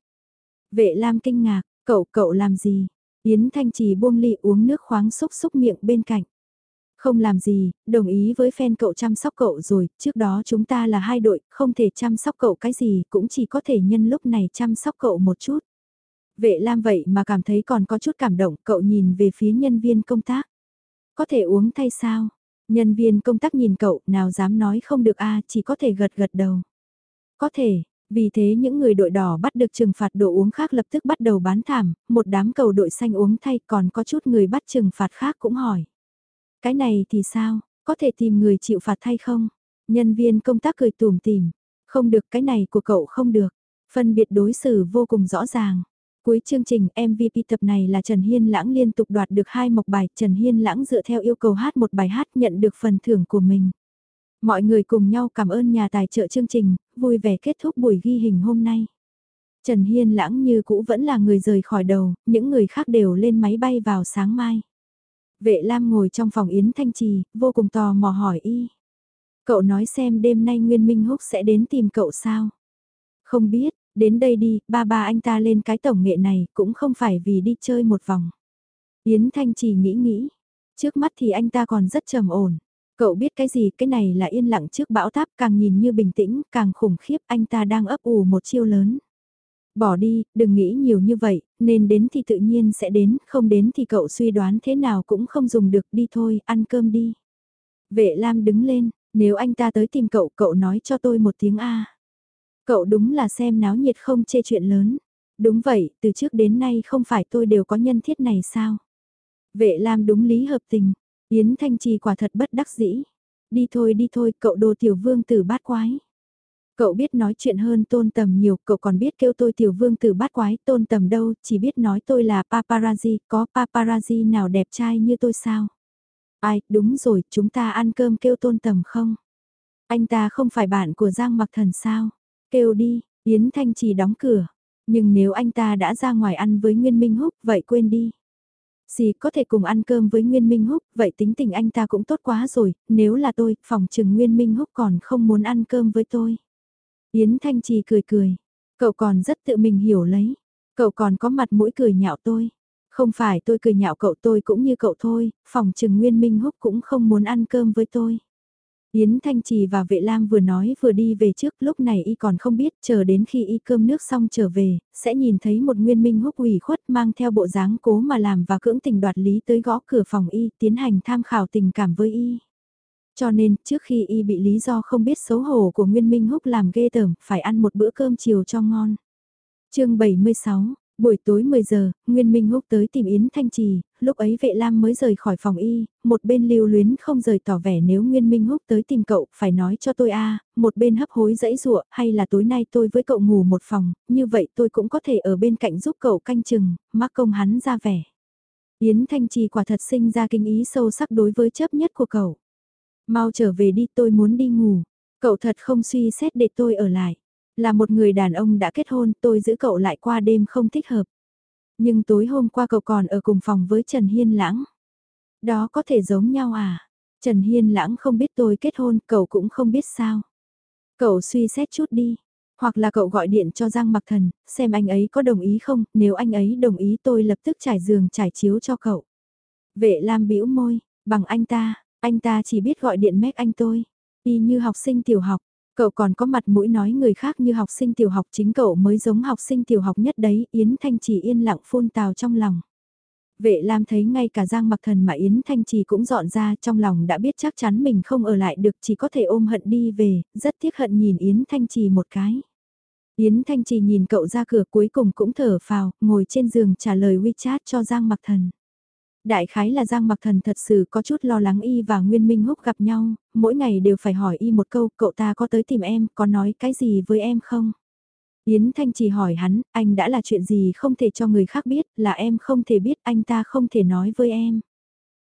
Vệ Lam kinh ngạc, cậu cậu làm gì? Yến Thanh Trì buông ly uống nước khoáng xúc xúc miệng bên cạnh. Không làm gì, đồng ý với fan cậu chăm sóc cậu rồi, trước đó chúng ta là hai đội, không thể chăm sóc cậu cái gì, cũng chỉ có thể nhân lúc này chăm sóc cậu một chút. Vệ Lam vậy mà cảm thấy còn có chút cảm động, cậu nhìn về phía nhân viên công tác. Có thể uống thay sao? Nhân viên công tác nhìn cậu, nào dám nói không được a chỉ có thể gật gật đầu. Có thể, vì thế những người đội đỏ bắt được trừng phạt đồ uống khác lập tức bắt đầu bán thảm, một đám cầu đội xanh uống thay còn có chút người bắt trừng phạt khác cũng hỏi. Cái này thì sao, có thể tìm người chịu phạt thay không? Nhân viên công tác cười tùm tìm, không được cái này của cậu không được, phân biệt đối xử vô cùng rõ ràng. Cuối chương trình MVP tập này là Trần Hiên Lãng liên tục đoạt được hai mộc bài, Trần Hiên Lãng dựa theo yêu cầu hát một bài hát nhận được phần thưởng của mình. Mọi người cùng nhau cảm ơn nhà tài trợ chương trình, vui vẻ kết thúc buổi ghi hình hôm nay. Trần Hiên Lãng như cũ vẫn là người rời khỏi đầu, những người khác đều lên máy bay vào sáng mai. Vệ Lam ngồi trong phòng Yến Thanh Trì, vô cùng tò mò hỏi y. Cậu nói xem đêm nay Nguyên Minh Húc sẽ đến tìm cậu sao? Không biết, đến đây đi, ba ba anh ta lên cái tổng nghệ này cũng không phải vì đi chơi một vòng. Yến Thanh Trì nghĩ nghĩ, trước mắt thì anh ta còn rất trầm ổn. Cậu biết cái gì, cái này là yên lặng trước bão táp càng nhìn như bình tĩnh, càng khủng khiếp anh ta đang ấp ủ một chiêu lớn. Bỏ đi, đừng nghĩ nhiều như vậy, nên đến thì tự nhiên sẽ đến, không đến thì cậu suy đoán thế nào cũng không dùng được, đi thôi, ăn cơm đi. Vệ Lam đứng lên, nếu anh ta tới tìm cậu, cậu nói cho tôi một tiếng A. Cậu đúng là xem náo nhiệt không chê chuyện lớn. Đúng vậy, từ trước đến nay không phải tôi đều có nhân thiết này sao? Vệ Lam đúng lý hợp tình, Yến Thanh Trì quả thật bất đắc dĩ. Đi thôi đi thôi, cậu đồ tiểu vương tử bát quái. Cậu biết nói chuyện hơn tôn tầm nhiều, cậu còn biết kêu tôi tiểu vương tử bát quái, tôn tầm đâu, chỉ biết nói tôi là paparazzi, có paparazzi nào đẹp trai như tôi sao? Ai, đúng rồi, chúng ta ăn cơm kêu tôn tầm không? Anh ta không phải bạn của Giang Mặc Thần sao? Kêu đi, Yến Thanh chỉ đóng cửa. Nhưng nếu anh ta đã ra ngoài ăn với Nguyên Minh Húc, vậy quên đi. Gì có thể cùng ăn cơm với Nguyên Minh Húc, vậy tính tình anh ta cũng tốt quá rồi, nếu là tôi, phòng trừng Nguyên Minh Húc còn không muốn ăn cơm với tôi. Yến Thanh Trì cười cười, cậu còn rất tự mình hiểu lấy, cậu còn có mặt mũi cười nhạo tôi. Không phải tôi cười nhạo cậu tôi cũng như cậu thôi, phòng trừng Nguyên Minh Húc cũng không muốn ăn cơm với tôi. Yến Thanh Trì và Vệ Lam vừa nói vừa đi về trước, lúc này y còn không biết, chờ đến khi y cơm nước xong trở về, sẽ nhìn thấy một nguyên minh húc ủy khuất mang theo bộ dáng cố mà làm và cưỡng tình đoạt lý tới gõ cửa phòng y, tiến hành tham khảo tình cảm với y. Cho nên, trước khi y bị lý do không biết xấu hổ của Nguyên Minh Húc làm ghê tởm, phải ăn một bữa cơm chiều cho ngon. chương 76, Buổi tối 10 giờ, Nguyên Minh Húc tới tìm Yến Thanh Trì, lúc ấy vệ lam mới rời khỏi phòng y, một bên lưu luyến không rời tỏ vẻ nếu Nguyên Minh Húc tới tìm cậu, phải nói cho tôi a một bên hấp hối dãy dụa, hay là tối nay tôi với cậu ngủ một phòng, như vậy tôi cũng có thể ở bên cạnh giúp cậu canh chừng, mắc công hắn ra vẻ. Yến Thanh Trì quả thật sinh ra kinh ý sâu sắc đối với chấp nhất của cậu. Mau trở về đi tôi muốn đi ngủ, cậu thật không suy xét để tôi ở lại. Là một người đàn ông đã kết hôn tôi giữ cậu lại qua đêm không thích hợp. Nhưng tối hôm qua cậu còn ở cùng phòng với Trần Hiên Lãng. Đó có thể giống nhau à? Trần Hiên Lãng không biết tôi kết hôn, cậu cũng không biết sao. Cậu suy xét chút đi. Hoặc là cậu gọi điện cho Giang Mặc Thần, xem anh ấy có đồng ý không, nếu anh ấy đồng ý tôi lập tức trải giường trải chiếu cho cậu. Vệ Lam bĩu môi, bằng anh ta, anh ta chỉ biết gọi điện mét anh tôi. Y như học sinh tiểu học, Cậu còn có mặt mũi nói người khác như học sinh tiểu học chính cậu mới giống học sinh tiểu học nhất đấy, Yến Thanh chỉ yên lặng phun tào trong lòng. Vệ Lam thấy ngay cả Giang Mặc Thần mà Yến Thanh Trì cũng dọn ra trong lòng đã biết chắc chắn mình không ở lại được chỉ có thể ôm hận đi về, rất tiếc hận nhìn Yến Thanh Trì một cái. Yến Thanh Trì nhìn cậu ra cửa cuối cùng cũng thở phào, ngồi trên giường trả lời WeChat cho Giang Mặc Thần. Đại khái là Giang Mặc Thần thật sự có chút lo lắng y và Nguyên Minh Húc gặp nhau, mỗi ngày đều phải hỏi y một câu, cậu ta có tới tìm em, có nói cái gì với em không? Yến Thanh chỉ hỏi hắn, anh đã là chuyện gì không thể cho người khác biết, là em không thể biết, anh ta không thể nói với em.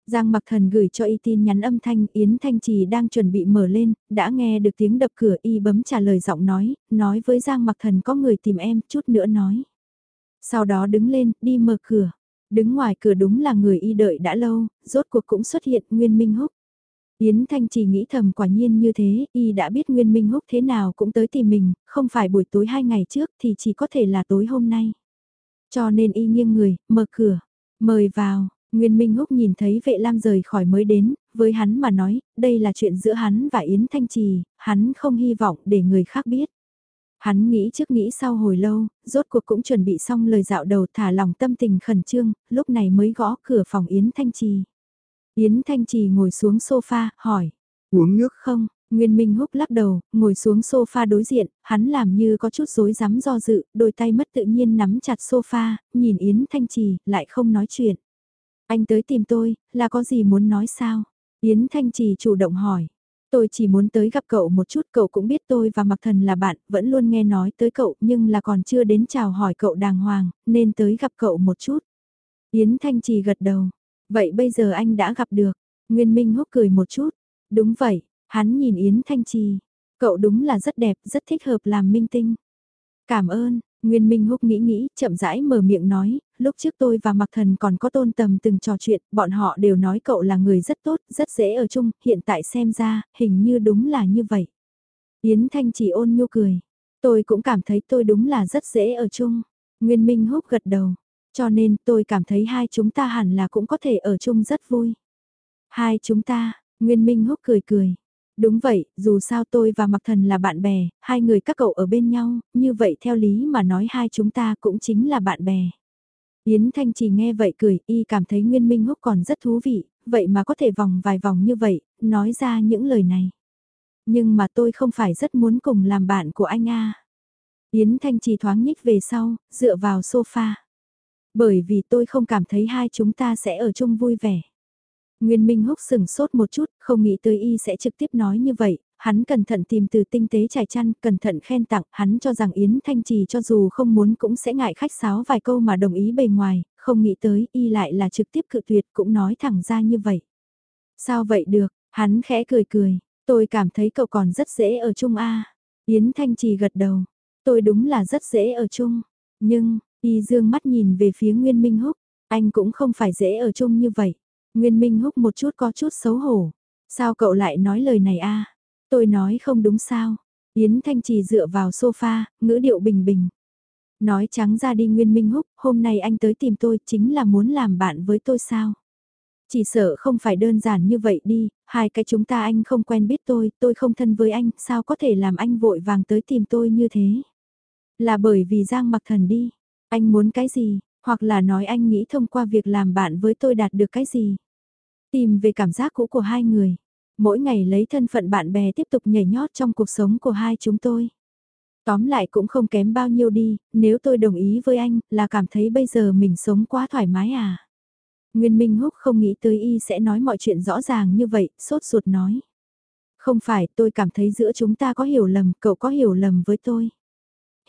Giang Mặc Thần gửi cho y tin nhắn âm thanh, Yến Thanh Trì đang chuẩn bị mở lên, đã nghe được tiếng đập cửa y bấm trả lời giọng nói, nói với Giang Mặc Thần có người tìm em, chút nữa nói. Sau đó đứng lên, đi mở cửa. Đứng ngoài cửa đúng là người y đợi đã lâu, rốt cuộc cũng xuất hiện Nguyên Minh Húc. Yến Thanh chỉ nghĩ thầm quả nhiên như thế, y đã biết Nguyên Minh Húc thế nào cũng tới tìm mình, không phải buổi tối hai ngày trước thì chỉ có thể là tối hôm nay. Cho nên y nghiêng người, mở cửa, mời vào, Nguyên Minh Húc nhìn thấy vệ lam rời khỏi mới đến, với hắn mà nói, đây là chuyện giữa hắn và Yến Thanh Trì, hắn không hy vọng để người khác biết. Hắn nghĩ trước nghĩ sau hồi lâu, rốt cuộc cũng chuẩn bị xong lời dạo đầu thả lòng tâm tình khẩn trương, lúc này mới gõ cửa phòng Yến Thanh Trì. Yến Thanh Trì ngồi xuống sofa, hỏi, uống nước không? Nguyên Minh Húc lắc đầu, ngồi xuống sofa đối diện, hắn làm như có chút rối rắm do dự, đôi tay mất tự nhiên nắm chặt sofa, nhìn Yến Thanh Trì, lại không nói chuyện. Anh tới tìm tôi, là có gì muốn nói sao? Yến Thanh Trì chủ động hỏi. Tôi chỉ muốn tới gặp cậu một chút, cậu cũng biết tôi và Mặc Thần là bạn, vẫn luôn nghe nói tới cậu nhưng là còn chưa đến chào hỏi cậu đàng hoàng, nên tới gặp cậu một chút. Yến Thanh Trì gật đầu. Vậy bây giờ anh đã gặp được. Nguyên Minh húc cười một chút. Đúng vậy, hắn nhìn Yến Thanh Trì. Cậu đúng là rất đẹp, rất thích hợp làm minh tinh. Cảm ơn, Nguyên Minh Húc nghĩ nghĩ, chậm rãi mở miệng nói, lúc trước tôi và Mạc Thần còn có tôn tầm từng trò chuyện, bọn họ đều nói cậu là người rất tốt, rất dễ ở chung, hiện tại xem ra, hình như đúng là như vậy. Yến Thanh chỉ ôn nhu cười, tôi cũng cảm thấy tôi đúng là rất dễ ở chung. Nguyên Minh Húc gật đầu, cho nên tôi cảm thấy hai chúng ta hẳn là cũng có thể ở chung rất vui. Hai chúng ta, Nguyên Minh Húc cười cười. Đúng vậy, dù sao tôi và Mặc Thần là bạn bè, hai người các cậu ở bên nhau, như vậy theo lý mà nói hai chúng ta cũng chính là bạn bè. Yến Thanh chỉ nghe vậy cười, y cảm thấy Nguyên Minh Húc còn rất thú vị, vậy mà có thể vòng vài vòng như vậy, nói ra những lời này. Nhưng mà tôi không phải rất muốn cùng làm bạn của anh a. Yến Thanh chỉ thoáng nhích về sau, dựa vào sofa. Bởi vì tôi không cảm thấy hai chúng ta sẽ ở chung vui vẻ. Nguyên Minh Húc sừng sốt một chút, không nghĩ tới y sẽ trực tiếp nói như vậy, hắn cẩn thận tìm từ tinh tế trải chăn, cẩn thận khen tặng, hắn cho rằng Yến Thanh Trì cho dù không muốn cũng sẽ ngại khách sáo vài câu mà đồng ý bề ngoài, không nghĩ tới y lại là trực tiếp cự tuyệt cũng nói thẳng ra như vậy. Sao vậy được, hắn khẽ cười cười, tôi cảm thấy cậu còn rất dễ ở chung a Yến Thanh Trì gật đầu, tôi đúng là rất dễ ở chung, nhưng, y dương mắt nhìn về phía Nguyên Minh Húc, anh cũng không phải dễ ở chung như vậy. Nguyên Minh Húc một chút có chút xấu hổ. Sao cậu lại nói lời này a? Tôi nói không đúng sao? Yến Thanh Trì dựa vào sofa, ngữ điệu bình bình. Nói trắng ra đi Nguyên Minh Húc, hôm nay anh tới tìm tôi chính là muốn làm bạn với tôi sao? Chỉ sợ không phải đơn giản như vậy đi, hai cái chúng ta anh không quen biết tôi, tôi không thân với anh, sao có thể làm anh vội vàng tới tìm tôi như thế? Là bởi vì Giang mặc thần đi, anh muốn cái gì, hoặc là nói anh nghĩ thông qua việc làm bạn với tôi đạt được cái gì? Tìm về cảm giác cũ của hai người. Mỗi ngày lấy thân phận bạn bè tiếp tục nhảy nhót trong cuộc sống của hai chúng tôi. Tóm lại cũng không kém bao nhiêu đi, nếu tôi đồng ý với anh là cảm thấy bây giờ mình sống quá thoải mái à. Nguyên Minh Húc không nghĩ tới y sẽ nói mọi chuyện rõ ràng như vậy, sốt ruột nói. Không phải, tôi cảm thấy giữa chúng ta có hiểu lầm, cậu có hiểu lầm với tôi.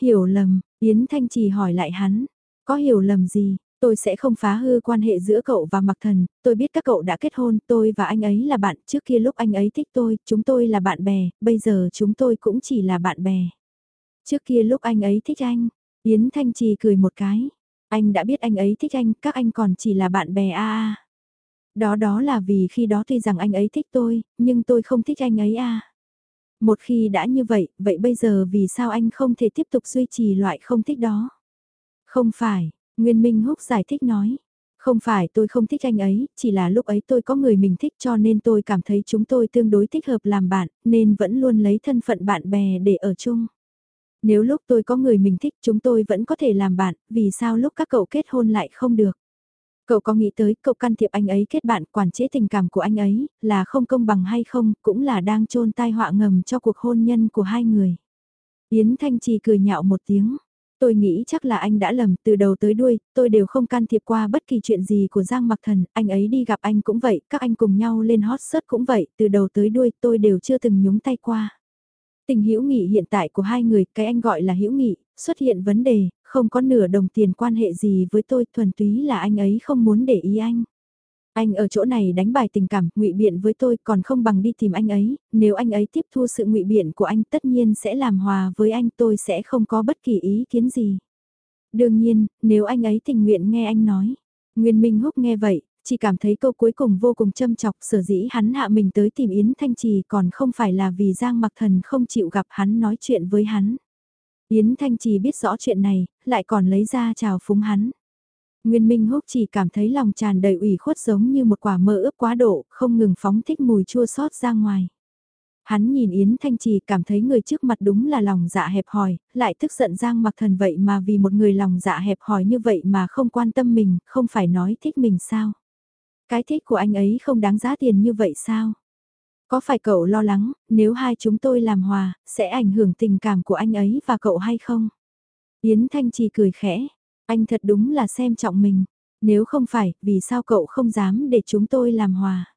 Hiểu lầm, Yến Thanh Trì hỏi lại hắn, có hiểu lầm gì, tôi sẽ không phá hư quan hệ giữa cậu và Mặc Thần, tôi biết các cậu đã kết hôn, tôi và anh ấy là bạn, trước kia lúc anh ấy thích tôi, chúng tôi là bạn bè, bây giờ chúng tôi cũng chỉ là bạn bè. Trước kia lúc anh ấy thích anh, Yến Thanh Trì cười một cái, anh đã biết anh ấy thích anh, các anh còn chỉ là bạn bè a a. Đó đó là vì khi đó tuy rằng anh ấy thích tôi, nhưng tôi không thích anh ấy a. Một khi đã như vậy, vậy bây giờ vì sao anh không thể tiếp tục duy trì loại không thích đó? Không phải, Nguyên Minh Húc giải thích nói. Không phải tôi không thích anh ấy, chỉ là lúc ấy tôi có người mình thích cho nên tôi cảm thấy chúng tôi tương đối thích hợp làm bạn, nên vẫn luôn lấy thân phận bạn bè để ở chung. Nếu lúc tôi có người mình thích chúng tôi vẫn có thể làm bạn, vì sao lúc các cậu kết hôn lại không được? Cậu có nghĩ tới cậu can thiệp anh ấy kết bạn quản chế tình cảm của anh ấy, là không công bằng hay không, cũng là đang trôn tai họa ngầm cho cuộc hôn nhân của hai người. Yến Thanh Trì cười nhạo một tiếng. Tôi nghĩ chắc là anh đã lầm, từ đầu tới đuôi, tôi đều không can thiệp qua bất kỳ chuyện gì của Giang Mặc Thần, anh ấy đi gặp anh cũng vậy, các anh cùng nhau lên hot search cũng vậy, từ đầu tới đuôi tôi đều chưa từng nhúng tay qua. Tình hữu nghị hiện tại của hai người, cái anh gọi là hữu nghị, xuất hiện vấn đề, không có nửa đồng tiền quan hệ gì với tôi, thuần túy là anh ấy không muốn để ý anh. Anh ở chỗ này đánh bài tình cảm, ngụy biện với tôi còn không bằng đi tìm anh ấy, nếu anh ấy tiếp thu sự ngụy biện của anh tất nhiên sẽ làm hòa với anh tôi sẽ không có bất kỳ ý kiến gì. Đương nhiên, nếu anh ấy tình nguyện nghe anh nói. Nguyên Minh Húc nghe vậy, chỉ cảm thấy câu cuối cùng vô cùng châm chọc sở dĩ hắn hạ mình tới tìm Yến Thanh Trì còn không phải là vì Giang Mặc Thần không chịu gặp hắn nói chuyện với hắn. Yến Thanh Trì biết rõ chuyện này, lại còn lấy ra chào phúng hắn. Nguyên Minh Húc chỉ cảm thấy lòng tràn đầy ủy khuất giống như một quả mơ ướp quá độ, không ngừng phóng thích mùi chua xót ra ngoài. Hắn nhìn Yến Thanh Trì cảm thấy người trước mặt đúng là lòng dạ hẹp hòi, lại tức giận Giang mặc thần vậy mà vì một người lòng dạ hẹp hòi như vậy mà không quan tâm mình, không phải nói thích mình sao. Cái thích của anh ấy không đáng giá tiền như vậy sao? Có phải cậu lo lắng, nếu hai chúng tôi làm hòa, sẽ ảnh hưởng tình cảm của anh ấy và cậu hay không? Yến Thanh Trì cười khẽ, anh thật đúng là xem trọng mình. Nếu không phải, vì sao cậu không dám để chúng tôi làm hòa?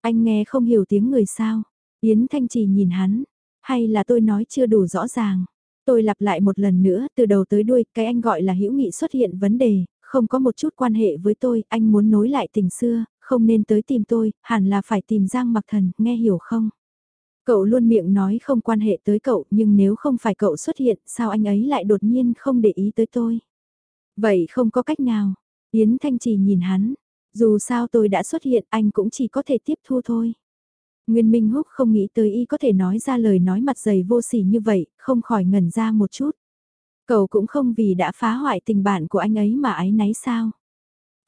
Anh nghe không hiểu tiếng người sao? Yến Thanh Trì nhìn hắn. Hay là tôi nói chưa đủ rõ ràng? Tôi lặp lại một lần nữa, từ đầu tới đuôi, cái anh gọi là hữu nghị xuất hiện vấn đề, không có một chút quan hệ với tôi, anh muốn nối lại tình xưa, không nên tới tìm tôi, hẳn là phải tìm Giang Mặc Thần, nghe hiểu không? Cậu luôn miệng nói không quan hệ tới cậu, nhưng nếu không phải cậu xuất hiện, sao anh ấy lại đột nhiên không để ý tới tôi? Vậy không có cách nào. Yến Thanh Trì nhìn hắn. Dù sao tôi đã xuất hiện anh cũng chỉ có thể tiếp thu thôi. Nguyên Minh Húc không nghĩ tới y có thể nói ra lời nói mặt dày vô sỉ như vậy, không khỏi ngẩn ra một chút. Cậu cũng không vì đã phá hoại tình bạn của anh ấy mà ái náy sao.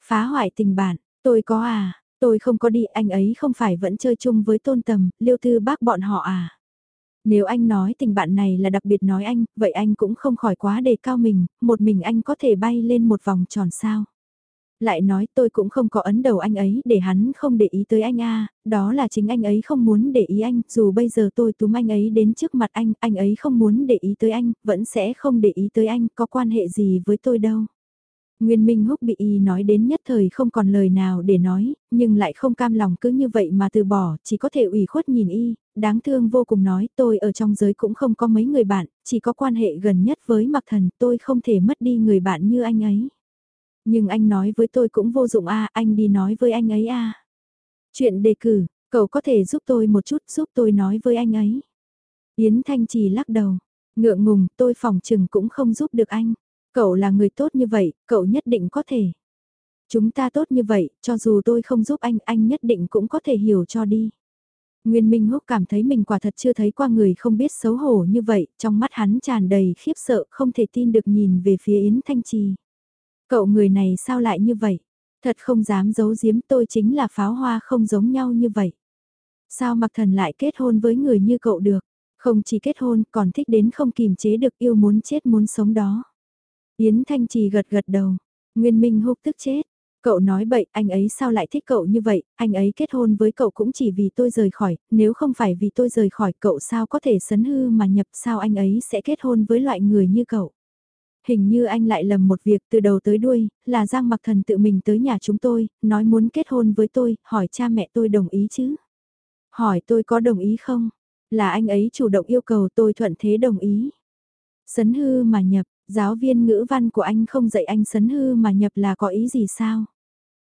Phá hoại tình bạn, tôi có à, tôi không có đi anh ấy không phải vẫn chơi chung với tôn tầm, liêu tư bác bọn họ à. Nếu anh nói tình bạn này là đặc biệt nói anh, vậy anh cũng không khỏi quá đề cao mình, một mình anh có thể bay lên một vòng tròn sao. Lại nói tôi cũng không có ấn đầu anh ấy để hắn không để ý tới anh a đó là chính anh ấy không muốn để ý anh, dù bây giờ tôi túm anh ấy đến trước mặt anh, anh ấy không muốn để ý tới anh, vẫn sẽ không để ý tới anh, có quan hệ gì với tôi đâu. Nguyên Minh Húc bị y nói đến nhất thời không còn lời nào để nói, nhưng lại không cam lòng cứ như vậy mà từ bỏ, chỉ có thể ủy khuất nhìn y, đáng thương vô cùng nói tôi ở trong giới cũng không có mấy người bạn, chỉ có quan hệ gần nhất với mặc thần tôi không thể mất đi người bạn như anh ấy. Nhưng anh nói với tôi cũng vô dụng a anh đi nói với anh ấy a Chuyện đề cử, cậu có thể giúp tôi một chút giúp tôi nói với anh ấy. Yến Thanh Trì lắc đầu, ngượng ngùng tôi phòng chừng cũng không giúp được anh. Cậu là người tốt như vậy, cậu nhất định có thể. Chúng ta tốt như vậy, cho dù tôi không giúp anh, anh nhất định cũng có thể hiểu cho đi. Nguyên Minh Húc cảm thấy mình quả thật chưa thấy qua người không biết xấu hổ như vậy, trong mắt hắn tràn đầy khiếp sợ không thể tin được nhìn về phía Yến Thanh Trì. Cậu người này sao lại như vậy? Thật không dám giấu giếm tôi chính là pháo hoa không giống nhau như vậy. Sao mặc thần lại kết hôn với người như cậu được? Không chỉ kết hôn còn thích đến không kìm chế được yêu muốn chết muốn sống đó. Yến Thanh Trì gật gật đầu. Nguyên Minh húc tức chết. Cậu nói bậy, anh ấy sao lại thích cậu như vậy, anh ấy kết hôn với cậu cũng chỉ vì tôi rời khỏi, nếu không phải vì tôi rời khỏi cậu sao có thể sấn hư mà nhập sao anh ấy sẽ kết hôn với loại người như cậu. Hình như anh lại lầm một việc từ đầu tới đuôi, là Giang Mặc Thần tự mình tới nhà chúng tôi, nói muốn kết hôn với tôi, hỏi cha mẹ tôi đồng ý chứ. Hỏi tôi có đồng ý không? Là anh ấy chủ động yêu cầu tôi thuận thế đồng ý. Sấn hư mà nhập, Giáo viên ngữ văn của anh không dạy anh sấn hư mà nhập là có ý gì sao?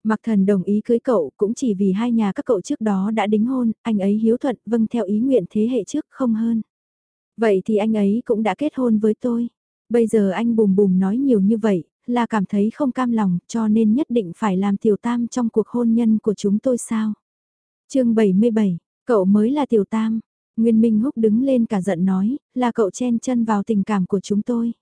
Mặc thần đồng ý cưới cậu cũng chỉ vì hai nhà các cậu trước đó đã đính hôn, anh ấy hiếu thuận vâng theo ý nguyện thế hệ trước không hơn. Vậy thì anh ấy cũng đã kết hôn với tôi. Bây giờ anh bùm bùm nói nhiều như vậy, là cảm thấy không cam lòng cho nên nhất định phải làm tiểu tam trong cuộc hôn nhân của chúng tôi sao? chương 77, cậu mới là tiểu tam. Nguyên Minh Húc đứng lên cả giận nói, là cậu chen chân vào tình cảm của chúng tôi.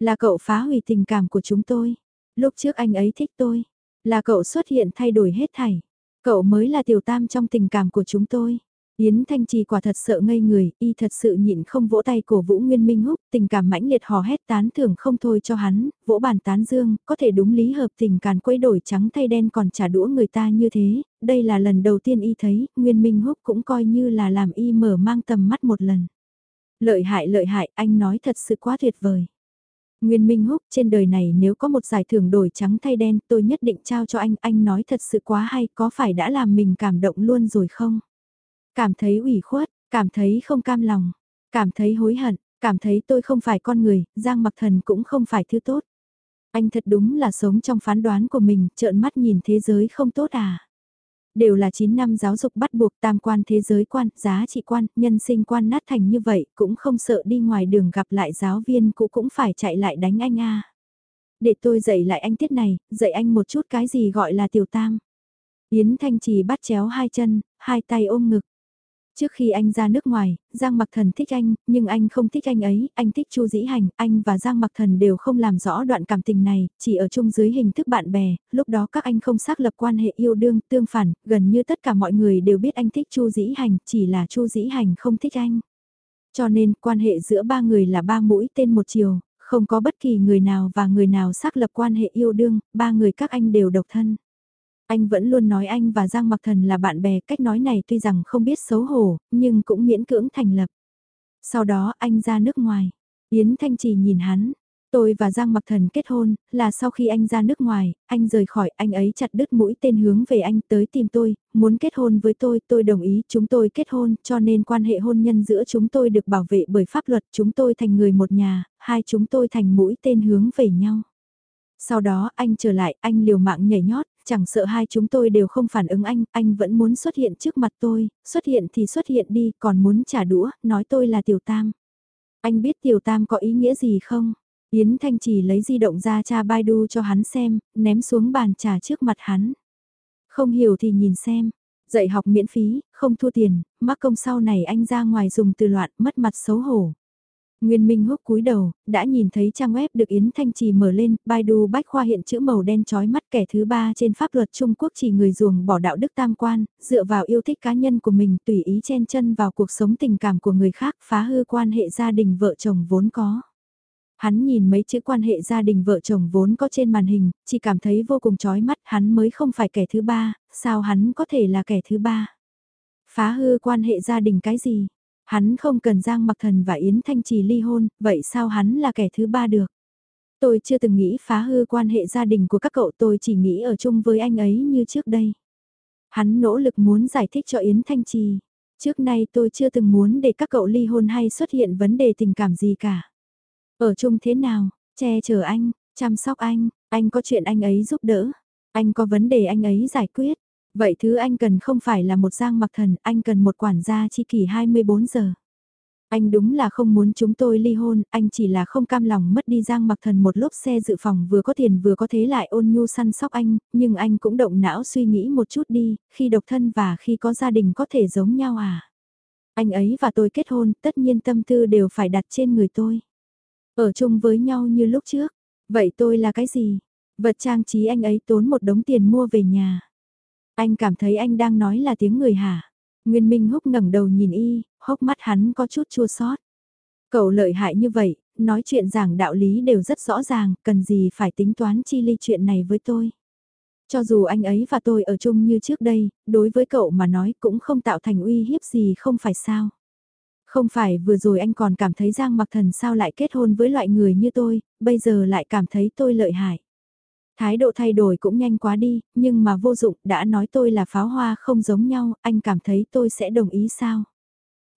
Là cậu phá hủy tình cảm của chúng tôi. Lúc trước anh ấy thích tôi. Là cậu xuất hiện thay đổi hết thảy. Cậu mới là tiểu tam trong tình cảm của chúng tôi. Yến Thanh Trì quả thật sợ ngây người, y thật sự nhịn không vỗ tay cổ Vũ Nguyên Minh Húc, tình cảm mãnh liệt hò hét tán thưởng không thôi cho hắn, vỗ bàn tán dương, có thể đúng lý hợp tình càn quấy đổi trắng thay đen còn trả đũa người ta như thế, đây là lần đầu tiên y thấy, Nguyên Minh Húc cũng coi như là làm y mở mang tầm mắt một lần. Lợi hại lợi hại, anh nói thật sự quá tuyệt vời. Nguyên Minh Húc, trên đời này nếu có một giải thưởng đổi trắng thay đen, tôi nhất định trao cho anh, anh nói thật sự quá hay, có phải đã làm mình cảm động luôn rồi không? Cảm thấy ủy khuất, cảm thấy không cam lòng, cảm thấy hối hận, cảm thấy tôi không phải con người, Giang Mặc Thần cũng không phải thứ tốt. Anh thật đúng là sống trong phán đoán của mình, trợn mắt nhìn thế giới không tốt à? Đều là 9 năm giáo dục bắt buộc tam quan thế giới quan, giá trị quan, nhân sinh quan nát thành như vậy, cũng không sợ đi ngoài đường gặp lại giáo viên cũ cũng phải chạy lại đánh anh a. Để tôi dạy lại anh tiết này, dạy anh một chút cái gì gọi là tiểu tam. Yến Thanh Trì bắt chéo hai chân, hai tay ôm ngực. Trước khi anh ra nước ngoài, Giang Mặc Thần thích anh, nhưng anh không thích anh ấy, anh thích Chu Dĩ Hành, anh và Giang Mặc Thần đều không làm rõ đoạn cảm tình này, chỉ ở chung dưới hình thức bạn bè, lúc đó các anh không xác lập quan hệ yêu đương, tương phản, gần như tất cả mọi người đều biết anh thích Chu Dĩ Hành, chỉ là Chu Dĩ Hành không thích anh. Cho nên, quan hệ giữa ba người là ba mũi tên một chiều, không có bất kỳ người nào và người nào xác lập quan hệ yêu đương, ba người các anh đều độc thân. Anh vẫn luôn nói anh và Giang Mặc Thần là bạn bè, cách nói này tuy rằng không biết xấu hổ, nhưng cũng miễn cưỡng thành lập. Sau đó anh ra nước ngoài. Yến Thanh Trì nhìn hắn. Tôi và Giang Mặc Thần kết hôn, là sau khi anh ra nước ngoài, anh rời khỏi, anh ấy chặt đứt mũi tên hướng về anh tới tìm tôi, muốn kết hôn với tôi, tôi đồng ý, chúng tôi kết hôn, cho nên quan hệ hôn nhân giữa chúng tôi được bảo vệ bởi pháp luật, chúng tôi thành người một nhà, hai chúng tôi thành mũi tên hướng về nhau. Sau đó anh trở lại, anh liều mạng nhảy nhót, chẳng sợ hai chúng tôi đều không phản ứng anh, anh vẫn muốn xuất hiện trước mặt tôi, xuất hiện thì xuất hiện đi, còn muốn trả đũa, nói tôi là tiểu tam. Anh biết tiểu tam có ý nghĩa gì không? Yến Thanh chỉ lấy di động ra tra Baidu cho hắn xem, ném xuống bàn trà trước mặt hắn. Không hiểu thì nhìn xem, dạy học miễn phí, không thua tiền, mắc công sau này anh ra ngoài dùng từ loạn mất mặt xấu hổ. Nguyên Minh húc cúi đầu, đã nhìn thấy trang web được Yến Thanh Trì mở lên, Baidu Bách Khoa hiện chữ màu đen chói mắt kẻ thứ ba trên pháp luật Trung Quốc chỉ người ruồng bỏ đạo đức tam quan, dựa vào yêu thích cá nhân của mình tùy ý chen chân vào cuộc sống tình cảm của người khác phá hư quan hệ gia đình vợ chồng vốn có. Hắn nhìn mấy chữ quan hệ gia đình vợ chồng vốn có trên màn hình, chỉ cảm thấy vô cùng chói mắt hắn mới không phải kẻ thứ ba, sao hắn có thể là kẻ thứ ba. Phá hư quan hệ gia đình cái gì? Hắn không cần Giang Mặc Thần và Yến Thanh Trì ly hôn, vậy sao hắn là kẻ thứ ba được? Tôi chưa từng nghĩ phá hư quan hệ gia đình của các cậu tôi chỉ nghĩ ở chung với anh ấy như trước đây. Hắn nỗ lực muốn giải thích cho Yến Thanh Trì. Trước nay tôi chưa từng muốn để các cậu ly hôn hay xuất hiện vấn đề tình cảm gì cả. Ở chung thế nào, che chở anh, chăm sóc anh, anh có chuyện anh ấy giúp đỡ, anh có vấn đề anh ấy giải quyết. Vậy thứ anh cần không phải là một giang mặc thần, anh cần một quản gia chi kỷ 24 giờ. Anh đúng là không muốn chúng tôi ly hôn, anh chỉ là không cam lòng mất đi Giang Mặc Thần một lốp xe dự phòng vừa có tiền vừa có thế lại ôn nhu săn sóc anh, nhưng anh cũng động não suy nghĩ một chút đi, khi độc thân và khi có gia đình có thể giống nhau à. Anh ấy và tôi kết hôn, tất nhiên tâm tư đều phải đặt trên người tôi. Ở chung với nhau như lúc trước, vậy tôi là cái gì? Vật trang trí anh ấy tốn một đống tiền mua về nhà. Anh cảm thấy anh đang nói là tiếng người hả? Nguyên Minh Húc ngẩng đầu nhìn y, hốc mắt hắn có chút chua xót. Cậu lợi hại như vậy, nói chuyện giảng đạo lý đều rất rõ ràng, cần gì phải tính toán chi ly chuyện này với tôi. Cho dù anh ấy và tôi ở chung như trước đây, đối với cậu mà nói cũng không tạo thành uy hiếp gì không phải sao. Không phải vừa rồi anh còn cảm thấy Giang Mặc Thần sao lại kết hôn với loại người như tôi, bây giờ lại cảm thấy tôi lợi hại. Thái độ thay đổi cũng nhanh quá đi, nhưng mà vô dụng, đã nói tôi là pháo hoa không giống nhau, anh cảm thấy tôi sẽ đồng ý sao?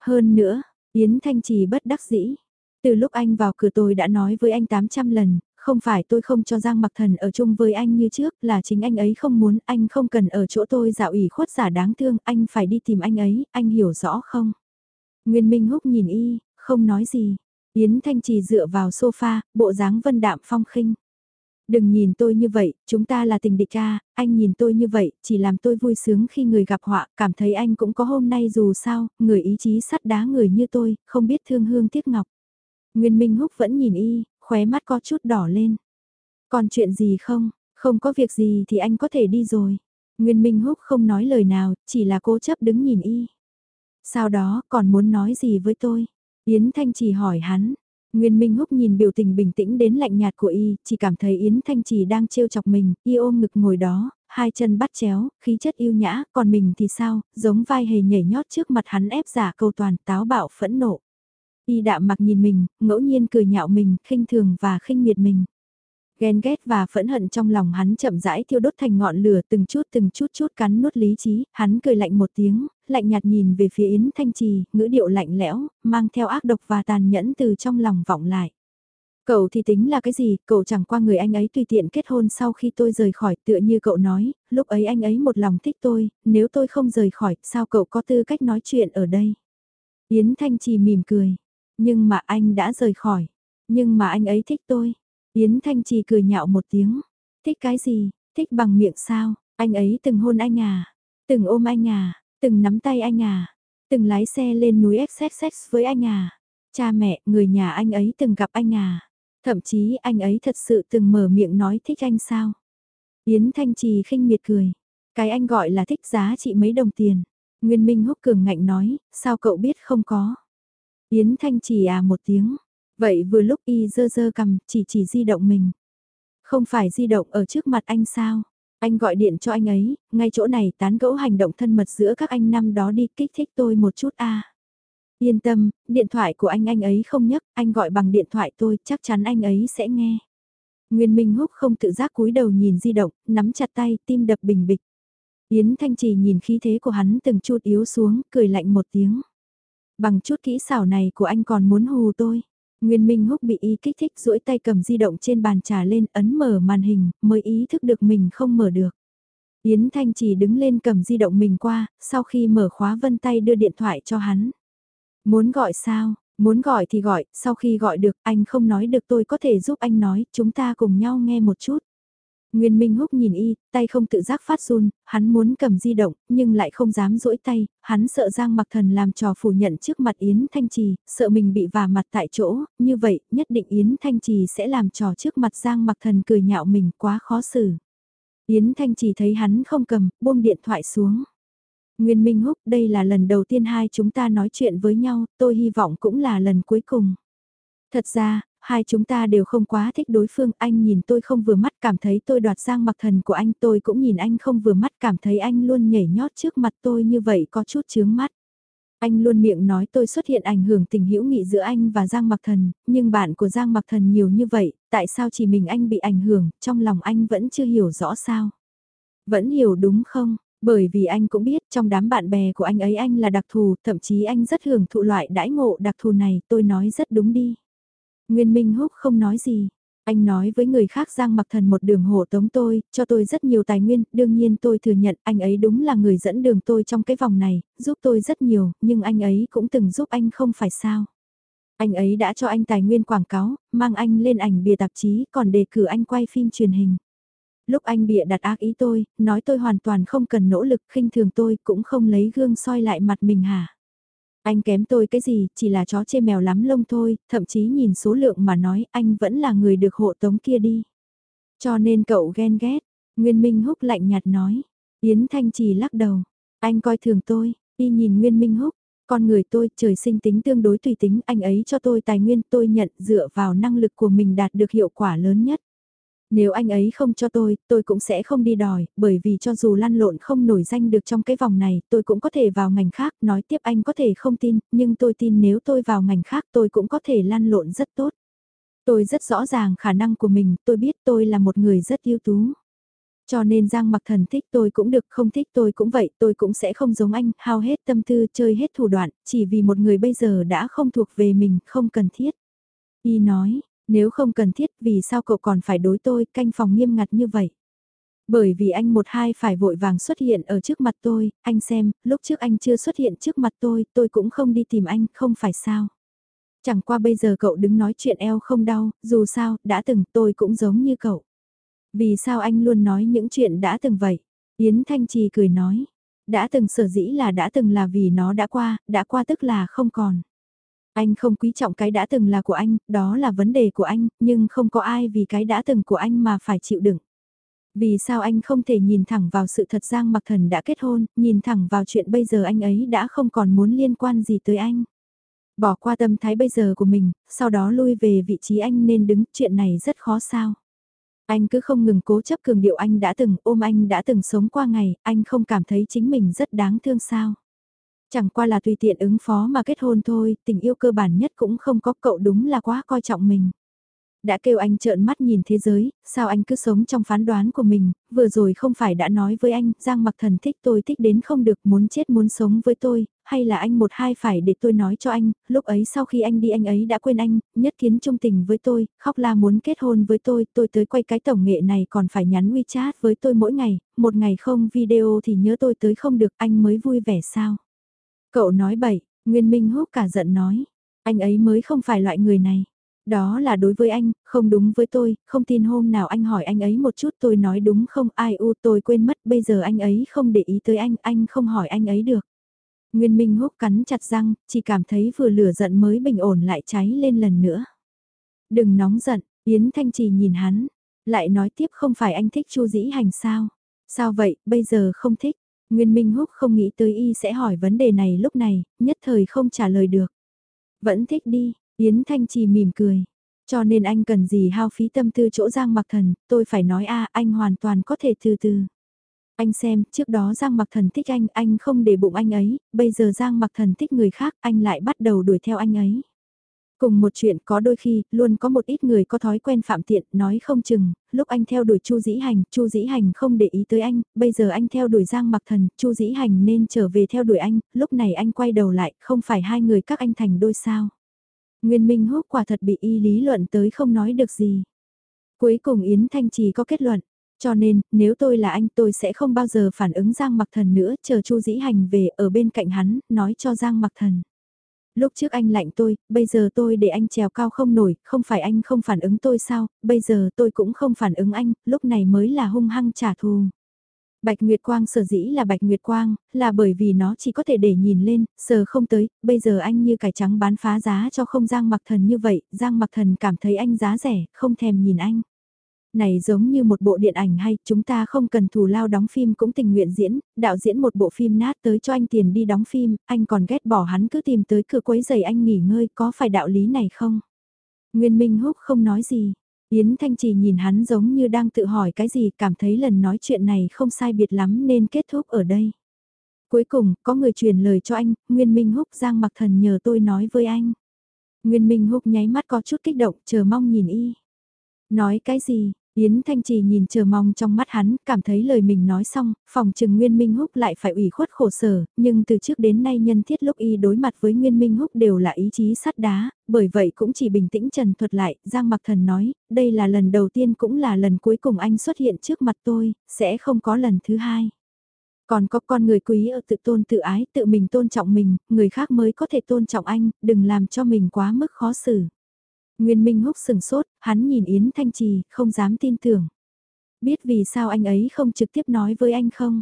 Hơn nữa, Yến Thanh Trì bất đắc dĩ. Từ lúc anh vào cửa tôi đã nói với anh 800 lần, không phải tôi không cho Giang Mặc Thần ở chung với anh như trước, là chính anh ấy không muốn, anh không cần ở chỗ tôi dạo ủy khuất giả đáng thương, anh phải đi tìm anh ấy, anh hiểu rõ không? Nguyên Minh Húc nhìn y, không nói gì. Yến Thanh Trì dựa vào sofa, bộ dáng vân đạm phong khinh. Đừng nhìn tôi như vậy, chúng ta là tình địch cha, anh nhìn tôi như vậy, chỉ làm tôi vui sướng khi người gặp họa, cảm thấy anh cũng có hôm nay dù sao, người ý chí sắt đá người như tôi, không biết thương hương tiếc ngọc. Nguyên Minh Húc vẫn nhìn y, khóe mắt có chút đỏ lên. Còn chuyện gì không, không có việc gì thì anh có thể đi rồi. Nguyên Minh Húc không nói lời nào, chỉ là cố chấp đứng nhìn y. Sau đó còn muốn nói gì với tôi? Yến Thanh chỉ hỏi hắn, Nguyên Minh Húc nhìn biểu tình bình tĩnh đến lạnh nhạt của y, chỉ cảm thấy Yến Thanh Trì đang trêu chọc mình, y ôm ngực ngồi đó, hai chân bắt chéo, khí chất yêu nhã, còn mình thì sao, giống vai hề nhảy nhót trước mặt hắn ép giả câu toàn, táo bạo phẫn nộ. Y đạm mặc nhìn mình, ngẫu nhiên cười nhạo mình, khinh thường và khinh miệt mình. Ghen ghét và phẫn hận trong lòng hắn chậm rãi thiêu đốt thành ngọn lửa từng chút từng chút chút cắn nuốt lý trí, hắn cười lạnh một tiếng, lạnh nhạt nhìn về phía Yến Thanh Trì, ngữ điệu lạnh lẽo, mang theo ác độc và tàn nhẫn từ trong lòng vọng lại. Cậu thì tính là cái gì, cậu chẳng qua người anh ấy tùy tiện kết hôn sau khi tôi rời khỏi tựa như cậu nói, lúc ấy anh ấy một lòng thích tôi, nếu tôi không rời khỏi, sao cậu có tư cách nói chuyện ở đây? Yến Thanh Trì mỉm cười, nhưng mà anh đã rời khỏi, nhưng mà anh ấy thích tôi. Yến Thanh Trì cười nhạo một tiếng. Thích cái gì? Thích bằng miệng sao? Anh ấy từng hôn anh à? Từng ôm anh à? Từng nắm tay anh à? Từng lái xe lên núi XXX với anh à? Cha mẹ, người nhà anh ấy từng gặp anh à? Thậm chí anh ấy thật sự từng mở miệng nói thích anh sao? Yến Thanh Trì khinh miệt cười. Cái anh gọi là thích giá trị mấy đồng tiền. Nguyên Minh húc cường ngạnh nói, sao cậu biết không có? Yến Thanh Trì à một tiếng. Vậy vừa lúc y dơ dơ cầm, chỉ chỉ di động mình. Không phải di động ở trước mặt anh sao? Anh gọi điện cho anh ấy, ngay chỗ này tán gẫu hành động thân mật giữa các anh năm đó đi kích thích tôi một chút a. Yên tâm, điện thoại của anh anh ấy không nhấc, anh gọi bằng điện thoại tôi, chắc chắn anh ấy sẽ nghe. Nguyên Minh Húc không tự giác cúi đầu nhìn di động, nắm chặt tay, tim đập bình bịch. Yến Thanh Trì nhìn khí thế của hắn từng chút yếu xuống, cười lạnh một tiếng. Bằng chút kỹ xảo này của anh còn muốn hù tôi. Nguyên Minh Húc bị y kích thích duỗi tay cầm di động trên bàn trà lên ấn mở màn hình, mới ý thức được mình không mở được. Yến Thanh chỉ đứng lên cầm di động mình qua, sau khi mở khóa vân tay đưa điện thoại cho hắn. Muốn gọi sao, muốn gọi thì gọi, sau khi gọi được anh không nói được tôi có thể giúp anh nói, chúng ta cùng nhau nghe một chút. Nguyên Minh Húc nhìn y, tay không tự giác phát run, hắn muốn cầm di động, nhưng lại không dám duỗi tay, hắn sợ Giang Mặc Thần làm trò phủ nhận trước mặt Yến Thanh Trì, sợ mình bị vả mặt tại chỗ, như vậy, nhất định Yến Thanh Trì sẽ làm trò trước mặt Giang Mặc Thần cười nhạo mình quá khó xử. Yến Thanh Trì thấy hắn không cầm, buông điện thoại xuống. Nguyên Minh Húc, đây là lần đầu tiên hai chúng ta nói chuyện với nhau, tôi hy vọng cũng là lần cuối cùng. Thật ra, hai chúng ta đều không quá thích đối phương, anh nhìn tôi không vừa mắt cảm thấy tôi đoạt giang mặc thần của anh, tôi cũng nhìn anh không vừa mắt cảm thấy anh luôn nhảy nhót trước mặt tôi như vậy có chút chướng mắt. Anh luôn miệng nói tôi xuất hiện ảnh hưởng tình hữu nghị giữa anh và Giang Mặc Thần, nhưng bạn của Giang Mặc Thần nhiều như vậy, tại sao chỉ mình anh bị ảnh hưởng, trong lòng anh vẫn chưa hiểu rõ sao? Vẫn hiểu đúng không? Bởi vì anh cũng biết trong đám bạn bè của anh ấy anh là đặc thù, thậm chí anh rất hưởng thụ loại đãi ngộ đặc thù này, tôi nói rất đúng đi. Nguyên Minh Húc không nói gì. Anh nói với người khác Giang Mặc Thần một đường hộ tống tôi, cho tôi rất nhiều tài nguyên, đương nhiên tôi thừa nhận anh ấy đúng là người dẫn đường tôi trong cái vòng này, giúp tôi rất nhiều, nhưng anh ấy cũng từng giúp anh không phải sao. Anh ấy đã cho anh tài nguyên quảng cáo, mang anh lên ảnh bìa tạp chí, còn đề cử anh quay phim truyền hình. Lúc anh bịa đặt ác ý tôi, nói tôi hoàn toàn không cần nỗ lực khinh thường tôi, cũng không lấy gương soi lại mặt mình hả? Anh kém tôi cái gì, chỉ là chó chê mèo lắm lông thôi, thậm chí nhìn số lượng mà nói anh vẫn là người được hộ tống kia đi. Cho nên cậu ghen ghét, Nguyên Minh Húc lạnh nhạt nói. Yến Thanh Trì lắc đầu, anh coi thường tôi, đi nhìn Nguyên Minh Húc, con người tôi trời sinh tính tương đối tùy tính, anh ấy cho tôi tài nguyên tôi nhận dựa vào năng lực của mình đạt được hiệu quả lớn nhất. Nếu anh ấy không cho tôi, tôi cũng sẽ không đi đòi, bởi vì cho dù lăn lộn không nổi danh được trong cái vòng này, tôi cũng có thể vào ngành khác, nói tiếp anh có thể không tin, nhưng tôi tin nếu tôi vào ngành khác tôi cũng có thể lăn lộn rất tốt. Tôi rất rõ ràng khả năng của mình, tôi biết tôi là một người rất ưu tú. Cho nên Giang mặc thần thích tôi cũng được, không thích tôi cũng vậy, tôi cũng sẽ không giống anh, hao hết tâm tư, chơi hết thủ đoạn, chỉ vì một người bây giờ đã không thuộc về mình, không cần thiết. Y nói, nếu không cần thiết vì sao cậu còn phải đối tôi canh phòng nghiêm ngặt như vậy? Bởi vì anh một hai phải vội vàng xuất hiện ở trước mặt tôi, anh xem, lúc trước anh chưa xuất hiện trước mặt tôi, tôi cũng không đi tìm anh, không phải sao? Chẳng qua bây giờ cậu đứng nói chuyện eo không đau, dù sao, đã từng tôi cũng giống như cậu. Vì sao anh luôn nói những chuyện đã từng vậy? Yến Thanh Trì cười nói, đã từng sở dĩ là đã từng là vì nó đã qua, đã qua tức là không còn. Anh không quý trọng cái đã từng là của anh, đó là vấn đề của anh, nhưng không có ai vì cái đã từng của anh mà phải chịu đựng. Vì sao anh không thể nhìn thẳng vào sự thật Giang Mặc Thần đã kết hôn, nhìn thẳng vào chuyện bây giờ anh ấy đã không còn muốn liên quan gì tới anh. Bỏ qua tâm thái bây giờ của mình, sau đó lui về vị trí anh nên đứng, chuyện này rất khó sao. Anh cứ không ngừng cố chấp cường điệu anh đã từng, ôm anh đã từng sống qua ngày, anh không cảm thấy chính mình rất đáng thương sao. Chẳng qua là tùy tiện ứng phó mà kết hôn thôi, tình yêu cơ bản nhất cũng không có cậu đúng là quá coi trọng mình. Đã kêu anh trợn mắt nhìn thế giới, sao anh cứ sống trong phán đoán của mình, vừa rồi không phải đã nói với anh, Giang mặc thần thích tôi thích đến không được muốn chết muốn sống với tôi, hay là anh một hai phải để tôi nói cho anh, lúc ấy sau khi anh đi anh ấy đã quên anh, nhất kiến trung tình với tôi, khóc la muốn kết hôn với tôi, tôi tới quay cái tổng nghệ này còn phải nhắn WeChat với tôi mỗi ngày, một ngày không video thì nhớ tôi tới không được anh mới vui vẻ sao. Cậu nói bậy, Nguyên Minh húc cả giận nói. Anh ấy mới không phải loại người này. Đó là đối với anh, không đúng với tôi, không tin hôm nào anh hỏi anh ấy một chút tôi nói đúng không ai u tôi quên mất bây giờ anh ấy không để ý tới anh, anh không hỏi anh ấy được. Nguyên Minh húc cắn chặt răng, chỉ cảm thấy vừa lửa giận mới bình ổn lại cháy lên lần nữa. Đừng nóng giận, Yến Thanh Trì nhìn hắn, lại nói tiếp không phải anh thích Chu Dĩ Hành sao? Sao vậy, bây giờ không thích? Nguyên Minh Húc không nghĩ tới y sẽ hỏi vấn đề này lúc này, nhất thời không trả lời được. Vẫn thích đi, Yến Thanh Trì mỉm cười. Cho nên anh cần gì hao phí tâm tư chỗ Giang Mặc Thần, tôi phải nói a anh hoàn toàn có thể từ từ. Anh xem, trước đó Giang Mặc Thần thích anh, anh không để bụng anh ấy, bây giờ Giang Mặc Thần thích người khác, anh lại bắt đầu đuổi theo anh ấy. Cùng một chuyện có đôi khi, luôn có một ít người có thói quen phạm tiện, nói không chừng, lúc anh theo đuổi Chu Dĩ Hành, Chu Dĩ Hành không để ý tới anh, bây giờ anh theo đuổi Giang Mặc Thần, Chu Dĩ Hành nên trở về theo đuổi anh, lúc này anh quay đầu lại, không phải hai người các anh thành đôi sao. Nguyên Minh Húc quả thật bị y lý luận tới không nói được gì. Cuối cùng Yến Thanh Trì có kết luận, cho nên, nếu tôi là anh tôi sẽ không bao giờ phản ứng Giang Mặc Thần nữa, chờ Chu Dĩ Hành về ở bên cạnh hắn, nói cho Giang Mặc Thần. Lúc trước anh lạnh tôi, bây giờ tôi để anh trèo cao không nổi, không phải anh không phản ứng tôi sao, bây giờ tôi cũng không phản ứng anh, lúc này mới là hung hăng trả thù. Bạch Nguyệt Quang sở dĩ là Bạch Nguyệt Quang, là bởi vì nó chỉ có thể để nhìn lên, sờ không tới, bây giờ anh như cải trắng bán phá giá cho không Giang Mặc Thần như vậy, Giang Mặc Thần cảm thấy anh giá rẻ, không thèm nhìn anh này giống như một bộ điện ảnh hay, chúng ta không cần thù lao đóng phim cũng tình nguyện diễn, đạo diễn một bộ phim nát tới cho anh tiền đi đóng phim, anh còn ghét bỏ hắn cứ tìm tới cửa quấy giày anh nghỉ ngơi, có phải đạo lý này không? Nguyên Minh Húc không nói gì, Yến Thanh Trì nhìn hắn giống như đang tự hỏi cái gì, cảm thấy lần nói chuyện này không sai biệt lắm nên kết thúc ở đây. Cuối cùng, có người truyền lời cho anh, Nguyên Minh Húc Giang Mặc Thần nhờ tôi nói với anh. Nguyên Minh Húc nháy mắt có chút kích động, chờ mong nhìn y. Nói cái gì, Yến Thanh Trì nhìn chờ mong trong mắt hắn, cảm thấy lời mình nói xong, phòng trừng Nguyên Minh Húc lại phải ủy khuất khổ sở, nhưng từ trước đến nay nhân thiết lúc y đối mặt với Nguyên Minh Húc đều là ý chí sắt đá, bởi vậy cũng chỉ bình tĩnh trần thuật lại, Giang Mặc Thần nói, đây là lần đầu tiên cũng là lần cuối cùng anh xuất hiện trước mặt tôi, sẽ không có lần thứ hai. Còn có con người quý ở tự tôn tự ái, tự mình tôn trọng mình, người khác mới có thể tôn trọng anh, đừng làm cho mình quá mức khó xử. Nguyên Minh Húc sừng sốt, hắn nhìn Yến Thanh Trì, không dám tin tưởng. Biết vì sao anh ấy không trực tiếp nói với anh không?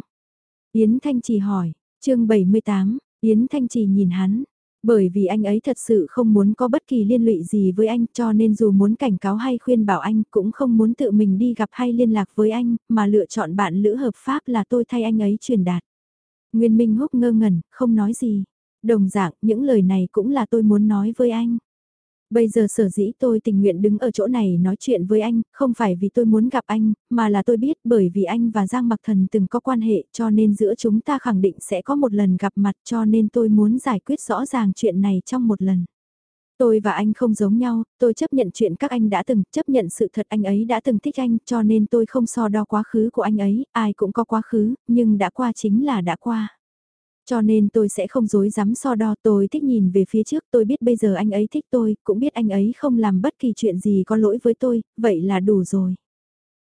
Yến Thanh Trì hỏi, chương 78, Yến Thanh Trì nhìn hắn, bởi vì anh ấy thật sự không muốn có bất kỳ liên lụy gì với anh cho nên dù muốn cảnh cáo hay khuyên bảo anh cũng không muốn tự mình đi gặp hay liên lạc với anh mà lựa chọn bạn lữ hợp pháp là tôi thay anh ấy truyền đạt. Nguyên Minh Húc ngơ ngẩn, không nói gì. Đồng dạng, những lời này cũng là tôi muốn nói với anh. Bây giờ sở dĩ tôi tình nguyện đứng ở chỗ này nói chuyện với anh, không phải vì tôi muốn gặp anh, mà là tôi biết bởi vì anh và Giang Mặc Thần từng có quan hệ cho nên giữa chúng ta khẳng định sẽ có một lần gặp mặt cho nên tôi muốn giải quyết rõ ràng chuyện này trong một lần. Tôi và anh không giống nhau, tôi chấp nhận chuyện các anh đã từng, chấp nhận sự thật anh ấy đã từng thích anh, cho nên tôi không so đo quá khứ của anh ấy, ai cũng có quá khứ, nhưng đã qua chính là đã qua. Cho nên tôi sẽ không dối dám so đo tôi thích nhìn về phía trước tôi biết bây giờ anh ấy thích tôi, cũng biết anh ấy không làm bất kỳ chuyện gì có lỗi với tôi, vậy là đủ rồi.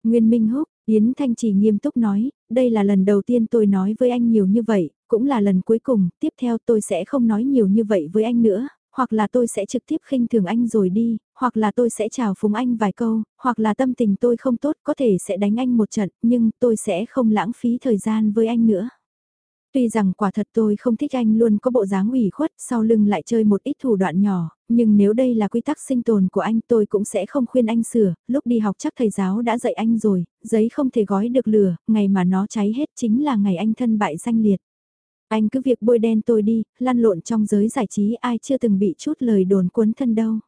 Nguyên Minh Húc, Yến Thanh chỉ nghiêm túc nói, đây là lần đầu tiên tôi nói với anh nhiều như vậy, cũng là lần cuối cùng, tiếp theo tôi sẽ không nói nhiều như vậy với anh nữa, hoặc là tôi sẽ trực tiếp khinh thường anh rồi đi, hoặc là tôi sẽ chào phúng anh vài câu, hoặc là tâm tình tôi không tốt có thể sẽ đánh anh một trận, nhưng tôi sẽ không lãng phí thời gian với anh nữa. Tuy rằng quả thật tôi không thích anh luôn có bộ dáng ủy khuất, sau lưng lại chơi một ít thủ đoạn nhỏ, nhưng nếu đây là quy tắc sinh tồn của anh tôi cũng sẽ không khuyên anh sửa, lúc đi học chắc thầy giáo đã dạy anh rồi, giấy không thể gói được lửa, ngày mà nó cháy hết chính là ngày anh thân bại danh liệt. Anh cứ việc bôi đen tôi đi, lăn lộn trong giới giải trí ai chưa từng bị chút lời đồn cuốn thân đâu.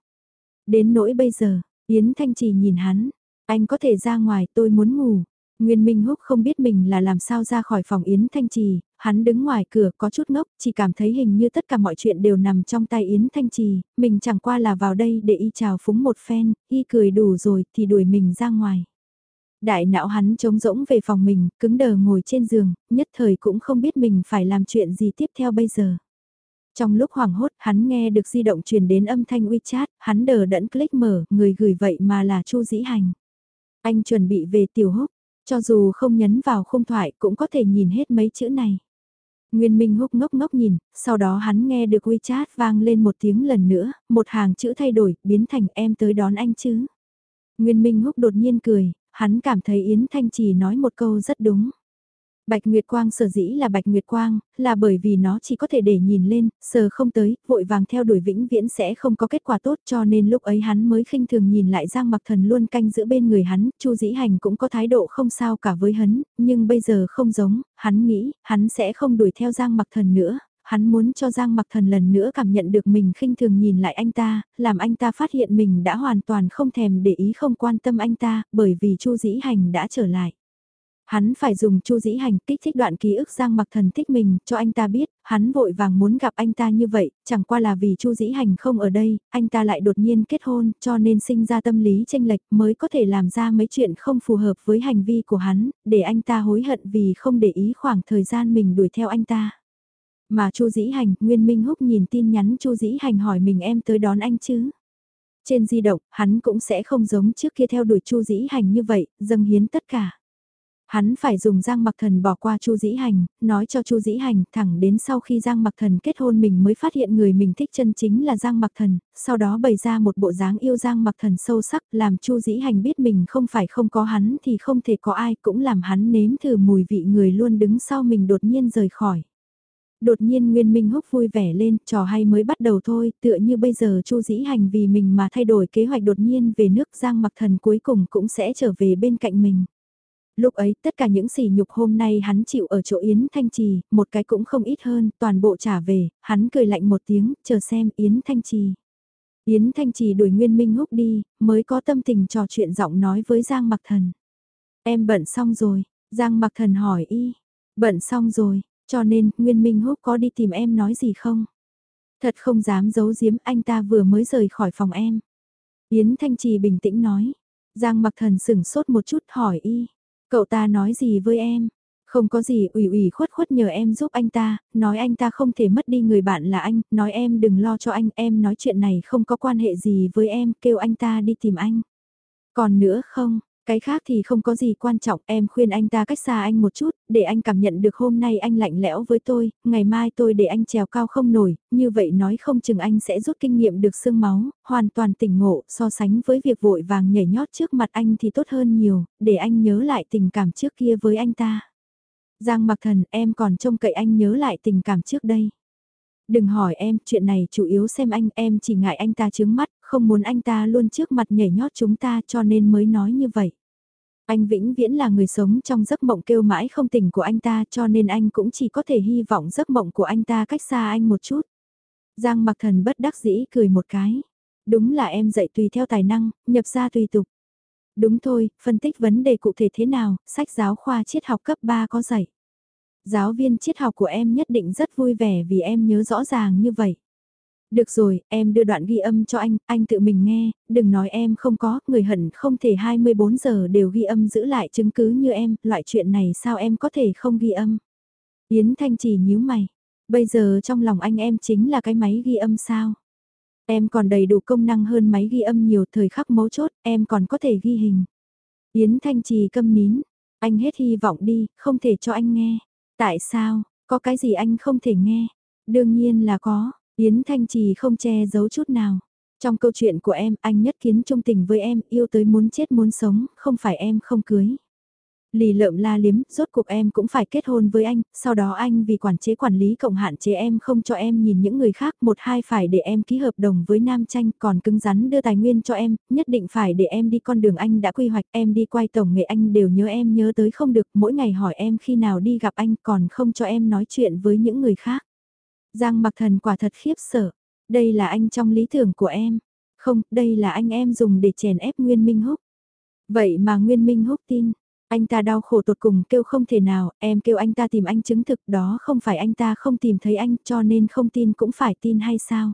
Đến nỗi bây giờ, Yến Thanh Trì nhìn hắn, anh có thể ra ngoài tôi muốn ngủ. Nguyên Minh Húc không biết mình là làm sao ra khỏi phòng Yến Thanh Trì, hắn đứng ngoài cửa có chút ngốc, chỉ cảm thấy hình như tất cả mọi chuyện đều nằm trong tay Yến Thanh Trì, mình chẳng qua là vào đây để y chào phúng một phen, y cười đủ rồi thì đuổi mình ra ngoài. Đại não hắn trống rỗng về phòng mình, cứng đờ ngồi trên giường, nhất thời cũng không biết mình phải làm chuyện gì tiếp theo bây giờ. Trong lúc hoảng hốt, hắn nghe được di động truyền đến âm thanh WeChat, hắn đờ đẫn click mở, người gửi vậy mà là Chu Dĩ Hành. Anh chuẩn bị về tiểu húc, cho dù không nhấn vào khung thoại cũng có thể nhìn hết mấy chữ này. Nguyên Minh húc ngốc ngốc nhìn, sau đó hắn nghe được WeChat vang lên một tiếng lần nữa, một hàng chữ thay đổi, biến thành em tới đón anh chứ. Nguyên Minh húc đột nhiên cười, hắn cảm thấy Yến Thanh Trì nói một câu rất đúng. Bạch Nguyệt Quang sở dĩ là Bạch Nguyệt Quang, là bởi vì nó chỉ có thể để nhìn lên, sờ không tới, vội vàng theo đuổi vĩnh viễn sẽ không có kết quả tốt cho nên lúc ấy hắn mới khinh thường nhìn lại Giang Mặc Thần luôn canh giữa bên người hắn, Chu Dĩ Hành cũng có thái độ không sao cả với hắn, nhưng bây giờ không giống, hắn nghĩ, hắn sẽ không đuổi theo Giang Mặc Thần nữa, hắn muốn cho Giang Mặc Thần lần nữa cảm nhận được mình khinh thường nhìn lại anh ta, làm anh ta phát hiện mình đã hoàn toàn không thèm để ý không quan tâm anh ta, bởi vì Chu Dĩ Hành đã trở lại. Hắn phải dùng chu dĩ hành kích thích đoạn ký ức Giang Mặc Thần thích mình, cho anh ta biết, hắn vội vàng muốn gặp anh ta như vậy, chẳng qua là vì chu dĩ hành không ở đây, anh ta lại đột nhiên kết hôn, cho nên sinh ra tâm lý tranh lệch mới có thể làm ra mấy chuyện không phù hợp với hành vi của hắn, để anh ta hối hận vì không để ý khoảng thời gian mình đuổi theo anh ta. Mà chu dĩ hành, Nguyên Minh Húc nhìn tin nhắn chu dĩ hành hỏi mình em tới đón anh chứ. Trên di động, hắn cũng sẽ không giống trước kia theo đuổi chu dĩ hành như vậy, dâng hiến tất cả. Hắn phải dùng Giang Mặc Thần bỏ qua Chu Dĩ Hành, nói cho Chu Dĩ Hành, thẳng đến sau khi Giang Mặc Thần kết hôn mình mới phát hiện người mình thích chân chính là Giang Mặc Thần, sau đó bày ra một bộ dáng yêu Giang Mặc Thần sâu sắc, làm Chu Dĩ Hành biết mình không phải không có hắn thì không thể có ai, cũng làm hắn nếm thử mùi vị người luôn đứng sau mình đột nhiên rời khỏi. Đột nhiên Nguyên Minh Húc vui vẻ lên, trò hay mới bắt đầu thôi, tựa như bây giờ Chu Dĩ Hành vì mình mà thay đổi kế hoạch đột nhiên về nước Giang Mặc Thần cuối cùng cũng sẽ trở về bên cạnh mình. Lúc ấy tất cả những sỉ nhục hôm nay hắn chịu ở chỗ Yến Thanh Trì, một cái cũng không ít hơn, toàn bộ trả về, hắn cười lạnh một tiếng, chờ xem Yến Thanh Trì. Yến Thanh Trì đuổi Nguyên Minh Húc đi, mới có tâm tình trò chuyện giọng nói với Giang Mặc Thần. Em bận xong rồi, Giang Mặc Thần hỏi y, bận xong rồi, Cho nên, Nguyên Minh Húc có đi tìm em nói gì không? Thật không dám giấu giếm anh ta vừa mới rời khỏi phòng em. Yến Thanh Trì bình tĩnh nói. Giang mặc thần sửng sốt một chút hỏi y. Cậu ta nói gì với em? Không có gì ủy ủy khuất khuất nhờ em giúp anh ta, nói anh ta không thể mất đi người bạn là anh, nói em đừng lo cho anh, em nói chuyện này không có quan hệ gì với em, kêu anh ta đi tìm anh. Còn nữa không, cái khác thì không có gì quan trọng, em khuyên anh ta cách xa anh một chút, để anh cảm nhận được hôm nay anh lạnh lẽo với tôi, ngày mai tôi để anh trèo cao không nổi, như vậy nói không chừng anh sẽ rút kinh nghiệm được sương máu, hoàn toàn tỉnh ngộ, so sánh với việc vội vàng nhảy nhót trước mặt anh thì tốt hơn nhiều, để anh nhớ lại tình cảm trước kia với anh ta. Giang mặc thần em còn trông cậy anh nhớ lại tình cảm trước đây. Đừng hỏi em, chuyện này chủ yếu xem anh, em chỉ ngại anh ta chướng mắt, không muốn anh ta luôn trước mặt nhảy nhót chúng ta cho nên mới nói như vậy. Anh vĩnh viễn là người sống trong giấc mộng kêu mãi không tỉnh của anh ta cho nên anh cũng chỉ có thể hy vọng giấc mộng của anh ta cách xa anh một chút. Giang mặc thần bất đắc dĩ cười một cái. Đúng là em dạy tùy theo tài năng, nhập ra tùy tục. Đúng thôi, phân tích vấn đề cụ thể thế nào, sách giáo khoa triết học cấp 3 có dạy. Giáo viên triết học của em nhất định rất vui vẻ vì em nhớ rõ ràng như vậy. Được rồi, em đưa đoạn ghi âm cho anh, anh tự mình nghe, đừng nói em không có, người hận không thể 24 giờ đều ghi âm giữ lại chứng cứ như em, loại chuyện này sao em có thể không ghi âm. Yến Thanh chỉ nhíu mày, bây giờ trong lòng anh em chính là cái máy ghi âm sao. Em còn đầy đủ công năng hơn máy ghi âm nhiều thời khắc mấu chốt, em còn có thể ghi hình. Yến Thanh Trì câm nín, anh hết hy vọng đi, không thể cho anh nghe. Tại sao, có cái gì anh không thể nghe? Đương nhiên là có, Yến Thanh Trì không che giấu chút nào. Trong câu chuyện của em, anh nhất kiến trung tình với em, yêu tới muốn chết muốn sống, không phải em không cưới. Lì lợm la liếm, rốt cuộc em cũng phải kết hôn với anh, sau đó anh vì quản chế quản lý cộng hạn chế em không cho em nhìn những người khác, một hai phải để em ký hợp đồng với Nam Tranh, còn cứng rắn đưa tài nguyên cho em, nhất định phải để em đi con đường anh đã quy hoạch, em đi quay tổng nghệ anh đều nhớ em nhớ tới không được, mỗi ngày hỏi em khi nào đi gặp anh còn không cho em nói chuyện với những người khác. Giang mặc thần quả thật khiếp sợ, đây là anh trong lý tưởng của em, không, đây là anh em dùng để chèn ép Nguyên Minh Húc. Vậy mà Nguyên Minh Húc tin, anh ta đau khổ tột cùng kêu không thể nào, em kêu anh ta tìm anh chứng thực đó không phải anh ta không tìm thấy anh cho nên không tin cũng phải tin hay sao.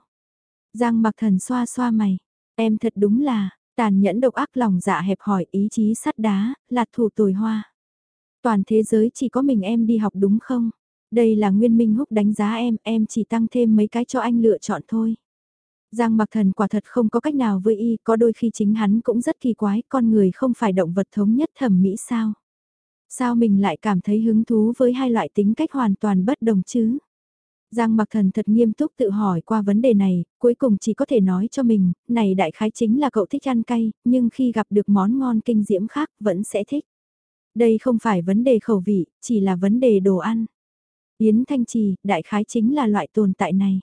Giang mặc thần xoa xoa mày, em thật đúng là, tàn nhẫn độc ác lòng dạ hẹp hỏi ý chí sắt đá, lạt thủ tồi hoa. Toàn thế giới chỉ có mình em đi học đúng không? Đây là Nguyên Minh Húc đánh giá em, em chỉ tăng thêm mấy cái cho anh lựa chọn thôi. Giang mặc thần quả thật không có cách nào với y, có đôi khi chính hắn cũng rất kỳ quái, con người không phải động vật thống nhất thẩm mỹ sao? Sao mình lại cảm thấy hứng thú với hai loại tính cách hoàn toàn bất đồng chứ? Giang mặc thần thật nghiêm túc tự hỏi qua vấn đề này, cuối cùng chỉ có thể nói cho mình, này đại khái chính là cậu thích ăn cay, nhưng khi gặp được món ngon kinh diễm khác vẫn sẽ thích. Đây không phải vấn đề khẩu vị, chỉ là vấn đề đồ ăn. Yến Thanh Trì, đại khái chính là loại tồn tại này.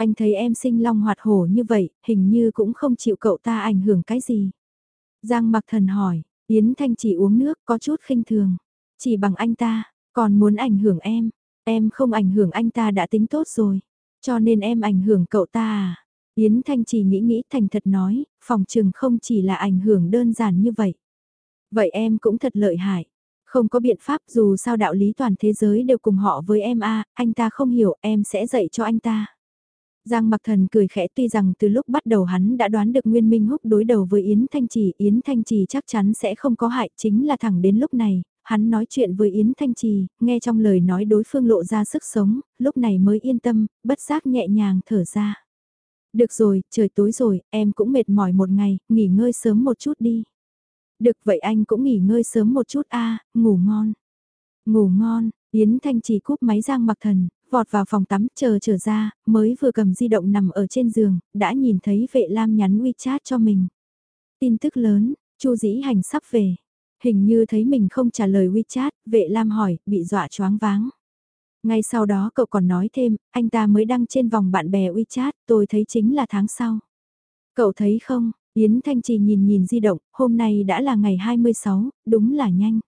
Anh thấy em sinh long hoạt hổ như vậy, hình như cũng không chịu cậu ta ảnh hưởng cái gì. Giang mặc thần hỏi, Yến Thanh chỉ uống nước có chút khinh thường. Chỉ bằng anh ta, còn muốn ảnh hưởng em. Em không ảnh hưởng anh ta đã tính tốt rồi. Cho nên em ảnh hưởng cậu ta à. Yến Thanh chỉ nghĩ nghĩ thành thật nói, phòng trừng không chỉ là ảnh hưởng đơn giản như vậy. Vậy em cũng thật lợi hại. Không có biện pháp dù sao đạo lý toàn thế giới đều cùng họ với em a anh ta không hiểu em sẽ dạy cho anh ta. Giang mặc thần cười khẽ tuy rằng từ lúc bắt đầu hắn đã đoán được Nguyên Minh Húc đối đầu với Yến Thanh Trì, Yến Thanh Trì chắc chắn sẽ không có hại, chính là thẳng đến lúc này, hắn nói chuyện với Yến Thanh Trì, nghe trong lời nói đối phương lộ ra sức sống, lúc này mới yên tâm, bất giác nhẹ nhàng thở ra. Được rồi, trời tối rồi, em cũng mệt mỏi một ngày, nghỉ ngơi sớm một chút đi. Được vậy anh cũng nghỉ ngơi sớm một chút a ngủ ngon. Ngủ ngon, Yến Thanh Trì cúp máy Giang mặc thần, vọt vào phòng tắm chờ trở ra, mới vừa cầm di động nằm ở trên giường, đã nhìn thấy vệ lam nhắn WeChat cho mình. Tin tức lớn, Chu dĩ hành sắp về. Hình như thấy mình không trả lời WeChat, vệ lam hỏi, bị dọa choáng váng. Ngay sau đó cậu còn nói thêm, anh ta mới đăng trên vòng bạn bè WeChat, tôi thấy chính là tháng sau. Cậu thấy không, Yến Thanh Trì nhìn nhìn di động, hôm nay đã là ngày 26, đúng là nhanh.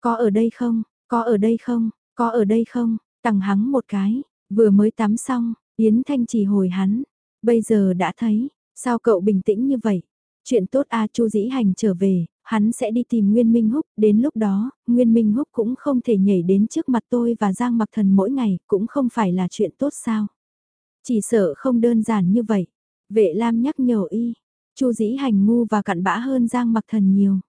Có ở đây không, có ở đây không, có ở đây không, tặng hắng một cái, vừa mới tắm xong, Yến Thanh chỉ hồi hắn, bây giờ đã thấy, sao cậu bình tĩnh như vậy? Chuyện tốt a Chu Dĩ Hành trở về, hắn sẽ đi tìm Nguyên Minh Húc, đến lúc đó, Nguyên Minh Húc cũng không thể nhảy đến trước mặt tôi và Giang Mặc Thần mỗi ngày, cũng không phải là chuyện tốt sao. Chỉ sợ không đơn giản như vậy. Vệ Lam nhắc nhở y, Chu dĩ hành ngu và cặn bã hơn Giang Mặc Thần nhiều.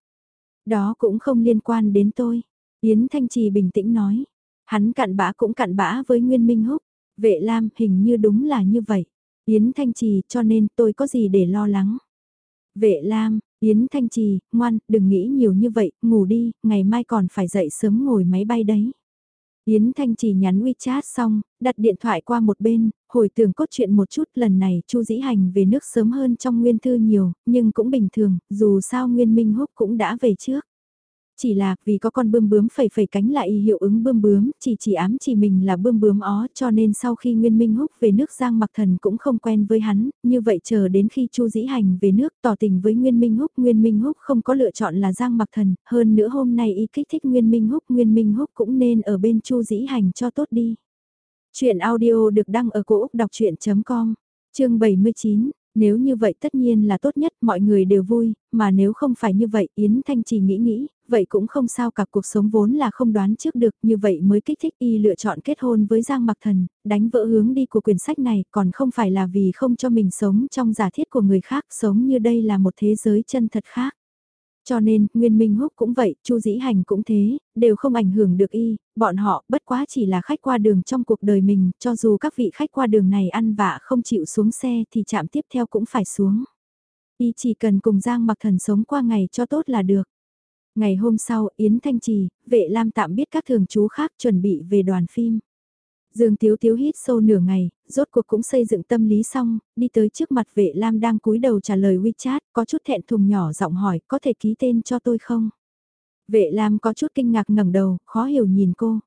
Đó cũng không liên quan đến tôi. Yến Thanh Trì bình tĩnh nói. Hắn cặn bã cũng cặn bã với Nguyên Minh Húc. Vệ Lam hình như đúng là như vậy. Yến Thanh Trì cho nên tôi có gì để lo lắng. Vệ Lam, Yến Thanh Trì, ngoan, đừng nghĩ nhiều như vậy, ngủ đi, ngày mai còn phải dậy sớm ngồi máy bay đấy. Yến Thanh Trì nhắn WeChat xong, đặt điện thoại qua một bên, hồi tưởng cốt truyện một chút lần này Chu Dĩ Hành về nước sớm hơn trong Nguyên Thư nhiều, nhưng cũng bình thường, dù sao Nguyên Minh Húc cũng đã về trước. Chỉ là vì có con bươm bướm phẩy phẩy cánh lại hiệu ứng bươm bướm, chỉ chỉ ám chỉ mình là bươm bướm ó cho nên sau khi Nguyên Minh Húc về nước Giang Mặc Thần cũng không quen với hắn, như vậy chờ đến khi Chu Dĩ Hành về nước tỏ tình với Nguyên Minh Húc, Nguyên Minh Húc không có lựa chọn là Giang Mặc Thần, hơn nữa hôm nay y kích thích Nguyên Minh Húc, Nguyên Minh Húc cũng nên ở bên Chu Dĩ Hành cho tốt đi. Chuyện audio được đăng ở cổ Úc đọc chuyện.com, chương 79. Nếu như vậy tất nhiên là tốt nhất, mọi người đều vui, mà nếu không phải như vậy, Yến Thanh chỉ nghĩ nghĩ, vậy cũng không sao cả cuộc sống vốn là không đoán trước được, như vậy mới kích thích y lựa chọn kết hôn với Giang Mặc Thần, đánh vỡ hướng đi của quyển sách này, còn không phải là vì không cho mình sống trong giả thiết của người khác, sống như đây là một thế giới chân thật khác. Cho nên, Nguyên Minh Húc cũng vậy, Chu Dĩ Hành cũng thế, đều không ảnh hưởng được y, bọn họ bất quá chỉ là khách qua đường trong cuộc đời mình, cho dù các vị khách qua đường này ăn vạ không chịu xuống xe thì chạm tiếp theo cũng phải xuống. Y chỉ cần cùng Giang Mặc Thần sống qua ngày cho tốt là được. Ngày hôm sau, Yến Thanh Trì, vệ Lam tạm biết các thường chú khác chuẩn bị về đoàn phim. Dương Tiếu Tiếu hít sâu nửa ngày, rốt cuộc cũng xây dựng tâm lý xong, đi tới trước mặt vệ Lam đang cúi đầu trả lời WeChat, có chút thẹn thùng nhỏ giọng hỏi, có thể ký tên cho tôi không? Vệ Lam có chút kinh ngạc ngẩng đầu, khó hiểu nhìn cô.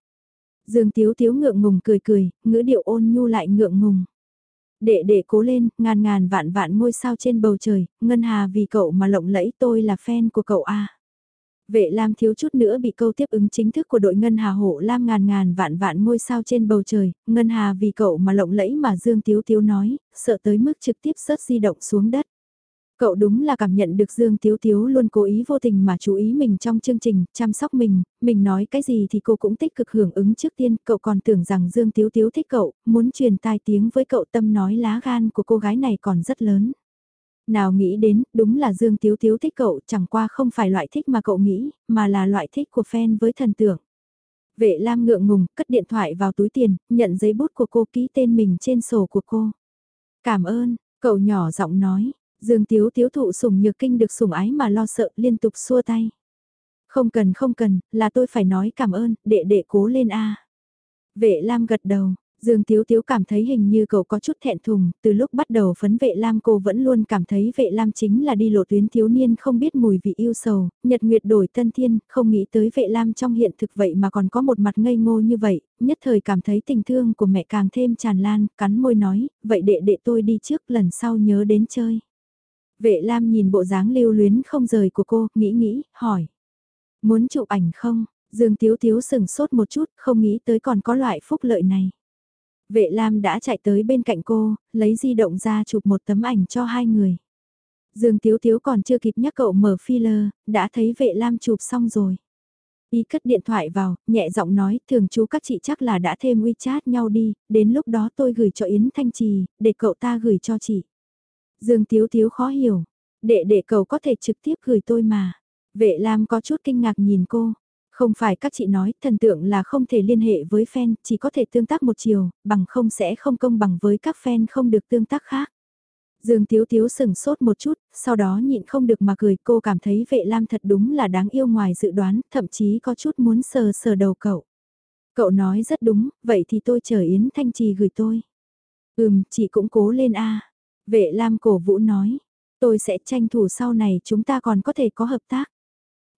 Dương Tiếu Tiếu ngượng ngùng cười cười, ngữ điệu ôn nhu lại ngượng ngùng. Đệ đệ cố lên, ngàn ngàn vạn vạn ngôi sao trên bầu trời, Ngân Hà vì cậu mà lộng lẫy tôi là fan của cậu a. Vệ Lam thiếu chút nữa bị câu tiếp ứng chính thức của đội Ngân Hà hộ Lam ngàn ngàn vạn vạn ngôi sao trên bầu trời, Ngân Hà vì cậu mà lộng lẫy mà Dương Tiếu Tiếu nói, sợ tới mức trực tiếp rớt di động xuống đất. Cậu đúng là cảm nhận được Dương Tiếu Tiếu luôn cố ý vô tình mà chú ý mình trong chương trình, chăm sóc mình, mình nói cái gì thì cô cũng tích cực hưởng ứng trước tiên, cậu còn tưởng rằng Dương Tiếu Tiếu thích cậu, muốn truyền tai tiếng với cậu tâm nói lá gan của cô gái này còn rất lớn. Nào nghĩ đến, đúng là Dương Tiếu Tiếu thích cậu, chẳng qua không phải loại thích mà cậu nghĩ, mà là loại thích của fan với thần tượng. Vệ Lam ngượng ngùng, cất điện thoại vào túi tiền, nhận giấy bút của cô ký tên mình trên sổ của cô. Cảm ơn, cậu nhỏ giọng nói, Dương Tiếu Tiếu thụ sủng nhược kinh được sủng ái mà lo sợ liên tục xua tay. Không cần không cần, là tôi phải nói cảm ơn, đệ đệ cố lên a. Vệ Lam gật đầu, Dương Tiếu Tiếu cảm thấy hình như cậu có chút thẹn thùng, từ lúc bắt đầu phấn vệ lam cô vẫn luôn cảm thấy vệ lam chính là đi lộ tuyến thiếu niên không biết mùi vị yêu sầu, nhật nguyệt đổi tân thiên, không nghĩ tới vệ lam trong hiện thực vậy mà còn có một mặt ngây ngô như vậy, nhất thời cảm thấy tình thương của mẹ càng thêm tràn lan, cắn môi nói, vậy đệ đệ tôi đi trước lần sau nhớ đến chơi. Vệ lam nhìn bộ dáng lưu luyến không rời của cô, nghĩ nghĩ, hỏi. Muốn chụp ảnh không? Dương Tiếu Tiếu sừng sốt một chút, không nghĩ tới còn có loại phúc lợi này. Vệ Lam đã chạy tới bên cạnh cô, lấy di động ra chụp một tấm ảnh cho hai người. Dương Tiếu Tiếu còn chưa kịp nhắc cậu mở filler, đã thấy vệ Lam chụp xong rồi. Y cất điện thoại vào, nhẹ giọng nói, thường chú các chị chắc là đã thêm WeChat nhau đi, đến lúc đó tôi gửi cho Yến Thanh Trì, để cậu ta gửi cho chị. Dương Tiếu Tiếu khó hiểu, để để cậu có thể trực tiếp gửi tôi mà. Vệ Lam có chút kinh ngạc nhìn cô, không phải các chị nói, thần tượng là không thể liên hệ với fan, chỉ có thể tương tác một chiều, bằng không sẽ không công bằng với các fan không được tương tác khác. Dương Tiếu Tiếu sừng sốt một chút, sau đó nhịn không được mà cười cô cảm thấy vệ lam thật đúng là đáng yêu ngoài dự đoán, thậm chí có chút muốn sờ sờ đầu cậu. Cậu nói rất đúng, vậy thì tôi chờ Yến Thanh Trì gửi tôi. Ừm, chị cũng cố lên a Vệ lam cổ vũ nói, tôi sẽ tranh thủ sau này chúng ta còn có thể có hợp tác.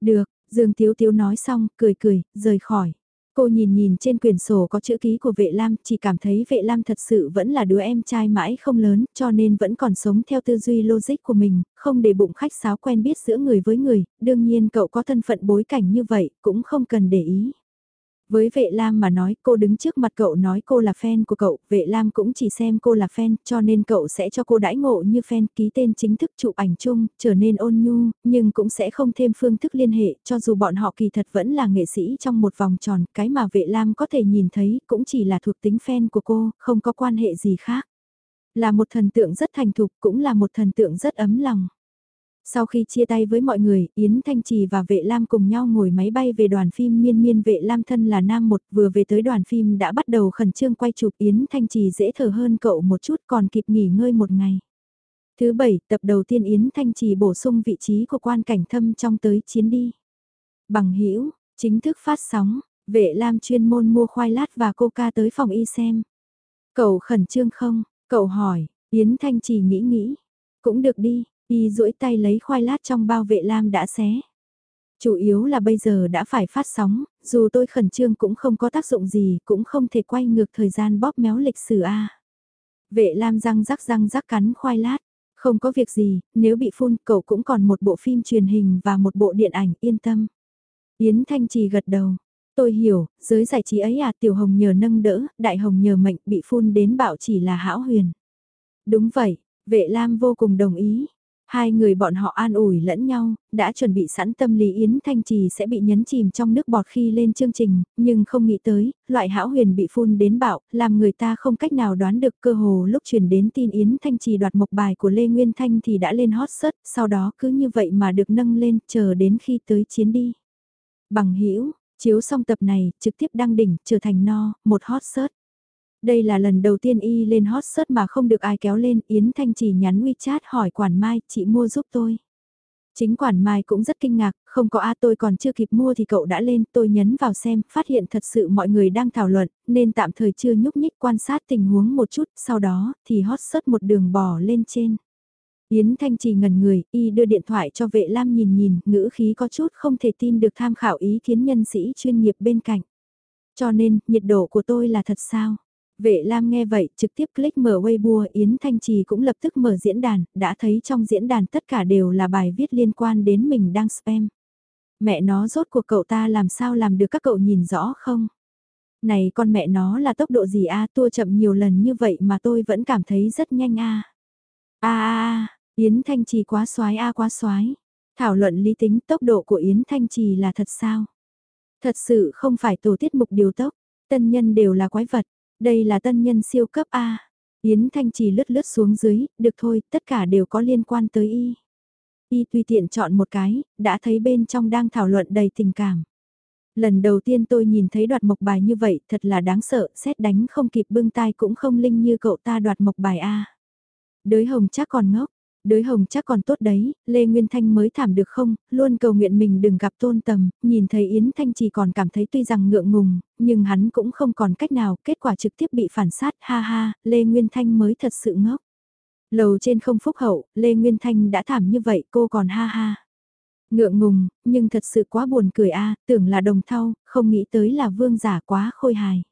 Được, Dương Tiếu Tiếu nói xong, cười cười, rời khỏi. Cô nhìn nhìn trên quyển sổ có chữ ký của vệ lam, chỉ cảm thấy vệ lam thật sự vẫn là đứa em trai mãi không lớn, cho nên vẫn còn sống theo tư duy logic của mình, không để bụng khách sáo quen biết giữa người với người, đương nhiên cậu có thân phận bối cảnh như vậy, cũng không cần để ý. Với vệ lam mà nói cô đứng trước mặt cậu nói cô là fan của cậu, vệ lam cũng chỉ xem cô là fan cho nên cậu sẽ cho cô đãi ngộ như fan ký tên chính thức chụp ảnh chung, trở nên ôn nhu, nhưng cũng sẽ không thêm phương thức liên hệ cho dù bọn họ kỳ thật vẫn là nghệ sĩ trong một vòng tròn, cái mà vệ lam có thể nhìn thấy cũng chỉ là thuộc tính fan của cô, không có quan hệ gì khác. Là một thần tượng rất thành thục cũng là một thần tượng rất ấm lòng. Sau khi chia tay với mọi người, Yến Thanh Trì và Vệ Lam cùng nhau ngồi máy bay về đoàn phim Miên Miên Vệ Lam thân là nam một vừa về tới đoàn phim đã bắt đầu khẩn trương quay chụp Yến Thanh Trì dễ thở hơn cậu một chút còn kịp nghỉ ngơi một ngày. Thứ bảy, tập đầu tiên Yến Thanh Trì bổ sung vị trí của quan cảnh thâm trong tới chiến đi. Bằng hữu chính thức phát sóng, Vệ Lam chuyên môn mua khoai lát và coca tới phòng y xem. Cậu khẩn trương không? Cậu hỏi, Yến Thanh Trì nghĩ nghĩ. Cũng được đi, Y duỗi tay lấy khoai lát trong bao vệ lam đã xé. Chủ yếu là bây giờ đã phải phát sóng, dù tôi khẩn trương cũng không có tác dụng gì, cũng không thể quay ngược thời gian bóp méo lịch sử a. Vệ lam răng rắc răng rắc cắn khoai lát. Không có việc gì, nếu bị phun cậu cũng còn một bộ phim truyền hình và một bộ điện ảnh yên tâm. Yến Thanh Trì gật đầu. Tôi hiểu, giới giải trí ấy à tiểu hồng nhờ nâng đỡ, đại hồng nhờ mệnh bị phun đến bạo chỉ là hão huyền. Đúng vậy, vệ lam vô cùng đồng ý. Hai người bọn họ an ủi lẫn nhau, đã chuẩn bị sẵn tâm lý Yến Thanh Trì sẽ bị nhấn chìm trong nước bọt khi lên chương trình, nhưng không nghĩ tới, loại hão huyền bị phun đến bạo, làm người ta không cách nào đoán được cơ hồ lúc truyền đến tin Yến Thanh Trì đoạt mộc bài của Lê Nguyên Thanh thì đã lên hot search, sau đó cứ như vậy mà được nâng lên, chờ đến khi tới chiến đi. Bằng hữu chiếu xong tập này, trực tiếp đăng đỉnh, trở thành no, một hot search. Đây là lần đầu tiên y lên hot search mà không được ai kéo lên, Yến Thanh chỉ nhắn WeChat hỏi quản mai, chị mua giúp tôi. Chính quản mai cũng rất kinh ngạc, không có A tôi còn chưa kịp mua thì cậu đã lên, tôi nhấn vào xem, phát hiện thật sự mọi người đang thảo luận, nên tạm thời chưa nhúc nhích quan sát tình huống một chút, sau đó thì hot search một đường bò lên trên. Yến Thanh Trì ngần người, y đưa điện thoại cho vệ lam nhìn nhìn, ngữ khí có chút không thể tin được tham khảo ý kiến nhân sĩ chuyên nghiệp bên cạnh. Cho nên, nhiệt độ của tôi là thật sao? Vệ Lam nghe vậy, trực tiếp click mở Weibo, Yến Thanh Trì cũng lập tức mở diễn đàn, đã thấy trong diễn đàn tất cả đều là bài viết liên quan đến mình đang spam. Mẹ nó rốt cuộc cậu ta làm sao làm được các cậu nhìn rõ không? Này con mẹ nó là tốc độ gì a tua chậm nhiều lần như vậy mà tôi vẫn cảm thấy rất nhanh a a a Yến Thanh Trì quá xoái a quá xoái. Thảo luận lý tính tốc độ của Yến Thanh Trì là thật sao? Thật sự không phải tổ tiết mục điều tốc, tân nhân đều là quái vật. Đây là tân nhân siêu cấp A. Yến Thanh Trì lướt lướt xuống dưới, được thôi, tất cả đều có liên quan tới y. Y tùy tiện chọn một cái, đã thấy bên trong đang thảo luận đầy tình cảm. Lần đầu tiên tôi nhìn thấy đoạt mộc bài như vậy thật là đáng sợ, xét đánh không kịp bưng tai cũng không linh như cậu ta đoạt mộc bài A. Đới hồng chắc còn ngốc, Đới hồng chắc còn tốt đấy, Lê Nguyên Thanh mới thảm được không, luôn cầu nguyện mình đừng gặp tôn tầm, nhìn thấy Yến Thanh chỉ còn cảm thấy tuy rằng ngượng ngùng, nhưng hắn cũng không còn cách nào, kết quả trực tiếp bị phản sát, ha ha, Lê Nguyên Thanh mới thật sự ngốc. Lầu trên không phúc hậu, Lê Nguyên Thanh đã thảm như vậy cô còn ha ha. Ngượng ngùng, nhưng thật sự quá buồn cười a tưởng là đồng thau, không nghĩ tới là vương giả quá khôi hài.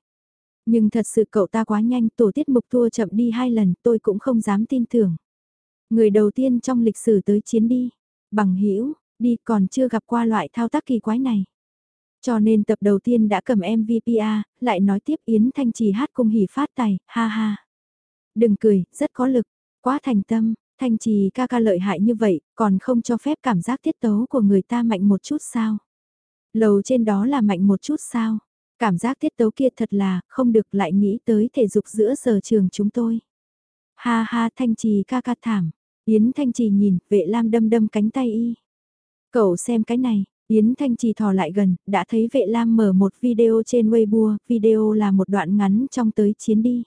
Nhưng thật sự cậu ta quá nhanh, tổ tiết mục thua chậm đi hai lần, tôi cũng không dám tin tưởng. Người đầu tiên trong lịch sử tới chiến đi, bằng hữu đi còn chưa gặp qua loại thao tác kỳ quái này. Cho nên tập đầu tiên đã cầm MVPA, lại nói tiếp Yến Thanh Trì hát cung hỉ phát tài, ha ha. Đừng cười, rất có lực, quá thành tâm, Thanh Trì ca ca lợi hại như vậy, còn không cho phép cảm giác tiết tấu của người ta mạnh một chút sao. Lầu trên đó là mạnh một chút sao. Cảm giác tiết tấu kia thật là, không được lại nghĩ tới thể dục giữa giờ trường chúng tôi. Ha ha Thanh Trì ca ca thảm, Yến Thanh Trì nhìn, vệ lam đâm đâm cánh tay y. Cậu xem cái này, Yến Thanh Trì thò lại gần, đã thấy vệ lam mở một video trên Weibo, video là một đoạn ngắn trong tới chiến đi.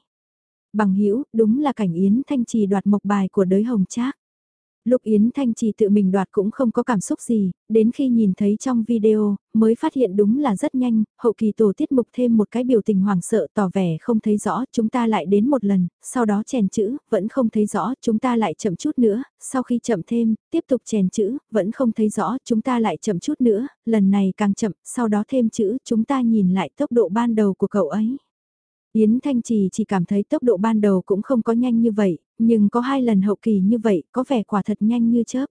Bằng hữu đúng là cảnh Yến Thanh Trì đoạt mộc bài của đới hồng trác. Lúc Yến Thanh Trì tự mình đoạt cũng không có cảm xúc gì, đến khi nhìn thấy trong video, mới phát hiện đúng là rất nhanh, hậu kỳ tổ tiết mục thêm một cái biểu tình hoảng sợ tỏ vẻ không thấy rõ, chúng ta lại đến một lần, sau đó chèn chữ, vẫn không thấy rõ, chúng ta lại chậm chút nữa, sau khi chậm thêm, tiếp tục chèn chữ, vẫn không thấy rõ, chúng ta lại chậm chút nữa, lần này càng chậm, sau đó thêm chữ, chúng ta nhìn lại tốc độ ban đầu của cậu ấy. Yến Thanh Trì chỉ cảm thấy tốc độ ban đầu cũng không có nhanh như vậy, nhưng có hai lần hậu kỳ như vậy có vẻ quả thật nhanh như chớp.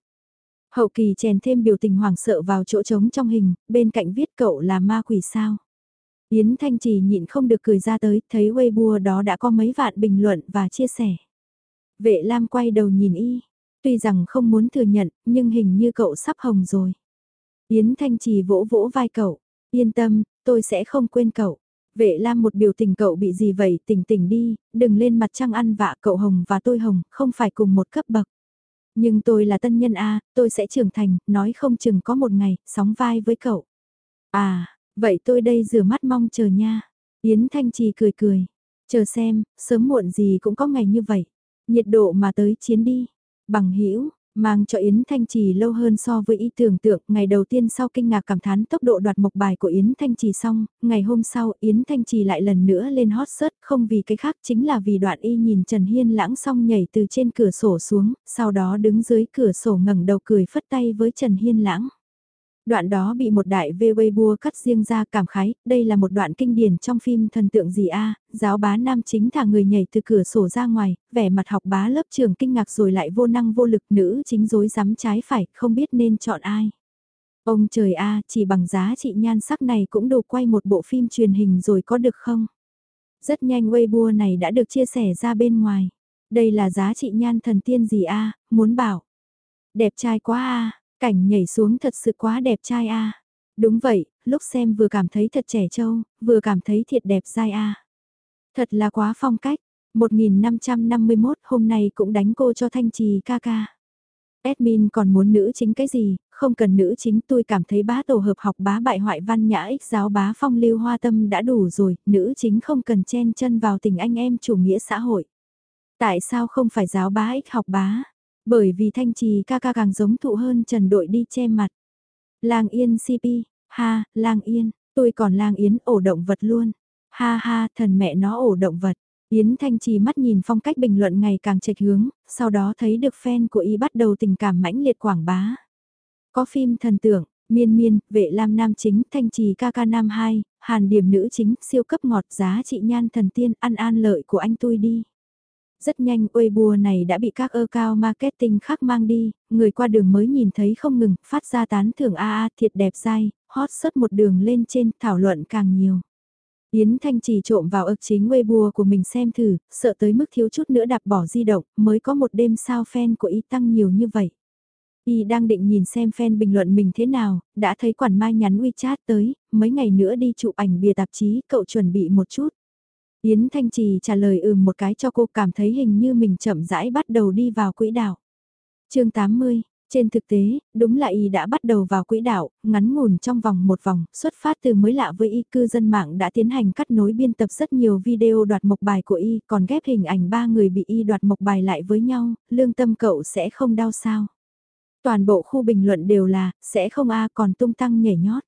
Hậu kỳ chèn thêm biểu tình hoảng sợ vào chỗ trống trong hình, bên cạnh viết cậu là ma quỷ sao. Yến Thanh Trì nhịn không được cười ra tới, thấy Weibo đó đã có mấy vạn bình luận và chia sẻ. Vệ Lam quay đầu nhìn y, tuy rằng không muốn thừa nhận, nhưng hình như cậu sắp hồng rồi. Yến Thanh Trì vỗ vỗ vai cậu, yên tâm, tôi sẽ không quên cậu. Vệ Lam một biểu tình cậu bị gì vậy, tỉnh tỉnh đi, đừng lên mặt trăng ăn vạ cậu hồng và tôi hồng, không phải cùng một cấp bậc. Nhưng tôi là tân nhân A, tôi sẽ trưởng thành, nói không chừng có một ngày, sóng vai với cậu. À, vậy tôi đây rửa mắt mong chờ nha. Yến Thanh Trì cười cười. Chờ xem, sớm muộn gì cũng có ngày như vậy. Nhiệt độ mà tới chiến đi. Bằng hữu mang cho Yến Thanh Trì lâu hơn so với ý tưởng tượng, ngày đầu tiên sau kinh ngạc cảm thán tốc độ đoạt mộc bài của Yến Thanh Trì xong, ngày hôm sau Yến Thanh Trì lại lần nữa lên hot search, không vì cái khác chính là vì đoạn y nhìn Trần Hiên lãng xong nhảy từ trên cửa sổ xuống, sau đó đứng dưới cửa sổ ngẩng đầu cười phất tay với Trần Hiên lãng. Đoạn đó bị một đại vê bua cắt riêng ra cảm khái, đây là một đoạn kinh điển trong phim thần tượng gì a giáo bá nam chính thả người nhảy từ cửa sổ ra ngoài, vẻ mặt học bá lớp trường kinh ngạc rồi lại vô năng vô lực nữ chính dối rắm trái phải, không biết nên chọn ai. Ông trời a chỉ bằng giá trị nhan sắc này cũng đủ quay một bộ phim truyền hình rồi có được không? Rất nhanh Weibo này đã được chia sẻ ra bên ngoài. Đây là giá trị nhan thần tiên gì a muốn bảo. Đẹp trai quá a Cảnh nhảy xuống thật sự quá đẹp trai a. Đúng vậy, lúc xem vừa cảm thấy thật trẻ trâu, vừa cảm thấy thiệt đẹp dai a. Thật là quá phong cách. 1551 hôm nay cũng đánh cô cho thanh trì ca ca. Admin còn muốn nữ chính cái gì, không cần nữ chính tôi cảm thấy bá tổ hợp học bá bại hoại văn nhã ích giáo bá phong lưu hoa tâm đã đủ rồi, nữ chính không cần chen chân vào tình anh em chủ nghĩa xã hội. Tại sao không phải giáo bá ích học bá? Bởi vì thanh trì ca ca càng giống thụ hơn trần đội đi che mặt. Lang yên CP, ha, lang yên, tôi còn lang yến ổ động vật luôn. Ha ha, thần mẹ nó ổ động vật. Yến Thanh Trì mắt nhìn phong cách bình luận ngày càng trệch hướng, sau đó thấy được fan của y bắt đầu tình cảm mãnh liệt quảng bá. Có phim thần tượng, miên miên, vệ lam nam chính, thanh trì ca ca nam 2, hàn điểm nữ chính, siêu cấp ngọt giá trị nhan thần tiên, ăn an lợi của anh tôi đi. Rất nhanh Weibo này đã bị các ơ cao marketing khác mang đi, người qua đường mới nhìn thấy không ngừng, phát ra tán thưởng a a thiệt đẹp dai, hot search một đường lên trên, thảo luận càng nhiều. Yến Thanh chỉ trộm vào ức chính Weibo của mình xem thử, sợ tới mức thiếu chút nữa đạp bỏ di động, mới có một đêm sao fan của y tăng nhiều như vậy. Y đang định nhìn xem fan bình luận mình thế nào, đã thấy quản mai nhắn WeChat tới, mấy ngày nữa đi chụp ảnh bìa tạp chí, cậu chuẩn bị một chút. Yến Thanh Trì trả lời ừm một cái cho cô cảm thấy hình như mình chậm rãi bắt đầu đi vào quỹ đạo. chương 80, trên thực tế, đúng là y đã bắt đầu vào quỹ đạo, ngắn ngủn trong vòng một vòng, xuất phát từ mới lạ với y cư dân mạng đã tiến hành cắt nối biên tập rất nhiều video đoạt mộc bài của y, còn ghép hình ảnh ba người bị y đoạt mộc bài lại với nhau, lương tâm cậu sẽ không đau sao. Toàn bộ khu bình luận đều là, sẽ không a còn tung tăng nhảy nhót.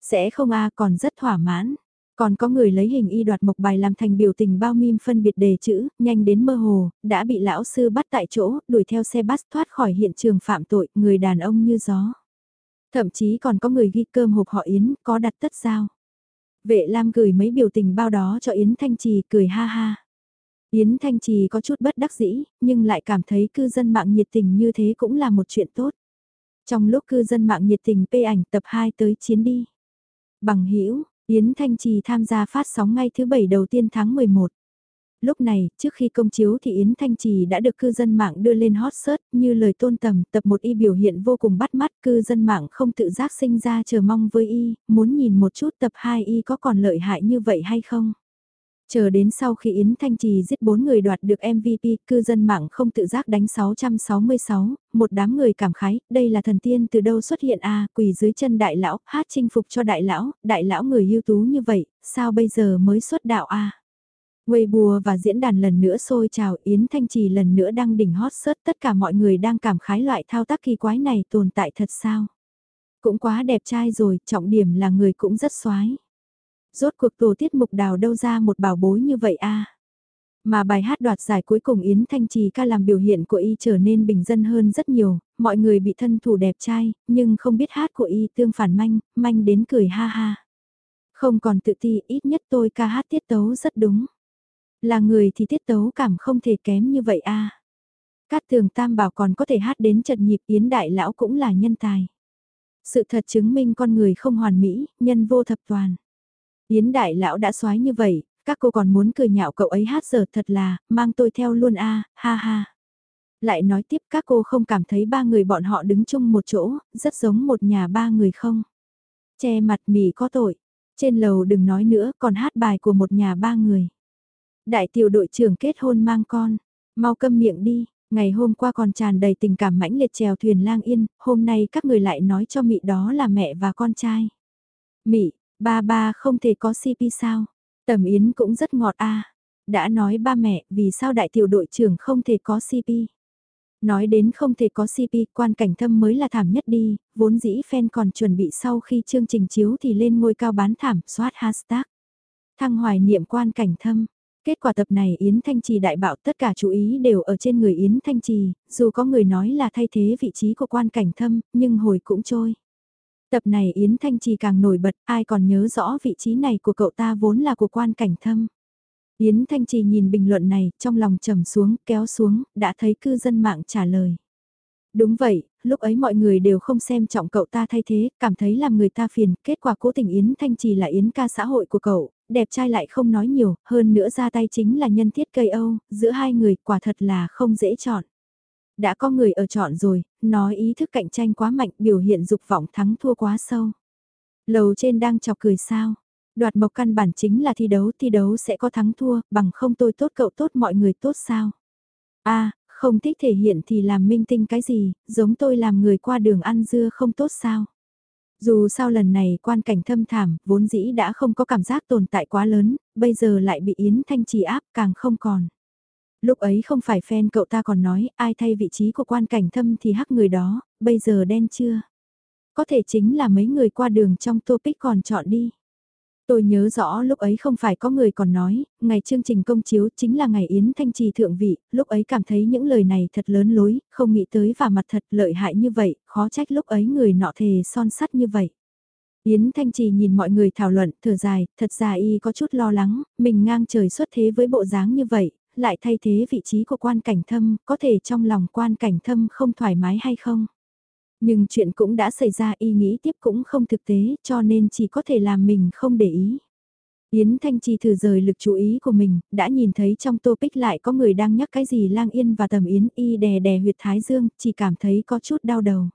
Sẽ không a còn rất thỏa mãn. Còn có người lấy hình y đoạt mộc bài làm thành biểu tình bao mim phân biệt đề chữ, nhanh đến mơ hồ, đã bị lão sư bắt tại chỗ, đuổi theo xe bus thoát khỏi hiện trường phạm tội, người đàn ông như gió. Thậm chí còn có người ghi cơm hộp họ Yến, có đặt tất sao Vệ Lam gửi mấy biểu tình bao đó cho Yến Thanh Trì cười ha ha. Yến Thanh Trì có chút bất đắc dĩ, nhưng lại cảm thấy cư dân mạng nhiệt tình như thế cũng là một chuyện tốt. Trong lúc cư dân mạng nhiệt tình p ảnh tập 2 tới chiến đi. Bằng hữu Yến Thanh Trì tham gia phát sóng ngay thứ bảy đầu tiên tháng 11. Lúc này, trước khi công chiếu thì Yến Thanh Trì đã được cư dân mạng đưa lên hot search như lời tôn tầm, tập một y biểu hiện vô cùng bắt mắt, cư dân mạng không tự giác sinh ra chờ mong với y, muốn nhìn một chút tập 2 y có còn lợi hại như vậy hay không. Chờ đến sau khi Yến Thanh Trì giết bốn người đoạt được MVP, cư dân mạng không tự giác đánh 666, một đám người cảm khái, đây là thần tiên từ đâu xuất hiện a quỳ dưới chân đại lão, hát chinh phục cho đại lão, đại lão người ưu tú như vậy, sao bây giờ mới xuất đạo a à? Weibo và diễn đàn lần nữa sôi trào Yến Thanh Trì lần nữa đăng đỉnh hot search tất cả mọi người đang cảm khái loại thao tác kỳ quái này tồn tại thật sao. Cũng quá đẹp trai rồi, trọng điểm là người cũng rất xoái. Rốt cuộc tổ tiết mục đào đâu ra một bảo bối như vậy a Mà bài hát đoạt giải cuối cùng Yến Thanh Trì ca làm biểu hiện của y trở nên bình dân hơn rất nhiều, mọi người bị thân thủ đẹp trai, nhưng không biết hát của y tương phản manh, manh đến cười ha ha. Không còn tự ti, ít nhất tôi ca hát tiết tấu rất đúng. Là người thì tiết tấu cảm không thể kém như vậy a Cát tường tam bảo còn có thể hát đến trận nhịp Yến Đại Lão cũng là nhân tài. Sự thật chứng minh con người không hoàn mỹ, nhân vô thập toàn. Yến đại lão đã xoái như vậy, các cô còn muốn cười nhạo cậu ấy hát giờ thật là, mang tôi theo luôn a ha ha. Lại nói tiếp các cô không cảm thấy ba người bọn họ đứng chung một chỗ, rất giống một nhà ba người không. Che mặt mỉ có tội, trên lầu đừng nói nữa còn hát bài của một nhà ba người. Đại tiểu đội trưởng kết hôn mang con, mau câm miệng đi, ngày hôm qua còn tràn đầy tình cảm mãnh liệt trèo thuyền lang yên, hôm nay các người lại nói cho mị đó là mẹ và con trai. Mị, ba ba không thể có CP sao? Tầm Yến cũng rất ngọt a. Đã nói ba mẹ, vì sao đại tiểu đội trưởng không thể có CP? Nói đến không thể có CP, quan cảnh thâm mới là thảm nhất đi, vốn dĩ fan còn chuẩn bị sau khi chương trình chiếu thì lên ngôi cao bán thảm, soát hashtag. Thăng hoài niệm quan cảnh thâm. Kết quả tập này Yến Thanh Trì đại bạo tất cả chú ý đều ở trên người Yến Thanh Trì, dù có người nói là thay thế vị trí của quan cảnh thâm, nhưng hồi cũng trôi. Tập này Yến Thanh Trì càng nổi bật, ai còn nhớ rõ vị trí này của cậu ta vốn là của quan cảnh thâm. Yến Thanh Trì nhìn bình luận này, trong lòng trầm xuống, kéo xuống, đã thấy cư dân mạng trả lời. Đúng vậy, lúc ấy mọi người đều không xem trọng cậu ta thay thế, cảm thấy làm người ta phiền, kết quả cố tình Yến Thanh Trì là Yến ca xã hội của cậu, đẹp trai lại không nói nhiều, hơn nữa ra tay chính là nhân thiết cây Âu, giữa hai người quả thật là không dễ chọn. Đã có người ở chọn rồi, nói ý thức cạnh tranh quá mạnh, biểu hiện dục vọng thắng thua quá sâu. Lầu trên đang chọc cười sao, Đoạt mộc căn bản chính là thi đấu, thi đấu sẽ có thắng thua, bằng không tôi tốt cậu tốt mọi người tốt sao. a không thích thể hiện thì làm minh tinh cái gì, giống tôi làm người qua đường ăn dưa không tốt sao. Dù sao lần này quan cảnh thâm thảm, vốn dĩ đã không có cảm giác tồn tại quá lớn, bây giờ lại bị Yến Thanh trì áp càng không còn. Lúc ấy không phải fan cậu ta còn nói ai thay vị trí của quan cảnh thâm thì hắc người đó, bây giờ đen chưa? Có thể chính là mấy người qua đường trong topic còn chọn đi. Tôi nhớ rõ lúc ấy không phải có người còn nói, ngày chương trình công chiếu chính là ngày Yến Thanh Trì thượng vị, lúc ấy cảm thấy những lời này thật lớn lối, không nghĩ tới và mặt thật lợi hại như vậy, khó trách lúc ấy người nọ thề son sắt như vậy. Yến Thanh Trì nhìn mọi người thảo luận, thở dài, thật ra y có chút lo lắng, mình ngang trời xuất thế với bộ dáng như vậy, lại thay thế vị trí của quan cảnh thâm, có thể trong lòng quan cảnh thâm không thoải mái hay không? Nhưng chuyện cũng đã xảy ra y nghĩ tiếp cũng không thực tế cho nên chỉ có thể làm mình không để ý. Yến Thanh Trì thử rời lực chú ý của mình, đã nhìn thấy trong topic lại có người đang nhắc cái gì lang yên và tầm Yến y đè đè huyệt thái dương, chỉ cảm thấy có chút đau đầu.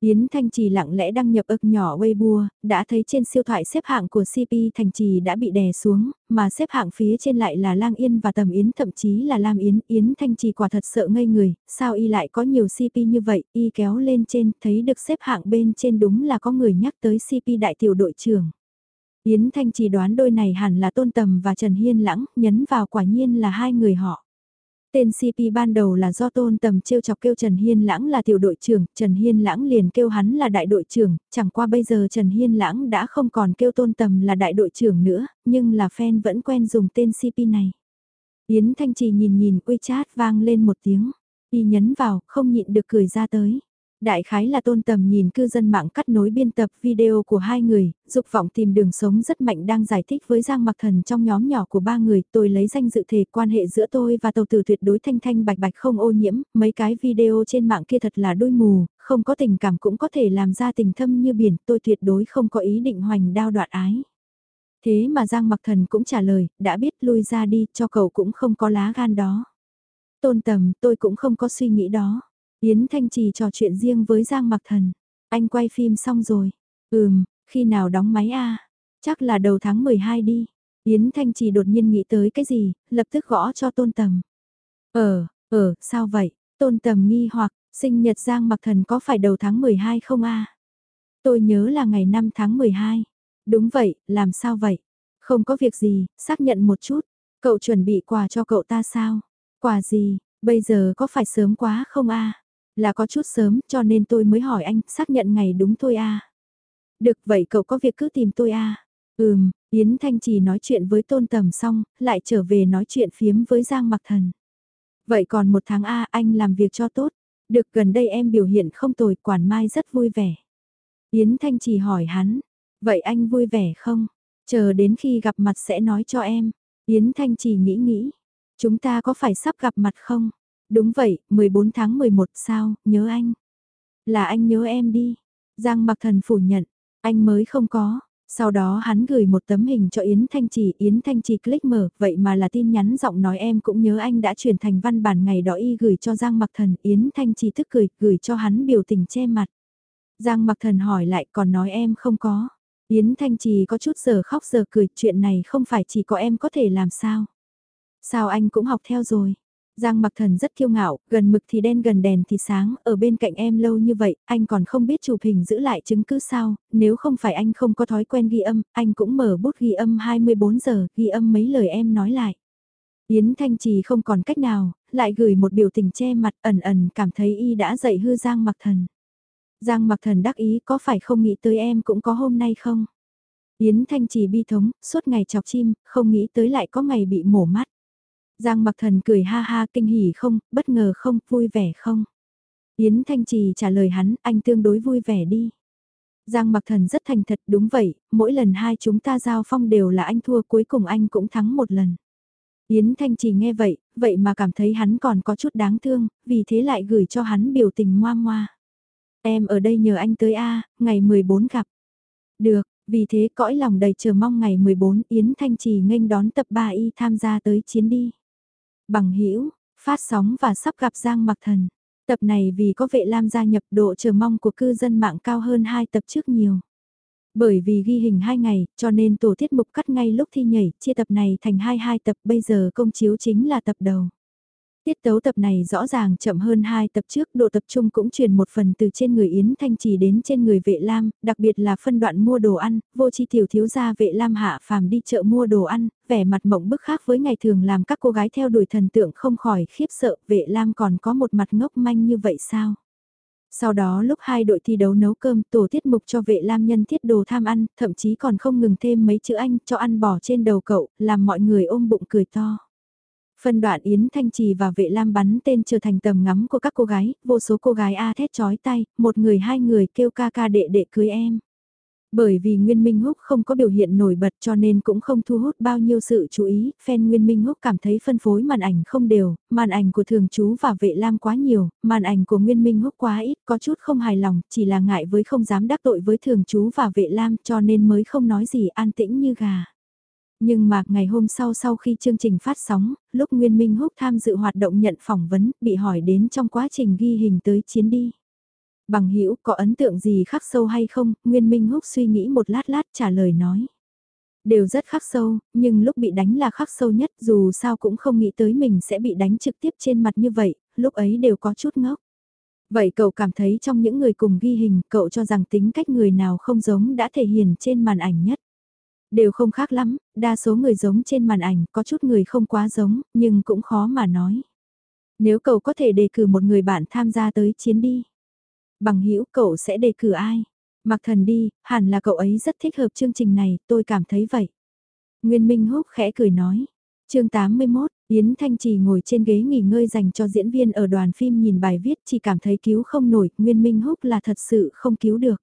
Yến Thanh Trì lặng lẽ đăng nhập ực nhỏ Weibo, đã thấy trên siêu thoại xếp hạng của CP Thành Trì đã bị đè xuống, mà xếp hạng phía trên lại là Lang Yên và Tầm Yến thậm chí là Lam Yến. Yến Thanh Trì quả thật sợ ngây người, sao y lại có nhiều CP như vậy, y kéo lên trên, thấy được xếp hạng bên trên đúng là có người nhắc tới CP đại tiểu đội trưởng. Yến Thanh Trì đoán đôi này hẳn là Tôn Tầm và Trần Hiên Lãng, nhấn vào quả nhiên là hai người họ. Tên CP ban đầu là do tôn tầm trêu chọc kêu Trần Hiên Lãng là tiểu đội trưởng, Trần Hiên Lãng liền kêu hắn là đại đội trưởng, chẳng qua bây giờ Trần Hiên Lãng đã không còn kêu tôn tầm là đại đội trưởng nữa, nhưng là fan vẫn quen dùng tên CP này. Yến Thanh Trì nhìn nhìn WeChat vang lên một tiếng, y nhấn vào, không nhịn được cười ra tới. Đại khái là tôn tầm nhìn cư dân mạng cắt nối biên tập video của hai người, dục vọng tìm đường sống rất mạnh đang giải thích với Giang Mặc Thần trong nhóm nhỏ của ba người, tôi lấy danh dự thể quan hệ giữa tôi và tàu tử tuyệt đối thanh thanh bạch bạch không ô nhiễm, mấy cái video trên mạng kia thật là đôi mù, không có tình cảm cũng có thể làm ra tình thâm như biển, tôi tuyệt đối không có ý định hoành đao đoạn ái. Thế mà Giang Mặc Thần cũng trả lời, đã biết lui ra đi, cho cậu cũng không có lá gan đó. Tôn tầm, tôi cũng không có suy nghĩ đó. Yến Thanh Trì trò chuyện riêng với Giang Mặc Thần. Anh quay phim xong rồi. Ừm, khi nào đóng máy a? Chắc là đầu tháng 12 đi. Yến Thanh Trì đột nhiên nghĩ tới cái gì, lập tức gõ cho Tôn Tầm. Ờ, ờ, sao vậy? Tôn Tầm nghi hoặc, sinh nhật Giang Mặc Thần có phải đầu tháng 12 không a? Tôi nhớ là ngày 5 tháng 12. Đúng vậy, làm sao vậy? Không có việc gì, xác nhận một chút. Cậu chuẩn bị quà cho cậu ta sao? Quà gì, bây giờ có phải sớm quá không a? Là có chút sớm cho nên tôi mới hỏi anh, xác nhận ngày đúng thôi à. Được vậy cậu có việc cứ tìm tôi à. Ừm, Yến Thanh Trì nói chuyện với Tôn Tầm xong, lại trở về nói chuyện phiếm với Giang Mặc Thần. Vậy còn một tháng A anh làm việc cho tốt. Được gần đây em biểu hiện không tồi, quản mai rất vui vẻ. Yến Thanh Trì hỏi hắn, vậy anh vui vẻ không? Chờ đến khi gặp mặt sẽ nói cho em. Yến Thanh Trì nghĩ nghĩ, chúng ta có phải sắp gặp mặt không? Đúng vậy, 14 tháng 11 sao, nhớ anh. Là anh nhớ em đi. Giang mặc thần phủ nhận, anh mới không có. Sau đó hắn gửi một tấm hình cho Yến Thanh Trì, Yến Thanh Trì click mở, vậy mà là tin nhắn giọng nói em cũng nhớ anh đã chuyển thành văn bản ngày đó y gửi cho Giang Mặc Thần, Yến Thanh Trì tức cười, gửi cho hắn biểu tình che mặt. Giang Mặc Thần hỏi lại còn nói em không có. Yến Thanh Trì có chút giờ khóc giờ cười, chuyện này không phải chỉ có em có thể làm sao. Sao anh cũng học theo rồi. Giang mặc thần rất kiêu ngạo, gần mực thì đen gần đèn thì sáng, ở bên cạnh em lâu như vậy, anh còn không biết chụp hình giữ lại chứng cứ sao, nếu không phải anh không có thói quen ghi âm, anh cũng mở bút ghi âm 24 giờ, ghi âm mấy lời em nói lại. Yến Thanh Trì không còn cách nào, lại gửi một biểu tình che mặt ẩn ẩn cảm thấy y đã dậy hư Giang mặc thần. Giang mặc thần đắc ý có phải không nghĩ tới em cũng có hôm nay không? Yến Thanh Trì bi thống, suốt ngày chọc chim, không nghĩ tới lại có ngày bị mổ mắt. Giang mặc thần cười ha ha kinh hỉ không, bất ngờ không, vui vẻ không. Yến Thanh Trì trả lời hắn, anh tương đối vui vẻ đi. Giang mặc thần rất thành thật, đúng vậy, mỗi lần hai chúng ta giao phong đều là anh thua cuối cùng anh cũng thắng một lần. Yến Thanh Trì nghe vậy, vậy mà cảm thấy hắn còn có chút đáng thương, vì thế lại gửi cho hắn biểu tình ngoa ngoa. Em ở đây nhờ anh tới A, ngày 14 gặp. Được, vì thế cõi lòng đầy chờ mong ngày 14 Yến Thanh Trì nghênh đón tập 3 y tham gia tới chiến đi. Bằng hữu phát sóng và sắp gặp Giang Mặc Thần. Tập này vì có vệ lam gia nhập độ chờ mong của cư dân mạng cao hơn hai tập trước nhiều. Bởi vì ghi hình 2 ngày, cho nên tổ tiết mục cắt ngay lúc thi nhảy, chia tập này thành 22 tập, bây giờ công chiếu chính là tập đầu. Tiết tấu tập này rõ ràng chậm hơn hai tập trước, độ tập trung cũng truyền một phần từ trên người Yến Thanh Trì đến trên người vệ lam, đặc biệt là phân đoạn mua đồ ăn, vô chi tiểu thiếu gia vệ lam hạ phàm đi chợ mua đồ ăn, vẻ mặt mộng bức khác với ngày thường làm các cô gái theo đuổi thần tượng không khỏi khiếp sợ, vệ lam còn có một mặt ngốc manh như vậy sao? Sau đó lúc hai đội thi đấu nấu cơm, tổ tiết mục cho vệ lam nhân thiết đồ tham ăn, thậm chí còn không ngừng thêm mấy chữ anh cho ăn bỏ trên đầu cậu, làm mọi người ôm bụng cười to. Phân đoạn Yến Thanh Trì và vệ lam bắn tên trở thành tầm ngắm của các cô gái, vô số cô gái A thét chói tay, một người hai người kêu ca ca đệ đệ cưới em. Bởi vì Nguyên Minh Húc không có biểu hiện nổi bật cho nên cũng không thu hút bao nhiêu sự chú ý, fan Nguyên Minh Húc cảm thấy phân phối màn ảnh không đều, màn ảnh của thường chú và vệ lam quá nhiều, màn ảnh của Nguyên Minh Húc quá ít, có chút không hài lòng, chỉ là ngại với không dám đắc tội với thường chú và vệ lam cho nên mới không nói gì an tĩnh như gà. Nhưng mà ngày hôm sau sau khi chương trình phát sóng, lúc Nguyên Minh Húc tham dự hoạt động nhận phỏng vấn, bị hỏi đến trong quá trình ghi hình tới chiến đi. Bằng hữu có ấn tượng gì khắc sâu hay không, Nguyên Minh Húc suy nghĩ một lát lát trả lời nói. Đều rất khắc sâu, nhưng lúc bị đánh là khắc sâu nhất dù sao cũng không nghĩ tới mình sẽ bị đánh trực tiếp trên mặt như vậy, lúc ấy đều có chút ngốc. Vậy cậu cảm thấy trong những người cùng ghi hình, cậu cho rằng tính cách người nào không giống đã thể hiện trên màn ảnh nhất. Đều không khác lắm, đa số người giống trên màn ảnh, có chút người không quá giống, nhưng cũng khó mà nói. Nếu cậu có thể đề cử một người bạn tham gia tới chiến đi. Bằng hữu cậu sẽ đề cử ai? Mặc thần đi, hẳn là cậu ấy rất thích hợp chương trình này, tôi cảm thấy vậy. Nguyên Minh Húc khẽ cười nói. chương 81, Yến Thanh Trì ngồi trên ghế nghỉ ngơi dành cho diễn viên ở đoàn phim nhìn bài viết chỉ cảm thấy cứu không nổi, Nguyên Minh Húc là thật sự không cứu được.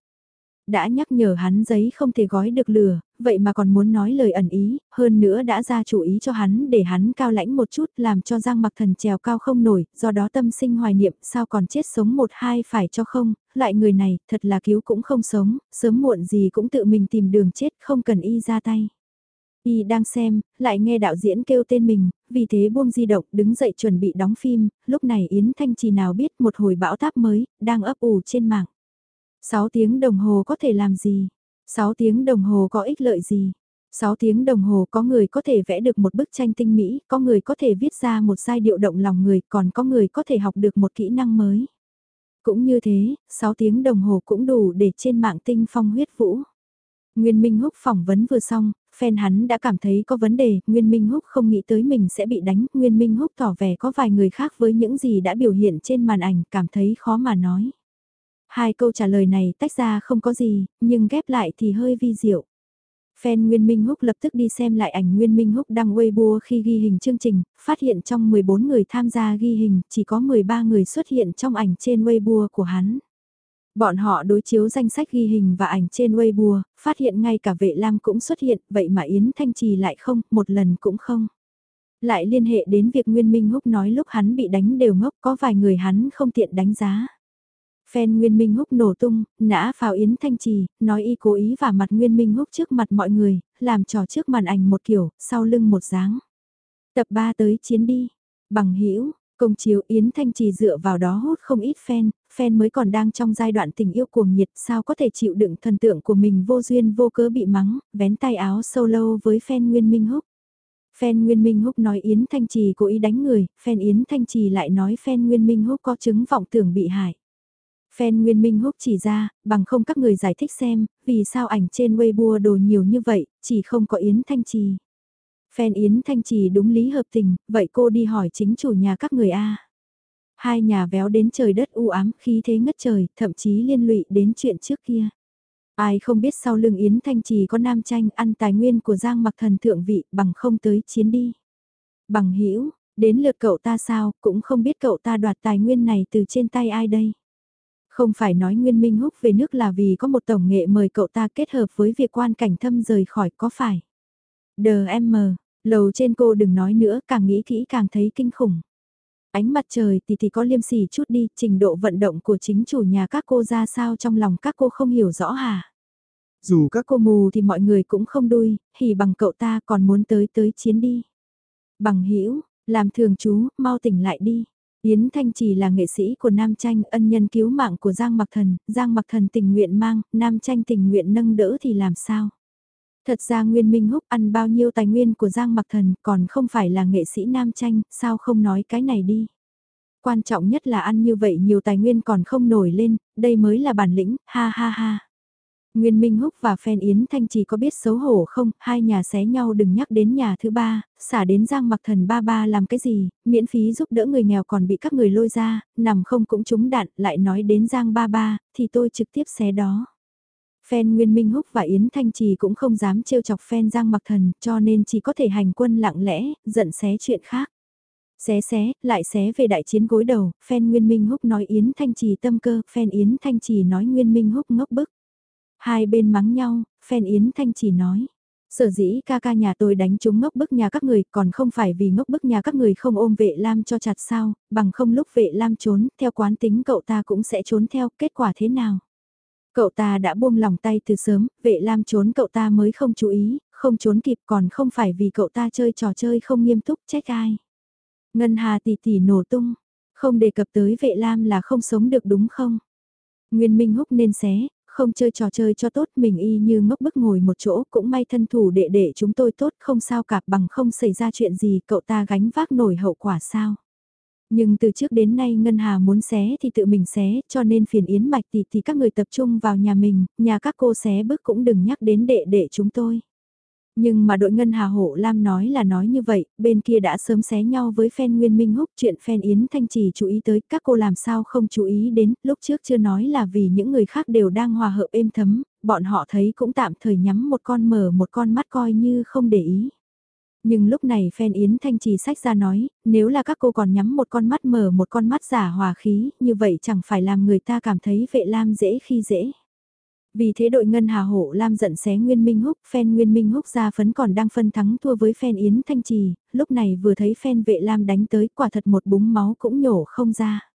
Đã nhắc nhở hắn giấy không thể gói được lửa, vậy mà còn muốn nói lời ẩn ý, hơn nữa đã ra chủ ý cho hắn để hắn cao lãnh một chút làm cho Giang mặc thần trèo cao không nổi, do đó tâm sinh hoài niệm sao còn chết sống một hai phải cho không, lại người này thật là cứu cũng không sống, sớm muộn gì cũng tự mình tìm đường chết không cần y ra tay. Y đang xem, lại nghe đạo diễn kêu tên mình, vì thế buông di động đứng dậy chuẩn bị đóng phim, lúc này Yến Thanh Trì nào biết một hồi bão táp mới, đang ấp ủ trên mạng. 6 tiếng đồng hồ có thể làm gì? 6 tiếng đồng hồ có ích lợi gì? 6 tiếng đồng hồ có người có thể vẽ được một bức tranh tinh mỹ, có người có thể viết ra một giai điệu động lòng người, còn có người có thể học được một kỹ năng mới. Cũng như thế, 6 tiếng đồng hồ cũng đủ để trên mạng tinh phong huyết vũ. Nguyên Minh Húc phỏng vấn vừa xong, fan hắn đã cảm thấy có vấn đề, Nguyên Minh Húc không nghĩ tới mình sẽ bị đánh, Nguyên Minh Húc tỏ vẻ có vài người khác với những gì đã biểu hiện trên màn ảnh, cảm thấy khó mà nói. Hai câu trả lời này tách ra không có gì, nhưng ghép lại thì hơi vi diệu. Fan Nguyên Minh Húc lập tức đi xem lại ảnh Nguyên Minh Húc đăng Weibo khi ghi hình chương trình, phát hiện trong 14 người tham gia ghi hình, chỉ có 13 người xuất hiện trong ảnh trên Weibo của hắn. Bọn họ đối chiếu danh sách ghi hình và ảnh trên Weibo, phát hiện ngay cả vệ lam cũng xuất hiện, vậy mà Yến Thanh Trì lại không, một lần cũng không. Lại liên hệ đến việc Nguyên Minh Húc nói lúc hắn bị đánh đều ngốc có vài người hắn không tiện đánh giá. Phen Nguyên Minh Húc nổ tung, nã pháo Yến Thanh Trì, nói y cố ý và mặt Nguyên Minh Húc trước mặt mọi người, làm trò trước màn ảnh một kiểu, sau lưng một dáng. Tập 3 tới chiến đi. Bằng hữu công chiếu Yến Thanh Trì dựa vào đó hút không ít fan, fan mới còn đang trong giai đoạn tình yêu cuồng nhiệt sao có thể chịu đựng thần tượng của mình vô duyên vô cớ bị mắng, vén tay áo solo với fan Nguyên Minh Húc. Fan Nguyên Minh Húc nói Yến Thanh Trì cố ý đánh người, fan Yến Thanh Trì lại nói fan Nguyên Minh Húc có chứng vọng tưởng bị hại. Fan Nguyên Minh Húc chỉ ra, bằng không các người giải thích xem, vì sao ảnh trên Weibo đồ nhiều như vậy, chỉ không có Yến Thanh Trì. Fan Yến Thanh Trì đúng lý hợp tình, vậy cô đi hỏi chính chủ nhà các người A. Hai nhà véo đến trời đất u ám khí thế ngất trời, thậm chí liên lụy đến chuyện trước kia. Ai không biết sau lưng Yến Thanh Trì có nam tranh ăn tài nguyên của Giang mặc thần thượng vị bằng không tới chiến đi. Bằng hữu đến lượt cậu ta sao, cũng không biết cậu ta đoạt tài nguyên này từ trên tay ai đây. Không phải nói Nguyên Minh Húc về nước là vì có một tổng nghệ mời cậu ta kết hợp với việc quan cảnh thâm rời khỏi có phải. DM, lầu trên cô đừng nói nữa, càng nghĩ kỹ càng thấy kinh khủng. Ánh mặt trời thì thì có liêm sỉ chút đi, trình độ vận động của chính chủ nhà các cô ra sao trong lòng các cô không hiểu rõ hả? Dù các cô mù thì mọi người cũng không đuôi, hỉ bằng cậu ta còn muốn tới tới chiến đi. Bằng hữu làm thường chú, mau tỉnh lại đi. Yến Thanh chỉ là nghệ sĩ của Nam Tranh ân nhân cứu mạng của Giang Mặc Thần, Giang Mặc Thần tình nguyện mang, Nam Tranh tình nguyện nâng đỡ thì làm sao? Thật ra Nguyên Minh Húc ăn bao nhiêu tài nguyên của Giang Mặc Thần còn không phải là nghệ sĩ nam tranh, sao không nói cái này đi. Quan trọng nhất là ăn như vậy nhiều tài nguyên còn không nổi lên, đây mới là bản lĩnh, ha ha ha. Nguyên Minh Húc và Phen Yến Thanh chỉ có biết xấu hổ không, hai nhà xé nhau đừng nhắc đến nhà thứ ba, xả đến Giang Mặc Thần ba ba làm cái gì, miễn phí giúp đỡ người nghèo còn bị các người lôi ra, nằm không cũng trúng đạn, lại nói đến Giang ba ba, thì tôi trực tiếp xé đó. Phen Nguyên Minh Húc và Yến Thanh Trì cũng không dám trêu chọc Phen Giang Mặc Thần cho nên chỉ có thể hành quân lặng lẽ, giận xé chuyện khác. Xé xé, lại xé về đại chiến gối đầu, Phen Nguyên Minh Húc nói Yến Thanh Trì tâm cơ, Phen Yến Thanh Trì nói Nguyên Minh Húc ngốc bức. Hai bên mắng nhau, Phen Yến Thanh chỉ nói. Sở dĩ ca ca nhà tôi đánh chúng ngốc bức nhà các người còn không phải vì ngốc bức nhà các người không ôm vệ lam cho chặt sao, bằng không lúc vệ lam trốn, theo quán tính cậu ta cũng sẽ trốn theo, kết quả thế nào? Cậu ta đã buông lòng tay từ sớm, vệ lam trốn cậu ta mới không chú ý, không trốn kịp còn không phải vì cậu ta chơi trò chơi không nghiêm túc trách ai. Ngân Hà tỷ tỷ nổ tung, không đề cập tới vệ lam là không sống được đúng không? Nguyên Minh Húc nên xé, không chơi trò chơi cho tốt mình y như ngốc bức ngồi một chỗ cũng may thân thủ đệ đệ chúng tôi tốt không sao cả bằng không xảy ra chuyện gì cậu ta gánh vác nổi hậu quả sao. Nhưng từ trước đến nay Ngân Hà muốn xé thì tự mình xé, cho nên phiền yến mạch thì thì các người tập trung vào nhà mình, nhà các cô xé bước cũng đừng nhắc đến đệ đệ chúng tôi. Nhưng mà đội Ngân Hà Hộ Lam nói là nói như vậy, bên kia đã sớm xé nhau với fan Nguyên Minh Húc chuyện fan Yến Thanh Trì chú ý tới các cô làm sao không chú ý đến, lúc trước chưa nói là vì những người khác đều đang hòa hợp êm thấm, bọn họ thấy cũng tạm thời nhắm một con mở một con mắt coi như không để ý. Nhưng lúc này phen Yến Thanh Trì sách ra nói, nếu là các cô còn nhắm một con mắt mở một con mắt giả hòa khí, như vậy chẳng phải làm người ta cảm thấy vệ lam dễ khi dễ. Vì thế đội Ngân Hà Hộ Lam giận xé Nguyên Minh Húc, phen Nguyên Minh Húc ra phấn còn đang phân thắng thua với phen Yến Thanh Trì, lúc này vừa thấy phen vệ Lam đánh tới quả thật một búng máu cũng nhổ không ra.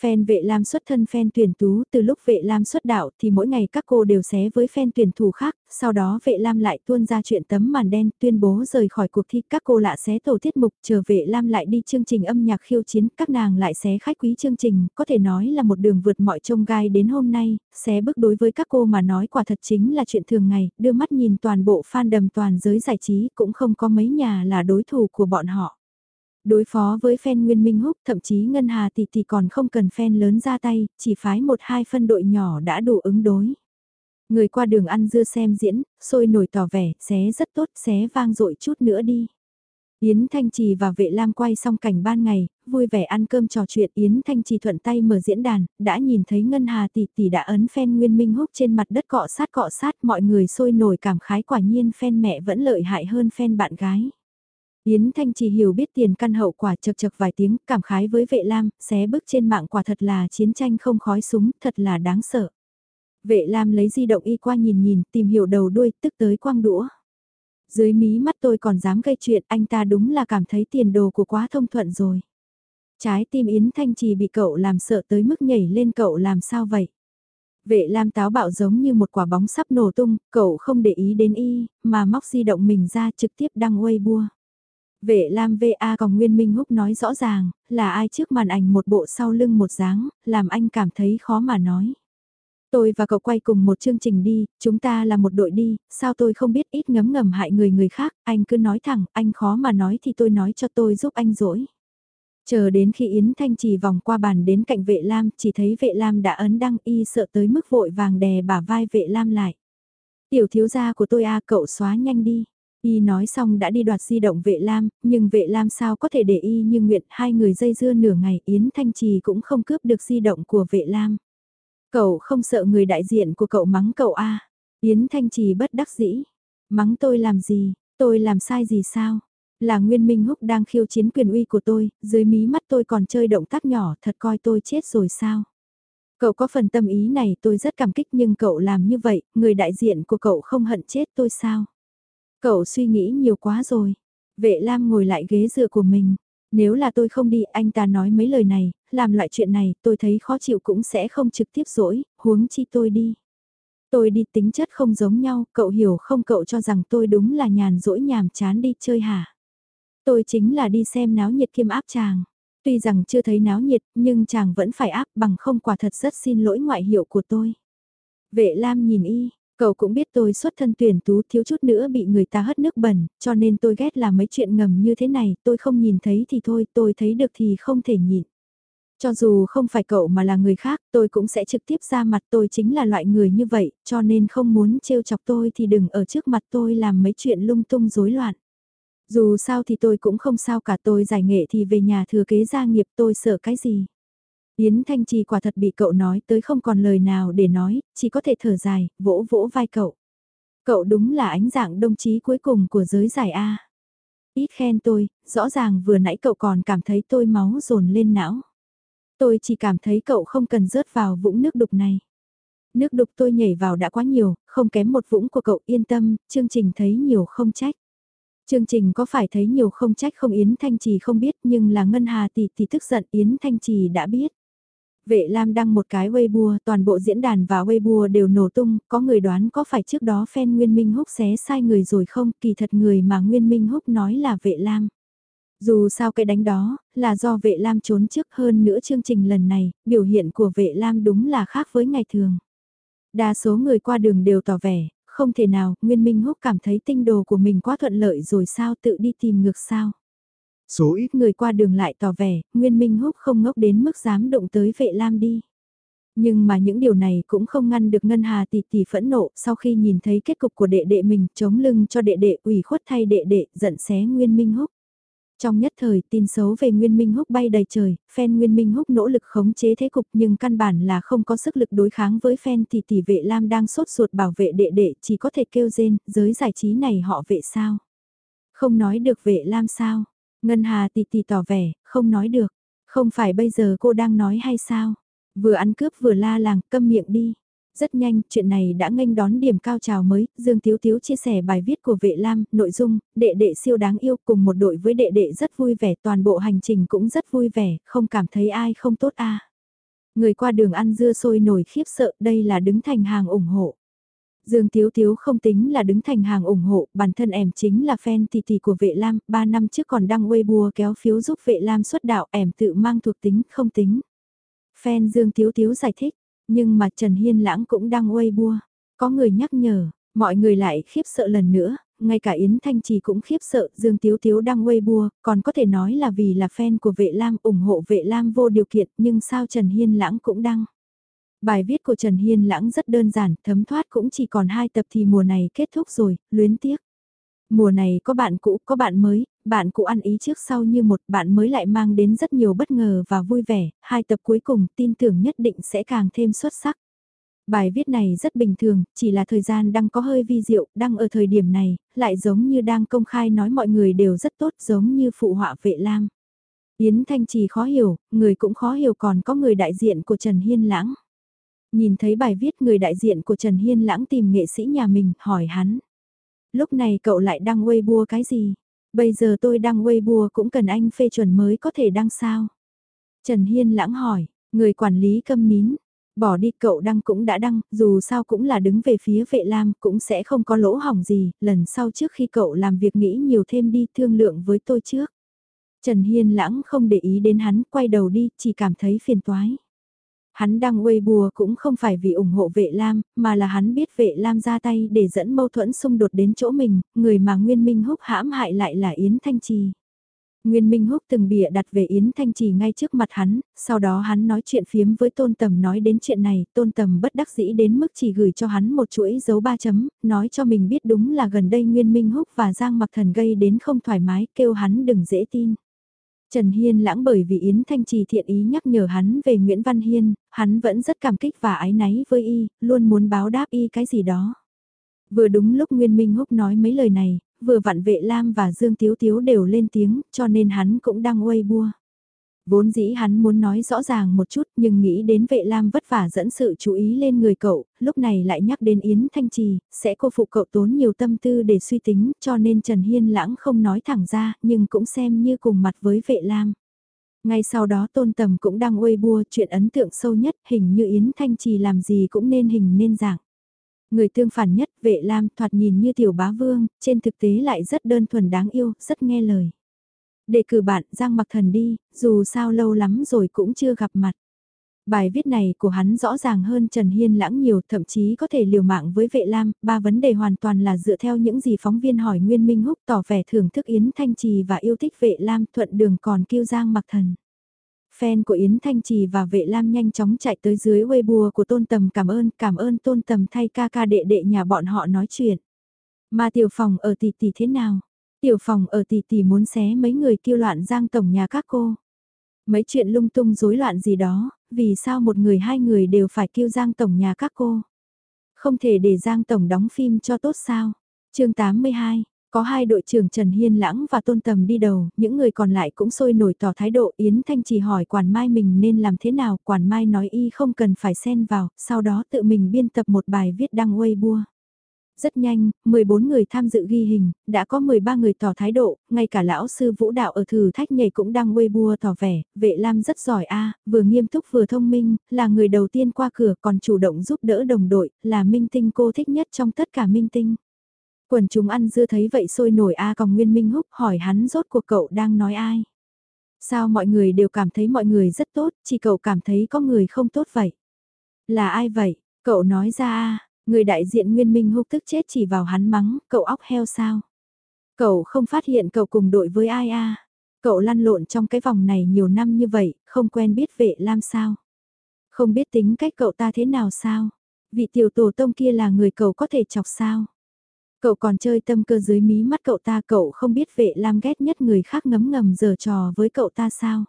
Fan vệ lam xuất thân fan tuyển tú, từ lúc vệ lam xuất đạo thì mỗi ngày các cô đều xé với fan tuyển thủ khác, sau đó vệ lam lại tuôn ra chuyện tấm màn đen tuyên bố rời khỏi cuộc thi các cô lạ xé tổ tiết mục chờ vệ lam lại đi chương trình âm nhạc khiêu chiến các nàng lại xé khách quý chương trình, có thể nói là một đường vượt mọi trông gai đến hôm nay, xé bước đối với các cô mà nói quả thật chính là chuyện thường ngày, đưa mắt nhìn toàn bộ fan đầm toàn giới giải trí cũng không có mấy nhà là đối thủ của bọn họ. Đối phó với fan Nguyên Minh Húc thậm chí Ngân Hà tỷ tỷ còn không cần fan lớn ra tay, chỉ phái một hai phân đội nhỏ đã đủ ứng đối. Người qua đường ăn dưa xem diễn, sôi nổi tỏ vẻ, xé rất tốt, xé vang dội chút nữa đi. Yến Thanh Trì và Vệ Lam quay xong cảnh ban ngày, vui vẻ ăn cơm trò chuyện Yến Thanh Trì thuận tay mở diễn đàn, đã nhìn thấy Ngân Hà tỷ tỷ đã ấn fan Nguyên Minh Húc trên mặt đất cọ sát cọ sát mọi người sôi nổi cảm khái quả nhiên fan mẹ vẫn lợi hại hơn fan bạn gái. Yến Thanh chỉ hiểu biết tiền căn hậu quả chật chật vài tiếng, cảm khái với vệ lam, xé bước trên mạng quả thật là chiến tranh không khói súng, thật là đáng sợ. Vệ lam lấy di động y qua nhìn nhìn, tìm hiểu đầu đuôi, tức tới quang đũa. Dưới mí mắt tôi còn dám gây chuyện, anh ta đúng là cảm thấy tiền đồ của quá thông thuận rồi. Trái tim Yến Thanh Trì bị cậu làm sợ tới mức nhảy lên cậu làm sao vậy? Vệ Lam táo bạo giống như một quả bóng sắp nổ tung, cậu không để ý đến y, mà móc di động mình ra trực tiếp đăng Weibo. Vệ Lam VA còn Nguyên Minh Húc nói rõ ràng, là ai trước màn ảnh một bộ sau lưng một dáng, làm anh cảm thấy khó mà nói. Tôi và cậu quay cùng một chương trình đi, chúng ta là một đội đi, sao tôi không biết ít ngấm ngầm hại người người khác, anh cứ nói thẳng, anh khó mà nói thì tôi nói cho tôi giúp anh dỗi. Chờ đến khi Yến Thanh Trì vòng qua bàn đến cạnh vệ lam, chỉ thấy vệ lam đã ấn đăng y sợ tới mức vội vàng đè bả vai vệ lam lại. Tiểu thiếu gia của tôi a cậu xóa nhanh đi. Y nói xong đã đi đoạt di động vệ lam, nhưng vệ lam sao có thể để y như nguyện hai người dây dưa nửa ngày Yến Thanh Trì cũng không cướp được di động của vệ lam. Cậu không sợ người đại diện của cậu mắng cậu a Yến Thanh Trì bất đắc dĩ. Mắng tôi làm gì, tôi làm sai gì sao? Là Nguyên Minh Húc đang khiêu chiến quyền uy của tôi, dưới mí mắt tôi còn chơi động tác nhỏ thật coi tôi chết rồi sao? Cậu có phần tâm ý này tôi rất cảm kích nhưng cậu làm như vậy, người đại diện của cậu không hận chết tôi sao? Cậu suy nghĩ nhiều quá rồi. Vệ Lam ngồi lại ghế dựa của mình. Nếu là tôi không đi, anh ta nói mấy lời này, làm loại chuyện này, tôi thấy khó chịu cũng sẽ không trực tiếp dỗi, huống chi tôi đi. Tôi đi tính chất không giống nhau, cậu hiểu không cậu cho rằng tôi đúng là nhàn rỗi nhàm chán đi chơi hả? Tôi chính là đi xem náo nhiệt kiêm áp chàng. Tuy rằng chưa thấy náo nhiệt, nhưng chàng vẫn phải áp bằng không quả thật rất xin lỗi ngoại hiệu của tôi. Vệ Lam nhìn y, cậu cũng biết tôi xuất thân tuyển tú thiếu chút nữa bị người ta hất nước bẩn, cho nên tôi ghét là mấy chuyện ngầm như thế này, tôi không nhìn thấy thì thôi, tôi thấy được thì không thể nhịn. Cho dù không phải cậu mà là người khác, tôi cũng sẽ trực tiếp ra mặt tôi chính là loại người như vậy, cho nên không muốn trêu chọc tôi thì đừng ở trước mặt tôi làm mấy chuyện lung tung rối loạn. Dù sao thì tôi cũng không sao cả tôi giải nghệ thì về nhà thừa kế gia nghiệp tôi sợ cái gì. Yến Thanh Trì quả thật bị cậu nói tới không còn lời nào để nói, chỉ có thể thở dài, vỗ vỗ vai cậu. Cậu đúng là ánh dạng đồng chí cuối cùng của giới giải A. Ít khen tôi, rõ ràng vừa nãy cậu còn cảm thấy tôi máu dồn lên não. Tôi chỉ cảm thấy cậu không cần rớt vào vũng nước đục này. Nước đục tôi nhảy vào đã quá nhiều, không kém một vũng của cậu yên tâm, chương trình thấy nhiều không trách. Chương trình có phải thấy nhiều không trách không Yến Thanh Trì không biết nhưng là Ngân Hà tỷ tỷ tức giận Yến Thanh Trì đã biết. Vệ Lam đăng một cái Weibo, toàn bộ diễn đàn và Weibo đều nổ tung, có người đoán có phải trước đó fan Nguyên Minh Húc xé sai người rồi không, kỳ thật người mà Nguyên Minh Húc nói là vệ Lam. Dù sao cái đánh đó, là do vệ Lam trốn trước hơn nữa chương trình lần này, biểu hiện của vệ Lam đúng là khác với ngày thường. Đa số người qua đường đều tỏ vẻ, không thể nào, Nguyên Minh Húc cảm thấy tinh đồ của mình quá thuận lợi rồi sao tự đi tìm ngược sao. Số ít người qua đường lại tỏ vẻ, Nguyên Minh Húc không ngốc đến mức dám động tới vệ lam đi. Nhưng mà những điều này cũng không ngăn được Ngân Hà tỷ tỷ phẫn nộ sau khi nhìn thấy kết cục của đệ đệ mình chống lưng cho đệ đệ ủy khuất thay đệ đệ giận xé Nguyên Minh Húc. Trong nhất thời tin xấu về Nguyên Minh Húc bay đầy trời, fan Nguyên Minh Húc nỗ lực khống chế thế cục nhưng căn bản là không có sức lực đối kháng với fan thì tỷ vệ Lam đang sốt ruột bảo vệ đệ đệ chỉ có thể kêu rên, giới giải trí này họ vệ sao? Không nói được vệ Lam sao? Ngân Hà tỷ tỷ tỏ vẻ, không nói được. Không phải bây giờ cô đang nói hay sao? Vừa ăn cướp vừa la làng, câm miệng đi. Rất nhanh, chuyện này đã nghênh đón điểm cao trào mới, Dương Tiếu Tiếu chia sẻ bài viết của vệ lam, nội dung, đệ đệ siêu đáng yêu cùng một đội với đệ đệ rất vui vẻ, toàn bộ hành trình cũng rất vui vẻ, không cảm thấy ai không tốt a Người qua đường ăn dưa sôi nổi khiếp sợ, đây là đứng thành hàng ủng hộ. Dương Tiếu Tiếu không tính là đứng thành hàng ủng hộ, bản thân em chính là fan tỷ tỷ của vệ lam, 3 năm trước còn đăng Weibo kéo phiếu giúp vệ lam xuất đạo, em tự mang thuộc tính, không tính. Fan Dương Tiếu Tiếu giải thích, nhưng mà Trần Hiên Lãng cũng đang Weibo. Có người nhắc nhở, mọi người lại khiếp sợ lần nữa, ngay cả Yến Thanh Trì cũng khiếp sợ, Dương Tiếu Tiếu đang Weibo, còn có thể nói là vì là fan của vệ lam ủng hộ vệ lam vô điều kiện, nhưng sao Trần Hiên Lãng cũng đăng. Bài viết của Trần Hiên Lãng rất đơn giản, thấm thoát cũng chỉ còn hai tập thì mùa này kết thúc rồi, luyến tiếc. Mùa này có bạn cũ, có bạn mới, bạn cũ ăn ý trước sau như một bạn mới lại mang đến rất nhiều bất ngờ và vui vẻ, hai tập cuối cùng tin tưởng nhất định sẽ càng thêm xuất sắc. Bài viết này rất bình thường, chỉ là thời gian đang có hơi vi diệu, đang ở thời điểm này, lại giống như đang công khai nói mọi người đều rất tốt giống như phụ họa vệ lam. Yến Thanh Trì khó hiểu, người cũng khó hiểu còn có người đại diện của Trần Hiên Lãng. Nhìn thấy bài viết người đại diện của Trần Hiên Lãng tìm nghệ sĩ nhà mình, hỏi hắn. Lúc này cậu lại đăng Weibo cái gì? Bây giờ tôi đăng Weibo cũng cần anh phê chuẩn mới có thể đăng sao? Trần Hiên lãng hỏi, người quản lý câm nín, bỏ đi cậu đăng cũng đã đăng, dù sao cũng là đứng về phía vệ lam cũng sẽ không có lỗ hỏng gì, lần sau trước khi cậu làm việc nghĩ nhiều thêm đi thương lượng với tôi trước. Trần Hiên lãng không để ý đến hắn, quay đầu đi, chỉ cảm thấy phiền toái. Hắn đăng Weibo cũng không phải vì ủng hộ vệ Lam, mà là hắn biết vệ Lam ra tay để dẫn mâu thuẫn xung đột đến chỗ mình, người mà Nguyên Minh húc hãm hại lại là Yến Thanh Trì. Nguyên Minh Húc từng bịa đặt về Yến Thanh Trì ngay trước mặt hắn, sau đó hắn nói chuyện phiếm với Tôn Tầm nói đến chuyện này, Tôn Tầm bất đắc dĩ đến mức chỉ gửi cho hắn một chuỗi dấu ba chấm, nói cho mình biết đúng là gần đây Nguyên Minh Húc và Giang Mặc Thần gây đến không thoải mái, kêu hắn đừng dễ tin. Trần Hiên lãng bởi vì Yến Thanh Trì thiện ý nhắc nhở hắn về Nguyễn Văn Hiên, hắn vẫn rất cảm kích và ái náy với y, luôn muốn báo đáp y cái gì đó. Vừa đúng lúc Nguyên Minh Húc nói mấy lời này, vừa vặn vệ Lam và Dương Tiếu Tiếu đều lên tiếng, cho nên hắn cũng đang uây bua. Vốn dĩ hắn muốn nói rõ ràng một chút nhưng nghĩ đến vệ lam vất vả dẫn sự chú ý lên người cậu, lúc này lại nhắc đến Yến Thanh Trì, sẽ cô phụ cậu tốn nhiều tâm tư để suy tính cho nên Trần Hiên lãng không nói thẳng ra nhưng cũng xem như cùng mặt với vệ lam. Ngay sau đó tôn tầm cũng đang uây bua chuyện ấn tượng sâu nhất hình như Yến Thanh Trì làm gì cũng nên hình nên dạng. Người tương phản nhất vệ lam thoạt nhìn như tiểu bá vương, trên thực tế lại rất đơn thuần đáng yêu, rất nghe lời. Để cử bạn Giang mặc thần đi, dù sao lâu lắm rồi cũng chưa gặp mặt. Bài viết này của hắn rõ ràng hơn Trần Hiên lãng nhiều, thậm chí có thể liều mạng với vệ lam, ba vấn đề hoàn toàn là dựa theo những gì phóng viên hỏi Nguyên Minh Húc tỏ vẻ thưởng thức Yến Thanh Trì và yêu thích vệ lam thuận đường còn kêu Giang mặc thần. Fan của Yến Thanh Trì và vệ lam nhanh chóng chạy tới dưới Weibo của Tôn Tầm cảm ơn, cảm ơn Tôn Tầm thay ca ca đệ đệ nhà bọn họ nói chuyện. Mà tiểu phòng ở tỷ tỷ thế nào? Tiểu phòng ở tỷ tỷ muốn xé mấy người kêu loạn giang tổng nhà các cô. Mấy chuyện lung tung rối loạn gì đó, vì sao một người hai người đều phải kêu giang tổng nhà các cô. Không thể để giang tổng đóng phim cho tốt sao. chương 82, có hai đội trưởng Trần Hiên Lãng và Tôn Tầm đi đầu, những người còn lại cũng sôi nổi tỏ thái độ Yến Thanh chỉ hỏi Quản Mai mình nên làm thế nào, Quản Mai nói y không cần phải xen vào, sau đó tự mình biên tập một bài viết đăng Weibo. Rất nhanh, 14 người tham dự ghi hình, đã có 13 người tỏ thái độ, ngay cả lão sư vũ đạo ở thử thách nhảy cũng đang quê bua tỏ vẻ, vệ lam rất giỏi a vừa nghiêm túc vừa thông minh, là người đầu tiên qua cửa còn chủ động giúp đỡ đồng đội, là minh tinh cô thích nhất trong tất cả minh tinh. Quần chúng ăn dưa thấy vậy sôi nổi A còn Nguyên Minh Húc hỏi hắn rốt cuộc cậu đang nói ai. Sao mọi người đều cảm thấy mọi người rất tốt, chỉ cậu cảm thấy có người không tốt vậy. Là ai vậy? Cậu nói ra a người đại diện Nguyên Minh Húc tức chết chỉ vào hắn mắng, cậu óc heo sao? Cậu không phát hiện cậu cùng đội với ai a Cậu lăn lộn trong cái vòng này nhiều năm như vậy, không quen biết vệ lam sao? Không biết tính cách cậu ta thế nào sao? Vị tiểu tổ tông kia là người cậu có thể chọc sao? Cậu còn chơi tâm cơ dưới mí mắt cậu ta cậu không biết vệ lam ghét nhất người khác ngấm ngầm giờ trò với cậu ta sao.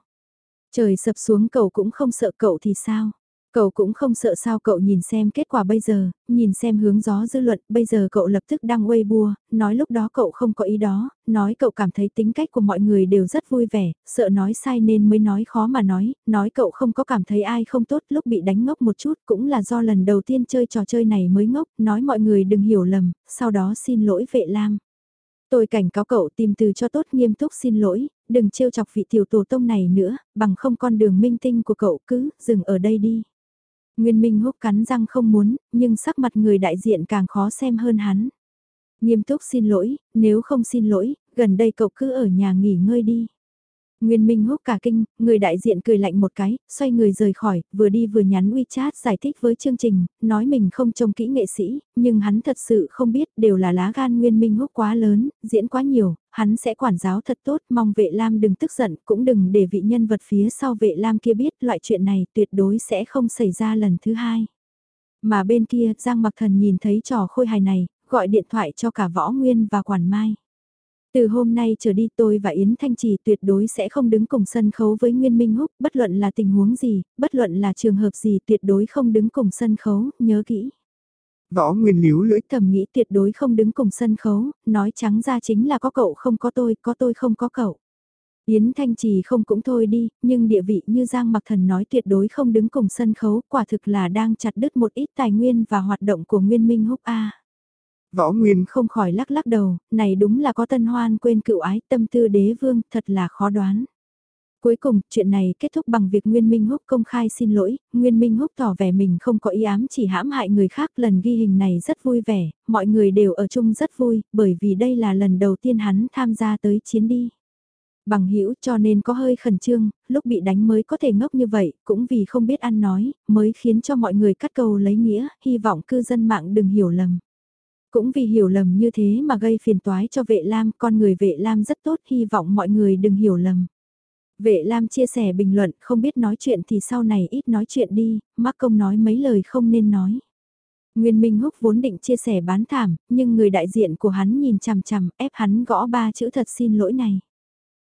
Trời sập xuống cậu cũng không sợ cậu thì sao. Cậu cũng không sợ sao cậu nhìn xem kết quả bây giờ, nhìn xem hướng gió dư luận, bây giờ cậu lập tức đăng Weibo, nói lúc đó cậu không có ý đó, nói cậu cảm thấy tính cách của mọi người đều rất vui vẻ, sợ nói sai nên mới nói khó mà nói, nói cậu không có cảm thấy ai không tốt lúc bị đánh ngốc một chút cũng là do lần đầu tiên chơi trò chơi này mới ngốc, nói mọi người đừng hiểu lầm, sau đó xin lỗi vệ lam. Tôi cảnh cáo cậu tìm từ cho tốt nghiêm túc xin lỗi, đừng trêu chọc vị tiểu tổ tông này nữa, bằng không con đường minh tinh của cậu cứ dừng ở đây đi. Nguyên Minh húc cắn răng không muốn, nhưng sắc mặt người đại diện càng khó xem hơn hắn. Nghiêm túc xin lỗi, nếu không xin lỗi, gần đây cậu cứ ở nhà nghỉ ngơi đi. Nguyên Minh húc cả kinh, người đại diện cười lạnh một cái, xoay người rời khỏi, vừa đi vừa nhắn WeChat giải thích với chương trình, nói mình không trông kỹ nghệ sĩ, nhưng hắn thật sự không biết đều là lá gan Nguyên Minh húc quá lớn, diễn quá nhiều, hắn sẽ quản giáo thật tốt, mong vệ Lam đừng tức giận, cũng đừng để vị nhân vật phía sau vệ Lam kia biết loại chuyện này tuyệt đối sẽ không xảy ra lần thứ hai. Mà bên kia, Giang Mặc Thần nhìn thấy trò khôi hài này, gọi điện thoại cho cả Võ Nguyên và Quản Mai. Từ hôm nay trở đi tôi và Yến Thanh Trì tuyệt đối sẽ không đứng cùng sân khấu với Nguyên Minh Húc, bất luận là tình huống gì, bất luận là trường hợp gì tuyệt đối không đứng cùng sân khấu, nhớ kỹ. Võ Nguyên líu lưỡi thầm nghĩ tuyệt đối không đứng cùng sân khấu, nói trắng ra chính là có cậu không có tôi, có tôi không có cậu. Yến Thanh Trì không cũng thôi đi, nhưng địa vị như Giang Mặc Thần nói tuyệt đối không đứng cùng sân khấu, quả thực là đang chặt đứt một ít tài nguyên và hoạt động của Nguyên Minh Húc A. Võ Nguyên không khỏi lắc lắc đầu, này đúng là có tân hoan quên cựu ái tâm tư đế vương, thật là khó đoán. Cuối cùng, chuyện này kết thúc bằng việc Nguyên Minh Húc công khai xin lỗi, Nguyên Minh Húc tỏ vẻ mình không có ý ám chỉ hãm hại người khác. Lần ghi hình này rất vui vẻ, mọi người đều ở chung rất vui, bởi vì đây là lần đầu tiên hắn tham gia tới chiến đi. Bằng hữu cho nên có hơi khẩn trương, lúc bị đánh mới có thể ngốc như vậy, cũng vì không biết ăn nói, mới khiến cho mọi người cắt cầu lấy nghĩa, hy vọng cư dân mạng đừng hiểu lầm. Cũng vì hiểu lầm như thế mà gây phiền toái cho vệ lam, con người vệ lam rất tốt, hy vọng mọi người đừng hiểu lầm. Vệ Lam chia sẻ bình luận không biết nói chuyện thì sau này ít nói chuyện đi, mắc công nói mấy lời không nên nói. Nguyên Minh Húc vốn định chia sẻ bán thảm, nhưng người đại diện của hắn nhìn chằm chằm ép hắn gõ ba chữ thật xin lỗi này.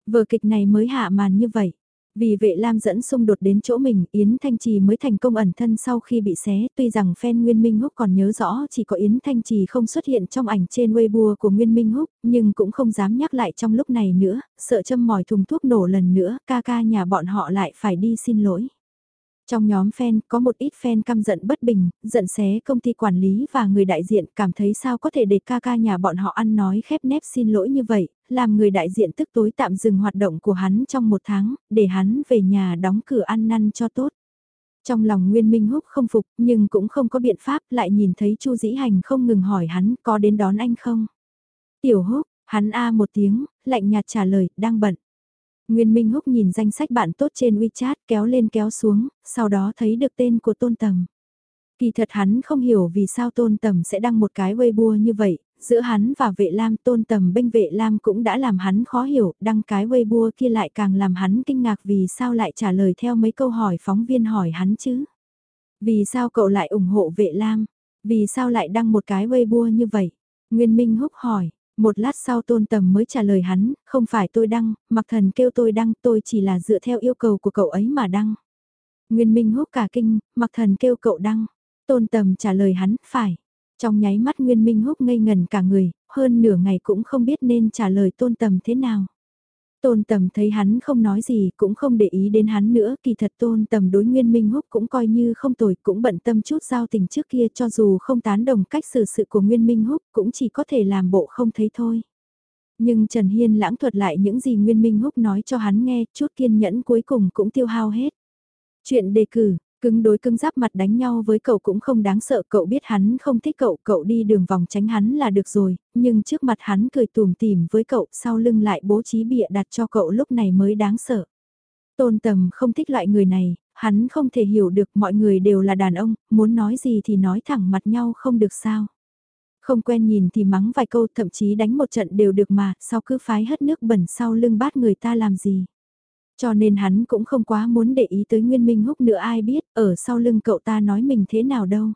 Vở kịch này mới hạ màn như vậy. Vì vệ lam dẫn xung đột đến chỗ mình, Yến Thanh Trì mới thành công ẩn thân sau khi bị xé, tuy rằng fan Nguyên Minh Húc còn nhớ rõ chỉ có Yến Thanh Trì không xuất hiện trong ảnh trên Weibo của Nguyên Minh Húc, nhưng cũng không dám nhắc lại trong lúc này nữa, sợ châm mỏi thùng thuốc nổ lần nữa, ca ca nhà bọn họ lại phải đi xin lỗi. Trong nhóm fan, có một ít fan căm giận bất bình, giận xé công ty quản lý và người đại diện cảm thấy sao có thể để ca ca nhà bọn họ ăn nói khép nép xin lỗi như vậy, làm người đại diện tức tối tạm dừng hoạt động của hắn trong một tháng, để hắn về nhà đóng cửa ăn năn cho tốt. Trong lòng Nguyên Minh Húc không phục nhưng cũng không có biện pháp lại nhìn thấy Chu Dĩ Hành không ngừng hỏi hắn có đến đón anh không. Tiểu Húc, hắn a một tiếng, lạnh nhạt trả lời, đang bận. Nguyên Minh Húc nhìn danh sách bạn tốt trên WeChat kéo lên kéo xuống, sau đó thấy được tên của Tôn Tầm. Kỳ thật hắn không hiểu vì sao Tôn Tầm sẽ đăng một cái Weibo như vậy, giữa hắn và vệ lam Tôn Tầm bênh vệ lam cũng đã làm hắn khó hiểu, đăng cái Weibo kia lại càng làm hắn kinh ngạc vì sao lại trả lời theo mấy câu hỏi phóng viên hỏi hắn chứ. Vì sao cậu lại ủng hộ vệ lam? Vì sao lại đăng một cái Weibo như vậy? Nguyên Minh Húc hỏi, một lát sau tôn tầm mới trả lời hắn, không phải tôi đăng, mặc thần kêu tôi đăng, tôi chỉ là dựa theo yêu cầu của cậu ấy mà đăng. Nguyên Minh húc cả kinh, mặc thần kêu cậu đăng. Tôn tầm trả lời hắn, phải. Trong nháy mắt Nguyên Minh húc ngây ngần cả người, hơn nửa ngày cũng không biết nên trả lời tôn tầm thế nào. Tôn tầm thấy hắn không nói gì cũng không để ý đến hắn nữa, kỳ thật tôn tầm đối nguyên minh húc cũng coi như không tồi, cũng bận tâm chút giao tình trước kia cho dù không tán đồng cách xử sự của nguyên minh húc cũng chỉ có thể làm bộ không thấy thôi. Nhưng Trần Hiên lãng thuật lại những gì Nguyên Minh Húc nói cho hắn nghe, chút kiên nhẫn cuối cùng cũng tiêu hao hết. Chuyện đề cử, Cứng đối cứng giáp mặt đánh nhau với cậu cũng không đáng sợ, cậu biết hắn không thích cậu, cậu đi đường vòng tránh hắn là được rồi, nhưng trước mặt hắn cười tùm tìm với cậu, sau lưng lại bố trí bịa đặt cho cậu lúc này mới đáng sợ. Tôn tầm không thích loại người này, hắn không thể hiểu được mọi người đều là đàn ông, muốn nói gì thì nói thẳng mặt nhau không được sao. Không quen nhìn thì mắng vài câu thậm chí đánh một trận đều được mà, sao cứ phái hất nước bẩn sau lưng bát người ta làm gì. Cho nên hắn cũng không quá muốn để ý tới Nguyên Minh Húc nữa ai biết, ở sau lưng cậu ta nói mình thế nào đâu.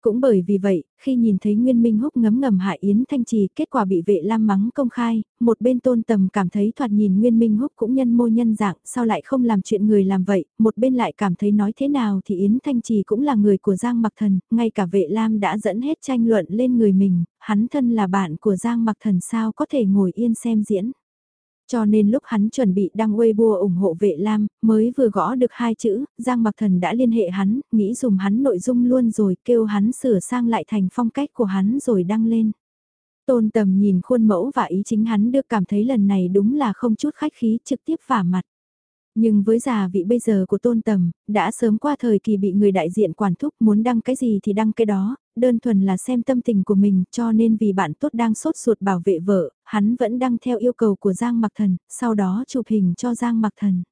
Cũng bởi vì vậy, khi nhìn thấy Nguyên Minh Húc ngấm ngầm hại Yến Thanh Trì, kết quả bị vệ lam mắng công khai, một bên tôn tầm cảm thấy thoạt nhìn Nguyên Minh Húc cũng nhân mô nhân dạng, sao lại không làm chuyện người làm vậy, một bên lại cảm thấy nói thế nào thì Yến Thanh Trì cũng là người của Giang Mặc Thần, ngay cả vệ lam đã dẫn hết tranh luận lên người mình, hắn thân là bạn của Giang Mặc Thần sao có thể ngồi yên xem diễn. Cho nên lúc hắn chuẩn bị đăng Weibo ủng hộ vệ lam, mới vừa gõ được hai chữ, Giang Mặc Thần đã liên hệ hắn, nghĩ dùng hắn nội dung luôn rồi, kêu hắn sửa sang lại thành phong cách của hắn rồi đăng lên. Tôn tầm nhìn khuôn mẫu và ý chính hắn được cảm thấy lần này đúng là không chút khách khí trực tiếp vả mặt. Nhưng với già vị bây giờ của tôn tầm, đã sớm qua thời kỳ bị người đại diện quản thúc muốn đăng cái gì thì đăng cái đó, đơn thuần là xem tâm tình của mình cho nên vì bạn tốt đang sốt ruột bảo vệ vợ, hắn vẫn đăng theo yêu cầu của Giang Mặc Thần, sau đó chụp hình cho Giang Mặc Thần.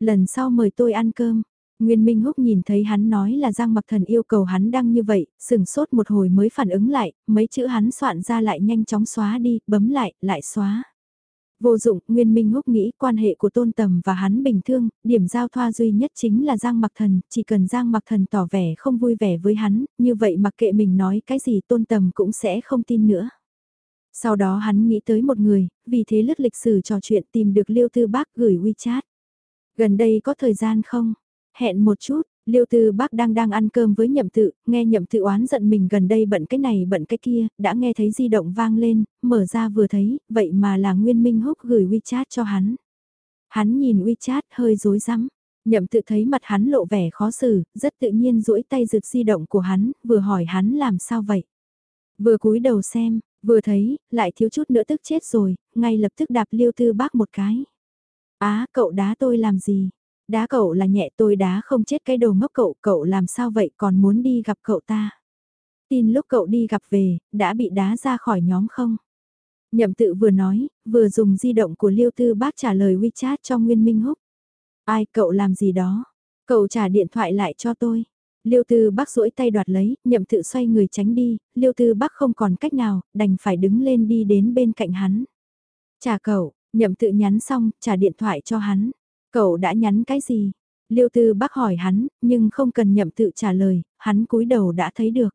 Lần sau mời tôi ăn cơm, Nguyên Minh Húc nhìn thấy hắn nói là Giang Mặc Thần yêu cầu hắn đăng như vậy, sừng sốt một hồi mới phản ứng lại, mấy chữ hắn soạn ra lại nhanh chóng xóa đi, bấm lại, lại xóa. Vô dụng, Nguyên Minh Húc nghĩ quan hệ của Tôn Tầm và hắn bình thường, điểm giao thoa duy nhất chính là Giang Mặc Thần, chỉ cần Giang Mặc Thần tỏ vẻ không vui vẻ với hắn, như vậy mặc kệ mình nói cái gì Tôn Tầm cũng sẽ không tin nữa. Sau đó hắn nghĩ tới một người, vì thế lướt lịch sử trò chuyện tìm được Liêu Tư Bác gửi WeChat. Gần đây có thời gian không? Hẹn một chút, Liêu Tư Bác đang đang ăn cơm với nhậm tự, nghe nhậm tự oán giận mình gần đây bận cái này bận cái kia, đã nghe thấy di động vang lên, mở ra vừa thấy, vậy mà là Nguyên Minh Húc gửi WeChat cho hắn. Hắn nhìn WeChat hơi rối rắm. Nhậm tự thấy mặt hắn lộ vẻ khó xử, rất tự nhiên duỗi tay rực di động của hắn, vừa hỏi hắn làm sao vậy. Vừa cúi đầu xem, vừa thấy, lại thiếu chút nữa tức chết rồi, ngay lập tức đạp liêu tư bác một cái. Á, cậu đá tôi làm gì? Đá cậu là nhẹ tôi đá không chết cái đầu ngốc cậu, cậu làm sao vậy còn muốn đi gặp cậu ta? Tin lúc cậu đi gặp về, đã bị đá ra khỏi nhóm không? Nhậm tự vừa nói, vừa dùng di động của Liêu Tư bác trả lời WeChat cho Nguyên Minh Húc. Ai cậu làm gì đó? Cậu trả điện thoại lại cho tôi. Liêu Tư bác duỗi tay đoạt lấy, nhậm tự xoay người tránh đi, Liêu Tư bác không còn cách nào, đành phải đứng lên đi đến bên cạnh hắn. Trả cậu, nhậm tự nhắn xong, trả điện thoại cho hắn. Cậu đã nhắn cái gì? Liêu Tư Bắc hỏi hắn, nhưng không cần nhậm tự trả lời, hắn cúi đầu đã thấy được.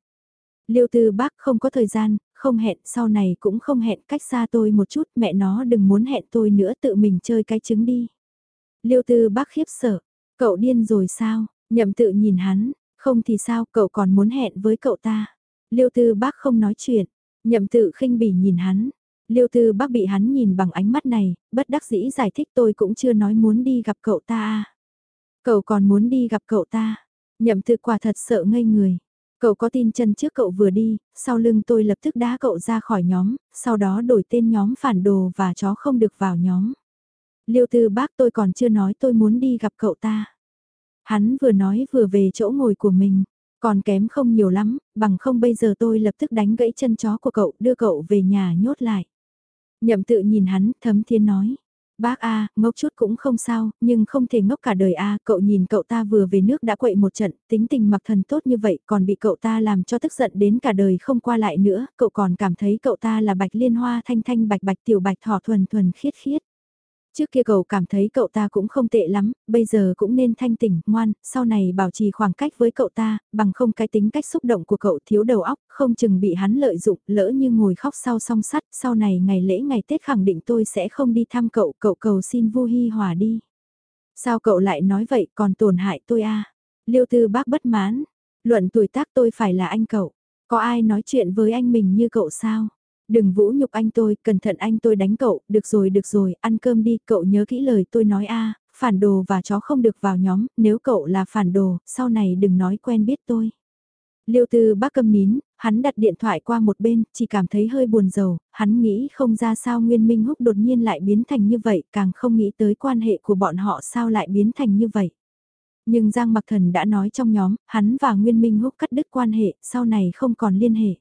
Liêu Tư Bắc không có thời gian, không hẹn, sau này cũng không hẹn cách xa tôi một chút, mẹ nó đừng muốn hẹn tôi nữa tự mình chơi cái trứng đi. Liêu Tư Bắc khiếp sợ, cậu điên rồi sao, nhậm tự nhìn hắn, không thì sao, cậu còn muốn hẹn với cậu ta. Liêu Tư Bắc không nói chuyện, nhậm tự khinh bỉ nhìn hắn. Liêu Tư Bắc bị hắn nhìn bằng ánh mắt này, bất đắc dĩ giải thích tôi cũng chưa nói muốn đi gặp cậu ta. Cậu còn muốn đi gặp cậu ta. Nhậm Tư quả thật sợ ngây người. Cậu có tin chân trước cậu vừa đi, sau lưng tôi lập tức đá cậu ra khỏi nhóm, sau đó đổi tên nhóm phản đồ và chó không được vào nhóm. Liêu Tư Bác tôi còn chưa nói tôi muốn đi gặp cậu ta. Hắn vừa nói vừa về chỗ ngồi của mình, còn kém không nhiều lắm, bằng không bây giờ tôi lập tức đánh gãy chân chó của cậu, đưa cậu về nhà nhốt lại. Nhậm tự nhìn hắn, thấm thiên nói. Bác A, ngốc chút cũng không sao, nhưng không thể ngốc cả đời A, cậu nhìn cậu ta vừa về nước đã quậy một trận, tính tình mặc thần tốt như vậy, còn bị cậu ta làm cho tức giận đến cả đời không qua lại nữa, cậu còn cảm thấy cậu ta là bạch liên hoa thanh thanh bạch bạch tiểu bạch thỏ thuần thuần khiết khiết. Trước kia cậu cảm thấy cậu ta cũng không tệ lắm, bây giờ cũng nên thanh tỉnh, ngoan, sau này bảo trì khoảng cách với cậu ta, bằng không cái tính cách xúc động của cậu thiếu đầu óc, không chừng bị hắn lợi dụng, lỡ như ngồi khóc sau song sắt, sau này ngày lễ ngày Tết khẳng định tôi sẽ không đi thăm cậu, cậu cầu xin vu hi hòa đi. Sao cậu lại nói vậy còn tổn hại tôi a Liêu tư bác bất mãn, luận tuổi tác tôi phải là anh cậu, có ai nói chuyện với anh mình như cậu sao? Đừng vũ nhục anh tôi, cẩn thận anh tôi đánh cậu, được rồi được rồi, ăn cơm đi, cậu nhớ kỹ lời tôi nói a phản đồ và chó không được vào nhóm, nếu cậu là phản đồ, sau này đừng nói quen biết tôi. Liêu tư bác câm nín, hắn đặt điện thoại qua một bên, chỉ cảm thấy hơi buồn rầu, hắn nghĩ không ra sao Nguyên Minh Húc đột nhiên lại biến thành như vậy, càng không nghĩ tới quan hệ của bọn họ sao lại biến thành như vậy. Nhưng Giang Mặc Thần đã nói trong nhóm, hắn và Nguyên Minh Húc cắt đứt quan hệ, sau này không còn liên hệ.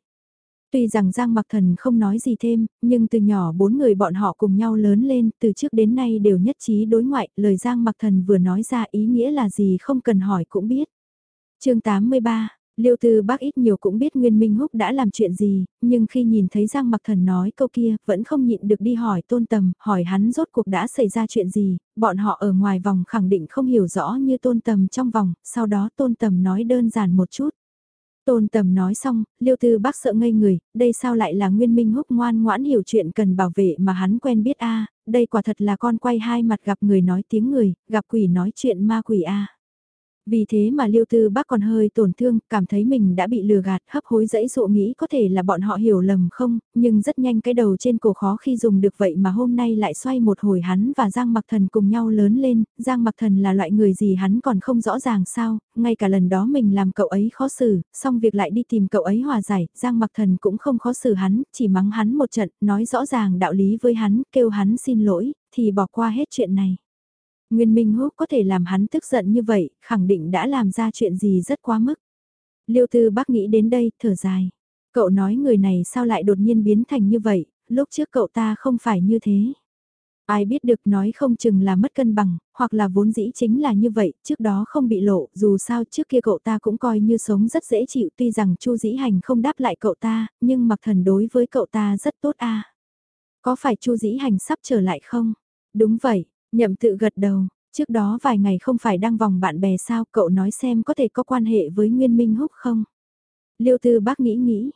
Tuy rằng Giang Mặc Thần không nói gì thêm, nhưng từ nhỏ bốn người bọn họ cùng nhau lớn lên, từ trước đến nay đều nhất trí đối ngoại, lời Giang Mặc Thần vừa nói ra ý nghĩa là gì không cần hỏi cũng biết. chương 83 Liêu Tư Bác ít nhiều cũng biết Nguyên Minh Húc đã làm chuyện gì, nhưng khi nhìn thấy Giang Mặc Thần nói câu kia, vẫn không nhịn được đi hỏi Tôn Tầm, hỏi hắn rốt cuộc đã xảy ra chuyện gì, bọn họ ở ngoài vòng khẳng định không hiểu rõ như Tôn Tầm trong vòng, sau đó Tôn Tầm nói đơn giản một chút. Tôn tầm nói xong, liêu tư bác sợ ngây người, đây sao lại là nguyên minh húc ngoan ngoãn hiểu chuyện cần bảo vệ mà hắn quen biết a đây quả thật là con quay hai mặt gặp người nói tiếng người, gặp quỷ nói chuyện ma quỷ a. Vì thế mà liêu tư bác còn hơi tổn thương, cảm thấy mình đã bị lừa gạt, hấp hối dẫy dụ nghĩ có thể là bọn họ hiểu lầm không, nhưng rất nhanh cái đầu trên cổ khó khi dùng được vậy mà hôm nay lại xoay một hồi hắn và Giang Mặc Thần cùng nhau lớn lên, Giang Mặc Thần là loại người gì hắn còn không rõ ràng sao, ngay cả lần đó mình làm cậu ấy khó xử, xong việc lại đi tìm cậu ấy hòa giải, Giang Mặc Thần cũng không khó xử hắn, chỉ mắng hắn một trận, nói rõ ràng đạo lý với hắn, kêu hắn xin lỗi, thì bỏ qua hết chuyện này. Nguyên Minh Húc có thể làm hắn tức giận như vậy, khẳng định đã làm ra chuyện gì rất quá mức. Liêu Tư Bác nghĩ đến đây, thở dài. Cậu nói người này sao lại đột nhiên biến thành như vậy, lúc trước cậu ta không phải như thế. Ai biết được nói không chừng là mất cân bằng, hoặc là vốn dĩ chính là như vậy, trước đó không bị lộ, dù sao trước kia cậu ta cũng coi như sống rất dễ chịu tuy rằng Chu Dĩ Hành không đáp lại cậu ta, nhưng mặc thần đối với cậu ta rất tốt a. Có phải Chu Dĩ Hành sắp trở lại không? Đúng vậy, nhậm tự gật đầu, trước đó vài ngày không phải đang vòng bạn bè sao cậu nói xem có thể có quan hệ với Nguyên Minh Húc không? Liêu Tư bác nghĩ nghĩ,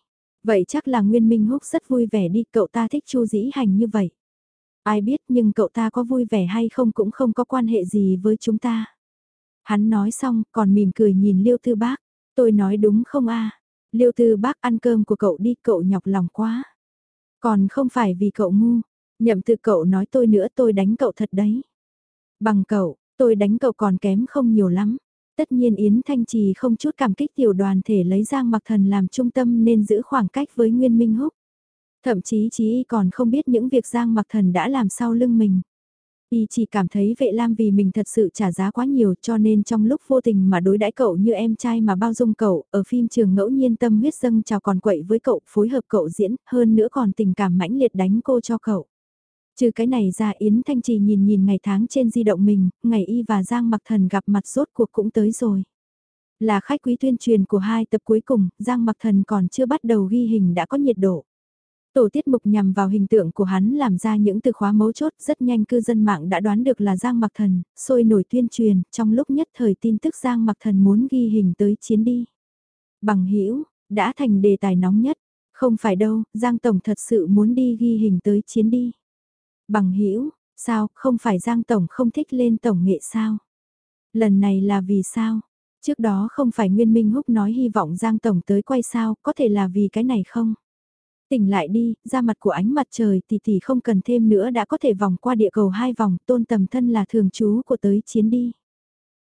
vậy chắc là Nguyên Minh Húc rất vui vẻ đi cậu ta thích Chu Dĩ Hành như vậy. Ai biết nhưng cậu ta có vui vẻ hay không cũng không có quan hệ gì với chúng ta. Hắn nói xong còn mỉm cười nhìn Liêu Tư Bác. Tôi nói đúng không a Liêu Tư Bác ăn cơm của cậu đi cậu nhọc lòng quá. Còn không phải vì cậu ngu. Nhậm từ cậu nói tôi nữa tôi đánh cậu thật đấy. Bằng cậu, tôi đánh cậu còn kém không nhiều lắm. Tất nhiên Yến Thanh Trì không chút cảm kích tiểu đoàn thể lấy Giang Mặc Thần làm trung tâm nên giữ khoảng cách với Nguyên Minh Húc. Thậm chí chí y còn không biết những việc Giang Mặc Thần đã làm sau lưng mình. Y chỉ cảm thấy vệ lam vì mình thật sự trả giá quá nhiều cho nên trong lúc vô tình mà đối đãi cậu như em trai mà bao dung cậu, ở phim trường ngẫu nhiên tâm huyết dâng chào còn quậy với cậu, phối hợp cậu diễn, hơn nữa còn tình cảm mãnh liệt đánh cô cho cậu. Trừ cái này ra Yến Thanh Trì nhìn nhìn ngày tháng trên di động mình, ngày y và Giang Mặc Thần gặp mặt rốt cuộc cũng tới rồi. Là khách quý tuyên truyền của hai tập cuối cùng, Giang Mặc Thần còn chưa bắt đầu ghi hình đã có nhiệt độ. Tổ tiết mục nhằm vào hình tượng của hắn làm ra những từ khóa mấu chốt rất nhanh cư dân mạng đã đoán được là Giang Mặc Thần, sôi nổi tuyên truyền, trong lúc nhất thời tin tức Giang Mặc Thần muốn ghi hình tới chiến đi. Bằng hữu đã thành đề tài nóng nhất, không phải đâu, Giang Tổng thật sự muốn đi ghi hình tới chiến đi. Bằng hữu sao, không phải Giang Tổng không thích lên Tổng nghệ sao? Lần này là vì sao? Trước đó không phải Nguyên Minh Húc nói hy vọng Giang Tổng tới quay sao, có thể là vì cái này không? Tỉnh lại đi, ra mặt của ánh mặt trời thì thì không cần thêm nữa đã có thể vòng qua địa cầu hai vòng, tôn tầm thân là thường trú của tới chiến đi.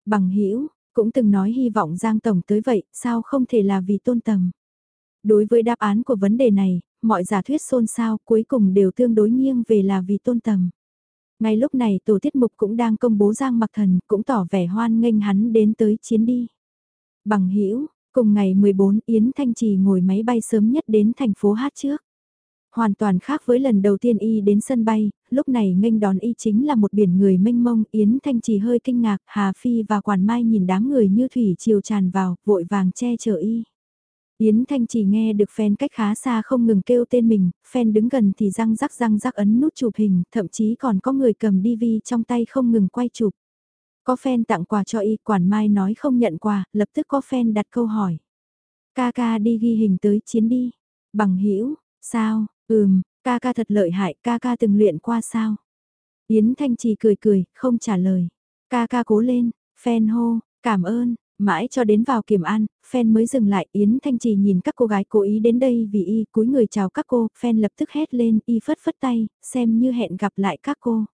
Bằng hữu cũng từng nói hy vọng Giang Tổng tới vậy, sao không thể là vì tôn tầm. Đối với đáp án của vấn đề này, mọi giả thuyết xôn xao cuối cùng đều tương đối nghiêng về là vì tôn tầm. Ngay lúc này tổ tiết mục cũng đang công bố Giang Mặc Thần cũng tỏ vẻ hoan nghênh hắn đến tới chiến đi. Bằng hữu Cùng ngày 14 Yến Thanh Trì ngồi máy bay sớm nhất đến thành phố Hát trước. Hoàn toàn khác với lần đầu tiên y đến sân bay, lúc này nghênh đón y chính là một biển người mênh mông, Yến Thanh Trì hơi kinh ngạc, Hà Phi và Quản Mai nhìn đám người như thủy chiều tràn vào, vội vàng che chở y. Yến Thanh Chỉ nghe được fan cách khá xa không ngừng kêu tên mình, fan đứng gần thì răng rắc răng rắc ấn nút chụp hình, thậm chí còn có người cầm DV trong tay không ngừng quay chụp. Có fan tặng quà cho y, quản mai nói không nhận quà, lập tức có fan đặt câu hỏi. Ca ca đi ghi hình tới chiến đi. Bằng hữu sao, ừm, ca ca thật lợi hại, ca ca từng luyện qua sao. Yến Thanh Trì cười cười, không trả lời. Ca ca cố lên, fan hô, cảm ơn, mãi cho đến vào kiểm an, fan mới dừng lại, Yến Thanh Trì nhìn các cô gái cố ý đến đây vì y cúi người chào các cô, fan lập tức hét lên, y phất phất tay, xem như hẹn gặp lại các cô.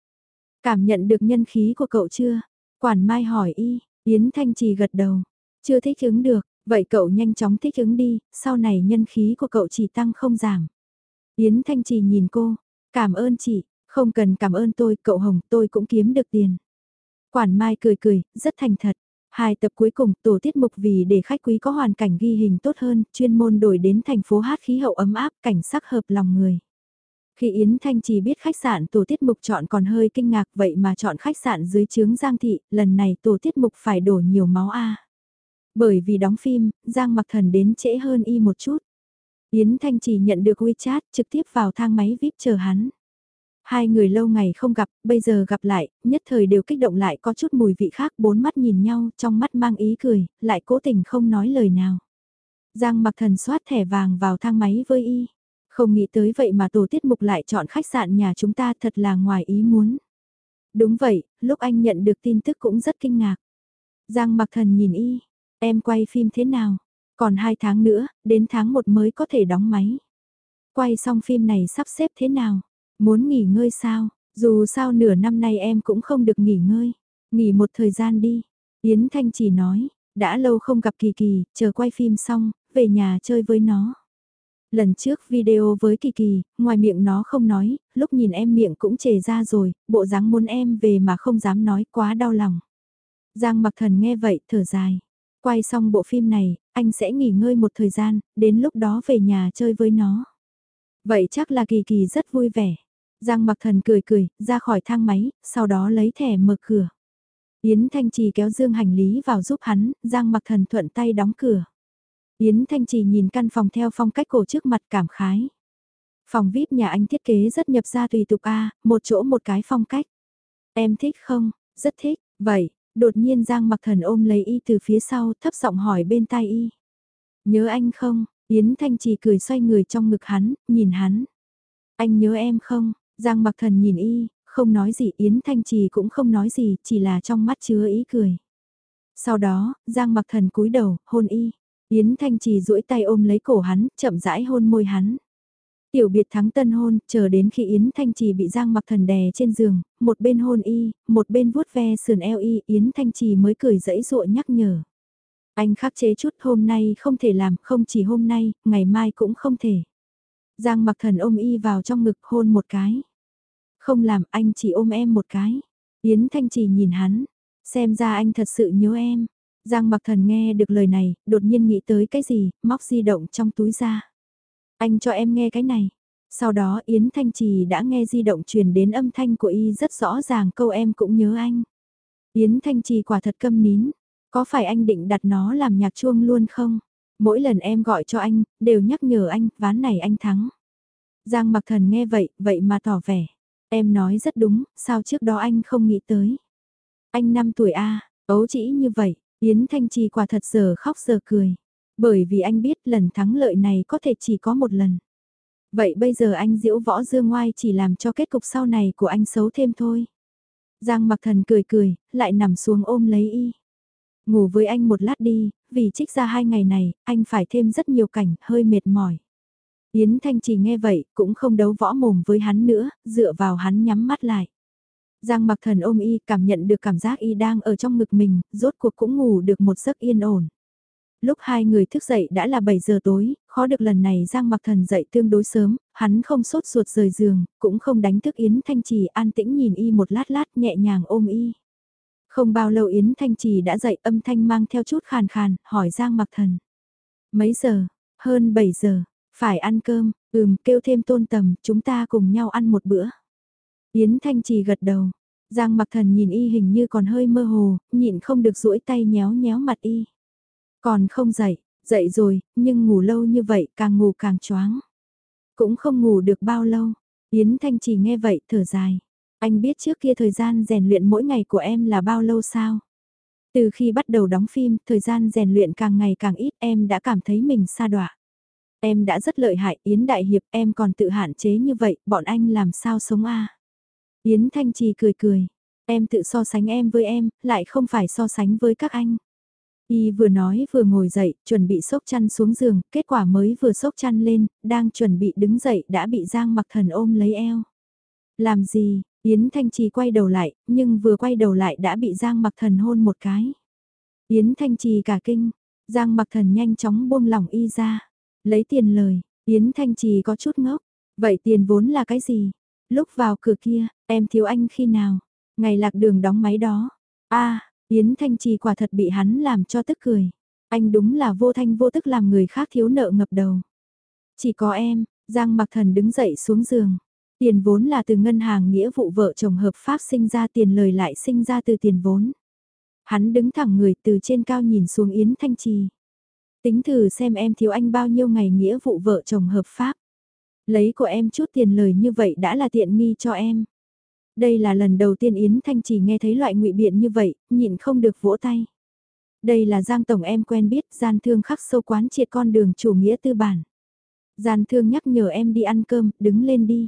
Cảm nhận được nhân khí của cậu chưa? Quản Mai hỏi y, Yến Thanh Trì gật đầu, chưa thích ứng được, vậy cậu nhanh chóng thích ứng đi, sau này nhân khí của cậu chỉ tăng không giảm. Yến Thanh Trì nhìn cô, cảm ơn chị, không cần cảm ơn tôi, cậu Hồng, tôi cũng kiếm được tiền. Quản Mai cười cười, rất thành thật. Hai tập cuối cùng tổ tiết mục vì để khách quý có hoàn cảnh ghi hình tốt hơn, chuyên môn đổi đến thành phố hát khí hậu ấm áp, cảnh sắc hợp lòng người. Khi Yến Thanh chỉ biết khách sạn tổ tiết mục chọn còn hơi kinh ngạc vậy mà chọn khách sạn dưới chướng Giang Thị, lần này tổ tiết mục phải đổ nhiều máu a. Bởi vì đóng phim, Giang mặc thần đến trễ hơn y một chút. Yến Thanh chỉ nhận được WeChat trực tiếp vào thang máy VIP chờ hắn. Hai người lâu ngày không gặp, bây giờ gặp lại, nhất thời đều kích động lại có chút mùi vị khác bốn mắt nhìn nhau, trong mắt mang ý cười, lại cố tình không nói lời nào. Giang mặc thần soát thẻ vàng vào thang máy với y. Không nghĩ tới vậy mà tổ tiết mục lại chọn khách sạn nhà chúng ta thật là ngoài ý muốn. Đúng vậy, lúc anh nhận được tin tức cũng rất kinh ngạc. Giang mặc thần nhìn y, em quay phim thế nào? Còn hai tháng nữa, đến tháng một mới có thể đóng máy. Quay xong phim này sắp xếp thế nào? Muốn nghỉ ngơi sao? Dù sao nửa năm nay em cũng không được nghỉ ngơi. Nghỉ một thời gian đi. Yến Thanh chỉ nói, đã lâu không gặp Kỳ Kỳ, chờ quay phim xong, về nhà chơi với nó. Lần trước video với Kỳ Kỳ, ngoài miệng nó không nói, lúc nhìn em miệng cũng chề ra rồi, bộ dáng muốn em về mà không dám nói quá đau lòng. Giang mặc thần nghe vậy, thở dài. Quay xong bộ phim này, anh sẽ nghỉ ngơi một thời gian, đến lúc đó về nhà chơi với nó. Vậy chắc là Kỳ Kỳ rất vui vẻ. Giang mặc thần cười cười, ra khỏi thang máy, sau đó lấy thẻ mở cửa. Yến Thanh Trì kéo dương hành lý vào giúp hắn, Giang mặc thần thuận tay đóng cửa. Yến Thanh Trì nhìn căn phòng theo phong cách cổ trước mặt cảm khái. Phòng VIP nhà anh thiết kế rất nhập ra tùy tục A, một chỗ một cái phong cách. Em thích không? Rất thích. Vậy, đột nhiên Giang mặc thần ôm lấy y từ phía sau thấp giọng hỏi bên tai y. Nhớ anh không? Yến Thanh Trì cười xoay người trong ngực hắn, nhìn hắn. Anh nhớ em không? Giang mặc thần nhìn y, không nói gì Yến Thanh Trì cũng không nói gì, chỉ là trong mắt chứa ý cười. Sau đó, Giang mặc thần cúi đầu, hôn y. Yến Thanh Trì duỗi tay ôm lấy cổ hắn, chậm rãi hôn môi hắn. Tiểu biệt thắng tân hôn, chờ đến khi Yến Thanh Trì bị Giang mặc thần đè trên giường, một bên hôn y, một bên vuốt ve sườn eo y, Yến Thanh Trì mới cười dẫy dụa nhắc nhở. Anh khắc chế chút hôm nay không thể làm, không chỉ hôm nay, ngày mai cũng không thể. Giang mặc thần ôm y vào trong ngực hôn một cái. Không làm, anh chỉ ôm em một cái. Yến Thanh Trì nhìn hắn, xem ra anh thật sự nhớ em. Giang Mặc Thần nghe được lời này, đột nhiên nghĩ tới cái gì, móc di động trong túi ra. Anh cho em nghe cái này. Sau đó Yến Thanh Trì đã nghe di động truyền đến âm thanh của y rất rõ ràng câu em cũng nhớ anh. Yến Thanh Trì quả thật câm nín, có phải anh định đặt nó làm nhạc chuông luôn không? Mỗi lần em gọi cho anh, đều nhắc nhở anh, ván này anh thắng. Giang mặc thần nghe vậy, vậy mà tỏ vẻ. Em nói rất đúng, sao trước đó anh không nghĩ tới. Anh 5 tuổi A, à, ấu chỉ như vậy, Yến Thanh Trì quả thật giờ khóc giờ cười. Bởi vì anh biết lần thắng lợi này có thể chỉ có một lần. Vậy bây giờ anh diễu võ dương ngoai chỉ làm cho kết cục sau này của anh xấu thêm thôi. Giang mặc thần cười cười, lại nằm xuống ôm lấy y. Ngủ với anh một lát đi, vì trích ra hai ngày này, anh phải thêm rất nhiều cảnh, hơi mệt mỏi. Yến Thanh chỉ nghe vậy, cũng không đấu võ mồm với hắn nữa, dựa vào hắn nhắm mắt lại. Giang mặc thần ôm y, cảm nhận được cảm giác y đang ở trong ngực mình, rốt cuộc cũng ngủ được một giấc yên ổn. Lúc hai người thức dậy đã là 7 giờ tối, khó được lần này Giang Mặc Thần dậy tương đối sớm, hắn không sốt ruột rời giường, cũng không đánh thức Yến Thanh Trì an tĩnh nhìn y một lát lát nhẹ nhàng ôm y. Không bao lâu Yến Thanh Trì đã dậy âm thanh mang theo chút khàn khàn, hỏi Giang Mặc Thần. Mấy giờ? Hơn 7 giờ. Phải ăn cơm, ừm kêu thêm tôn tầm, chúng ta cùng nhau ăn một bữa. Yến Thanh Trì gật đầu. Giang Mặc Thần nhìn y hình như còn hơi mơ hồ, nhịn không được duỗi tay nhéo nhéo mặt y. Còn không dậy, dậy rồi, nhưng ngủ lâu như vậy càng ngủ càng choáng. Cũng không ngủ được bao lâu. Yến Thanh Trì nghe vậy thở dài. Anh biết trước kia thời gian rèn luyện mỗi ngày của em là bao lâu sao? Từ khi bắt đầu đóng phim, thời gian rèn luyện càng ngày càng ít em đã cảm thấy mình xa đọa. Em đã rất lợi hại, Yến Đại Hiệp em còn tự hạn chế như vậy, bọn anh làm sao sống a? Yến Thanh Trì cười cười, em tự so sánh em với em, lại không phải so sánh với các anh. Y vừa nói vừa ngồi dậy, chuẩn bị sốc chăn xuống giường, kết quả mới vừa sốc chăn lên, đang chuẩn bị đứng dậy đã bị Giang mặc thần ôm lấy eo. Làm gì, Yến Thanh Trì quay đầu lại, nhưng vừa quay đầu lại đã bị Giang mặc thần hôn một cái. Yến Thanh Trì cả kinh, Giang mặc thần nhanh chóng buông lỏng y ra, lấy tiền lời, Yến Thanh Trì có chút ngốc, vậy tiền vốn là cái gì? Lúc vào cửa kia, em thiếu anh khi nào? Ngày lạc đường đóng máy đó. a Yến Thanh Trì quả thật bị hắn làm cho tức cười. Anh đúng là vô thanh vô tức làm người khác thiếu nợ ngập đầu. Chỉ có em, Giang Mặc Thần đứng dậy xuống giường. Tiền vốn là từ ngân hàng nghĩa vụ vợ chồng hợp pháp sinh ra tiền lời lại sinh ra từ tiền vốn. Hắn đứng thẳng người từ trên cao nhìn xuống Yến Thanh Trì. Tính thử xem em thiếu anh bao nhiêu ngày nghĩa vụ vợ chồng hợp pháp. Lấy của em chút tiền lời như vậy đã là tiện nghi cho em. Đây là lần đầu tiên Yến Thanh trì nghe thấy loại ngụy biện như vậy, nhịn không được vỗ tay. Đây là Giang Tổng em quen biết, gian thương khắc sâu quán triệt con đường chủ nghĩa tư bản. Gian thương nhắc nhở em đi ăn cơm, đứng lên đi.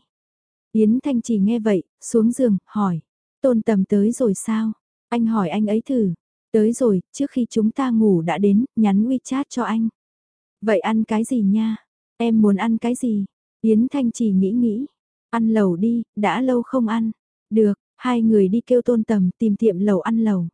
Yến Thanh chỉ nghe vậy, xuống giường, hỏi. Tôn tầm tới rồi sao? Anh hỏi anh ấy thử. Tới rồi, trước khi chúng ta ngủ đã đến, nhắn WeChat cho anh. Vậy ăn cái gì nha? Em muốn ăn cái gì? Yến Thanh chỉ nghĩ nghĩ. Ăn lẩu đi, đã lâu không ăn. Được, hai người đi kêu tôn tầm tìm tiệm lẩu ăn lẩu.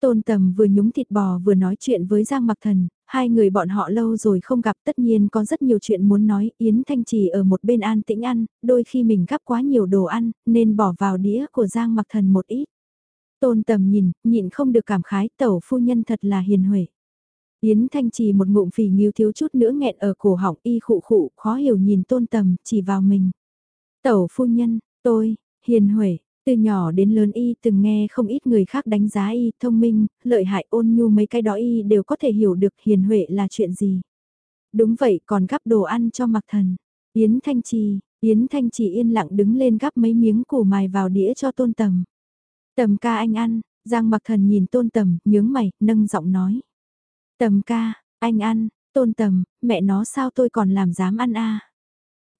Tôn tầm vừa nhúng thịt bò vừa nói chuyện với Giang Mặc Thần, hai người bọn họ lâu rồi không gặp tất nhiên có rất nhiều chuyện muốn nói, Yến Thanh Trì ở một bên an tĩnh ăn, đôi khi mình gắp quá nhiều đồ ăn, nên bỏ vào đĩa của Giang Mặc Thần một ít. Tôn tầm nhìn, nhịn không được cảm khái, tẩu phu nhân thật là hiền huệ. Yến Thanh Trì một ngụm phì nghiêu thiếu chút nữa nghẹn ở cổ họng y khụ khụ, khó hiểu nhìn tôn tầm, chỉ vào mình. Tẩu phu nhân, tôi, hiền huệ, từ nhỏ đến lớn y từng nghe không ít người khác đánh giá y thông minh, lợi hại ôn nhu mấy cái đó y đều có thể hiểu được hiền huệ là chuyện gì. Đúng vậy còn gắp đồ ăn cho mặc thần. Yến Thanh Trì, Yến Thanh Trì yên lặng đứng lên gắp mấy miếng củ mài vào đĩa cho tôn tầm. Tầm ca anh ăn, Giang mặc thần nhìn tôn tầm, nhướng mày, nâng giọng nói. Tầm ca, anh ăn, tôn tầm, mẹ nó sao tôi còn làm dám ăn a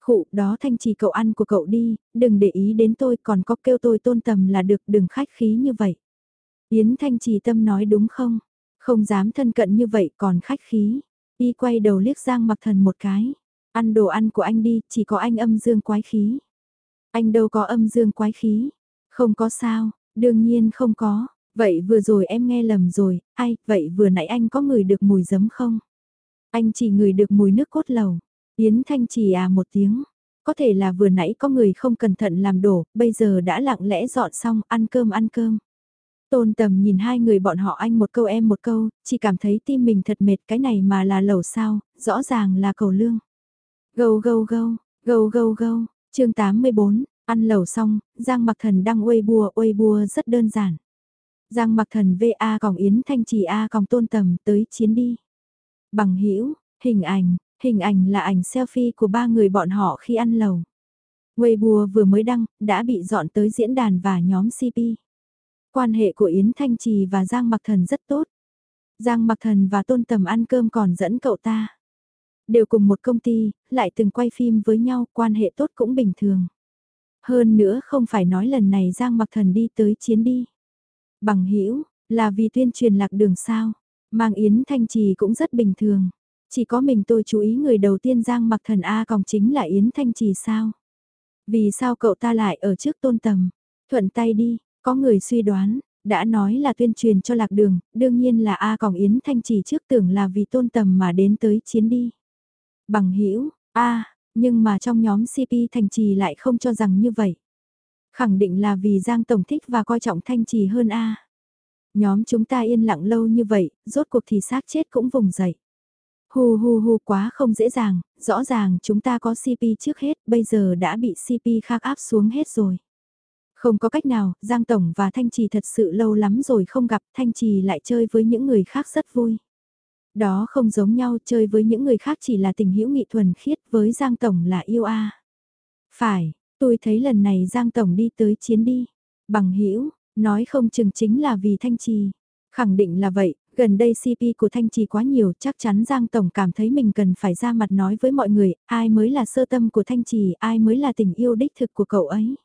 Khụ, đó thanh trì cậu ăn của cậu đi, đừng để ý đến tôi còn có kêu tôi tôn tầm là được đừng khách khí như vậy. Yến thanh trì tâm nói đúng không? Không dám thân cận như vậy còn khách khí. Y quay đầu liếc Giang mặc thần một cái. Ăn đồ ăn của anh đi, chỉ có anh âm dương quái khí. Anh đâu có âm dương quái khí. Không có sao, đương nhiên không có. Vậy vừa rồi em nghe lầm rồi, ai, vậy vừa nãy anh có ngửi được mùi giấm không? Anh chỉ ngửi được mùi nước cốt lầu. Yến Thanh chỉ à một tiếng, Có thể là vừa nãy có người không cẩn thận làm đổ, bây giờ đã lặng lẽ dọn xong, ăn cơm ăn cơm. Tôn tầm nhìn hai người bọn họ anh một câu em một câu, chỉ cảm thấy tim mình thật mệt cái này mà là lẩu sao, rõ ràng là cầu lương. Gâu gâu gâu, gâu gâu gâu, chương 84, ăn lẩu xong, Giang Mặc Thần đăng uê bùa, uê bùa rất đơn giản. Giang Mặc Thần VA còng Yến Thanh Trì A còng Tôn Tầm tới chiến đi. Bằng hữu hình ảnh, hình ảnh là ảnh selfie của ba người bọn họ khi ăn lẩu. Weibo vừa mới đăng, đã bị dọn tới diễn đàn và nhóm CP. Quan hệ của Yến Thanh Trì và Giang Mặc Thần rất tốt. Giang Mặc Thần và Tôn Tầm ăn cơm còn dẫn cậu ta. Đều cùng một công ty, lại từng quay phim với nhau, quan hệ tốt cũng bình thường. Hơn nữa không phải nói lần này Giang Mặc Thần đi tới chiến đi. Bằng hữu là vì tuyên truyền lạc đường sao, mang Yến Thanh Trì cũng rất bình thường. Chỉ có mình tôi chú ý người đầu tiên Giang Mặc Thần A còng chính là Yến Thanh Trì sao. Vì sao cậu ta lại ở trước tôn tầm, thuận tay đi, có người suy đoán, đã nói là tuyên truyền cho lạc đường, đương nhiên là A còng Yến Thanh Trì trước tưởng là vì tôn tầm mà đến tới chiến đi. Bằng hữu A, nhưng mà trong nhóm CP Thanh Trì lại không cho rằng như vậy. Khẳng định là vì Giang Tổng thích và coi trọng Thanh Trì hơn A. Nhóm chúng ta yên lặng lâu như vậy, rốt cuộc thì xác chết cũng vùng dậy. Hù hù hù quá không dễ dàng, rõ ràng chúng ta có CP trước hết, bây giờ đã bị CP khác áp xuống hết rồi. Không có cách nào, Giang Tổng và Thanh Trì thật sự lâu lắm rồi không gặp, Thanh Trì lại chơi với những người khác rất vui. Đó không giống nhau, chơi với những người khác chỉ là tình hữu nghị thuần khiết, với Giang Tổng là yêu a. Phải, tôi thấy lần này Giang Tổng đi tới chiến đi. Bằng hữu nói không chừng chính là vì Thanh Trì. Khẳng định là vậy, gần đây CP của Thanh Trì quá nhiều, chắc chắn Giang Tổng cảm thấy mình cần phải ra mặt nói với mọi người, ai mới là sơ tâm của Thanh Trì, ai mới là tình yêu đích thực của cậu ấy.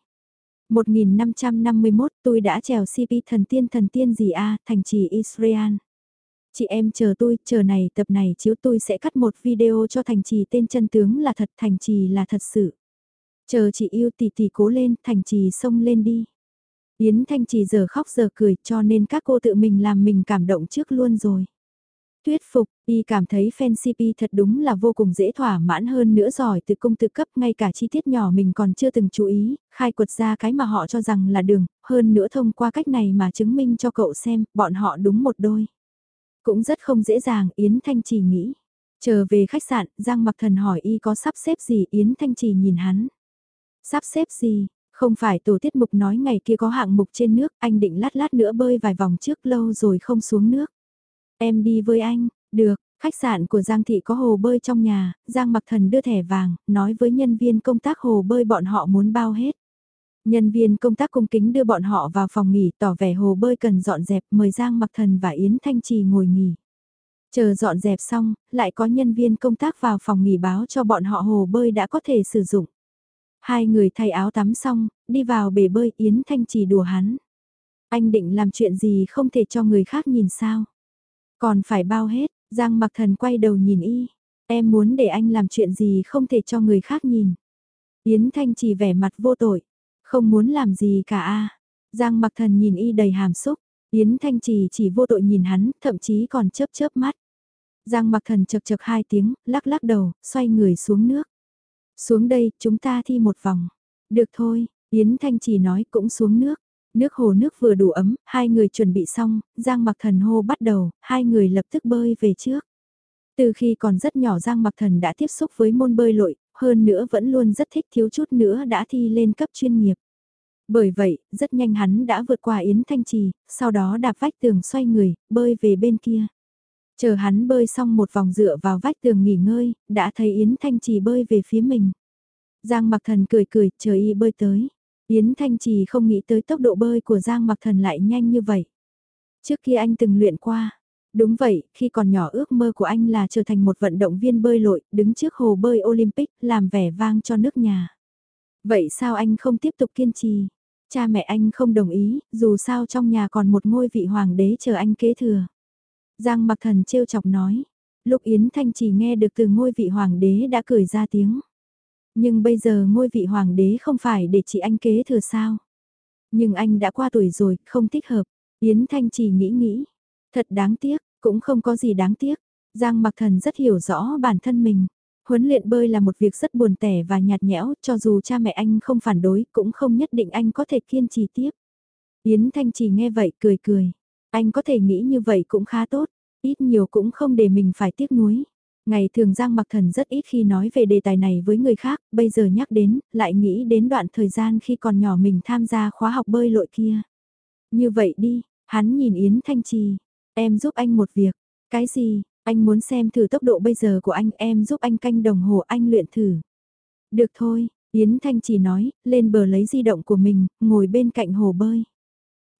1551 tôi đã trèo CP thần tiên thần tiên gì a Thanh Trì Israel. Chị em chờ tôi, chờ này tập này chiếu tôi sẽ cắt một video cho Thành Trì tên chân tướng là thật, Thành Trì là thật sự. Chờ chị yêu tỷ tỷ cố lên, Thành Trì xông lên đi. Yến Thanh Trì giờ khóc giờ cười cho nên các cô tự mình làm mình cảm động trước luôn rồi. Tuyết phục, y cảm thấy fan CP thật đúng là vô cùng dễ thỏa mãn hơn nữa giỏi từ công tự cấp ngay cả chi tiết nhỏ mình còn chưa từng chú ý, khai quật ra cái mà họ cho rằng là đường, hơn nữa thông qua cách này mà chứng minh cho cậu xem, bọn họ đúng một đôi. Cũng rất không dễ dàng, Yến Thanh Trì nghĩ. Trở về khách sạn, Giang Mặc Thần hỏi y có sắp xếp gì, Yến Thanh Trì nhìn hắn. Sắp xếp gì, không phải tổ tiết mục nói ngày kia có hạng mục trên nước, anh định lát lát nữa bơi vài vòng trước lâu rồi không xuống nước. Em đi với anh, được, khách sạn của Giang Thị có hồ bơi trong nhà, Giang Mặc Thần đưa thẻ vàng, nói với nhân viên công tác hồ bơi bọn họ muốn bao hết. Nhân viên công tác cung kính đưa bọn họ vào phòng nghỉ tỏ vẻ hồ bơi cần dọn dẹp mời Giang Mặc Thần và Yến Thanh Trì ngồi nghỉ. Chờ dọn dẹp xong, lại có nhân viên công tác vào phòng nghỉ báo cho bọn họ hồ bơi đã có thể sử dụng. Hai người thay áo tắm xong, đi vào bể bơi Yến Thanh Trì đùa hắn. Anh định làm chuyện gì không thể cho người khác nhìn sao? Còn phải bao hết, Giang Mặc Thần quay đầu nhìn y. Em muốn để anh làm chuyện gì không thể cho người khác nhìn. Yến Thanh Trì vẻ mặt vô tội. Không muốn làm gì cả a Giang mặc thần nhìn y đầy hàm xúc, Yến Thanh Trì chỉ vô tội nhìn hắn, thậm chí còn chớp chớp mắt. Giang mặc thần chật chật hai tiếng, lắc lắc đầu, xoay người xuống nước. Xuống đây, chúng ta thi một vòng. Được thôi, Yến Thanh Trì nói cũng xuống nước. Nước hồ nước vừa đủ ấm, hai người chuẩn bị xong, Giang mặc thần hô bắt đầu, hai người lập tức bơi về trước. Từ khi còn rất nhỏ Giang Mặc Thần đã tiếp xúc với môn bơi lội, hơn nữa vẫn luôn rất thích thiếu chút nữa đã thi lên cấp chuyên nghiệp. Bởi vậy, rất nhanh hắn đã vượt qua Yến Thanh Trì, sau đó đạp vách tường xoay người, bơi về bên kia. Chờ hắn bơi xong một vòng dựa vào vách tường nghỉ ngơi, đã thấy Yến Thanh Trì bơi về phía mình. Giang Mặc Thần cười cười, chờ y bơi tới. Yến Thanh Trì không nghĩ tới tốc độ bơi của Giang Mặc Thần lại nhanh như vậy. Trước kia anh từng luyện qua, Đúng vậy, khi còn nhỏ ước mơ của anh là trở thành một vận động viên bơi lội, đứng trước hồ bơi Olympic, làm vẻ vang cho nước nhà. Vậy sao anh không tiếp tục kiên trì? Cha mẹ anh không đồng ý, dù sao trong nhà còn một ngôi vị hoàng đế chờ anh kế thừa. Giang mặc thần trêu chọc nói. Lúc Yến Thanh chỉ nghe được từ ngôi vị hoàng đế đã cười ra tiếng. Nhưng bây giờ ngôi vị hoàng đế không phải để chị anh kế thừa sao? Nhưng anh đã qua tuổi rồi, không thích hợp. Yến Thanh chỉ nghĩ nghĩ, Thật đáng tiếc, cũng không có gì đáng tiếc. Giang Mặc Thần rất hiểu rõ bản thân mình. Huấn luyện bơi là một việc rất buồn tẻ và nhạt nhẽo, cho dù cha mẹ anh không phản đối, cũng không nhất định anh có thể kiên trì tiếp. Yến Thanh chỉ nghe vậy cười cười. Anh có thể nghĩ như vậy cũng khá tốt, ít nhiều cũng không để mình phải tiếc nuối. Ngày thường Giang Mặc Thần rất ít khi nói về đề tài này với người khác, bây giờ nhắc đến, lại nghĩ đến đoạn thời gian khi còn nhỏ mình tham gia khóa học bơi lội kia. Như vậy đi, hắn nhìn Yến Thanh Trì, em giúp anh một việc, cái gì, anh muốn xem thử tốc độ bây giờ của anh, em giúp anh canh đồng hồ anh luyện thử. Được thôi, Yến Thanh Trì nói, lên bờ lấy di động của mình, ngồi bên cạnh hồ bơi.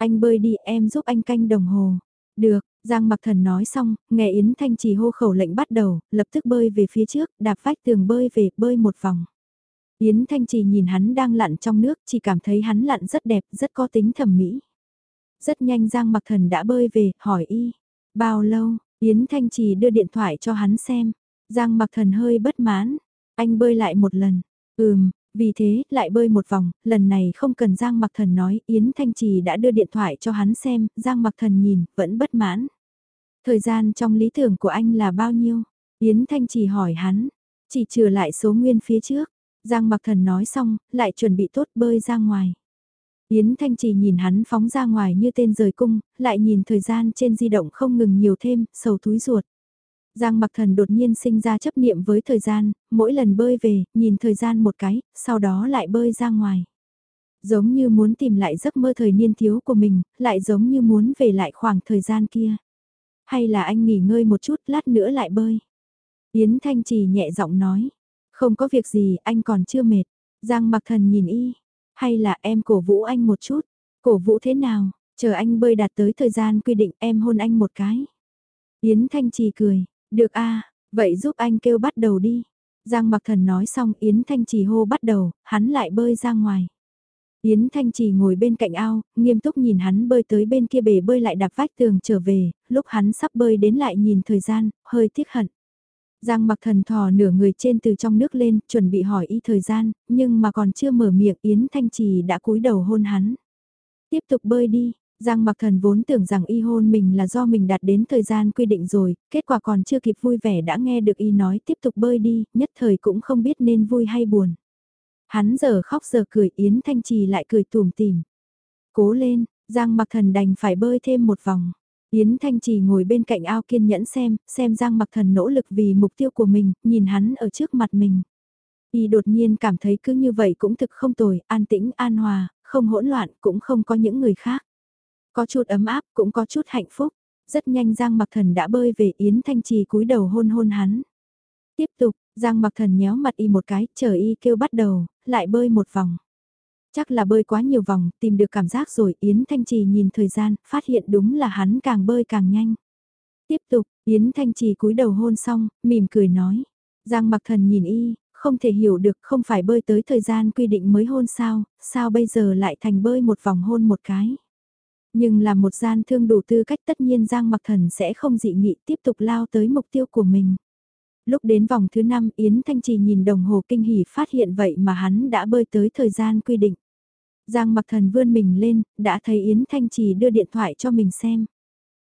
Anh bơi đi, em giúp anh canh đồng hồ. Được, Giang Mặc Thần nói xong, nghe Yến Thanh Trì hô khẩu lệnh bắt đầu, lập tức bơi về phía trước, đạp vách tường bơi về, bơi một vòng. Yến Thanh Trì nhìn hắn đang lặn trong nước, chỉ cảm thấy hắn lặn rất đẹp, rất có tính thẩm mỹ. Rất nhanh Giang Mặc Thần đã bơi về, hỏi y. Bao lâu, Yến Thanh Trì đưa điện thoại cho hắn xem. Giang Mặc Thần hơi bất mãn. Anh bơi lại một lần. Ừm, vì thế, lại bơi một vòng, lần này không cần Giang Mặc Thần nói, Yến Thanh Trì đã đưa điện thoại cho hắn xem, Giang Mặc Thần nhìn, vẫn bất mãn. Thời gian trong lý tưởng của anh là bao nhiêu? Yến Thanh Trì hỏi hắn, chỉ trừ lại số nguyên phía trước. Giang Mặc Thần nói xong, lại chuẩn bị tốt bơi ra ngoài. Yến Thanh Trì nhìn hắn phóng ra ngoài như tên rời cung, lại nhìn thời gian trên di động không ngừng nhiều thêm, sầu túi ruột. Giang mặc thần đột nhiên sinh ra chấp niệm với thời gian, mỗi lần bơi về, nhìn thời gian một cái, sau đó lại bơi ra ngoài. Giống như muốn tìm lại giấc mơ thời niên thiếu của mình, lại giống như muốn về lại khoảng thời gian kia. Hay là anh nghỉ ngơi một chút, lát nữa lại bơi. Yến Thanh Trì nhẹ giọng nói, không có việc gì, anh còn chưa mệt. Giang mặc thần nhìn y, hay là em cổ vũ anh một chút, cổ vũ thế nào, chờ anh bơi đạt tới thời gian quy định em hôn anh một cái. Yến Thanh Trì cười, được a vậy giúp anh kêu bắt đầu đi. Giang mặc thần nói xong Yến Thanh Trì hô bắt đầu, hắn lại bơi ra ngoài. Yến Thanh Trì ngồi bên cạnh ao, nghiêm túc nhìn hắn bơi tới bên kia bể bơi lại đạp vách tường trở về, lúc hắn sắp bơi đến lại nhìn thời gian, hơi tiếc hận. Giang mặc thần thò nửa người trên từ trong nước lên, chuẩn bị hỏi y thời gian, nhưng mà còn chưa mở miệng Yến Thanh Trì đã cúi đầu hôn hắn. Tiếp tục bơi đi, Giang mặc thần vốn tưởng rằng y hôn mình là do mình đạt đến thời gian quy định rồi, kết quả còn chưa kịp vui vẻ đã nghe được y nói tiếp tục bơi đi, nhất thời cũng không biết nên vui hay buồn. Hắn giờ khóc giờ cười Yến Thanh Trì lại cười tùm tìm. Cố lên, Giang mặc thần đành phải bơi thêm một vòng. Yến Thanh Trì ngồi bên cạnh ao kiên nhẫn xem, xem Giang mặc thần nỗ lực vì mục tiêu của mình, nhìn hắn ở trước mặt mình. Y đột nhiên cảm thấy cứ như vậy cũng thực không tồi, an tĩnh, an hòa, không hỗn loạn, cũng không có những người khác. Có chút ấm áp, cũng có chút hạnh phúc. Rất nhanh Giang Mặc Thần đã bơi về Yến Thanh Trì cúi đầu hôn hôn hắn. Tiếp tục, Giang Mặc Thần nhéo mặt y một cái, chờ y kêu bắt đầu, lại bơi một vòng. Chắc là bơi quá nhiều vòng, tìm được cảm giác rồi, Yến Thanh Trì nhìn thời gian, phát hiện đúng là hắn càng bơi càng nhanh. Tiếp tục, Yến Thanh Trì cúi đầu hôn xong, mỉm cười nói. Giang Mặc Thần nhìn y, không thể hiểu được không phải bơi tới thời gian quy định mới hôn sao, sao bây giờ lại thành bơi một vòng hôn một cái. Nhưng là một gian thương đủ tư cách tất nhiên Giang Mặc Thần sẽ không dị nghị tiếp tục lao tới mục tiêu của mình. Lúc đến vòng thứ 5 Yến Thanh Trì nhìn đồng hồ kinh hỉ phát hiện vậy mà hắn đã bơi tới thời gian quy định. Giang Mặc Thần vươn mình lên, đã thấy Yến Thanh Trì đưa điện thoại cho mình xem.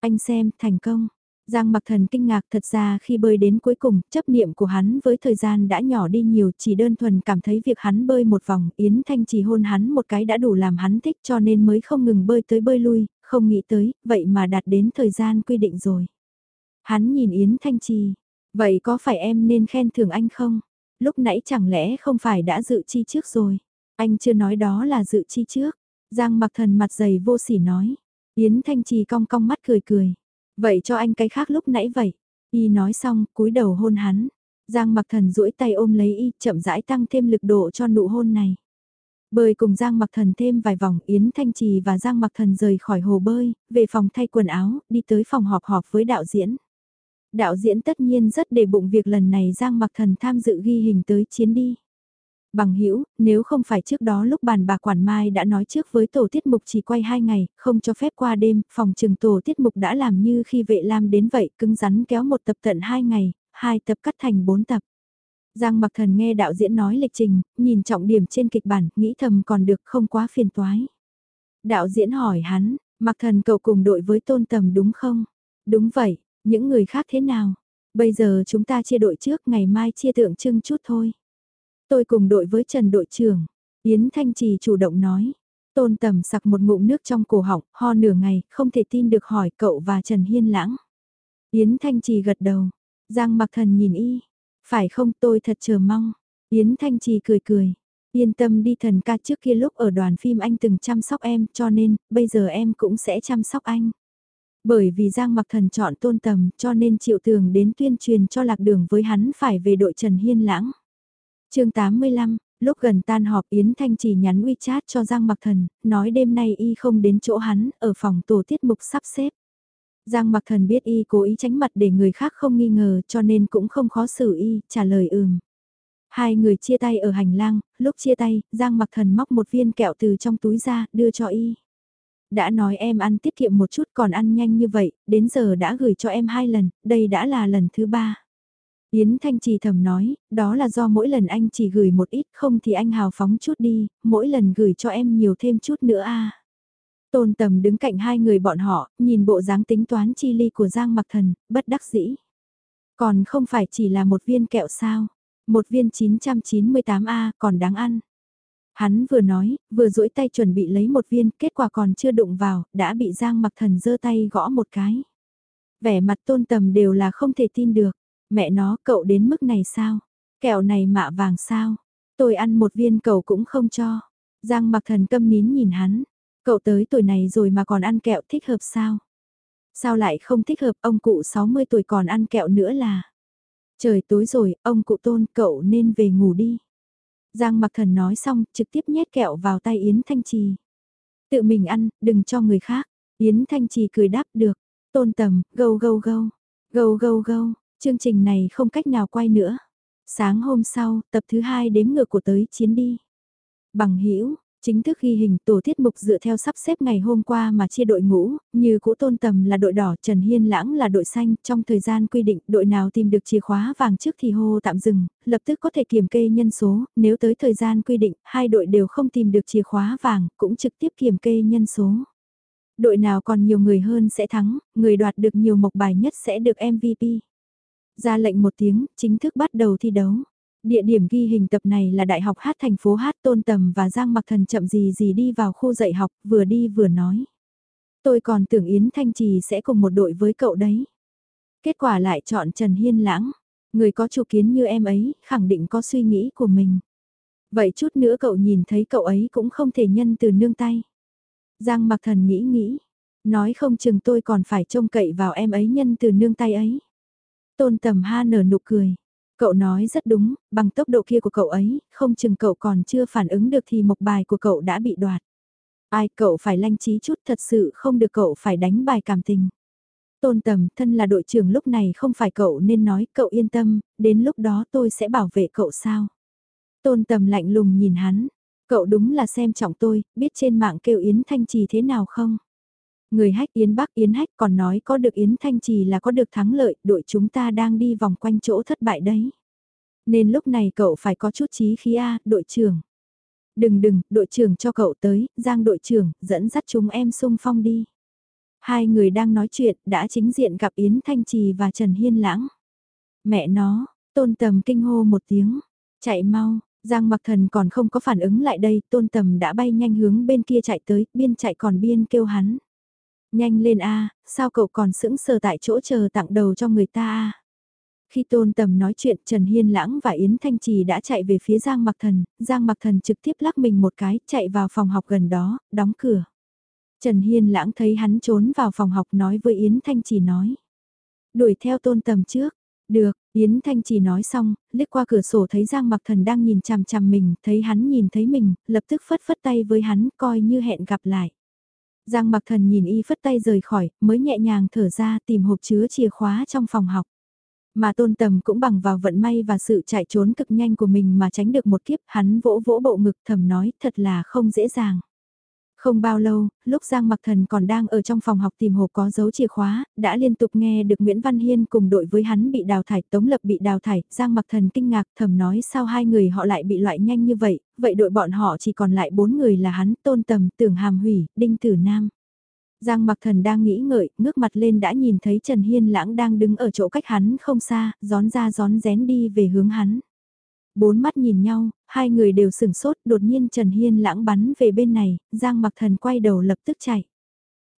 Anh xem, thành công. Giang Mặc Thần kinh ngạc thật ra khi bơi đến cuối cùng, chấp niệm của hắn với thời gian đã nhỏ đi nhiều chỉ đơn thuần cảm thấy việc hắn bơi một vòng, Yến Thanh chỉ hôn hắn một cái đã đủ làm hắn thích cho nên mới không ngừng bơi tới bơi lui, không nghĩ tới, vậy mà đạt đến thời gian quy định rồi. Hắn nhìn Yến Thanh Trì, vậy có phải em nên khen thưởng anh không? Lúc nãy chẳng lẽ không phải đã dự chi trước rồi? Anh chưa nói đó là dự chi trước. Giang mặc thần mặt dày vô sỉ nói. Yến Thanh Trì cong cong mắt cười cười. Vậy cho anh cái khác lúc nãy vậy. Y nói xong, cúi đầu hôn hắn. Giang mặc thần duỗi tay ôm lấy y, chậm rãi tăng thêm lực độ cho nụ hôn này. Bơi cùng Giang mặc thần thêm vài vòng, Yến Thanh Trì và Giang mặc thần rời khỏi hồ bơi, về phòng thay quần áo, đi tới phòng họp họp với đạo diễn. Đạo diễn tất nhiên rất để bụng việc lần này Giang mặc thần tham dự ghi hình tới chiến đi. Bằng hữu nếu không phải trước đó lúc bàn bà Quản Mai đã nói trước với tổ tiết mục chỉ quay 2 ngày, không cho phép qua đêm, phòng trừng tổ tiết mục đã làm như khi vệ lam đến vậy, cứng rắn kéo một tập tận 2 ngày, hai tập cắt thành 4 tập. Giang Mặc Thần nghe đạo diễn nói lịch trình, nhìn trọng điểm trên kịch bản, nghĩ thầm còn được không quá phiền toái. Đạo diễn hỏi hắn, Mặc Thần cậu cùng đội với tôn tầm đúng không? Đúng vậy, những người khác thế nào? Bây giờ chúng ta chia đội trước, ngày mai chia tượng trưng chút thôi. Tôi cùng đội với Trần đội trưởng. Yến Thanh Trì chủ động nói. Tôn tầm sặc một ngụm nước trong cổ họng, ho nửa ngày, không thể tin được hỏi cậu và Trần Hiên Lãng. Yến Thanh Trì gật đầu. Giang mặc thần nhìn y. Phải không tôi thật chờ mong. Yến Thanh Trì cười cười. Yên tâm đi thần ca trước kia lúc ở đoàn phim anh từng chăm sóc em cho nên bây giờ em cũng sẽ chăm sóc anh. Bởi vì Giang mặc thần chọn tôn tầm cho nên triệu tường đến tuyên truyền cho lạc đường với hắn phải về đội Trần Hiên Lãng chương 85, lúc gần tan họp Yến Thanh chỉ nhắn WeChat cho Giang mặc thần, nói đêm nay y không đến chỗ hắn, ở phòng tổ tiết mục sắp xếp. Giang mặc thần biết y cố ý tránh mặt để người khác không nghi ngờ cho nên cũng không khó xử y, trả lời ừm. Hai người chia tay ở hành lang, lúc chia tay, Giang mặc thần móc một viên kẹo từ trong túi ra, đưa cho y. Đã nói em ăn tiết kiệm một chút còn ăn nhanh như vậy, đến giờ đã gửi cho em hai lần, đây đã là lần thứ ba. Yến Thanh Trì thầm nói, đó là do mỗi lần anh chỉ gửi một ít không thì anh hào phóng chút đi, mỗi lần gửi cho em nhiều thêm chút nữa a. Tôn tầm đứng cạnh hai người bọn họ, nhìn bộ dáng tính toán chi ly của Giang Mặc Thần, bất đắc dĩ. Còn không phải chỉ là một viên kẹo sao, một viên 998A còn đáng ăn. Hắn vừa nói, vừa duỗi tay chuẩn bị lấy một viên, kết quả còn chưa đụng vào, đã bị Giang Mặc Thần giơ tay gõ một cái. Vẻ mặt tôn tầm đều là không thể tin được. Mẹ nó, cậu đến mức này sao? Kẹo này mạ vàng sao? Tôi ăn một viên cậu cũng không cho. Giang Mặc Thần câm nín nhìn hắn. Cậu tới tuổi này rồi mà còn ăn kẹo thích hợp sao? Sao lại không thích hợp ông cụ 60 tuổi còn ăn kẹo nữa là? Trời tối rồi, ông cụ tôn cậu nên về ngủ đi. Giang mặc thần nói xong, trực tiếp nhét kẹo vào tay Yến Thanh Trì. Tự mình ăn, đừng cho người khác. Yến Thanh Trì cười đáp được. Tôn tầm, gâu gâu gâu. Gâu gâu gâu, chương trình này không cách nào quay nữa. Sáng hôm sau, tập thứ hai đếm ngược của tới chiến đi. Bằng hữu Chính thức ghi hình tổ tiết mục dựa theo sắp xếp ngày hôm qua mà chia đội ngũ, như cũ tôn tầm là đội đỏ, Trần Hiên Lãng là đội xanh, trong thời gian quy định đội nào tìm được chìa khóa vàng trước thì hô tạm dừng, lập tức có thể kiểm kê nhân số, nếu tới thời gian quy định, hai đội đều không tìm được chìa khóa vàng, cũng trực tiếp kiểm kê nhân số. Đội nào còn nhiều người hơn sẽ thắng, người đoạt được nhiều mộc bài nhất sẽ được MVP. Ra lệnh một tiếng, chính thức bắt đầu thi đấu. Địa điểm ghi hình tập này là Đại học hát thành phố hát Tôn Tầm và Giang Mặc Thần chậm gì gì đi vào khu dạy học, vừa đi vừa nói. Tôi còn tưởng Yến Thanh Trì sẽ cùng một đội với cậu đấy. Kết quả lại chọn Trần Hiên Lãng. Người có chủ kiến như em ấy, khẳng định có suy nghĩ của mình. Vậy chút nữa cậu nhìn thấy cậu ấy cũng không thể nhân từ nương tay. Giang Mặc Thần nghĩ nghĩ. Nói không chừng tôi còn phải trông cậy vào em ấy nhân từ nương tay ấy. Tôn Tầm ha nở nụ cười. Cậu nói rất đúng, bằng tốc độ kia của cậu ấy, không chừng cậu còn chưa phản ứng được thì mộc bài của cậu đã bị đoạt. Ai cậu phải lanh trí chút thật sự không được cậu phải đánh bài cảm tình. Tôn tầm thân là đội trưởng lúc này không phải cậu nên nói cậu yên tâm, đến lúc đó tôi sẽ bảo vệ cậu sao. Tôn tầm lạnh lùng nhìn hắn, cậu đúng là xem trọng tôi, biết trên mạng kêu Yến Thanh Trì thế nào không? Người hách Yến Bắc Yến hách còn nói có được Yến Thanh Trì là có được thắng lợi, đội chúng ta đang đi vòng quanh chỗ thất bại đấy. Nên lúc này cậu phải có chút chí khí A, đội trưởng. Đừng đừng, đội trưởng cho cậu tới, Giang đội trưởng, dẫn dắt chúng em sung phong đi. Hai người đang nói chuyện, đã chính diện gặp Yến Thanh Trì và Trần Hiên Lãng. Mẹ nó, tôn tầm kinh hô một tiếng, chạy mau, Giang mặc thần còn không có phản ứng lại đây, tôn tầm đã bay nhanh hướng bên kia chạy tới, biên chạy còn biên kêu hắn. Nhanh lên a, sao cậu còn sững sờ tại chỗ chờ tặng đầu cho người ta a? Khi Tôn Tầm nói chuyện Trần Hiên Lãng và Yến Thanh Trì đã chạy về phía Giang Mặc Thần, Giang Mặc Thần trực tiếp lắc mình một cái, chạy vào phòng học gần đó, đóng cửa. Trần Hiên Lãng thấy hắn trốn vào phòng học nói với Yến Thanh Trì nói. Đuổi theo Tôn Tầm trước, được, Yến Thanh Trì nói xong, liếc qua cửa sổ thấy Giang Mặc Thần đang nhìn chằm chằm mình, thấy hắn nhìn thấy mình, lập tức phất phất tay với hắn, coi như hẹn gặp lại. Giang mặc thần nhìn y phất tay rời khỏi, mới nhẹ nhàng thở ra tìm hộp chứa chìa khóa trong phòng học. Mà tôn tầm cũng bằng vào vận may và sự chạy trốn cực nhanh của mình mà tránh được một kiếp, hắn vỗ vỗ bộ ngực thầm nói thật là không dễ dàng. Không bao lâu, lúc Giang Mặc Thần còn đang ở trong phòng học tìm hộp có dấu chìa khóa, đã liên tục nghe được Nguyễn Văn Hiên cùng đội với hắn bị đào thải, Tống Lập bị đào thải, Giang Mặc Thần kinh ngạc thầm nói sao hai người họ lại bị loại nhanh như vậy, vậy đội bọn họ chỉ còn lại bốn người là hắn, Tôn Tầm, Tưởng Hàm Hủy, Đinh Tử Nam. Giang Mặc Thần đang nghĩ ngợi, ngước mặt lên đã nhìn thấy Trần Hiên Lãng đang đứng ở chỗ cách hắn không xa, gión ra gión rén đi về hướng hắn. Bốn mắt nhìn nhau, hai người đều sửng sốt, đột nhiên Trần Hiên Lãng bắn về bên này, Giang Mặc Thần quay đầu lập tức chạy.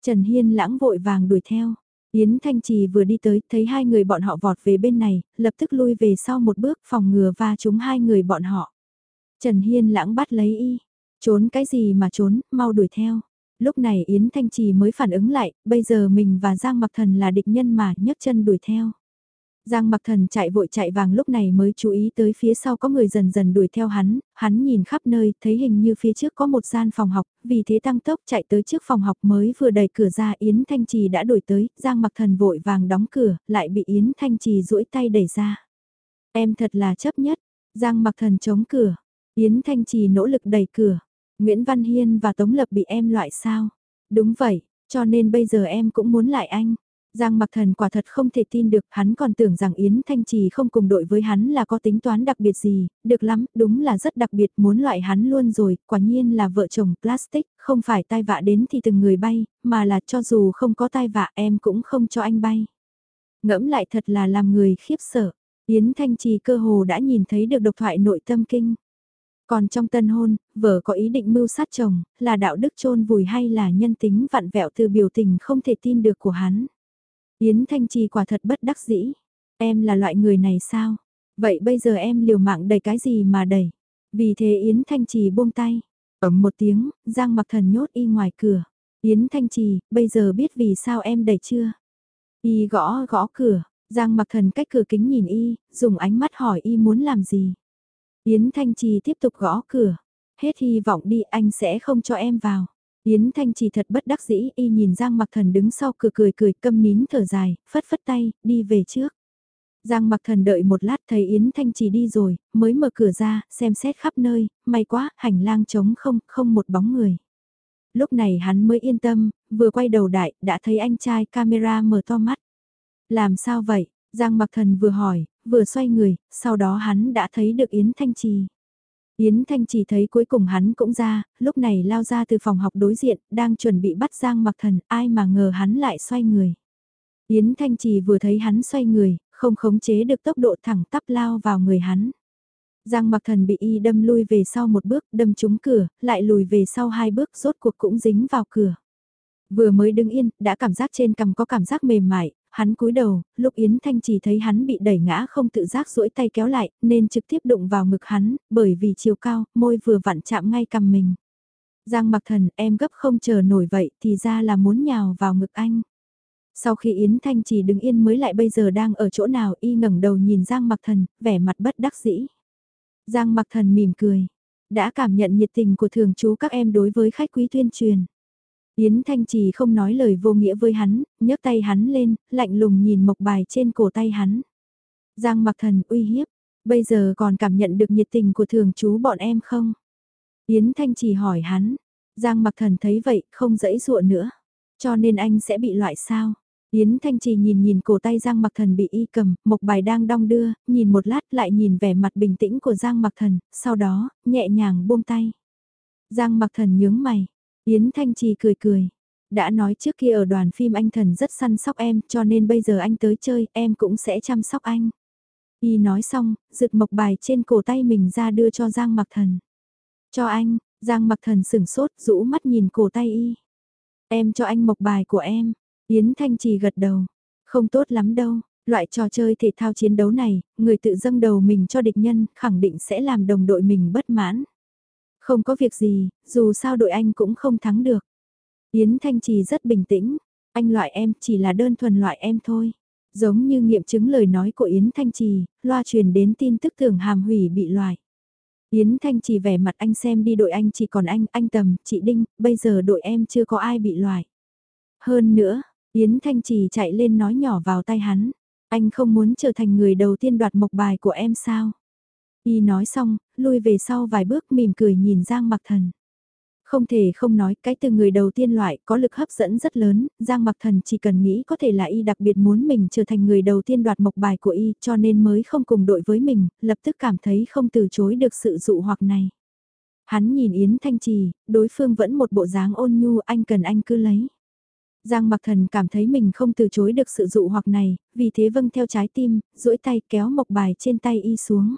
Trần Hiên Lãng vội vàng đuổi theo. Yến Thanh Trì vừa đi tới, thấy hai người bọn họ vọt về bên này, lập tức lui về sau một bước phòng ngừa và chúng hai người bọn họ. Trần Hiên lãng bắt lấy y, trốn cái gì mà trốn, mau đuổi theo. Lúc này Yến Thanh Trì mới phản ứng lại, bây giờ mình và Giang Mặc Thần là địch nhân mà nhấc chân đuổi theo. Giang mặc thần chạy vội chạy vàng lúc này mới chú ý tới phía sau có người dần dần đuổi theo hắn, hắn nhìn khắp nơi, thấy hình như phía trước có một gian phòng học, vì thế tăng tốc chạy tới trước phòng học mới vừa đẩy cửa ra Yến Thanh Trì đã đuổi tới, Giang mặc thần vội vàng đóng cửa, lại bị Yến Thanh Trì duỗi tay đẩy ra. Em thật là chấp nhất, Giang mặc thần chống cửa, Yến Thanh Trì nỗ lực đẩy cửa, Nguyễn Văn Hiên và Tống Lập bị em loại sao? Đúng vậy, cho nên bây giờ em cũng muốn lại anh. Giang mặc thần quả thật không thể tin được, hắn còn tưởng rằng Yến Thanh Trì không cùng đội với hắn là có tính toán đặc biệt gì, được lắm, đúng là rất đặc biệt, muốn loại hắn luôn rồi, quả nhiên là vợ chồng plastic, không phải tai vạ đến thì từng người bay, mà là cho dù không có tai vạ em cũng không cho anh bay. Ngẫm lại thật là làm người khiếp sợ, Yến Thanh Trì cơ hồ đã nhìn thấy được độc thoại nội tâm kinh. Còn trong tân hôn, vợ có ý định mưu sát chồng, là đạo đức chôn vùi hay là nhân tính vặn vẹo từ biểu tình không thể tin được của hắn. Yến Thanh Trì quả thật bất đắc dĩ. Em là loại người này sao? Vậy bây giờ em liều mạng đầy cái gì mà đầy? Vì thế Yến Thanh Trì buông tay. Ầm một tiếng, Giang mặc thần nhốt y ngoài cửa. Yến Thanh Trì, bây giờ biết vì sao em đầy chưa? Y gõ gõ cửa, Giang mặc thần cách cửa kính nhìn y, dùng ánh mắt hỏi y muốn làm gì? Yến Thanh Trì tiếp tục gõ cửa. Hết hy vọng đi anh sẽ không cho em vào. Yến Thanh chỉ thật bất đắc dĩ y nhìn Giang Mặc Thần đứng sau cửa cười cười câm nín thở dài, phất phất tay, đi về trước. Giang Mặc Thần đợi một lát thấy Yến Thanh chỉ đi rồi, mới mở cửa ra, xem xét khắp nơi, may quá, hành lang trống không, không một bóng người. Lúc này hắn mới yên tâm, vừa quay đầu đại, đã thấy anh trai camera mở to mắt. Làm sao vậy? Giang Mặc Thần vừa hỏi, vừa xoay người, sau đó hắn đã thấy được Yến Thanh Trì. Yến Thanh chỉ thấy cuối cùng hắn cũng ra, lúc này lao ra từ phòng học đối diện, đang chuẩn bị bắt Giang Mặc Thần, ai mà ngờ hắn lại xoay người. Yến Thanh Chỉ vừa thấy hắn xoay người, không khống chế được tốc độ thẳng tắp lao vào người hắn. Giang Mặc Thần bị y đâm lui về sau một bước, đâm trúng cửa, lại lùi về sau hai bước, rốt cuộc cũng dính vào cửa. Vừa mới đứng yên, đã cảm giác trên cằm có cảm giác mềm mại, hắn cúi đầu, lúc Yến Thanh chỉ thấy hắn bị đẩy ngã không tự giác duỗi tay kéo lại, nên trực tiếp đụng vào ngực hắn, bởi vì chiều cao, môi vừa vặn chạm ngay cầm mình. Giang mặc thần, em gấp không chờ nổi vậy, thì ra là muốn nhào vào ngực anh. Sau khi Yến Thanh chỉ đứng yên mới lại bây giờ đang ở chỗ nào y ngẩng đầu nhìn Giang mặc thần, vẻ mặt bất đắc dĩ. Giang mặc thần mỉm cười, đã cảm nhận nhiệt tình của thường chú các em đối với khách quý tuyên truyền. Yến Thanh Trì không nói lời vô nghĩa với hắn, nhấc tay hắn lên, lạnh lùng nhìn mộc bài trên cổ tay hắn. Giang mặc thần uy hiếp, bây giờ còn cảm nhận được nhiệt tình của thường chú bọn em không? Yến Thanh Trì hỏi hắn, Giang mặc thần thấy vậy không dẫy dụa nữa, cho nên anh sẽ bị loại sao? Yến Thanh Trì nhìn nhìn cổ tay Giang Mặc Thần bị y cầm, mộc bài đang đong đưa, nhìn một lát lại nhìn vẻ mặt bình tĩnh của Giang Mặc Thần, sau đó, nhẹ nhàng buông tay. Giang Mặc Thần nhướng mày, Yến Thanh Trì cười cười. Đã nói trước kia ở đoàn phim anh thần rất săn sóc em cho nên bây giờ anh tới chơi em cũng sẽ chăm sóc anh. Y nói xong, giựt mộc bài trên cổ tay mình ra đưa cho Giang Mặc Thần. Cho anh, Giang Mặc Thần sửng sốt rũ mắt nhìn cổ tay y. Em cho anh mộc bài của em. Yến Thanh Trì gật đầu. Không tốt lắm đâu, loại trò chơi thể thao chiến đấu này, người tự dâng đầu mình cho địch nhân khẳng định sẽ làm đồng đội mình bất mãn. Không có việc gì, dù sao đội anh cũng không thắng được. Yến Thanh Trì rất bình tĩnh, anh loại em chỉ là đơn thuần loại em thôi. Giống như nghiệm chứng lời nói của Yến Thanh Trì, loa truyền đến tin tức tưởng hàm hủy bị loại. Yến Thanh Trì vẻ mặt anh xem đi đội anh chỉ còn anh, anh Tầm, chị Đinh, bây giờ đội em chưa có ai bị loại. Hơn nữa, Yến Thanh Trì chạy lên nói nhỏ vào tay hắn, anh không muốn trở thành người đầu tiên đoạt mộc bài của em sao? Y nói xong, lui về sau vài bước mỉm cười nhìn Giang Mặc Thần. Không thể không nói, cái từ người đầu tiên loại có lực hấp dẫn rất lớn, Giang Mặc Thần chỉ cần nghĩ có thể là Y đặc biệt muốn mình trở thành người đầu tiên đoạt mộc bài của Y cho nên mới không cùng đội với mình, lập tức cảm thấy không từ chối được sự dụ hoặc này. Hắn nhìn Yến Thanh Trì, đối phương vẫn một bộ dáng ôn nhu anh cần anh cứ lấy. Giang Mặc Thần cảm thấy mình không từ chối được sự dụ hoặc này, vì thế vâng theo trái tim, duỗi tay kéo mộc bài trên tay y xuống.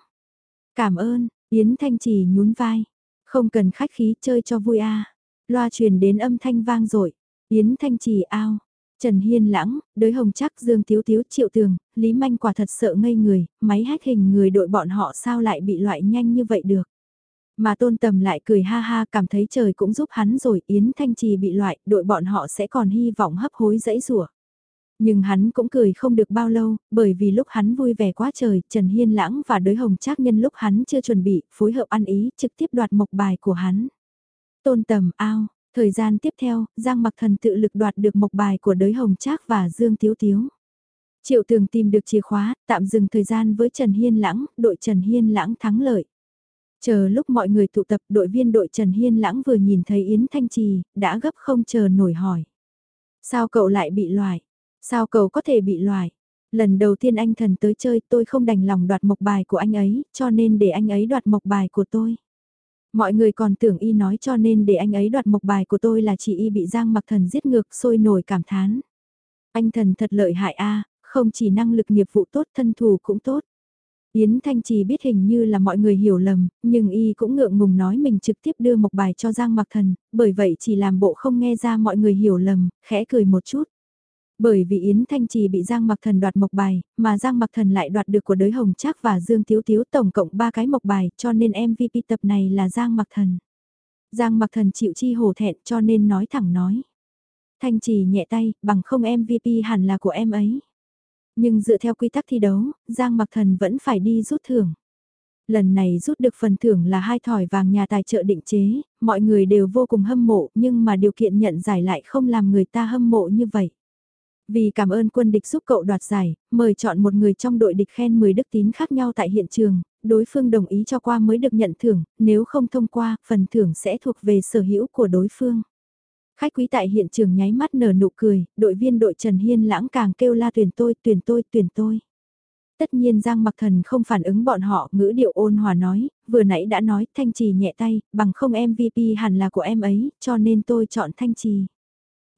Cảm ơn, Yến Thanh Trì nhún vai. Không cần khách khí chơi cho vui a. Loa truyền đến âm thanh vang dội. Yến Thanh Trì ao. Trần Hiên lãng, đới hồng chắc Dương Tiếu Tiếu triệu tường, Lý Manh quả thật sợ ngây người, máy hát hình người đội bọn họ sao lại bị loại nhanh như vậy được. Mà tôn tầm lại cười ha ha cảm thấy trời cũng giúp hắn rồi Yến Thanh Trì bị loại, đội bọn họ sẽ còn hy vọng hấp hối dãy rủa nhưng hắn cũng cười không được bao lâu, bởi vì lúc hắn vui vẻ quá trời, Trần Hiên Lãng và đới hồng trác nhân lúc hắn chưa chuẩn bị, phối hợp ăn ý, trực tiếp đoạt mộc bài của hắn. Tôn tầm ao, thời gian tiếp theo, Giang Mặc Thần tự lực đoạt được mộc bài của đới hồng trác và Dương Tiếu Tiếu. Triệu tường tìm được chìa khóa, tạm dừng thời gian với Trần Hiên Lãng, đội Trần Hiên Lãng thắng lợi. Chờ lúc mọi người tụ tập đội viên đội Trần Hiên Lãng vừa nhìn thấy Yến Thanh Trì, đã gấp không chờ nổi hỏi. Sao cậu lại bị loại? Sao cậu có thể bị loại? Lần đầu tiên anh thần tới chơi tôi không đành lòng đoạt mộc bài của anh ấy, cho nên để anh ấy đoạt mộc bài của tôi. Mọi người còn tưởng y nói cho nên để anh ấy đoạt mộc bài của tôi là chỉ y bị Giang mặc thần giết ngược sôi nổi cảm thán. Anh thần thật lợi hại a không chỉ năng lực nghiệp vụ tốt thân thù cũng tốt. Yến Thanh Trì biết hình như là mọi người hiểu lầm, nhưng y cũng ngượng ngùng nói mình trực tiếp đưa mộc bài cho Giang Mặc Thần, bởi vậy chỉ làm bộ không nghe ra mọi người hiểu lầm, khẽ cười một chút. Bởi vì Yến Thanh Trì bị Giang Mặc Thần đoạt mộc bài, mà Giang Mặc Thần lại đoạt được của đới Hồng Trác và Dương Tiếu Tiếu tổng cộng 3 cái mộc bài, cho nên MVP tập này là Giang Mặc Thần. Giang Mặc Thần chịu chi hổ thẹn cho nên nói thẳng nói. Thanh Trì nhẹ tay, bằng không MVP hẳn là của em ấy. Nhưng dựa theo quy tắc thi đấu, Giang Mặc Thần vẫn phải đi rút thưởng. Lần này rút được phần thưởng là hai thỏi vàng nhà tài trợ định chế, mọi người đều vô cùng hâm mộ nhưng mà điều kiện nhận giải lại không làm người ta hâm mộ như vậy. Vì cảm ơn quân địch giúp cậu đoạt giải, mời chọn một người trong đội địch khen 10 đức tín khác nhau tại hiện trường, đối phương đồng ý cho qua mới được nhận thưởng, nếu không thông qua, phần thưởng sẽ thuộc về sở hữu của đối phương. Khách quý tại hiện trường nháy mắt nở nụ cười, đội viên đội Trần Hiên lãng càng kêu la tuyển tôi, tuyển tôi, tuyển tôi. Tất nhiên Giang Mặc Thần không phản ứng bọn họ, ngữ điệu ôn hòa nói, vừa nãy đã nói Thanh Trì nhẹ tay, bằng không MVP hẳn là của em ấy, cho nên tôi chọn Thanh Trì.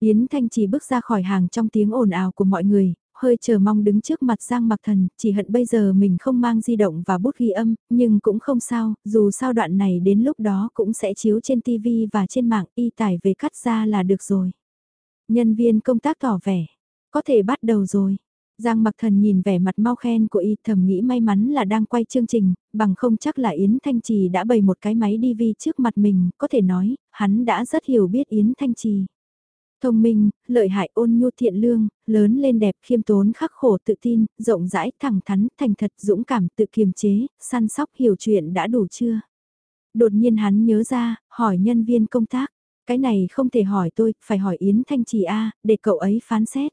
Yến Thanh Chỉ bước ra khỏi hàng trong tiếng ồn ào của mọi người, hơi chờ mong đứng trước mặt Giang Mặc Thần, chỉ hận bây giờ mình không mang di động và bút ghi âm, nhưng cũng không sao, dù sao đoạn này đến lúc đó cũng sẽ chiếu trên TV và trên mạng y tải về cắt ra là được rồi. Nhân viên công tác tỏ vẻ, có thể bắt đầu rồi. Giang Mặc Thần nhìn vẻ mặt mau khen của y thầm nghĩ may mắn là đang quay chương trình, bằng không chắc là Yến Thanh Trì đã bày một cái máy DV trước mặt mình, có thể nói, hắn đã rất hiểu biết Yến Thanh Trì thông minh, lợi hại ôn nhu thiện lương, lớn lên đẹp khiêm tốn khắc khổ tự tin, rộng rãi, thẳng thắn, thành thật, dũng cảm, tự kiềm chế, săn sóc hiểu chuyện đã đủ chưa? Đột nhiên hắn nhớ ra, hỏi nhân viên công tác, cái này không thể hỏi tôi, phải hỏi Yến Thanh Trì A, để cậu ấy phán xét.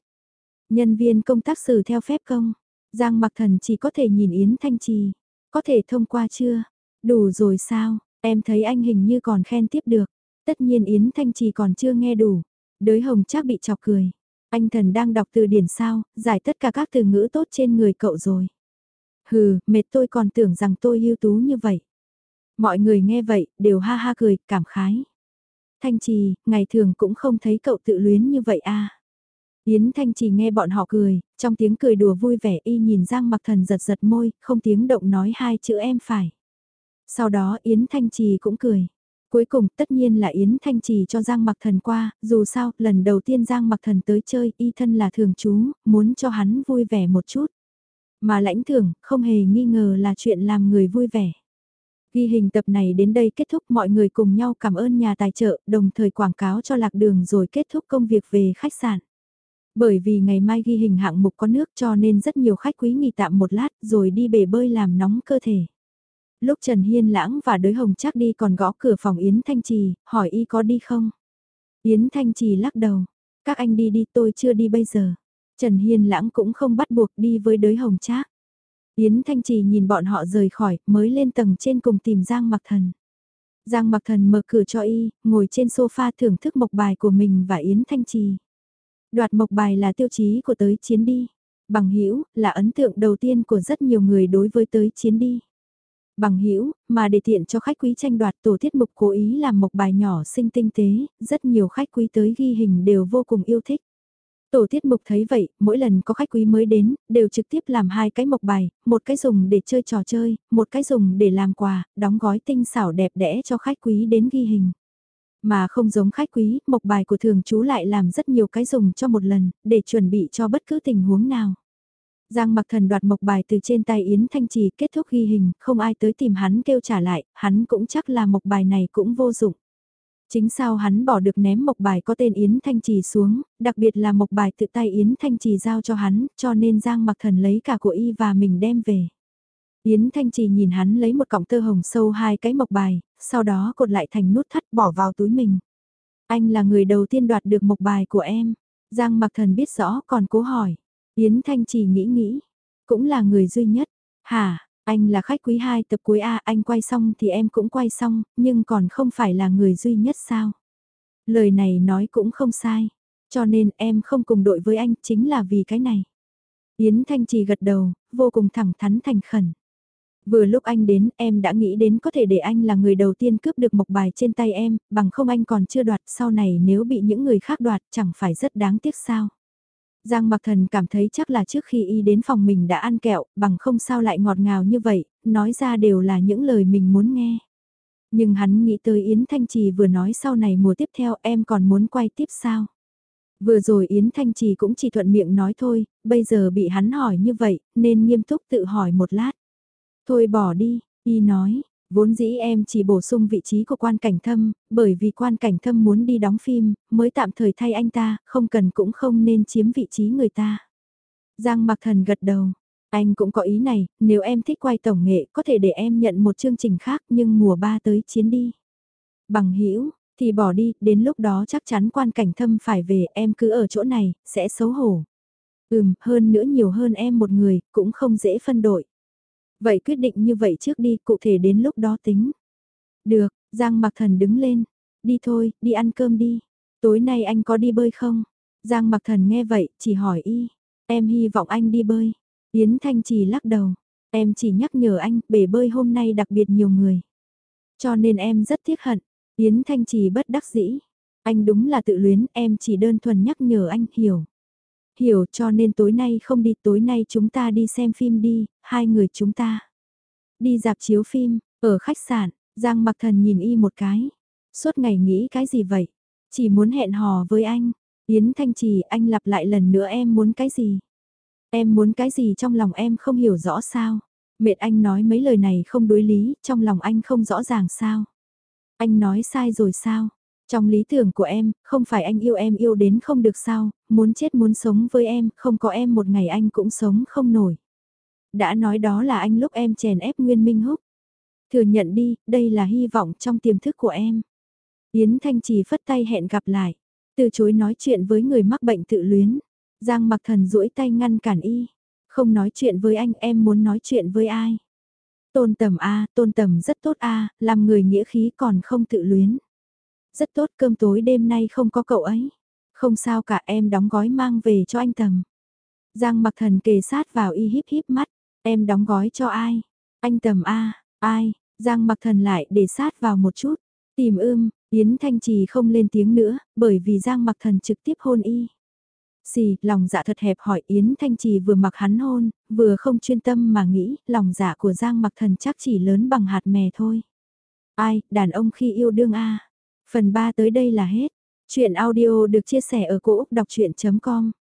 Nhân viên công tác xử theo phép công, Giang mặc thần chỉ có thể nhìn Yến Thanh Trì, có thể thông qua chưa? Đủ rồi sao, em thấy anh hình như còn khen tiếp được. Tất nhiên Yến Thanh Trì còn chưa nghe đủ. Đới hồng chắc bị chọc cười. Anh thần đang đọc từ điển sao, giải tất cả các từ ngữ tốt trên người cậu rồi. Hừ, mệt tôi còn tưởng rằng tôi ưu tú như vậy. Mọi người nghe vậy, đều ha ha cười, cảm khái. Thanh Trì, ngày thường cũng không thấy cậu tự luyến như vậy a. À. Yến Thanh Trì nghe bọn họ cười, trong tiếng cười đùa vui vẻ y nhìn Giang Mặc Thần giật giật môi, không tiếng động nói hai chữ em phải. Sau đó Yến Thanh Trì cũng cười. Cuối cùng tất nhiên là Yến Thanh Trì cho Giang Mặc Thần qua, dù sao, lần đầu tiên Giang Mặc Thần tới chơi, y thân là thường chú, muốn cho hắn vui vẻ một chút. Mà lãnh thưởng, không hề nghi ngờ là chuyện làm người vui vẻ. Ghi hình tập này đến đây kết thúc mọi người cùng nhau cảm ơn nhà tài trợ, đồng thời quảng cáo cho lạc đường rồi kết thúc công việc về khách sạn. Bởi vì ngày mai ghi hình hạng mục có nước cho nên rất nhiều khách quý nghỉ tạm một lát rồi đi bể bơi làm nóng cơ thể. Lúc Trần Hiên Lãng và đới hồng chắc đi còn gõ cửa phòng Yến Thanh Trì, hỏi y có đi không? Yến Thanh Trì lắc đầu, các anh đi đi tôi chưa đi bây giờ. Trần Hiên Lãng cũng không bắt buộc đi với đới hồng trác. Yến Thanh Trì nhìn bọn họ rời khỏi, mới lên tầng trên cùng tìm Giang Mặc Thần. Giang Mặc Thần mở cửa cho y, ngồi trên sofa thưởng thức mộc bài của mình và Yến Thanh Trì. Đoạt mộc bài là tiêu chí của tới chiến đi. Bằng hữu là ấn tượng đầu tiên của rất nhiều người đối với tới chiến đi. Bằng hữu mà để tiện cho khách quý tranh đoạt tổ tiết mục cố ý làm một bài nhỏ xinh tinh tế, rất nhiều khách quý tới ghi hình đều vô cùng yêu thích. Tổ tiết mục thấy vậy, mỗi lần có khách quý mới đến, đều trực tiếp làm hai cái mộc bài, một cái dùng để chơi trò chơi, một cái dùng để làm quà, đóng gói tinh xảo đẹp đẽ cho khách quý đến ghi hình. Mà không giống khách quý, mộc bài của thường chú lại làm rất nhiều cái dùng cho một lần, để chuẩn bị cho bất cứ tình huống nào. Giang mặc thần đoạt mộc bài từ trên tay Yến Thanh Trì kết thúc ghi hình, không ai tới tìm hắn kêu trả lại, hắn cũng chắc là mộc bài này cũng vô dụng. Chính sao hắn bỏ được ném mộc bài có tên Yến Thanh Trì xuống, đặc biệt là mộc bài tự tay Yến Thanh Trì giao cho hắn, cho nên Giang mặc thần lấy cả của y và mình đem về. Yến Thanh Trì nhìn hắn lấy một cọng tơ hồng sâu hai cái mộc bài, sau đó cột lại thành nút thắt bỏ vào túi mình. Anh là người đầu tiên đoạt được mộc bài của em. Giang mặc thần biết rõ còn cố hỏi. Yến Thanh Chỉ nghĩ nghĩ. Cũng là người duy nhất. Hả, anh là khách quý hai tập cuối A anh quay xong thì em cũng quay xong, nhưng còn không phải là người duy nhất sao? Lời này nói cũng không sai. Cho nên em không cùng đội với anh chính là vì cái này. Yến Thanh Trì gật đầu, vô cùng thẳng thắn thành khẩn. Vừa lúc anh đến em đã nghĩ đến có thể để anh là người đầu tiên cướp được mộc bài trên tay em, bằng không anh còn chưa đoạt sau này nếu bị những người khác đoạt chẳng phải rất đáng tiếc sao. Giang Mặc Thần cảm thấy chắc là trước khi y đến phòng mình đã ăn kẹo, bằng không sao lại ngọt ngào như vậy, nói ra đều là những lời mình muốn nghe. Nhưng hắn nghĩ tới Yến Thanh Trì vừa nói sau này mùa tiếp theo em còn muốn quay tiếp sao. Vừa rồi Yến Thanh Trì cũng chỉ thuận miệng nói thôi, bây giờ bị hắn hỏi như vậy, nên nghiêm túc tự hỏi một lát. Thôi bỏ đi, y nói, vốn dĩ em chỉ bổ sung vị trí của quan cảnh thâm, bởi vì quan cảnh thâm muốn đi đóng phim, mới tạm thời thay anh ta, không cần cũng không nên chiếm vị trí người ta. Giang mặc thần gật đầu, anh cũng có ý này, nếu em thích quay tổng nghệ có thể để em nhận một chương trình khác nhưng mùa 3 tới chiến đi. Bằng hữu thì bỏ đi, đến lúc đó chắc chắn quan cảnh thâm phải về em cứ ở chỗ này, sẽ xấu hổ. Ừm, hơn nữa nhiều hơn em một người, cũng không dễ phân đội. Vậy quyết định như vậy trước đi, cụ thể đến lúc đó tính. Được, Giang Mặc Thần đứng lên. Đi thôi, đi ăn cơm đi. Tối nay anh có đi bơi không? Giang Mặc Thần nghe vậy, chỉ hỏi y. Em hy vọng anh đi bơi. Yến Thanh Trì lắc đầu. Em chỉ nhắc nhở anh, bể bơi hôm nay đặc biệt nhiều người. Cho nên em rất tiếc hận. Yến Thanh Trì bất đắc dĩ. Anh đúng là tự luyến, em chỉ đơn thuần nhắc nhở anh, hiểu. Hiểu cho nên tối nay không đi, tối nay chúng ta đi xem phim đi, hai người chúng ta. Đi dạp chiếu phim, ở khách sạn, Giang mặc thần nhìn y một cái. Suốt ngày nghĩ cái gì vậy? Chỉ muốn hẹn hò với anh. Yến Thanh Trì anh lặp lại lần nữa em muốn cái gì? Em muốn cái gì trong lòng em không hiểu rõ sao? Mệt anh nói mấy lời này không đối lý, trong lòng anh không rõ ràng sao? Anh nói sai rồi sao? Trong lý tưởng của em, không phải anh yêu em yêu đến không được sao, muốn chết muốn sống với em, không có em một ngày anh cũng sống không nổi. Đã nói đó là anh lúc em chèn ép Nguyên Minh Húc. Thừa nhận đi, đây là hy vọng trong tiềm thức của em. Yến Thanh Trì phất tay hẹn gặp lại, từ chối nói chuyện với người mắc bệnh tự luyến. Giang mặc thần duỗi tay ngăn cản y. Không nói chuyện với anh em muốn nói chuyện với ai. Tôn tầm A, tôn tầm rất tốt A, làm người nghĩa khí còn không tự luyến. Rất tốt cơm tối đêm nay không có cậu ấy. Không sao cả em đóng gói mang về cho anh Tầm. Giang mặc thần kề sát vào y híp híp mắt. Em đóng gói cho ai? Anh Tầm A, ai? Giang mặc thần lại để sát vào một chút. Tìm ưm, Yến Thanh Trì không lên tiếng nữa, bởi vì Giang mặc thần trực tiếp hôn y. Xì, lòng dạ thật hẹp hỏi Yến Thanh Trì vừa mặc hắn hôn, vừa không chuyên tâm mà nghĩ, lòng dạ của Giang mặc thần chắc chỉ lớn bằng hạt mè thôi. Ai, đàn ông khi yêu đương a Phần 3 tới đây là hết. Chuyện audio được chia sẻ ở cỗ đọc chuyện.com